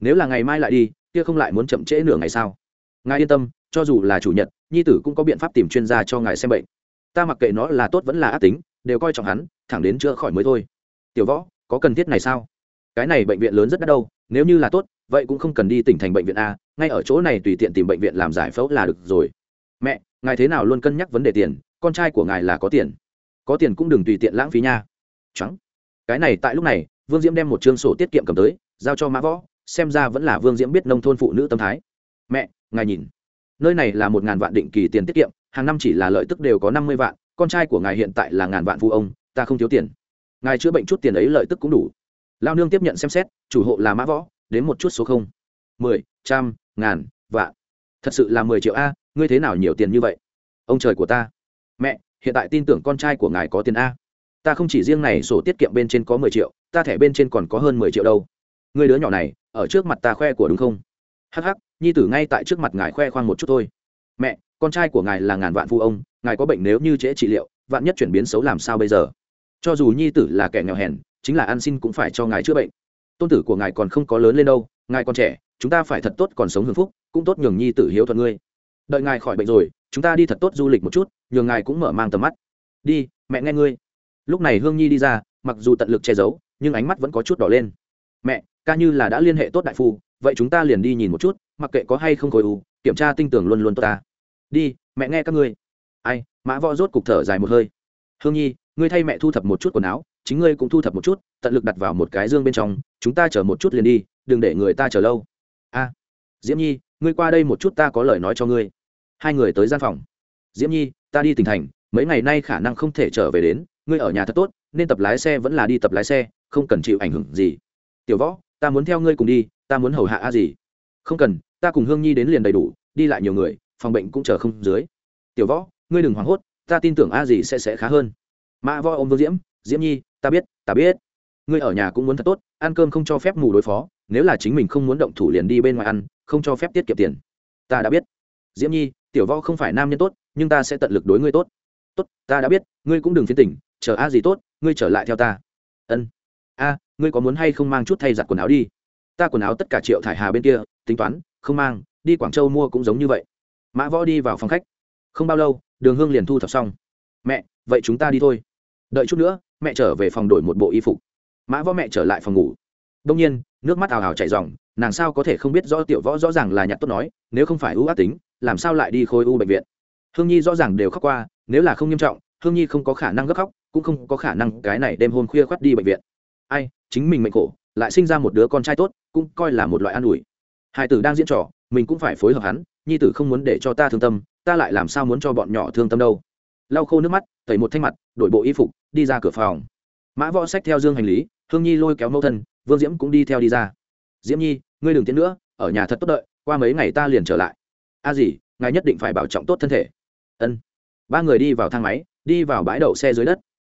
nếu là ngày mai lại đi, kia không lại muốn chậm trễ nửa ngày sao? Ngài yên tâm, cho dù là chủ nhật, nhi tử cũng có biện pháp tìm chuyên gia cho ngài xem bệnh. Ta mặc kệ nó là tốt vẫn là ác tính, đều coi trọng hắn, thẳng đến chữa khỏi mới thôi tiểu võ, có cần thiết này sao? Cái này bệnh viện lớn rất đắt đâu, nếu như là tốt, vậy cũng không cần đi tỉnh thành bệnh viện a, ngay ở chỗ này tùy tiện tìm bệnh viện làm giải phẫu là được rồi. Mẹ, ngài thế nào luôn cân nhắc vấn đề tiền, con trai của ngài là có tiền. Có tiền cũng đừng tùy tiện lãng phí nha. Trắng. Cái này tại lúc này, vương diễm đem một chương sổ tiết kiệm cầm tới, giao cho mã võ, xem ra vẫn là vương diễm biết nông thôn phụ nữ tâm thái. Mẹ, ngài nhìn. Nơi này là một ngàn vạn định kỳ tiền tiết kiệm, hàng năm chỉ là lợi tức đều có năm mươi vạn, con trai của ngài hiện tại là ngàn vạn phụ ông, ta không thiếu tiền ngài chữa bệnh chút tiền ấy lợi tức cũng đủ. Lao nương tiếp nhận xem xét, chủ hộ là mã võ, đến một chút số không. Mười, trăm, ngàn, vạn. Thật sự là mười triệu a, ngươi thế nào nhiều tiền như vậy? Ông trời của ta. Mẹ, hiện tại tin tưởng con trai của ngài có tiền a. Ta không chỉ riêng này sổ tiết kiệm bên trên có mười triệu, ta thẻ bên trên còn có hơn mười triệu đâu. Người đứa nhỏ này, ở trước mặt ta khoe của đúng không? Hắc hắc, nhi tử ngay tại trước mặt ngài khoe khoang một chút thôi. Mẹ, con trai của ngài là ngàn vạn phu ông, ngài có bệnh nếu như trễ trị liệu, vạn nhất chuyển biến xấu làm sao bây giờ? Cho dù nhi tử là kẻ nghèo hèn, chính là ăn xin cũng phải cho ngài chữa bệnh. Tôn tử của ngài còn không có lớn lên đâu, ngài còn trẻ, chúng ta phải thật tốt còn sống hưởng phúc, cũng tốt nhường nhi tử hiếu thuận ngươi. Đợi ngài khỏi bệnh rồi, chúng ta đi thật tốt du lịch một chút, nhường ngài cũng mở mang tầm mắt. Đi, mẹ nghe ngươi. Lúc này hương nhi đi ra, mặc dù tận lực che giấu, nhưng ánh mắt vẫn có chút đỏ lên. Mẹ, ca như là đã liên hệ tốt đại phu, vậy chúng ta liền đi nhìn một chút, mặc kệ có hay không khối u, kiểm tra tinh tưởng luôn luôn tốt ta. Đi, mẹ nghe các ngươi. Ai, mã võ rốt cục thở dài một hơi. Hương nhi ngươi thay mẹ thu thập một chút quần áo, chính ngươi cũng thu thập một chút, tận lực đặt vào một cái dương bên trong, chúng ta chờ một chút liền đi, đừng để người ta chờ lâu. A, diễm nhi, ngươi qua đây một chút ta có lời nói cho ngươi. Hai người tới gian phòng. Diễm nhi, ta đi tỉnh thành, mấy ngày nay khả năng không thể trở về đến, ngươi ở nhà thật tốt, nên tập lái xe vẫn là đi tập lái xe, không cần chịu ảnh hưởng gì. Tiểu võ, ta muốn theo ngươi cùng đi, ta muốn hầu hạ a gì không cần, ta cùng hương nhi đến liền đầy đủ, đi lại nhiều người, phòng bệnh cũng chờ không dưới. Tiểu võ, ngươi đừng hoảng hốt, ta tin tưởng a gì sẽ sẽ khá hơn mã võ ôm vương diễm diễm nhi, ta biết ta biết. Ngươi ở nhà cũng muốn thật tốt, ăn cơm không cho phép mù đối phó, nếu là chính mình không muốn động thủ liền đi bên ngoài ăn, không cho phép tiết kiệm tiền. Ta đã biết. Diễm nhi, tiểu võ không phải nam nhân tốt, nhưng ta sẽ tận lực đối ngươi tốt. Tốt, ta đã biết, ngươi cũng đừng phiến tỉnh chờ a gì tốt, ngươi trở lại theo ta. Ân. A, ngươi có muốn hay không mang chút thay giặt quần áo đi? Ta quần áo tất cả triệu thải hà bên kia, tính toán, không mang, đi quảng châu mua cũng giống như vậy. Mã võ đi vào phòng khách. Không bao lâu, đường hương liền thu thập xong. Mẹ, vậy chúng ta đi thôi đợi chút nữa, mẹ trở về phòng đổi một bộ y phục. Mã võ mẹ trở lại phòng ngủ. Đông nhiên, nước mắt ào ào chảy r nàng sao có thể không biết rõ tiểu võ rõ ràng là nhặt tốt nói, nếu không phải ưu ác tính, làm sao lại đi khôi u bệnh viện? Hương nhi rõ ràng đều khóc qua, nếu là không nghiêm trọng, hương nhi không có khả năng gấp khóc, cũng không có khả năng cái này đêm hôm khuya khoắt đi bệnh viện. Ai, chính mình mệnh khổ, lại sinh ra một đứa con trai tốt, cũng coi là một loại an ủi. Hai tử đang diễn trò, mình cũng phải phối hợp hắn, nhi tử không muốn để cho ta thương tâm, ta lại làm sao muốn cho bọn nhỏ thương tâm đâu? Lau khô nước mắt, tẩy một thanh mặt đổi bộ y phục, đi ra cửa phòng. Mã võ sách theo dương hành lý, hương nhi lôi kéo mẫu thân, vương diễm cũng đi theo đi ra. Diễm nhi, ngươi đừng tiến nữa, ở nhà thật tốt đợi, qua mấy ngày ta liền trở lại. A à gì ngài nhất định phải bảo trọng tốt thân thể. Ân. Ba người đi vào thang máy, đi vào bãi đậu xe dưới đất.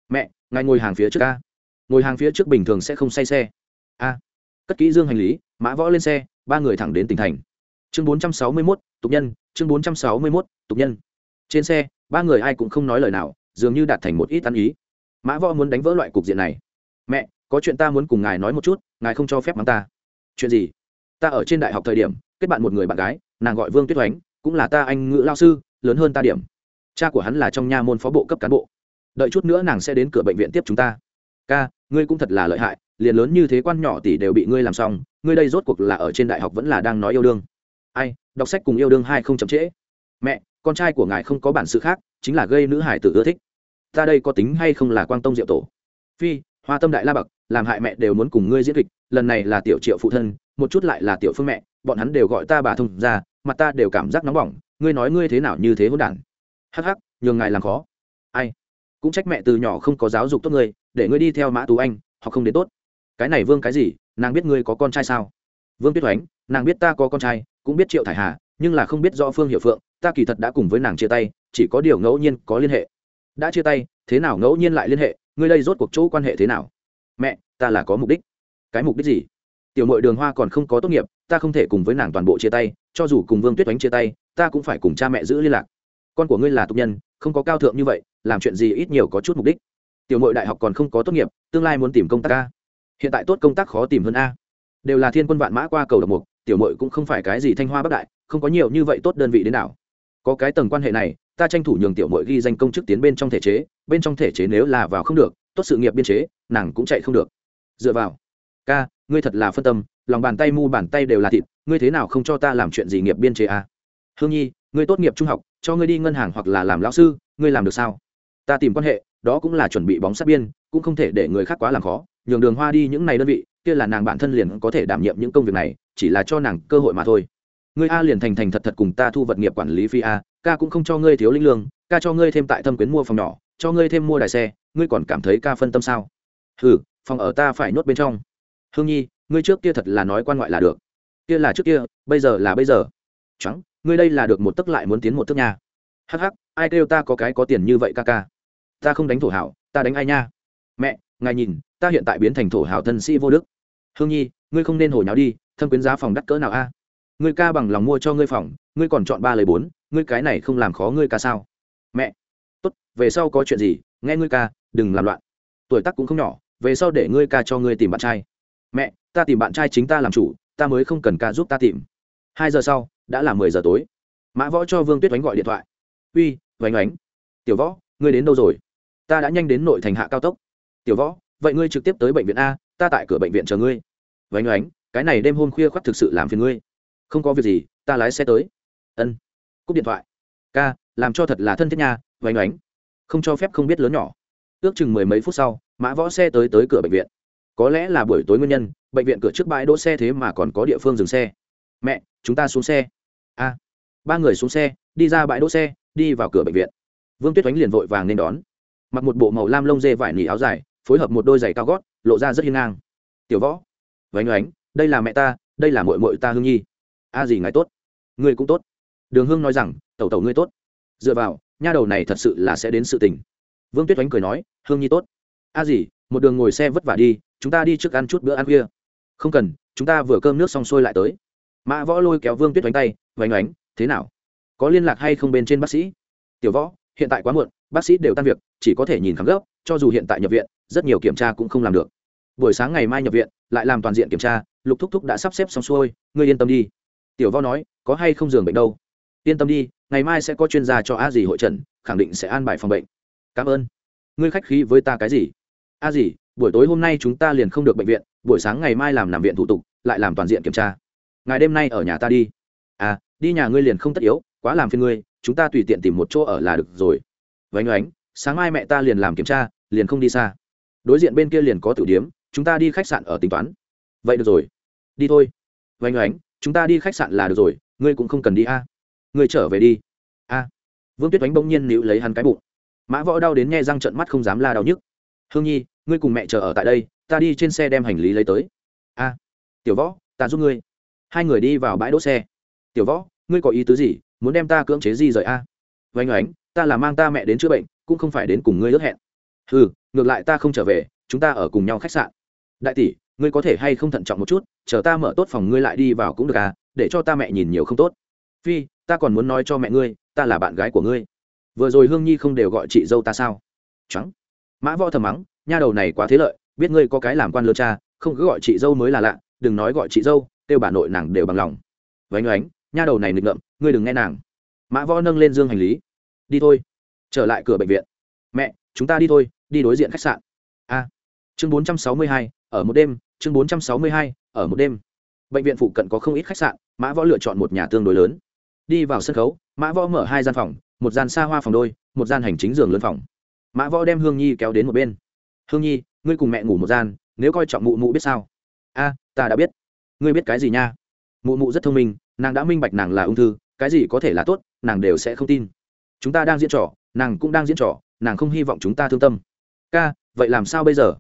Mẹ, ngài ngồi hàng phía trước a. Ngồi hàng phía trước bình thường sẽ không say xe. A. Cất kỹ dương hành lý, mã võ lên xe, ba người thẳng đến tỉnh thành. Chương bốn trăm sáu mươi mốt, tục nhân, chương bốn trăm sáu mươi mốt, tục nhân. Trên xe, ba người ai cũng không nói lời nào dường như đạt thành một ít ăn ý. Mã võ muốn đánh vỡ loại cục diện này. Mẹ, có chuyện ta muốn cùng ngài nói một chút, ngài không cho phép mắng ta. Chuyện gì? Ta ở trên đại học thời điểm, kết bạn một người bạn gái, nàng gọi vương tuyết oánh, cũng là ta anh ngữ lao sư, lớn hơn ta điểm. Cha của hắn là trong nha môn phó bộ cấp cán bộ. Đợi chút nữa nàng sẽ đến cửa bệnh viện tiếp chúng ta. Ca, ngươi cũng thật là lợi hại, liền lớn như thế quan nhỏ tỷ đều bị ngươi làm xong, ngươi đây rốt cuộc là ở trên đại học vẫn là đang nói yêu đương. Ai, đọc sách cùng yêu đương hai không chậm trễ. Mẹ, con trai của ngài không có bản sự khác chính là gây nữ hải tử ưa thích. Ta đây có tính hay không là quang tông diệu tổ? Phi, hoa tâm đại la bậc, làm hại mẹ đều muốn cùng ngươi diễn kịch, lần này là tiểu triệu phụ thân, một chút lại là tiểu phương mẹ, bọn hắn đều gọi ta bà thông ra mặt ta đều cảm giác nóng bỏng, ngươi nói ngươi thế nào như thế hỗn đản? Hắc hắc, nhường ngài làm khó. Ai? Cũng trách mẹ từ nhỏ không có giáo dục tốt ngươi, để ngươi đi theo mã tú anh họ không đến tốt. Cái này vương cái gì? Nàng biết ngươi có con trai sao? Vương tuyết oánh, nàng biết ta có con trai, cũng biết triệu thải hà, nhưng là không biết rõ phương hiệu phượng, ta kỳ thật đã cùng với nàng chia tay chỉ có điều ngẫu nhiên có liên hệ. Đã chia tay, thế nào ngẫu nhiên lại liên hệ? Ngươi đây rốt cuộc chỗ quan hệ thế nào? Mẹ, ta là có mục đích. Cái mục đích gì? Tiểu mội đường hoa còn không có tốt nghiệp, ta không thể cùng với nàng toàn bộ chia tay, cho dù cùng vương tuyết oánh chia tay, ta cũng phải cùng cha mẹ giữ liên lạc. Con của ngươi là tục nhân, không có cao thượng như vậy, làm chuyện gì ít nhiều có chút mục đích. Tiểu mội đại học còn không có tốt nghiệp, tương lai muốn tìm công tác a. Hiện tại tốt công tác khó tìm hơn a. Đều là thiên quân vạn mã qua cầu độc mục, tiểu mội cũng không phải cái gì thanh hoa bắc đại, không có nhiều như vậy tốt đơn vị đến nào. Có cái tầng quan hệ này ta tranh thủ nhường tiểu mội ghi danh công chức tiến bên trong thể chế, bên trong thể chế nếu là vào không được, tốt sự nghiệp biên chế, nàng cũng chạy không được. Dựa vào. Ca, ngươi thật là phân tâm, lòng bàn tay mu bàn tay đều là thịt, ngươi thế nào không cho ta làm chuyện gì nghiệp biên chế à? hương nhi, ngươi tốt nghiệp trung học, cho ngươi đi ngân hàng hoặc là làm lão sư, ngươi làm được sao? Ta tìm quan hệ, đó cũng là chuẩn bị bóng sát biên, cũng không thể để người khác quá làm khó, nhường đường hoa đi những này đơn vị, kia là nàng bản thân liền có thể đảm nhiệm những công việc này, chỉ là cho nàng cơ hội mà thôi. Ngươi a liền thành thành thật thật cùng ta thu vật nghiệp quản lý phi a ca cũng không cho ngươi thiếu linh lương, ca cho ngươi thêm tại thâm quyến mua phòng nhỏ, cho ngươi thêm mua đài xe, ngươi còn cảm thấy ca phân tâm sao? Ừ phòng ở ta phải nhốt bên trong. Hương nhi, ngươi trước kia thật là nói quan ngoại là được. Kia là trước kia, bây giờ là bây giờ. Trắng ngươi đây là được một tấc lại muốn tiến một tấc nha hắc hắc, ai kêu ta có cái có tiền như vậy ca ca? Ta không đánh thổ hảo, ta đánh ai nha? Mẹ, ngài nhìn, ta hiện tại biến thành thổ hảo thân sĩ vô đức. Hương nhi, ngươi không nên hồi nháo đi, thâm quyến giá phòng đắt cỡ nào a? Ngươi ca bằng lòng mua cho ngươi phòng, ngươi còn chọn ba lời bốn ngươi cái này không làm khó ngươi ca sao? Mẹ! Tốt, về sau có chuyện gì, nghe ngươi ca, đừng làm loạn. Tuổi tác cũng không nhỏ, về sau để ngươi ca cho ngươi tìm bạn trai. Mẹ, ta tìm bạn trai chính ta làm chủ, ta mới không cần ca giúp ta tìm. Hai giờ sau, đã là mười giờ tối. Mã võ cho vương tuyết oánh gọi điện thoại. Uy, oánh oánh. Tiểu võ, ngươi đến đâu rồi? Ta đã nhanh đến nội thành hạ cao tốc. Tiểu võ, vậy ngươi trực tiếp tới bệnh viện a, ta tại cửa bệnh viện chờ ngươi. Oánh oánh, cái này đêm hôm khuya khoác thực sự làm phiền ngươi. Không có việc gì, ta lái xe tới. Ân cúp điện thoại. Ca, làm cho thật là thân thiết nha vánh oánh. Không cho phép không biết lớn nhỏ. Ước chừng mười mấy phút sau, mã võ xe tới tới cửa bệnh viện. Có lẽ là buổi tối nguyên nhân, bệnh viện cửa trước bãi đỗ xe thế mà còn có địa phương dừng xe. Mẹ, chúng ta xuống xe. A. Ba người xuống xe, đi ra bãi đỗ xe, đi vào cửa bệnh viện. Vương tuyết oánh liền vội vàng nên đón. Mặc một bộ màu lam lông dê vải nỉ áo dài, phối hợp một đôi giày cao gót, lộ ra rất hiên ngang. Tiểu võ. Vánh oánh, đây là mẹ ta, đây là mội mội ta hương nhi. A gì ngài tốt? Người cũng tốt đường hương nói rằng, tẩu tẩu ngươi tốt. Dựa vào, nha đầu này thật sự là sẽ đến sự tình. Vương tuyết oánh cười nói, hương nhi tốt. A gì, một đường ngồi xe vất vả đi, chúng ta đi trước ăn chút bữa ăn khuya không cần, chúng ta vừa cơm nước xong xuôi lại tới. Mã võ lôi kéo vương tuyết oánh tay, oánh oánh, thế nào? Có liên lạc hay không bên trên bác sĩ? Tiểu võ, hiện tại quá muộn, bác sĩ đều tan việc, chỉ có thể nhìn khám gấp, cho dù hiện tại nhập viện, rất nhiều kiểm tra cũng không làm được. Buổi sáng ngày mai nhập viện, lại làm toàn diện kiểm tra, lục thúc thúc đã sắp xếp xong xuôi, ngươi yên tâm đi. Tiểu võ nói, có hay không giường bệnh đâu? Yên tâm đi, ngày mai sẽ có chuyên gia cho a dì hội trần khẳng định sẽ an bài phòng bệnh. Cảm ơn. Ngươi khách khí với ta cái gì? A dì, buổi tối hôm nay chúng ta liền không được bệnh viện, buổi sáng ngày mai làm nằm viện thủ tục, lại làm toàn diện kiểm tra. Ngày đêm nay ở nhà ta đi. À đi nhà ngươi liền không tất yếu, quá làm phiền ngươi, chúng ta tùy tiện tìm một chỗ ở là được rồi. Vánh oánh sáng mai mẹ ta liền làm kiểm tra, liền không đi xa. Đối diện bên kia liền có tử điếm, chúng ta đi khách sạn ở tính toán. Vậy được rồi. Đi thôi. Vánh oánh chúng ta đi khách sạn là được rồi, ngươi cũng không cần đi a ngươi trở về đi. A. Vương tuyết oánh bỗng nhiên níu lấy hắn cái bụng. Mã võ đau đến nghe răng trận mắt không dám la đau nhức. Hương nhi, ngươi cùng mẹ chờ ở tại đây, ta đi trên xe đem hành lý lấy tới. A. Tiểu võ, ta giúp ngươi. Hai người đi vào bãi đỗ xe. Tiểu võ, ngươi có ý tứ gì? Muốn đem ta cưỡng chế gì rời a. À? vánh oánh, ta là mang ta mẹ đến chữa bệnh, cũng không phải đến cùng ngươi ước hẹn. Ừ ngược lại ta không trở về, chúng ta ở cùng nhau khách sạn. Đại tỷ, ngươi có thể hay không thận trọng một chút, chờ ta mở tốt phòng ngươi lại đi vào cũng được à để cho ta mẹ nhìn nhiều không tốt. Phi ta còn muốn nói cho mẹ ngươi, ta là bạn gái của ngươi. Vừa rồi hương nhi không đều gọi chị dâu ta sao? Trắng. Mã võ thầm mắng, nha đầu này quá thế lợi, biết ngươi có cái làm quan lơ cha, không cứ gọi chị dâu mới là lạ, đừng nói gọi chị dâu, kêu bà nội nàng đều bằng lòng. Vánh oánh, nha đầu này nghịch ngợm, ngươi đừng nghe nàng. Mã võ nâng lên dương hành lý. Đi thôi. Trở lại cửa bệnh viện. Mẹ, chúng ta đi thôi, đi đối diện khách sạn. A. Chương bốn trăm sáu mươi hai, ở một đêm, chương bốn trăm sáu mươi hai, ở một đêm. Bệnh viện phụ cận có không ít khách sạn, mã võ lựa chọn một nhà tương đối lớn đi vào sân khấu, mã võ mở hai gian phòng, một gian xa hoa phòng đôi, một gian hành chính giường lớn phòng. Mã võ đem hương nhi kéo đến một bên. Hương nhi, ngươi cùng mẹ ngủ một gian, nếu coi trọng mụ mụ biết sao? A, ta đã biết. Ngươi biết cái gì nha? Mụ mụ rất thông minh, nàng đã minh bạch nàng là ung thư, cái gì có thể là tốt, nàng đều sẽ không tin. Chúng ta đang diễn trò, nàng cũng đang diễn trò, nàng không hy vọng chúng ta thương tâm. Ca, vậy làm sao bây giờ?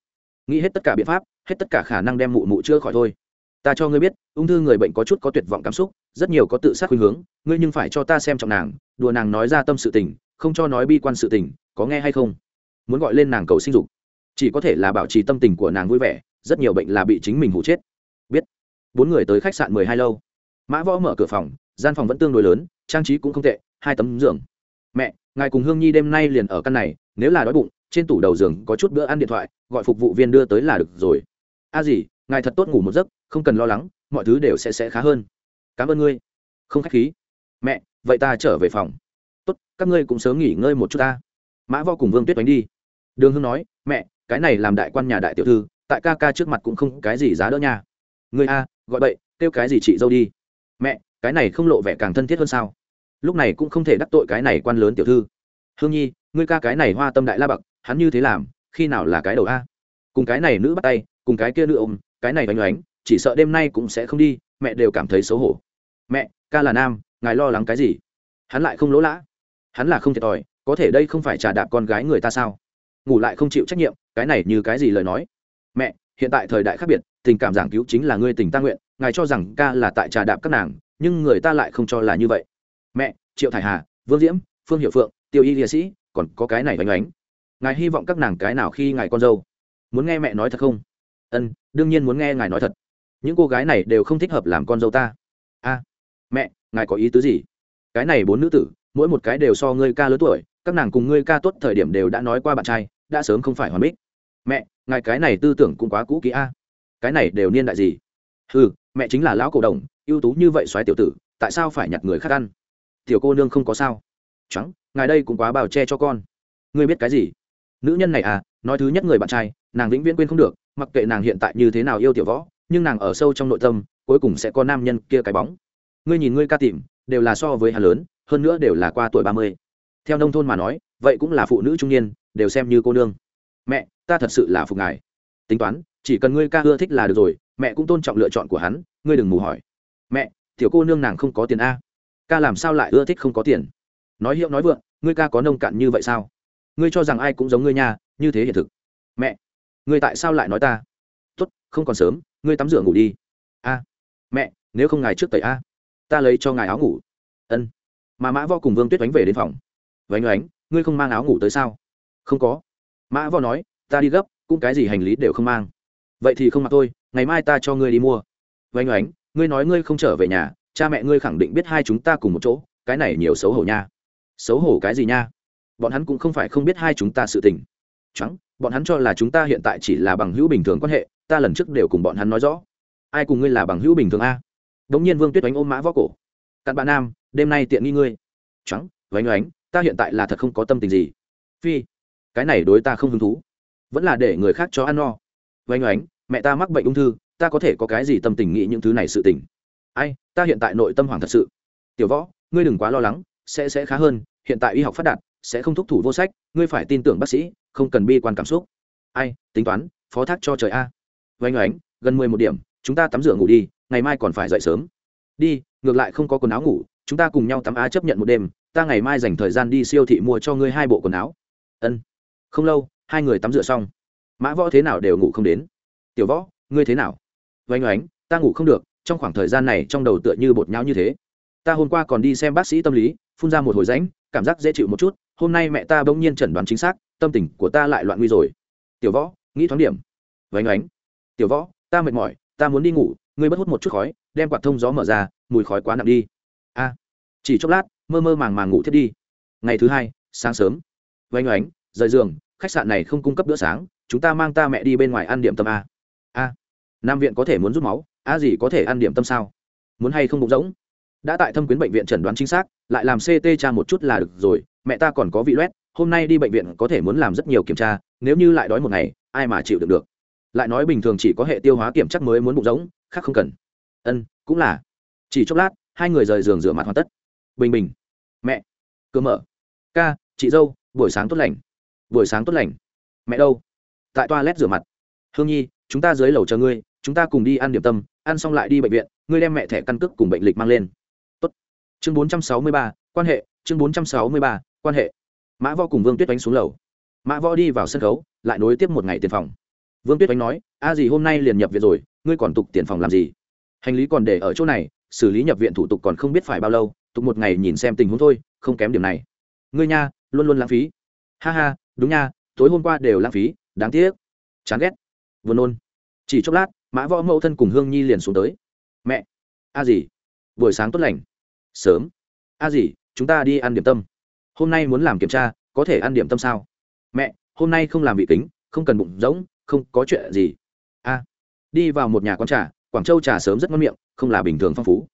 Nghĩ hết tất cả biện pháp, hết tất cả khả năng đem mụ mụ chữa khỏi thôi ta cho ngươi biết, ung thư người bệnh có chút có tuyệt vọng cảm xúc, rất nhiều có tự sát khuynh hướng, ngươi nhưng phải cho ta xem trọng nàng, đùa nàng nói ra tâm sự tình, không cho nói bi quan sự tình, có nghe hay không? Muốn gọi lên nàng cầu sinh dục. Chỉ có thể là bảo trì tâm tình của nàng vui vẻ, rất nhiều bệnh là bị chính mình hụ chết. Biết. Bốn người tới khách sạn mười hai lâu. Mã võ mở cửa phòng, gian phòng vẫn tương đối lớn, trang trí cũng không tệ, hai tấm giường. Mẹ, ngài cùng hương nhi đêm nay liền ở căn này, nếu là đói bụng, trên tủ đầu giường có chút bữa ăn điện thoại, gọi phục vụ viên đưa tới là được rồi. A à gì ngài thật tốt ngủ một giấc không cần lo lắng, mọi thứ đều sẽ sẽ khá hơn. Cảm ơn ngươi. Không khách khí. Mẹ, vậy ta trở về phòng. Tốt, các ngươi cũng sớm nghỉ ngơi một chút ta. Mã vo cùng vương tuyết đánh đi. Đường hương nói, mẹ, cái này làm đại quan nhà đại tiểu thư, tại ca ca trước mặt cũng không cái gì giá đỡ nha. Người a, gọi bậy, kêu cái gì chị dâu đi. Mẹ, cái này không lộ vẻ càng thân thiết hơn sao? Lúc này cũng không thể đắc tội cái này quan lớn tiểu thư. Hương nhi, ngươi ca cái này hoa tâm đại la bậc, hắn như thế làm, khi nào là cái đầu a? Cùng cái này nữ bắt tay, cùng cái kia nữ ôm, cái này oanh oánh chỉ sợ đêm nay cũng sẽ không đi, mẹ đều cảm thấy xấu hổ. Mẹ, ca là nam, ngài lo lắng cái gì? Hắn lại không lỗ lã. Hắn là không thiệt thòi, có thể đây không phải trà đạp con gái người ta sao? Ngủ lại không chịu trách nhiệm, cái này như cái gì lời nói? Mẹ, hiện tại thời đại khác biệt, tình cảm giảng cứu chính là ngươi tình ta nguyện, ngài cho rằng ca là tại trà đạp các nàng, nhưng người ta lại không cho là như vậy. Mẹ, triệu thải hà, vương diễm, phương hiệu phượng, tiêu y liệt sĩ, còn có cái này oanh oánh. Ngài hy vọng các nàng cái nào khi ngài con dâu? Muốn nghe mẹ nói thật không? Ân, đương nhiên muốn nghe ngài nói thật những cô gái này đều không thích hợp làm con dâu ta. A, mẹ, ngài có ý tứ gì? Cái này bốn nữ tử, mỗi một cái đều so ngươi ca lớn tuổi, các nàng cùng ngươi ca tốt thời điểm đều đã nói qua bạn trai, đã sớm không phải hoàn bích mẹ, ngài cái này tư tưởng cũng quá cũ kỹ a. Cái này đều niên đại gì? Ừ mẹ chính là lão cổ đồng, ưu tú như vậy soái tiểu tử, tại sao phải nhặt người khác ăn? Tiểu cô nương không có sao. Trắng, ngài đây cũng quá bào che cho con. Ngươi biết cái gì? Nữ nhân này à nói thứ nhất người bạn trai, nàng vĩnh viễn quên không được, mặc kệ nàng hiện tại như thế nào yêu tiểu võ nhưng nàng ở sâu trong nội tâm, cuối cùng sẽ có nam nhân kia cái bóng. Ngươi nhìn ngươi ca tìm, đều là so với hà lớn, hơn nữa đều là qua tuổi ba mươi. Theo nông thôn mà nói, vậy cũng là phụ nữ trung niên, đều xem như cô nương. Mẹ, ta thật sự là phục ngài. Tính toán, chỉ cần ngươi ca ưa thích là được rồi, mẹ cũng tôn trọng lựa chọn của hắn, ngươi đừng mù hỏi. Mẹ, tiểu cô nương nàng không có tiền a. Ca làm sao lại ưa thích không có tiền? Nói hiệu nói vượng, ngươi ca có nông cạn như vậy sao? Ngươi cho rằng ai cũng giống ngươi nha, như thế hiện thực. Mẹ, ngươi tại sao lại nói ta? Tốt, không còn sớm ngươi tắm rửa ngủ đi. A. Mẹ, nếu không ngài trước tẩy a. Ta lấy cho ngài áo ngủ. Ân. Mà mã vo cùng vương tuyết đánh về đến phòng. Vánh oánh, ngươi không mang áo ngủ tới sao? Không có. Mã vo nói, ta đi gấp, cũng cái gì hành lý đều không mang. Vậy thì không mặc thôi, ngày mai ta cho ngươi đi mua. Vánh oánh, ngươi nói ngươi không trở về nhà, cha mẹ ngươi khẳng định biết hai chúng ta cùng một chỗ, cái này nhiều xấu hổ nha. Xấu hổ cái gì nha? Bọn hắn cũng không phải không biết hai chúng ta sự tình. Trắng bọn hắn cho là chúng ta hiện tại chỉ là bằng hữu bình thường quan hệ ta lần trước đều cùng bọn hắn nói rõ. Ai cùng ngươi là bằng hữu bình thường a? Đống nhiên vương tuyết oánh ôm mã võ cổ. Cặn bạn nam, đêm nay tiện nghi ngươi. Trắng, oánh oánh, ta hiện tại là thật không có tâm tình gì. Phi, cái này đối ta không hứng thú. Vẫn là để người khác cho ăn no. Oánh oánh, mẹ ta mắc bệnh ung thư, ta có thể có cái gì tâm tình nghĩ những thứ này sự tình? Ai, ta hiện tại nội tâm hoàng thật sự. Tiểu võ, ngươi đừng quá lo lắng, sẽ sẽ khá hơn, hiện tại y học phát đạt, sẽ không thúc thủ vô sách, ngươi phải tin tưởng bác sĩ, không cần bi quan cảm xúc. Ai, tính toán, phó thác cho trời a oanh oánh, gần mười một điểm, chúng ta tắm rửa ngủ đi, ngày mai còn phải dậy sớm. Đi, ngược lại không có quần áo ngủ, chúng ta cùng nhau tắm á chấp nhận một đêm, ta ngày mai dành thời gian đi siêu thị mua cho ngươi hai bộ quần áo. Ân. Không lâu, hai người tắm rửa xong. Mã võ thế nào đều ngủ không đến. Tiểu võ, ngươi thế nào? Oanh oánh, ta ngủ không được, trong khoảng thời gian này trong đầu tựa như bột nhão như thế. Ta hôm qua còn đi xem bác sĩ tâm lý, phun ra một hồi rãnh, cảm giác dễ chịu một chút, hôm nay mẹ ta bỗng nhiên chẩn đoán chính xác, tâm tình của ta lại loạn nguy rồi. Tiểu võ, nghĩ thoáng điểm. Vánh ánh tiểu võ, ta mệt mỏi, ta muốn đi ngủ, ngươi bất hút một chút khói, đem quạt thông gió mở ra, mùi khói quá nặng đi. A. Chỉ chốc lát, mơ mơ màng màng ngủ thiết đi. Ngày thứ hai, sáng sớm. Vánh ánh rời giường, khách sạn này không cung cấp bữa sáng, chúng ta mang ta mẹ đi bên ngoài ăn điểm tâm a. A. Nam viện có thể muốn rút máu, a gì có thể ăn điểm tâm sao? Muốn hay không bụng rỗng? Đã tại thâm quyến bệnh viện chẩn đoán chính xác, lại làm ct tra một chút là được rồi, mẹ ta còn có vị loét hôm nay đi bệnh viện có thể muốn làm rất nhiều kiểm tra, nếu như lại đói một ngày, ai mà chịu được được? Lại nói bình thường chỉ có hệ tiêu hóa kiểm chắc mới muốn bụng giống, khác không cần. Ân, cũng là. Chỉ chốc lát, hai người rời giường rửa mặt hoàn tất. Bình bình. Mẹ. Cơ mở. Ca, chị dâu, buổi sáng tốt lành. Buổi sáng tốt lành. Mẹ đâu? Tại toilet rửa mặt. Hương nhi, chúng ta dưới lầu chờ ngươi, chúng ta cùng đi ăn điểm tâm, ăn xong lại đi bệnh viện, ngươi đem mẹ thẻ căn cước cùng bệnh lịch mang lên. Tốt. chương bốn trăm sáu mươi ba, quan hệ, chương bốn trăm sáu mươi ba, quan hệ. Mã võ cùng vương tuyết đánh xuống lầu. Mã võ đi vào sân khấu, lại nối tiếp một ngày tiền phòng vương tuyết đánh nói a gì hôm nay liền nhập viện rồi ngươi còn tục tiền phòng làm gì? Hành lý còn để ở chỗ này xử lý nhập viện thủ tục còn không biết phải bao lâu tục một ngày nhìn xem tình huống thôi không kém điểm này. Ngươi nha luôn luôn lãng phí. Ha ha đúng nha tối hôm qua đều lãng phí đáng tiếc. Chán ghét. Vừa nôn. Chỉ chốc lát mã võ mẫu thân cùng hương nhi liền xuống tới. Mẹ a gì buổi sáng tốt lành. Sớm. A gì chúng ta đi ăn điểm tâm. Hôm nay muốn làm kiểm tra có thể ăn điểm tâm sao? Mẹ hôm nay không làm vị tính, không cần bụng rỗng không có chuyện gì. A, đi vào một nhà con trà, quảng châu trà sớm rất ngon miệng, không là bình thường phong phú.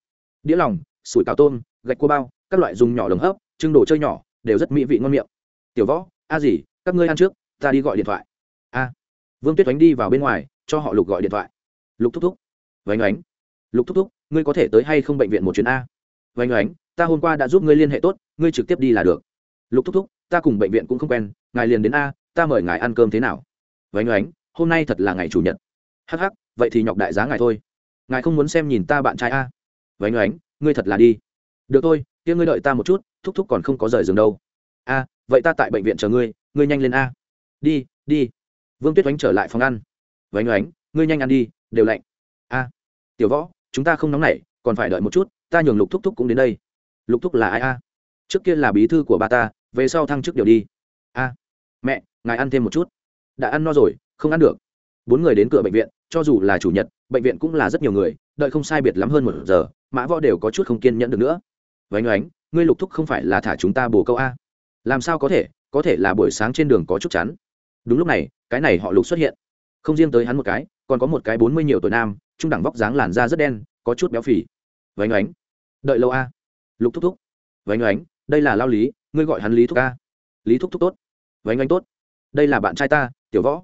Đĩa lòng, sủi cào tôm, gạch cua bao, các loại dùng nhỏ lồng hấp, trưng đồ chơi nhỏ, đều rất mỹ vị ngon miệng. Tiểu võ, a gì, các ngươi ăn trước, ta đi gọi điện thoại. A, vương tuyết oánh đi vào bên ngoài, cho họ lục gọi điện thoại. Lục thúc thúc. Vánh oánh. Lục thúc thúc, ngươi có thể tới hay không bệnh viện một chuyến a? Vánh oánh, ta hôm qua đã giúp ngươi liên hệ tốt, ngươi trực tiếp đi là được. Lục thúc thúc, ta cùng bệnh viện cũng không quen, ngài liền đến a, ta mời ngài ăn cơm thế nào? Vánh oánh hôm nay thật là ngày chủ nhật. Hắc hắc, vậy thì nhọc đại giá ngài thôi. Ngài không muốn xem nhìn ta bạn trai a? Vánh oánh ngươi thật là đi. Được thôi kia ngươi đợi ta một chút thúc thúc còn không có rời giường đâu. A vậy ta tại bệnh viện chờ ngươi ngươi nhanh lên a. Đi đi. Vương tuyết oánh trở lại phòng ăn. Vánh oánh ngươi nhanh ăn đi đều lạnh. A tiểu võ chúng ta không nóng nảy còn phải đợi một chút ta nhường lục thúc thúc cũng đến đây. Lục thúc là ai a? Trước kia là bí thư của ba ta về sau thăng chức điều đi. A mẹ ngài ăn thêm một chút. Đã ăn no rồi không ăn được. Bốn người đến cửa bệnh viện, cho dù là chủ nhật, bệnh viện cũng là rất nhiều người, đợi không sai biệt lắm hơn một giờ, mã võ đều có chút không kiên nhẫn được nữa. Vánh oánh, ngươi lục thúc không phải là thả chúng ta bồ câu a. Làm sao có thể có thể là buổi sáng trên đường có chút chắn đúng lúc này, cái này họ lục xuất hiện. Không riêng tới hắn một cái, còn có một cái bốn mươi nhiều tuổi nam, trung đẳng vóc dáng làn da rất đen, có chút béo phì. Vánh oánh, đợi lâu a. Lục thúc thúc. Vánh oánh, đây là lao lý, ngươi gọi hắn lý thúc a. Lý thúc thúc tốt. Vánh oánh tốt. Đây là bạn trai ta, tiểu võ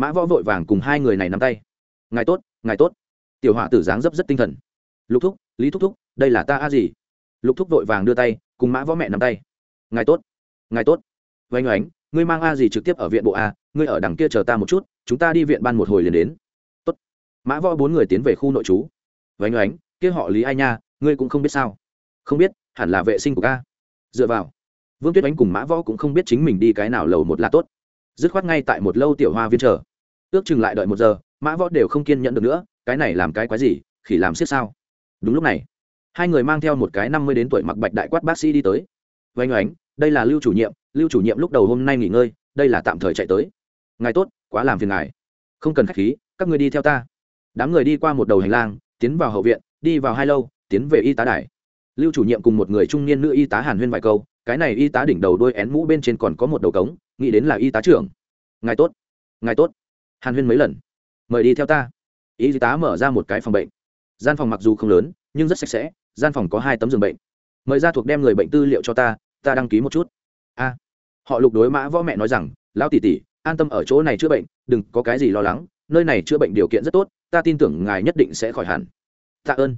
mã võ vội vàng cùng hai người này nắm tay. Ngài tốt ngài tốt. Tiểu họa tử dáng dấp rất tinh thần. Lục thúc, lý thúc thúc, đây là ta a gì? Lục thúc vội vàng đưa tay, cùng mã võ mẹ nắm tay. Ngài tốt ngài tốt. Vánh oánh, ngươi mang a gì trực tiếp ở viện bộ a, ngươi ở đằng kia chờ ta một chút, chúng ta đi viện ban một hồi liền đến. Tốt. Mã võ bốn người tiến về khu nội trú. Vánh oánh, kia họ lý ai nha, ngươi cũng không biết sao? Không biết, hẳn là vệ sinh của ca. Dựa vào. Vương tuyết oánh cùng mã võ cũng không biết chính mình đi cái nào lầu một là tốt. Dứt khoát ngay tại một lâu tiểu hoa viên chờ ước chừng lại đợi một giờ, mã võ đều không kiên nhẫn được nữa, cái này làm cái quái gì, khỉ làm siết sao? Đúng lúc này, hai người mang theo một cái năm mươi đến tuổi mặc bạch đại quát bác sĩ đi tới. Vênh oánh, đây là lưu chủ nhiệm, lưu chủ nhiệm lúc đầu hôm nay nghỉ ngơi, đây là tạm thời chạy tới. Ngài tốt, quá làm phiền ngài. Không cần khách khí, các người đi theo ta. Đám người đi qua một đầu hành lang, tiến vào hậu viện, đi vào hai lâu, tiến về y tá đài. Lưu chủ nhiệm cùng một người trung niên nữ y tá hàn huyên vài câu, cái này y tá đỉnh đầu đôi én mũ bên trên còn có một đầu cống, nghĩ đến là y tá trưởng. Ngài tốt ngài tốt hàn huyên mấy lần. Mời đi theo ta. Y tá mở ra một cái phòng bệnh. Gian phòng mặc dù không lớn, nhưng rất sạch sẽ, gian phòng có hai tấm giường bệnh. Mời ra thuộc đem người bệnh tư liệu cho ta ta đăng ký một chút. A. Họ lục đối mã võ mẹ nói rằng, lão tỷ tỷ, an tâm ở chỗ này chữa bệnh, đừng có cái gì lo lắng, nơi này chữa bệnh điều kiện rất tốt, ta tin tưởng ngài nhất định sẽ khỏi hẳn. Tạ ơn.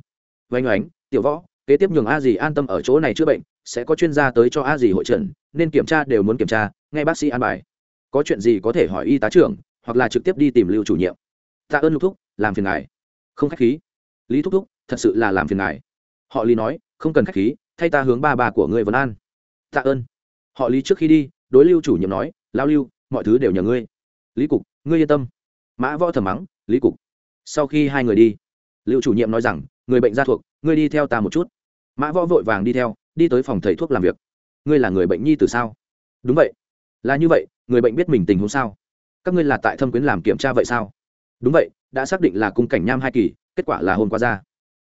Oanh oánh, tiểu võ, kế tiếp nhường a dì an tâm ở chỗ này chữa bệnh, sẽ có chuyên gia tới cho a dì hội trần nên kiểm tra đều muốn kiểm tra, nghe bác sĩ an bài. Có chuyện gì có thể hỏi y tá trưởng hoặc là trực tiếp đi tìm lưu chủ nhiệm. Tạ ơn lục thúc, làm phiền ngài. Không khách khí. Lý thúc thúc, thật sự là làm phiền ngài. Họ lý nói, không cần khách khí, thay ta hướng ba bà của ngươi vân an. Tạ ơn. Họ lý trước khi đi, đối lưu chủ nhiệm nói, lao lưu, mọi thứ đều nhờ ngươi. Lý cục, ngươi yên tâm. Mã võ thầm mắng, lý cục, sau khi hai người đi. Lưu chủ nhiệm nói rằng, người bệnh gia thuộc, ngươi đi theo ta một chút. Mã võ vội vàng đi theo, đi tới phòng thầy thuốc làm việc. Ngươi là người bệnh nhi từ sao? Đúng vậy. Là như vậy, người bệnh biết mình tình huống sao? Các ngươi là tại thâm quyến làm kiểm tra vậy sao? Đúng vậy, đã xác định là cung cảnh nham hai kỳ, kết quả là hôm qua ra.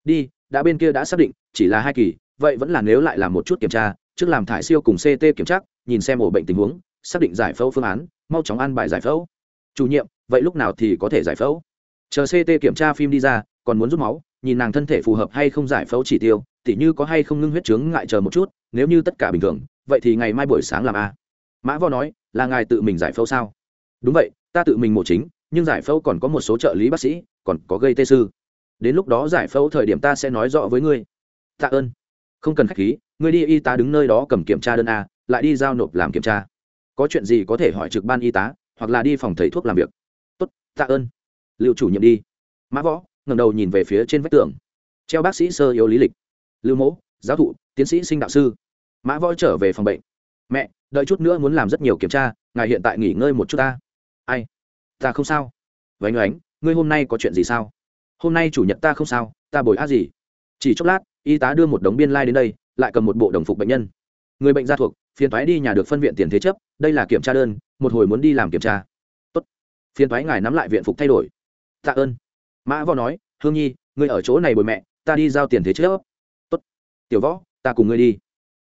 Đi, đã bên kia đã xác định, chỉ là hai kỳ, vậy vẫn là nếu lại làm một chút kiểm tra, trước làm thải siêu cùng ct kiểm tra, nhìn xem ổ bệnh tình huống, xác định giải phẫu phương án, mau chóng ăn bài giải phẫu. Chủ nhiệm, vậy lúc nào thì có thể giải phẫu? Chờ ct kiểm tra phim đi ra, còn muốn rút máu, nhìn nàng thân thể phù hợp hay không giải phẫu chỉ tiêu, tỉ như có hay không ngưng huyết chướng ngại chờ một chút, nếu như tất cả bình thường, vậy thì ngày mai buổi sáng làm a. Mã vo nói, là ngài tự mình giải phẫu sao? Đúng vậy, ta tự mình mổ chính, nhưng giải phẫu còn có một số trợ lý bác sĩ, còn có gây tê sư. Đến lúc đó giải phẫu thời điểm ta sẽ nói rõ với ngươi. Tạ ơn. Không cần khách khí, ngươi đi y tá đứng nơi đó cầm kiểm tra đơn a, lại đi giao nộp làm kiểm tra. Có chuyện gì có thể hỏi trực ban y tá, hoặc là đi phòng thầy thuốc làm việc. Tốt, tạ ơn. Liệu chủ nhiệm đi. Mã võ ngầm đầu nhìn về phía trên vách tường. Treo bác sĩ sơ yếu lý lịch. Lưu mẫu giáo thụ, tiến sĩ sinh đạo sư. Mã võ trở về phòng bệnh. Mẹ, đợi chút nữa muốn làm rất nhiều kiểm tra, ngài hiện tại nghỉ ngơi một chút ta ai? Ta không sao. Vánh oánh, ngươi hôm nay có chuyện gì sao? Hôm nay chủ nhật ta không sao, ta bồi á gì? Chỉ chốc lát, y tá đưa một đống biên lai、like、đến đây, lại cầm một bộ đồng phục bệnh nhân. Người bệnh gia thuộc, phiền thoái đi nhà được phân viện tiền thế chấp, đây là kiểm tra đơn, một hồi muốn đi làm kiểm tra. Tốt. Phiền thoái ngài nắm lại viện phục thay đổi. Tạ ơn. Mã võ nói, hương nhi, ngươi ở chỗ này bồi mẹ, ta đi giao tiền thế chấp. Tốt. Tiểu võ, ta cùng ngươi đi.